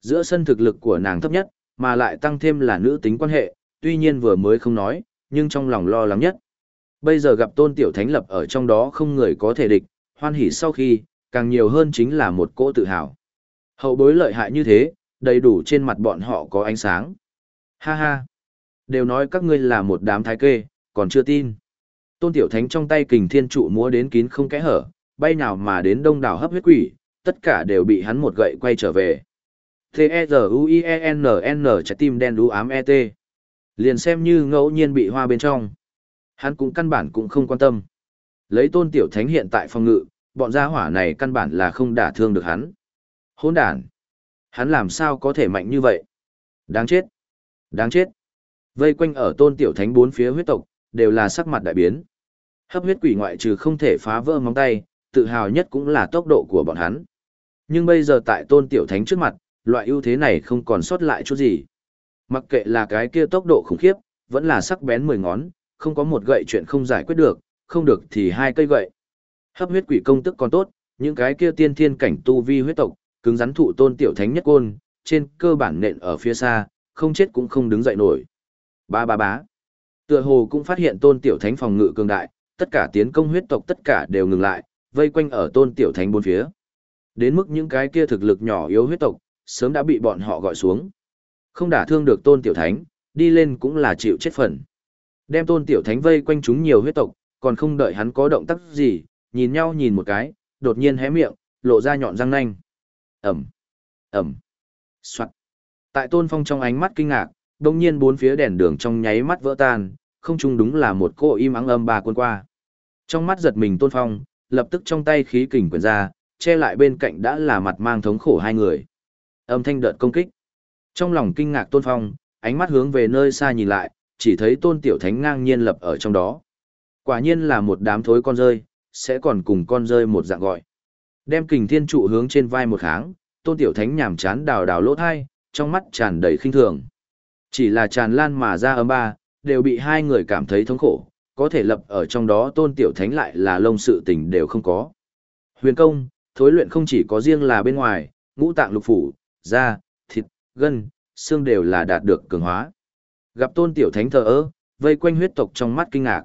Giữa sân thực lực của nàng thấp nhất, mà lại tăng thêm là nữ tính quan hệ, tuy nhiên vừa mới không nói, nhưng trong lòng lo lắng nhất. Bây giờ gặp tôn tiểu thánh lập ở trong đó không người có thể địch, hoan hỉ sau khi, càng nhiều hơn chính là một cỗ tự hào. Hậu bối lợi hại như thế, đầy đủ trên mặt bọn họ có ánh sáng. Ha ha! Đều nói các ngươi là một đám thái kê, còn chưa tin. Tôn Tiểu Thánh trong tay kình thiên trụ múa đến kín không kẽ hở, bay nào mà đến đông đảo hấp huyết quỷ, tất cả đều bị hắn một gậy quay trở về. T-E-Z-U-I-E-N-N trái tim đen đú ám E-T. Liền xem như ngẫu nhiên bị hoa bên trong. Hắn cũng căn bản cũng không quan tâm. Lấy tôn tiểu thánh hiện tại phòng ngự, bọn gia hỏa này căn bản là không đả thương được hắn. Hỗn đản. Hắn làm sao có thể mạnh như vậy? Đáng chết. Đáng chết. Vây quanh ở tôn tiểu thánh bốn phía huyết tộc, đều là sắc mặt đại biến. Hấp huyết quỷ ngoại trừ không thể phá vỡ móng tay, tự hào nhất cũng là tốc độ của bọn hắn. Nhưng bây giờ tại tôn tiểu thánh trước mặt, loại ưu thế này không còn sót lại chút gì. Mặc kệ là cái kia tốc độ khủng khiếp, vẫn là sắc bén mười ngón, không có một gậy chuyện không giải quyết được, không được thì hai cây gậy. Hấp huyết quỷ công tức còn tốt, những cái kia tiên thiên cảnh tu vi huyết tộc, cứng rắn thụ tôn tiểu thánh nhất côn, trên cơ bản nện ở phía xa, không chết cũng không đứng dậy nổi. Ba ba bá. Tựa hồ cũng phát hiện tôn tiểu thánh phòng ngự cường đại, tất cả tiến công huyết tộc tất cả đều ngừng lại, vây quanh ở tôn tiểu thánh bốn phía. Đến mức những cái kia thực lực nhỏ yếu huyết tộc, sớm đã bị bọn họ gọi xuống. Không đả thương được tôn tiểu thánh, đi lên cũng là chịu chết phần. Đem tôn tiểu thánh vây quanh chúng nhiều huyết tộc, còn không đợi hắn có động tác gì, nhìn nhau nhìn một cái, đột nhiên hé miệng, lộ ra nhọn răng nanh. Ẩm, Ẩm, Soạn. Tại tôn phong trong ánh mắt kinh ngạc, đồng nhiên bốn phía đèn đường trong nháy mắt vỡ tan, không chung đúng là một cô im ắng âm ba quân qua. Trong mắt giật mình tôn phong, lập tức trong tay khí kình quyền ra, che lại bên cạnh đã là mặt mang thống khổ hai người. Âm thanh đợt công kích. Trong lòng kinh ngạc tôn phong, ánh mắt hướng về nơi xa nhìn lại, chỉ thấy tôn tiểu thánh ngang nhiên lập ở trong đó. Quả nhiên là một đám thối con rơi, sẽ còn cùng con rơi một dạng gọi. Đem kình thiên trụ hướng trên vai một kháng, tôn tiểu thánh nhảm chán đào đào lỗ thai, trong mắt tràn đầy khinh thường. Chỉ là tràn lan mà ra âm ba, đều bị hai người cảm thấy thống khổ, có thể lập ở trong đó tôn tiểu thánh lại là lông sự tình đều không có. Huyền công, thối luyện không chỉ có riêng là bên ngoài, ngũ tạng lục phủ, da, thịt, gân, xương đều là đạt được cường hóa. Gặp tôn tiểu thánh thờ ơ, vây quanh huyết tộc trong mắt kinh ngạc.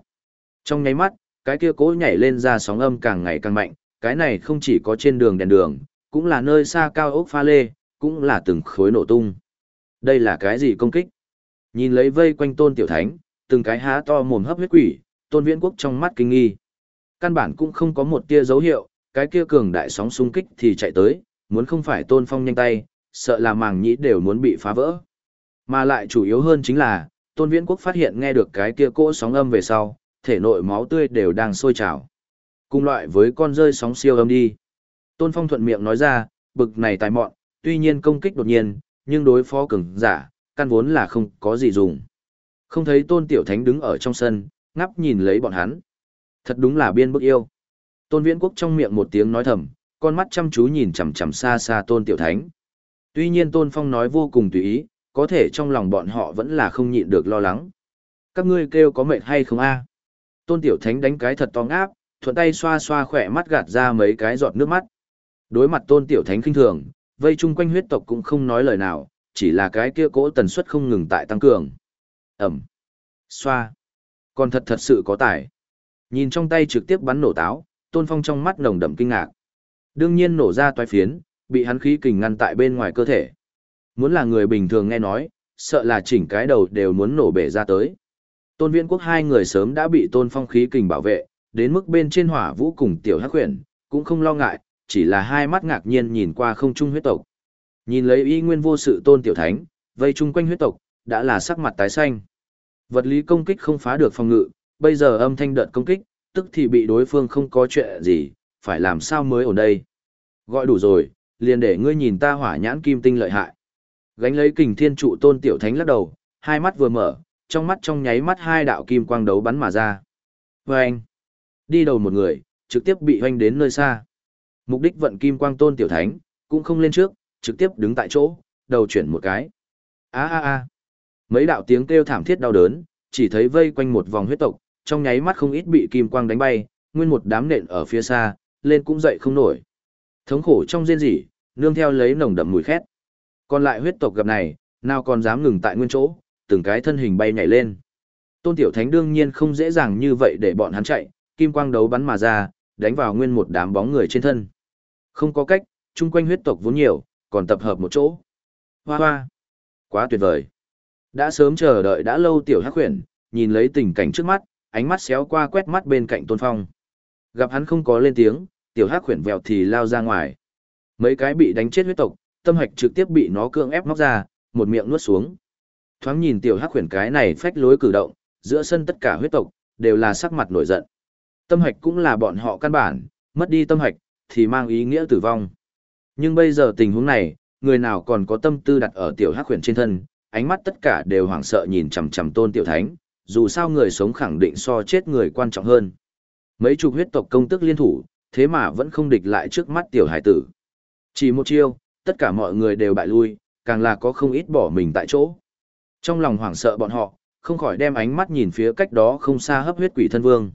Trong nháy mắt, cái kia cố nhảy lên ra sóng âm càng ngày càng mạnh, cái này không chỉ có trên đường đèn đường, cũng là nơi xa cao ốc pha lê, cũng là từng khối nổ tung. Đây là cái gì công kích? Nhìn lấy vây quanh tôn tiểu thánh, từng cái há to mồm hấp huyết quỷ, tôn viễn quốc trong mắt kinh nghi. Căn bản cũng không có một tia dấu hiệu, cái kia cường đại sóng xung kích thì chạy tới, muốn không phải tôn phong nhanh tay, sợ là màng nhĩ đều muốn bị phá vỡ. Mà lại chủ yếu hơn chính là, tôn viễn quốc phát hiện nghe được cái kia cỗ sóng âm về sau, thể nội máu tươi đều đang sôi trào. Cùng loại với con rơi sóng siêu âm đi. Tôn phong thuận miệng nói ra, bực này tài mọn, tuy nhiên công kích đột nhiên, nhưng đối phó cường giả, căn vốn là không có gì dùng. Không thấy tôn tiểu thánh đứng ở trong sân, ngắp nhìn lấy bọn hắn. Thật đúng là biên bức yêu. Tôn viễn quốc trong miệng một tiếng nói thầm, con mắt chăm chú nhìn chằm chằm xa xa tôn tiểu thánh. Tuy nhiên tôn phong nói vô cùng tùy ý, có thể trong lòng bọn họ vẫn là không nhịn được lo lắng. Các ngươi kêu có mệt hay không a? Tôn tiểu thánh đánh cái thật to ngáp, thuận tay xoa xoa khỏe mắt gạt ra mấy cái giọt nước mắt. Đối mặt tôn tiểu thánh kinh thường, vây chung quanh huyết tộc cũng không nói lời nào, chỉ là cái kia cỗ tần suất không ngừng tại tăng cường. Ẩm. Xoa. Còn thật thật sự có tài. Nhìn trong tay trực tiếp bắn nổ táo, tôn phong trong mắt nồng đậm kinh ngạc. Đương nhiên nổ ra toái phiến, bị hắn khí kình ngăn tại bên ngoài cơ thể. Muốn là người bình thường nghe nói, sợ là chỉnh cái đầu đều muốn nổ bể ra tới. Tôn Viễn Quốc hai người sớm đã bị Tôn Phong khí kình bảo vệ, đến mức bên trên hỏa vũ cùng tiểu hắc huyền, cũng không lo ngại, chỉ là hai mắt ngạc nhiên nhìn qua không trung huyết tộc. Nhìn lấy y nguyên vô sự Tôn Tiểu Thánh, vây chung quanh huyết tộc, đã là sắc mặt tái xanh. Vật lý công kích không phá được phòng ngự, bây giờ âm thanh đợt công kích, tức thì bị đối phương không có chuyện gì, phải làm sao mới ở đây. Gọi đủ rồi, liền để ngươi nhìn ta hỏa nhãn kim tinh lợi hại. Gánh lấy kình thiên trụ tôn tiểu thánh lắc đầu, hai mắt vừa mở, trong mắt trong nháy mắt hai đạo kim quang đấu bắn mà ra. Vâng! Đi đầu một người, trực tiếp bị hoanh đến nơi xa. Mục đích vận kim quang tôn tiểu thánh, cũng không lên trước, trực tiếp đứng tại chỗ, đầu chuyển một cái. a a a Mấy đạo tiếng kêu thảm thiết đau đớn, chỉ thấy vây quanh một vòng huyết tộc, trong nháy mắt không ít bị kim quang đánh bay, nguyên một đám nện ở phía xa, lên cũng dậy không nổi. Thống khổ trong rên rỉ, nương theo lấy nồng đậm mùi khét. Còn lại huyết tộc gặp này, nào còn dám ngừng tại nguyên chỗ, từng cái thân hình bay nhảy lên. Tôn Tiểu Thánh đương nhiên không dễ dàng như vậy để bọn hắn chạy, kim quang đấu bắn mà ra, đánh vào nguyên một đám bóng người trên thân. Không có cách, chung quanh huyết tộc vốn nhiều, còn tập hợp một chỗ. Hoa hoa! Quá tuyệt vời! Đã sớm chờ đợi đã lâu Tiểu Hắc Huyền, nhìn lấy tình cảnh trước mắt, ánh mắt xéo qua quét mắt bên cạnh Tôn Phong. Gặp hắn không có lên tiếng, Tiểu Hắc Huyền vèo thì lao ra ngoài. Mấy cái bị đánh chết huyết tộc, tâm hạch trực tiếp bị nó cưỡng ép móc ra, một miệng nuốt xuống. Thoáng nhìn Tiểu Hắc Huyền cái này phách lối cử động, giữa sân tất cả huyết tộc, đều là sắc mặt nổi giận. Tâm hạch cũng là bọn họ căn bản, mất đi tâm hạch, thì mang ý nghĩa tử vong. Nhưng bây giờ tình huống này, người nào còn có tâm tư đặt ở tiểu hắc huyền trên thân, ánh mắt tất cả đều hoảng sợ nhìn chằm chằm tôn tiểu thánh, dù sao người sống khẳng định so chết người quan trọng hơn. Mấy chục huyết tộc công tức liên thủ, thế mà vẫn không địch lại trước mắt tiểu hải tử. Chỉ một chiêu, tất cả mọi người đều bại lui, càng là có không ít bỏ mình tại chỗ. Trong lòng hoảng sợ bọn họ, không khỏi đem ánh mắt nhìn phía cách đó không xa hấp huyết quỷ thân vương.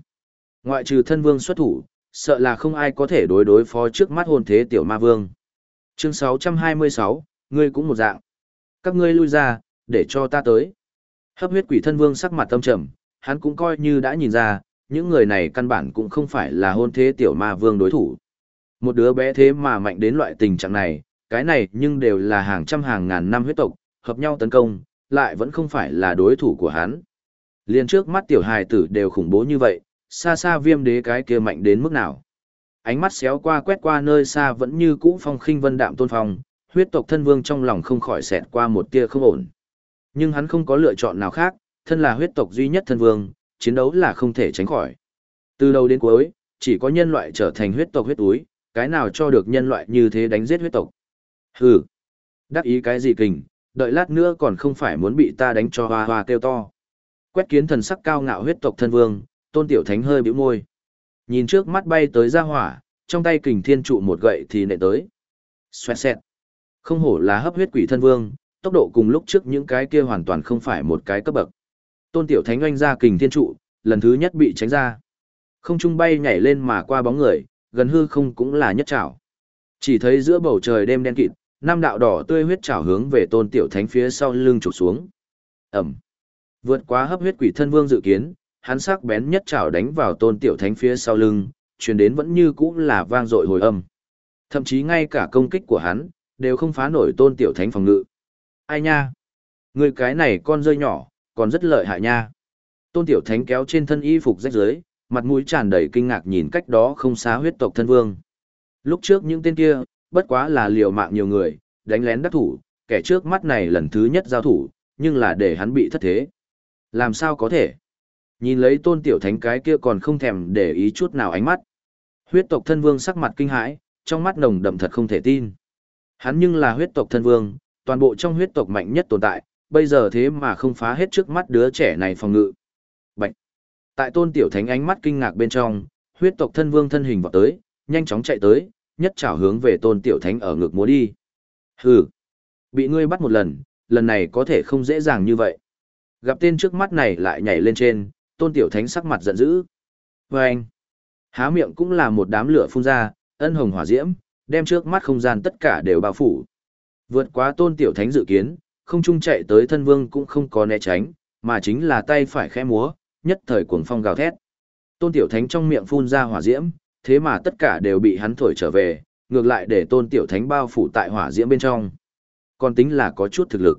Ngoại trừ thân vương xuất thủ, sợ là không ai có thể đối đối phó trước mắt hồn thế tiểu ma vương. Chương 626, ngươi cũng một dạng. Các ngươi lui ra, để cho ta tới. Hấp huyết quỷ thân vương sắc mặt tâm trầm, hắn cũng coi như đã nhìn ra, những người này căn bản cũng không phải là hôn thế tiểu ma vương đối thủ. Một đứa bé thế mà mạnh đến loại tình trạng này, cái này nhưng đều là hàng trăm hàng ngàn năm huyết tộc, hợp nhau tấn công, lại vẫn không phải là đối thủ của hắn. Liên trước mắt tiểu hài tử đều khủng bố như vậy, xa xa viêm đế cái kia mạnh đến mức nào. Ánh mắt xéo qua quét qua nơi xa vẫn như cũ phong khinh vân đạm tôn phong, huyết tộc thân vương trong lòng không khỏi xẹt qua một tia không ổn. Nhưng hắn không có lựa chọn nào khác, thân là huyết tộc duy nhất thân vương, chiến đấu là không thể tránh khỏi. Từ đầu đến cuối, chỉ có nhân loại trở thành huyết tộc huyết túi, cái nào cho được nhân loại như thế đánh giết huyết tộc. Hừ, đắc ý cái gì kình, đợi lát nữa còn không phải muốn bị ta đánh cho hoa hoa kêu to. Quét kiến thần sắc cao ngạo huyết tộc thân vương, tôn tiểu thánh hơi bĩu môi. Nhìn trước mắt bay tới ra hỏa, trong tay kình thiên trụ một gậy thì nệ tới. Xoẹt xẹt. Không hổ là hấp huyết quỷ thân vương, tốc độ cùng lúc trước những cái kia hoàn toàn không phải một cái cấp bậc. Tôn tiểu thánh oanh ra kình thiên trụ, lần thứ nhất bị tránh ra. Không trung bay nhảy lên mà qua bóng người, gần hư không cũng là nhất trảo. Chỉ thấy giữa bầu trời đêm đen kịt, năm đạo đỏ tươi huyết trảo hướng về tôn tiểu thánh phía sau lưng trục xuống. Ẩm. Vượt quá hấp huyết quỷ thân vương dự kiến, hắn sắc bén nhất chảo đánh vào tôn tiểu thánh phía sau lưng, truyền đến vẫn như cũ là vang dội hồi âm. Thậm chí ngay cả công kích của hắn, đều không phá nổi tôn tiểu thánh phòng ngự. Ai nha? Người cái này con rơi nhỏ, còn rất lợi hại nha. Tôn tiểu thánh kéo trên thân y phục rách rưới, mặt mũi tràn đầy kinh ngạc nhìn cách đó không xá huyết tộc thân vương. Lúc trước những tên kia, bất quá là liều mạng nhiều người, đánh lén đắc thủ, kẻ trước mắt này lần thứ nhất giao thủ, nhưng là để hắn bị thất thế. Làm sao có thể? Nhìn lấy tôn tiểu thánh cái kia còn không thèm để ý chút nào ánh mắt. Huyết tộc thân vương sắc mặt kinh hãi, trong mắt nồng đậm thật không thể tin. Hắn nhưng là huyết tộc thân vương, toàn bộ trong huyết tộc mạnh nhất tồn tại, bây giờ thế mà không phá hết trước mắt đứa trẻ này phòng ngự. Bạch! Tại tôn tiểu thánh ánh mắt kinh ngạc bên trong, huyết tộc thân vương thân hình vọt tới, nhanh chóng chạy tới, nhất trảo hướng về tôn tiểu thánh ở ngực múa đi. Hừ! Bị ngươi bắt một lần, lần này có thể không dễ dàng như vậy. Gặp tên trước mắt này lại nhảy lên trên, tôn tiểu thánh sắc mặt giận dữ. Và anh, há miệng cũng là một đám lửa phun ra, ân hồng hỏa diễm, đem trước mắt không gian tất cả đều bao phủ. Vượt quá tôn tiểu thánh dự kiến, không trung chạy tới thân vương cũng không có né tránh, mà chính là tay phải khẽ múa, nhất thời cuồng phong gào thét. Tôn tiểu thánh trong miệng phun ra hỏa diễm, thế mà tất cả đều bị hắn thổi trở về, ngược lại để tôn tiểu thánh bao phủ tại hỏa diễm bên trong. Còn tính là có chút thực lực.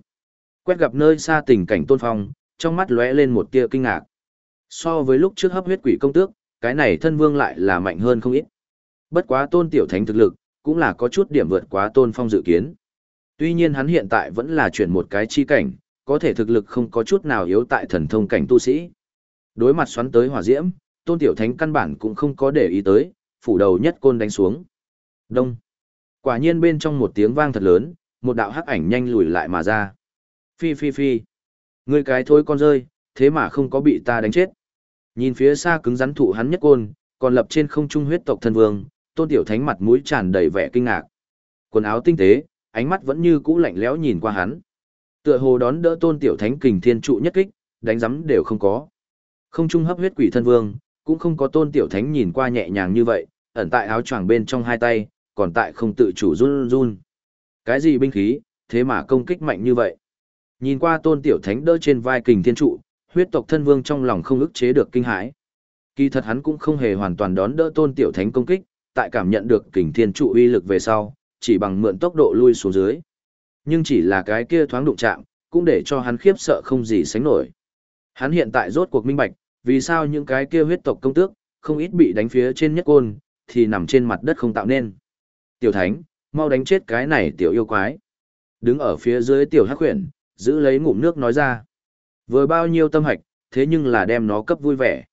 Quét gặp nơi xa tình cảnh tôn phong, trong mắt lóe lên một tia kinh ngạc. So với lúc trước hấp huyết quỷ công tước, cái này thân vương lại là mạnh hơn không ít. Bất quá tôn tiểu thánh thực lực, cũng là có chút điểm vượt quá tôn phong dự kiến. Tuy nhiên hắn hiện tại vẫn là chuyển một cái chi cảnh, có thể thực lực không có chút nào yếu tại thần thông cảnh tu sĩ. Đối mặt xoắn tới hỏa diễm, tôn tiểu thánh căn bản cũng không có để ý tới, phủ đầu nhất côn đánh xuống. Đông. Quả nhiên bên trong một tiếng vang thật lớn, một đạo hắc ảnh nhanh lùi lại mà ra. Phi phi phi. Ngươi cái thối con rơi, thế mà không có bị ta đánh chết. Nhìn phía xa cứng rắn thụ hắn nhất côn, còn lập trên không trung huyết tộc thân vương, tôn tiểu thánh mặt mũi tràn đầy vẻ kinh ngạc. Quần áo tinh tế, ánh mắt vẫn như cũ lạnh lẽo nhìn qua hắn. Tựa hồ đón đỡ tôn tiểu thánh kình thiên trụ nhất kích, đánh giấm đều không có. Không trung hấp huyết quỷ thân vương, cũng không có tôn tiểu thánh nhìn qua nhẹ nhàng như vậy, ẩn tại áo choàng bên trong hai tay, còn tại không tự chủ run run. Cái gì binh khí, thế mà công kích mạnh như vậy? Nhìn qua tôn tiểu thánh đỡ trên vai kình thiên trụ, huyết tộc thân vương trong lòng không ức chế được kinh hãi. Kỳ thật hắn cũng không hề hoàn toàn đón đỡ tôn tiểu thánh công kích, tại cảm nhận được kình thiên trụ uy lực về sau, chỉ bằng mượn tốc độ lui xuống dưới. Nhưng chỉ là cái kia thoáng đụng chạm, cũng để cho hắn khiếp sợ không gì sánh nổi. Hắn hiện tại rốt cuộc minh bạch, vì sao những cái kia huyết tộc công tước, không ít bị đánh phía trên nhất côn, thì nằm trên mặt đất không tạo nên. Tiểu thánh, mau đánh chết cái này tiểu yêu quái. Đứng ở phía dưới tiểu hắc huyền, giữ lấy ngụm nước nói ra. Vừa bao nhiêu tâm hạch, thế nhưng là đem nó cấp vui vẻ.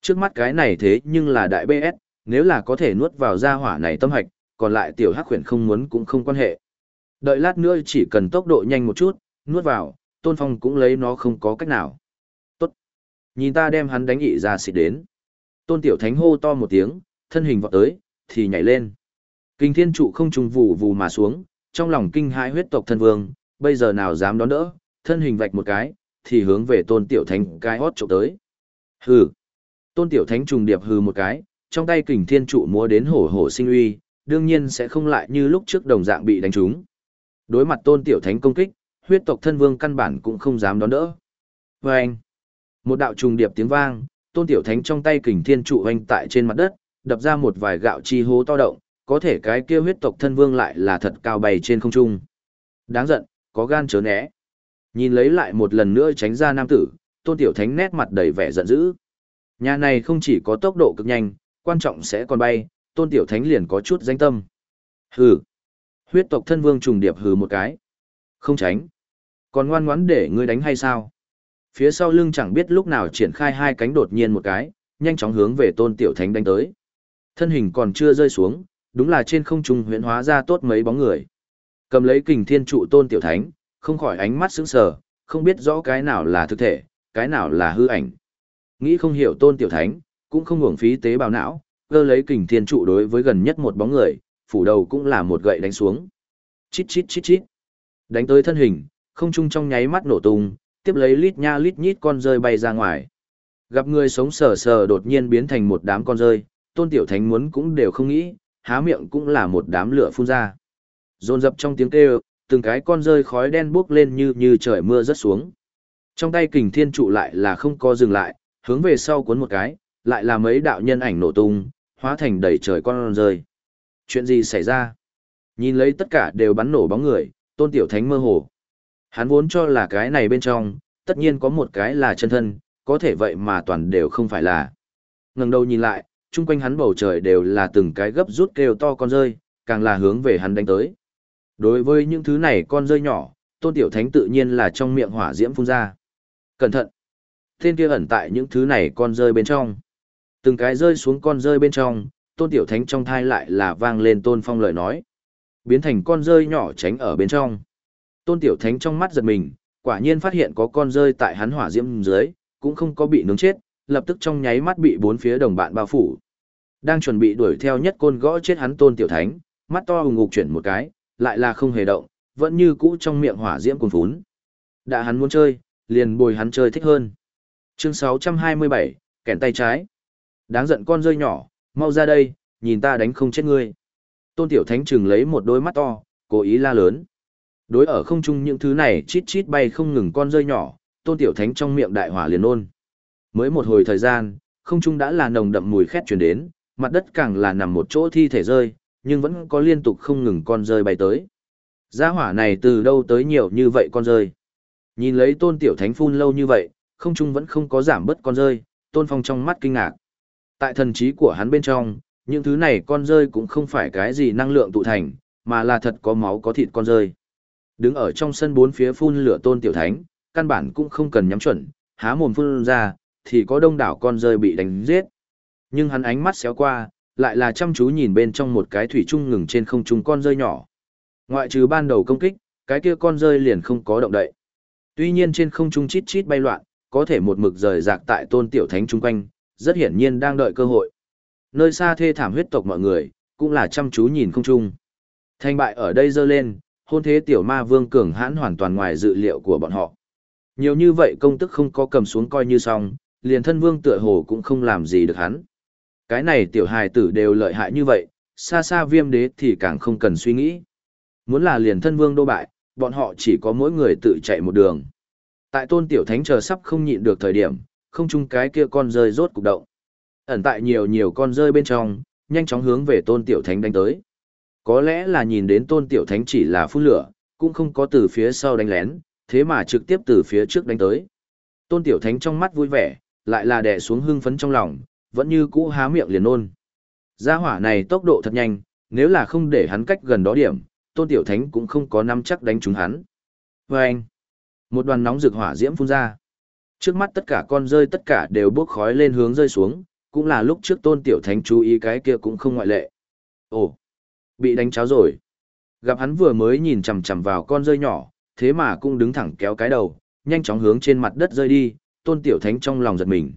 Trước mắt cái này thế nhưng là đại BS, nếu là có thể nuốt vào gia hỏa này tâm hạch, còn lại tiểu hắc khuyển không muốn cũng không quan hệ. Đợi lát nữa chỉ cần tốc độ nhanh một chút, nuốt vào, tôn phong cũng lấy nó không có cách nào. Tốt. Nhìn ta đem hắn đánh ị ra xịt đến. Tôn tiểu thánh hô to một tiếng, thân hình vọt tới, thì nhảy lên. Kinh thiên trụ không trùng vù vù mà xuống, trong lòng kinh hãi huyết tộc thân vương, bây giờ nào dám đón đỡ, thân hình vạch một cái, thì hướng về tôn tiểu thánh cái hót trộm tới. Hừ. Tôn tiểu thánh trùng điệp hừ một cái, trong tay kình thiên trụ múa đến hổ hổ sinh uy, đương nhiên sẽ không lại như lúc trước đồng dạng bị đánh trúng. Đối mặt tôn tiểu thánh công kích, huyết tộc thân vương căn bản cũng không dám đón đỡ. Và anh, một đạo trùng điệp tiếng vang, tôn tiểu thánh trong tay kình thiên trụ anh tại trên mặt đất, đập ra một vài gạo chi hố to động, có thể cái kia huyết tộc thân vương lại là thật cao bày trên không trung. Đáng giận, có gan chớ né. Nhìn lấy lại một lần nữa tránh ra nam tử, tôn tiểu thánh nét mặt đầy vẻ giận dữ. Nhà này không chỉ có tốc độ cực nhanh, quan trọng sẽ còn bay, tôn tiểu thánh liền có chút danh tâm. Hừ. Huyết tộc thân vương trùng điệp hừ một cái. Không tránh. Còn ngoan ngoãn để ngươi đánh hay sao? Phía sau lưng chẳng biết lúc nào triển khai hai cánh đột nhiên một cái, nhanh chóng hướng về tôn tiểu thánh đánh tới. Thân hình còn chưa rơi xuống, đúng là trên không trung huyễn hóa ra tốt mấy bóng người. Cầm lấy kình thiên trụ tôn tiểu thánh, không khỏi ánh mắt sững sờ, không biết rõ cái nào là thực thể, cái nào là hư ảnh. Nghĩ không hiểu tôn tiểu thánh, cũng không hưởng phí tế bào não, cơ lấy kình thiên trụ đối với gần nhất một bóng người, phủ đầu cũng là một gậy đánh xuống. Chít chít chít chít. Đánh tới thân hình, không trung trong nháy mắt nổ tung, tiếp lấy lít nha lít nhít con rơi bay ra ngoài. Gặp người sống sờ sờ đột nhiên biến thành một đám con rơi, tôn tiểu thánh muốn cũng đều không nghĩ, há miệng cũng là một đám lửa phun ra. Rồn rập trong tiếng kêu, từng cái con rơi khói đen bốc lên như như trời mưa rớt xuống. Trong tay kình thiên trụ lại là không có dừng lại, hướng về sau cuốn một cái, lại là mấy đạo nhân ảnh nổ tung, hóa thành đầy trời con rơi. Chuyện gì xảy ra? Nhìn lấy tất cả đều bắn nổ bóng người, tôn tiểu thánh mơ hồ. Hắn vốn cho là cái này bên trong, tất nhiên có một cái là chân thân, có thể vậy mà toàn đều không phải là. ngẩng đầu nhìn lại, chung quanh hắn bầu trời đều là từng cái gấp rút kêu to con rơi, càng là hướng về hắn đánh tới. Đối với những thứ này con rơi nhỏ, tôn tiểu thánh tự nhiên là trong miệng hỏa diễm phun ra. Cẩn thận! Tên kia ẩn tại những thứ này con rơi bên trong. Từng cái rơi xuống con rơi bên trong, tôn tiểu thánh trong thai lại là vang lên tôn phong lời nói. Biến thành con rơi nhỏ tránh ở bên trong. Tôn tiểu thánh trong mắt giật mình, quả nhiên phát hiện có con rơi tại hắn hỏa diễm dưới, cũng không có bị nướng chết, lập tức trong nháy mắt bị bốn phía đồng bạn bao phủ. Đang chuẩn bị đuổi theo nhất côn gõ chết hắn tôn tiểu thánh, mắt to hùng ngục chuyển một cái, lại là không hề động, vẫn như cũ trong miệng hỏa diễm cuồn phún. Đã hắn muốn chơi, liền bồi hắn chơi thích hơn. Chương 627, kẻn tay trái. Đáng giận con rơi nhỏ, mau ra đây, nhìn ta đánh không chết ngươi. Tôn Tiểu Thánh trừng lấy một đôi mắt to, cố ý la lớn. Đối ở không trung những thứ này chít chít bay không ngừng con rơi nhỏ, Tôn Tiểu Thánh trong miệng đại hỏa liền ôn. Mới một hồi thời gian, không trung đã là nồng đậm mùi khét truyền đến, mặt đất càng là nằm một chỗ thi thể rơi, nhưng vẫn có liên tục không ngừng con rơi bay tới. Gia hỏa này từ đâu tới nhiều như vậy con rơi. Nhìn lấy tôn tiểu thánh phun lâu như vậy, không trung vẫn không có giảm bớt con rơi, tôn phong trong mắt kinh ngạc. Tại thần trí của hắn bên trong, những thứ này con rơi cũng không phải cái gì năng lượng tụ thành, mà là thật có máu có thịt con rơi. Đứng ở trong sân bốn phía phun lửa tôn tiểu thánh, căn bản cũng không cần nhắm chuẩn, há mồm phun ra, thì có đông đảo con rơi bị đánh giết. Nhưng hắn ánh mắt xéo qua, lại là chăm chú nhìn bên trong một cái thủy trung ngừng trên không trung con rơi nhỏ. Ngoại trừ ban đầu công kích, cái kia con rơi liền không có động đậy. Tuy nhiên trên không trung chít chít bay loạn, có thể một mực rời rạc tại tôn tiểu thánh chung quanh, rất hiển nhiên đang đợi cơ hội. Nơi xa thê thảm huyết tộc mọi người, cũng là chăm chú nhìn không trung. Thành bại ở đây dơ lên, hôn thế tiểu ma vương cường hãn hoàn toàn ngoài dự liệu của bọn họ. Nhiều như vậy công tức không có cầm xuống coi như xong, liền thân vương tựa hồ cũng không làm gì được hắn. Cái này tiểu hài tử đều lợi hại như vậy, xa xa viêm đế thì càng không cần suy nghĩ. Muốn là liền thân vương đô bại, bọn họ chỉ có mỗi người tự chạy một đường. Tại tôn tiểu thánh chờ sắp không nhịn được thời điểm, không chung cái kia con rơi rốt cục động. Ẩn tại nhiều nhiều con rơi bên trong, nhanh chóng hướng về tôn tiểu thánh đánh tới. Có lẽ là nhìn đến tôn tiểu thánh chỉ là phun lửa, cũng không có từ phía sau đánh lén, thế mà trực tiếp từ phía trước đánh tới. Tôn tiểu thánh trong mắt vui vẻ, lại là đè xuống hưng phấn trong lòng, vẫn như cũ há miệng liền nôn. Gia hỏa này tốc độ thật nhanh, nếu là không để hắn cách gần đó điểm, tôn tiểu thánh cũng không có nắm chắc đánh trúng hắn. Và anh, một đoàn nóng rực hỏa diễm phun ra. Trước mắt tất cả con rơi tất cả đều bốc khói lên hướng rơi xuống, cũng là lúc trước tôn tiểu thánh chú ý cái kia cũng không ngoại lệ. Ồ, bị đánh cháo rồi. Gặp hắn vừa mới nhìn chằm chằm vào con rơi nhỏ, thế mà cũng đứng thẳng kéo cái đầu, nhanh chóng hướng trên mặt đất rơi đi, tôn tiểu thánh trong lòng giật mình.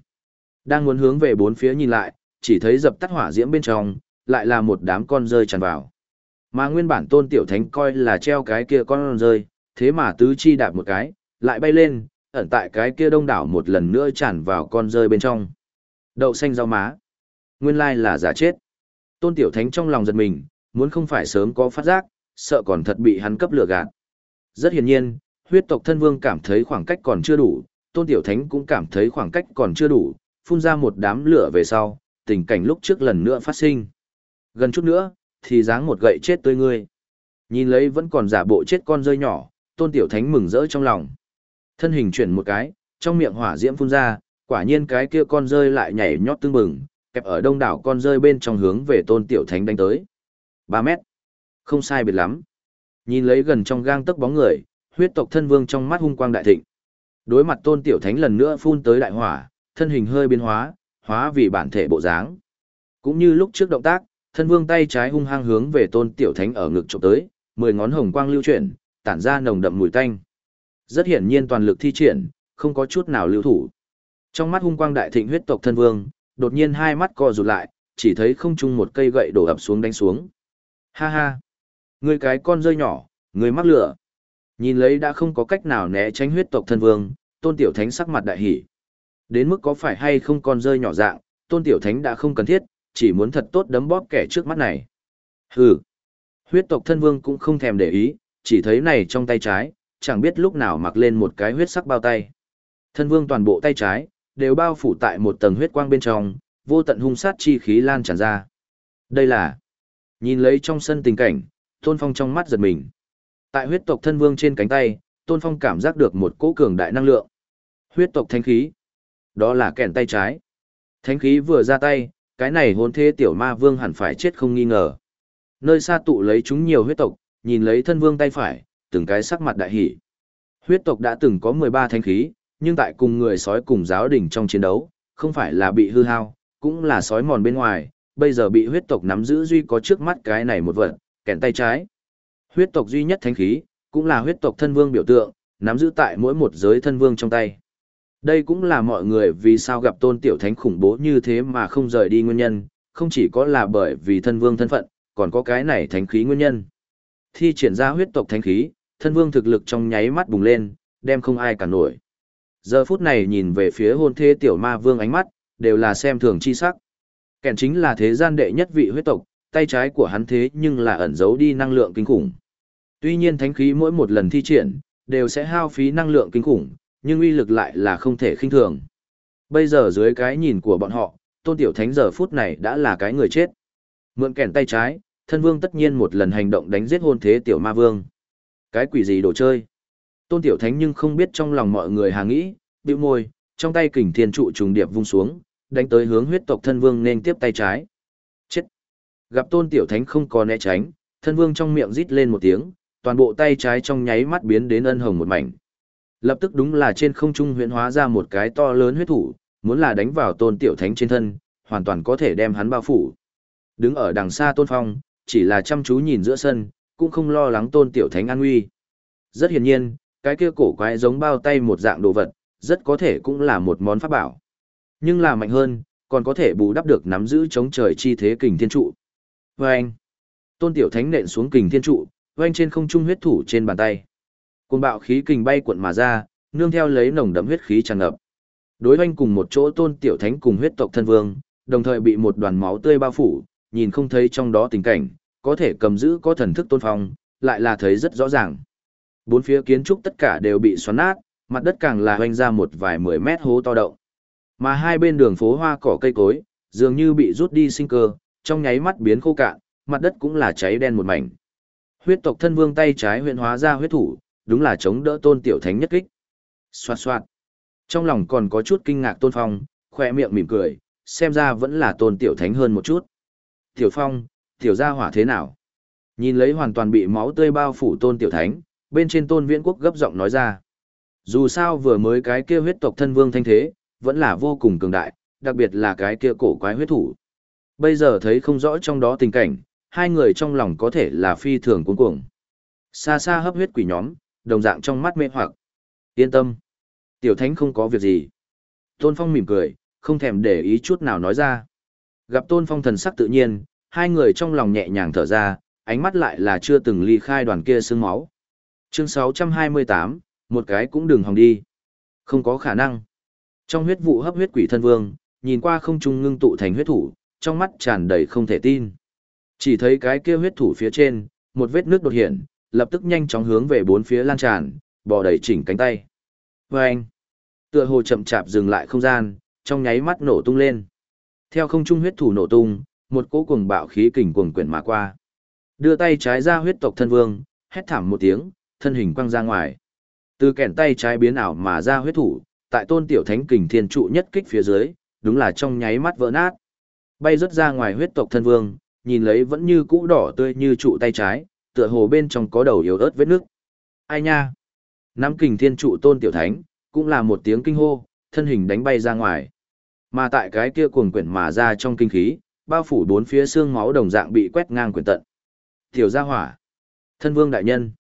Đang muốn hướng về bốn phía nhìn lại, chỉ thấy dập tắt hỏa diễm bên trong, lại là một đám con rơi tràn vào. Mà nguyên bản tôn tiểu thánh coi là treo cái kia con rơi, thế mà tứ chi đạp một cái, lại bay lên, ẩn tại cái kia đông đảo một lần nữa tràn vào con rơi bên trong. Đậu xanh rau má. Nguyên lai là giả chết. Tôn tiểu thánh trong lòng giật mình, muốn không phải sớm có phát giác, sợ còn thật bị hắn cấp lửa gạt. Rất hiển nhiên, huyết tộc thân vương cảm thấy khoảng cách còn chưa đủ, tôn tiểu thánh cũng cảm thấy khoảng cách còn chưa đủ, phun ra một đám lửa về sau, tình cảnh lúc trước lần nữa phát sinh. Gần chút nữa, thì dáng một gậy chết tươi ngươi. Nhìn lấy vẫn còn giả bộ chết con rơi nhỏ, tôn tiểu thánh mừng rỡ trong lòng. Thân hình chuyển một cái, trong miệng hỏa diễm phun ra, quả nhiên cái kia con rơi lại nhảy nhót tương bừng, kẹp ở đông đảo con rơi bên trong hướng về tôn tiểu thánh đánh tới. 3 mét. Không sai biệt lắm. Nhìn lấy gần trong gang tấc bóng người, huyết tộc thân vương trong mắt hung quang đại thịnh. Đối mặt tôn tiểu thánh lần nữa phun tới đại hỏa, thân hình hơi biến hóa, hóa vì bản thể bộ dáng. Cũng như lúc trước động tác, thân vương tay trái hung hăng hướng về tôn tiểu thánh ở ngực chụp tới, mười ngón hồng quang lưu chuyển, tản ra nồng đậm mùi tanh. Rất hiển nhiên toàn lực thi triển, không có chút nào lưu thủ. Trong mắt hung quang đại thịnh huyết tộc thân vương, đột nhiên hai mắt co rụt lại, chỉ thấy không trung một cây gậy đổ ập xuống đánh xuống. Ha ha! Người cái con rơi nhỏ, người mắc lửa. Nhìn lấy đã không có cách nào né tránh huyết tộc thân vương, tôn tiểu thánh sắc mặt đại hỉ. Đến mức có phải hay không con rơi nhỏ dạng, tôn tiểu thánh đã không cần thiết, chỉ muốn thật tốt đấm bóp kẻ trước mắt này. Hừ! Huyết tộc thân vương cũng không thèm để ý, chỉ thấy này trong tay trái, chẳng biết lúc nào mặc lên một cái huyết sắc bao tay. Thân vương toàn bộ tay trái, đều bao phủ tại một tầng huyết quang bên trong, vô tận hung sát chi khí lan tràn ra. Đây là, nhìn lấy trong sân tình cảnh, Tôn Phong trong mắt giật mình. Tại huyết tộc thân vương trên cánh tay, Tôn Phong cảm giác được một cỗ cường đại năng lượng. Huyết tộc thánh khí. Đó là kèn tay trái. Thánh khí vừa ra tay, cái này hôn thế tiểu ma vương hẳn phải chết không nghi ngờ. Nơi xa tụ lấy chúng nhiều huyết tộc, nhìn lấy thân vương tay phải, từng cái sắc mặt đại hỷ. Huyết tộc đã từng có 13 thánh khí, nhưng tại cùng người sói cùng giáo đình trong chiến đấu, không phải là bị hư hao, cũng là sói mòn bên ngoài, bây giờ bị huyết tộc nắm giữ duy có trước mắt cái này một vật, kèn tay trái. Huyết tộc duy nhất thánh khí, cũng là huyết tộc thân vương biểu tượng, nắm giữ tại mỗi một giới thân vương trong tay. Đây cũng là mọi người vì sao gặp tôn tiểu thánh khủng bố như thế mà không rời đi nguyên nhân, không chỉ có là bởi vì thân vương thân phận, còn có cái này thánh khí nguyên nhân. Thi triển ra huyết tộc thánh khí, thân vương thực lực trong nháy mắt bùng lên, đem không ai cả nổi. Giờ phút này nhìn về phía hôn thế tiểu ma vương ánh mắt, đều là xem thường chi sắc. Kèn chính là thế gian đệ nhất vị huyết tộc, tay trái của hắn thế nhưng là ẩn giấu đi năng lượng kinh khủng. Tuy nhiên thánh khí mỗi một lần thi triển, đều sẽ hao phí năng lượng kinh khủng, nhưng uy lực lại là không thể khinh thường. Bây giờ dưới cái nhìn của bọn họ, tôn tiểu thánh giờ phút này đã là cái người chết. Mượn kèn tay trái, thân vương tất nhiên một lần hành động đánh giết hôn thế tiểu ma vương. Cái quỷ gì đồ chơi? Tôn tiểu thánh nhưng không biết trong lòng mọi người hà nghĩ, bĩu môi, trong tay kình thiên trụ trùng điệp vung xuống, đánh tới hướng huyết tộc thân vương nên tiếp tay trái. Chết! Gặp tôn tiểu thánh không có né tránh, thân vương trong miệng rít lên một tiếng, toàn bộ tay trái trong nháy mắt biến đến ân hồng một mảnh. Lập tức đúng là trên không trung huyễn hóa ra một cái to lớn huyết thủ, muốn là đánh vào tôn tiểu thánh trên thân, hoàn toàn có thể đem hắn bao phủ. Đứng ở đằng xa Tôn Phong, chỉ là chăm chú nhìn giữa sân, cũng không lo lắng Tôn Tiểu Thánh an nguy. Rất hiển nhiên, cái kia cổ quái giống bao tay một dạng đồ vật, rất có thể cũng là một món pháp bảo. Nhưng là mạnh hơn, còn có thể bù đắp được nắm giữ chống trời chi thế kình thiên trụ. Vâng! Tôn Tiểu Thánh nện xuống kình thiên trụ, vâng trên không trung huyết thủ trên bàn tay. Cuồng bạo khí kình bay cuộn mà ra, nương theo lấy nồng đậm huyết khí tràn ngập. Đối oanh cùng một chỗ Tôn Tiểu Thánh cùng huyết tộc thân vương, đồng thời bị một đoàn máu tươi bao phủ, nhìn không thấy trong đó tình cảnh, có thể cầm giữ có thần thức tôn phong, lại là thấy rất rõ ràng. Bốn phía kiến trúc tất cả đều bị xoắn nát, mặt đất càng là hoành ra một vài mười mét hố to động. Mà hai bên đường phố hoa cỏ cây cối, dường như bị rút đi sinh cơ, trong nháy mắt biến khô cạn, mặt đất cũng là cháy đen một mảnh. Huyết tộc thân vương tay trái huyện hóa ra huyết thủ, đúng là chống đỡ tôn tiểu thánh nhất kích. Xoạt xoạt. Trong lòng còn có chút kinh ngạc tôn phong, khoe miệng mỉm cười, xem ra vẫn là tôn tiểu thánh hơn một chút. Tiểu phong, tiểu gia hỏa thế nào? Nhìn lấy hoàn toàn bị máu tươi bao phủ tôn tiểu thánh, bên trên tôn viễn quốc gấp giọng nói ra. Dù sao vừa mới cái kia huyết tộc thân vương thanh thế, vẫn là vô cùng cường đại, đặc biệt là cái kia cổ quái huyết thủ. Bây giờ thấy không rõ trong đó tình cảnh, hai người trong lòng có thể là phi thường cuốn cuồng. Xa xa hấp huyết quỷ nhóm, đồng dạng trong mắt mê hoặc. Yên tâm. Tiểu thánh không có việc gì. Tôn Phong mỉm cười, không thèm để ý chút nào nói ra. Gặp Tôn Phong thần sắc tự nhiên, hai người trong lòng nhẹ nhàng thở ra, ánh mắt lại là chưa từng ly khai đoàn kia sương máu. Chương 628, một cái cũng đừng hòng đi. Không có khả năng. Trong huyết vụ hấp huyết quỷ thân vương, nhìn qua không trung ngưng tụ thành huyết thủ, trong mắt tràn đầy không thể tin. Chỉ thấy cái kia huyết thủ phía trên, một vết nước đột hiện, lập tức nhanh chóng hướng về bốn phía lan tràn, bò đầy chỉnh cánh tay. Và anh, tựa hồ chậm chạp dừng lại không gian, trong nháy mắt nổ tung lên. Theo không trung huyết thủ nổ tung, một cỗ cuồng bạo khí kình cuồng quyển mà qua. Đưa tay trái ra huyết tộc thân vương, hét thảm một tiếng, thân hình quăng ra ngoài. Từ kẻn tay trái biến ảo mà ra huyết thủ, tại tôn tiểu thánh kình thiên trụ nhất kích phía dưới, đúng là trong nháy mắt vỡ nát. Bay rất ra ngoài huyết tộc thân vương, nhìn lấy vẫn như cũ đỏ tươi như trụ tay trái, tựa hồ bên trong có đầu yếu ớt vết nước. Ai nha? Nắm kình thiên trụ tôn tiểu thánh, cũng là một tiếng kinh hô, thân hình đánh bay ra ngoài. Mà tại cái kia cuồng quyển mà ra trong kinh khí, bao phủ bốn phía xương máu đồng dạng bị quét ngang quyển tận. Tiểu gia hỏa, thân vương đại nhân.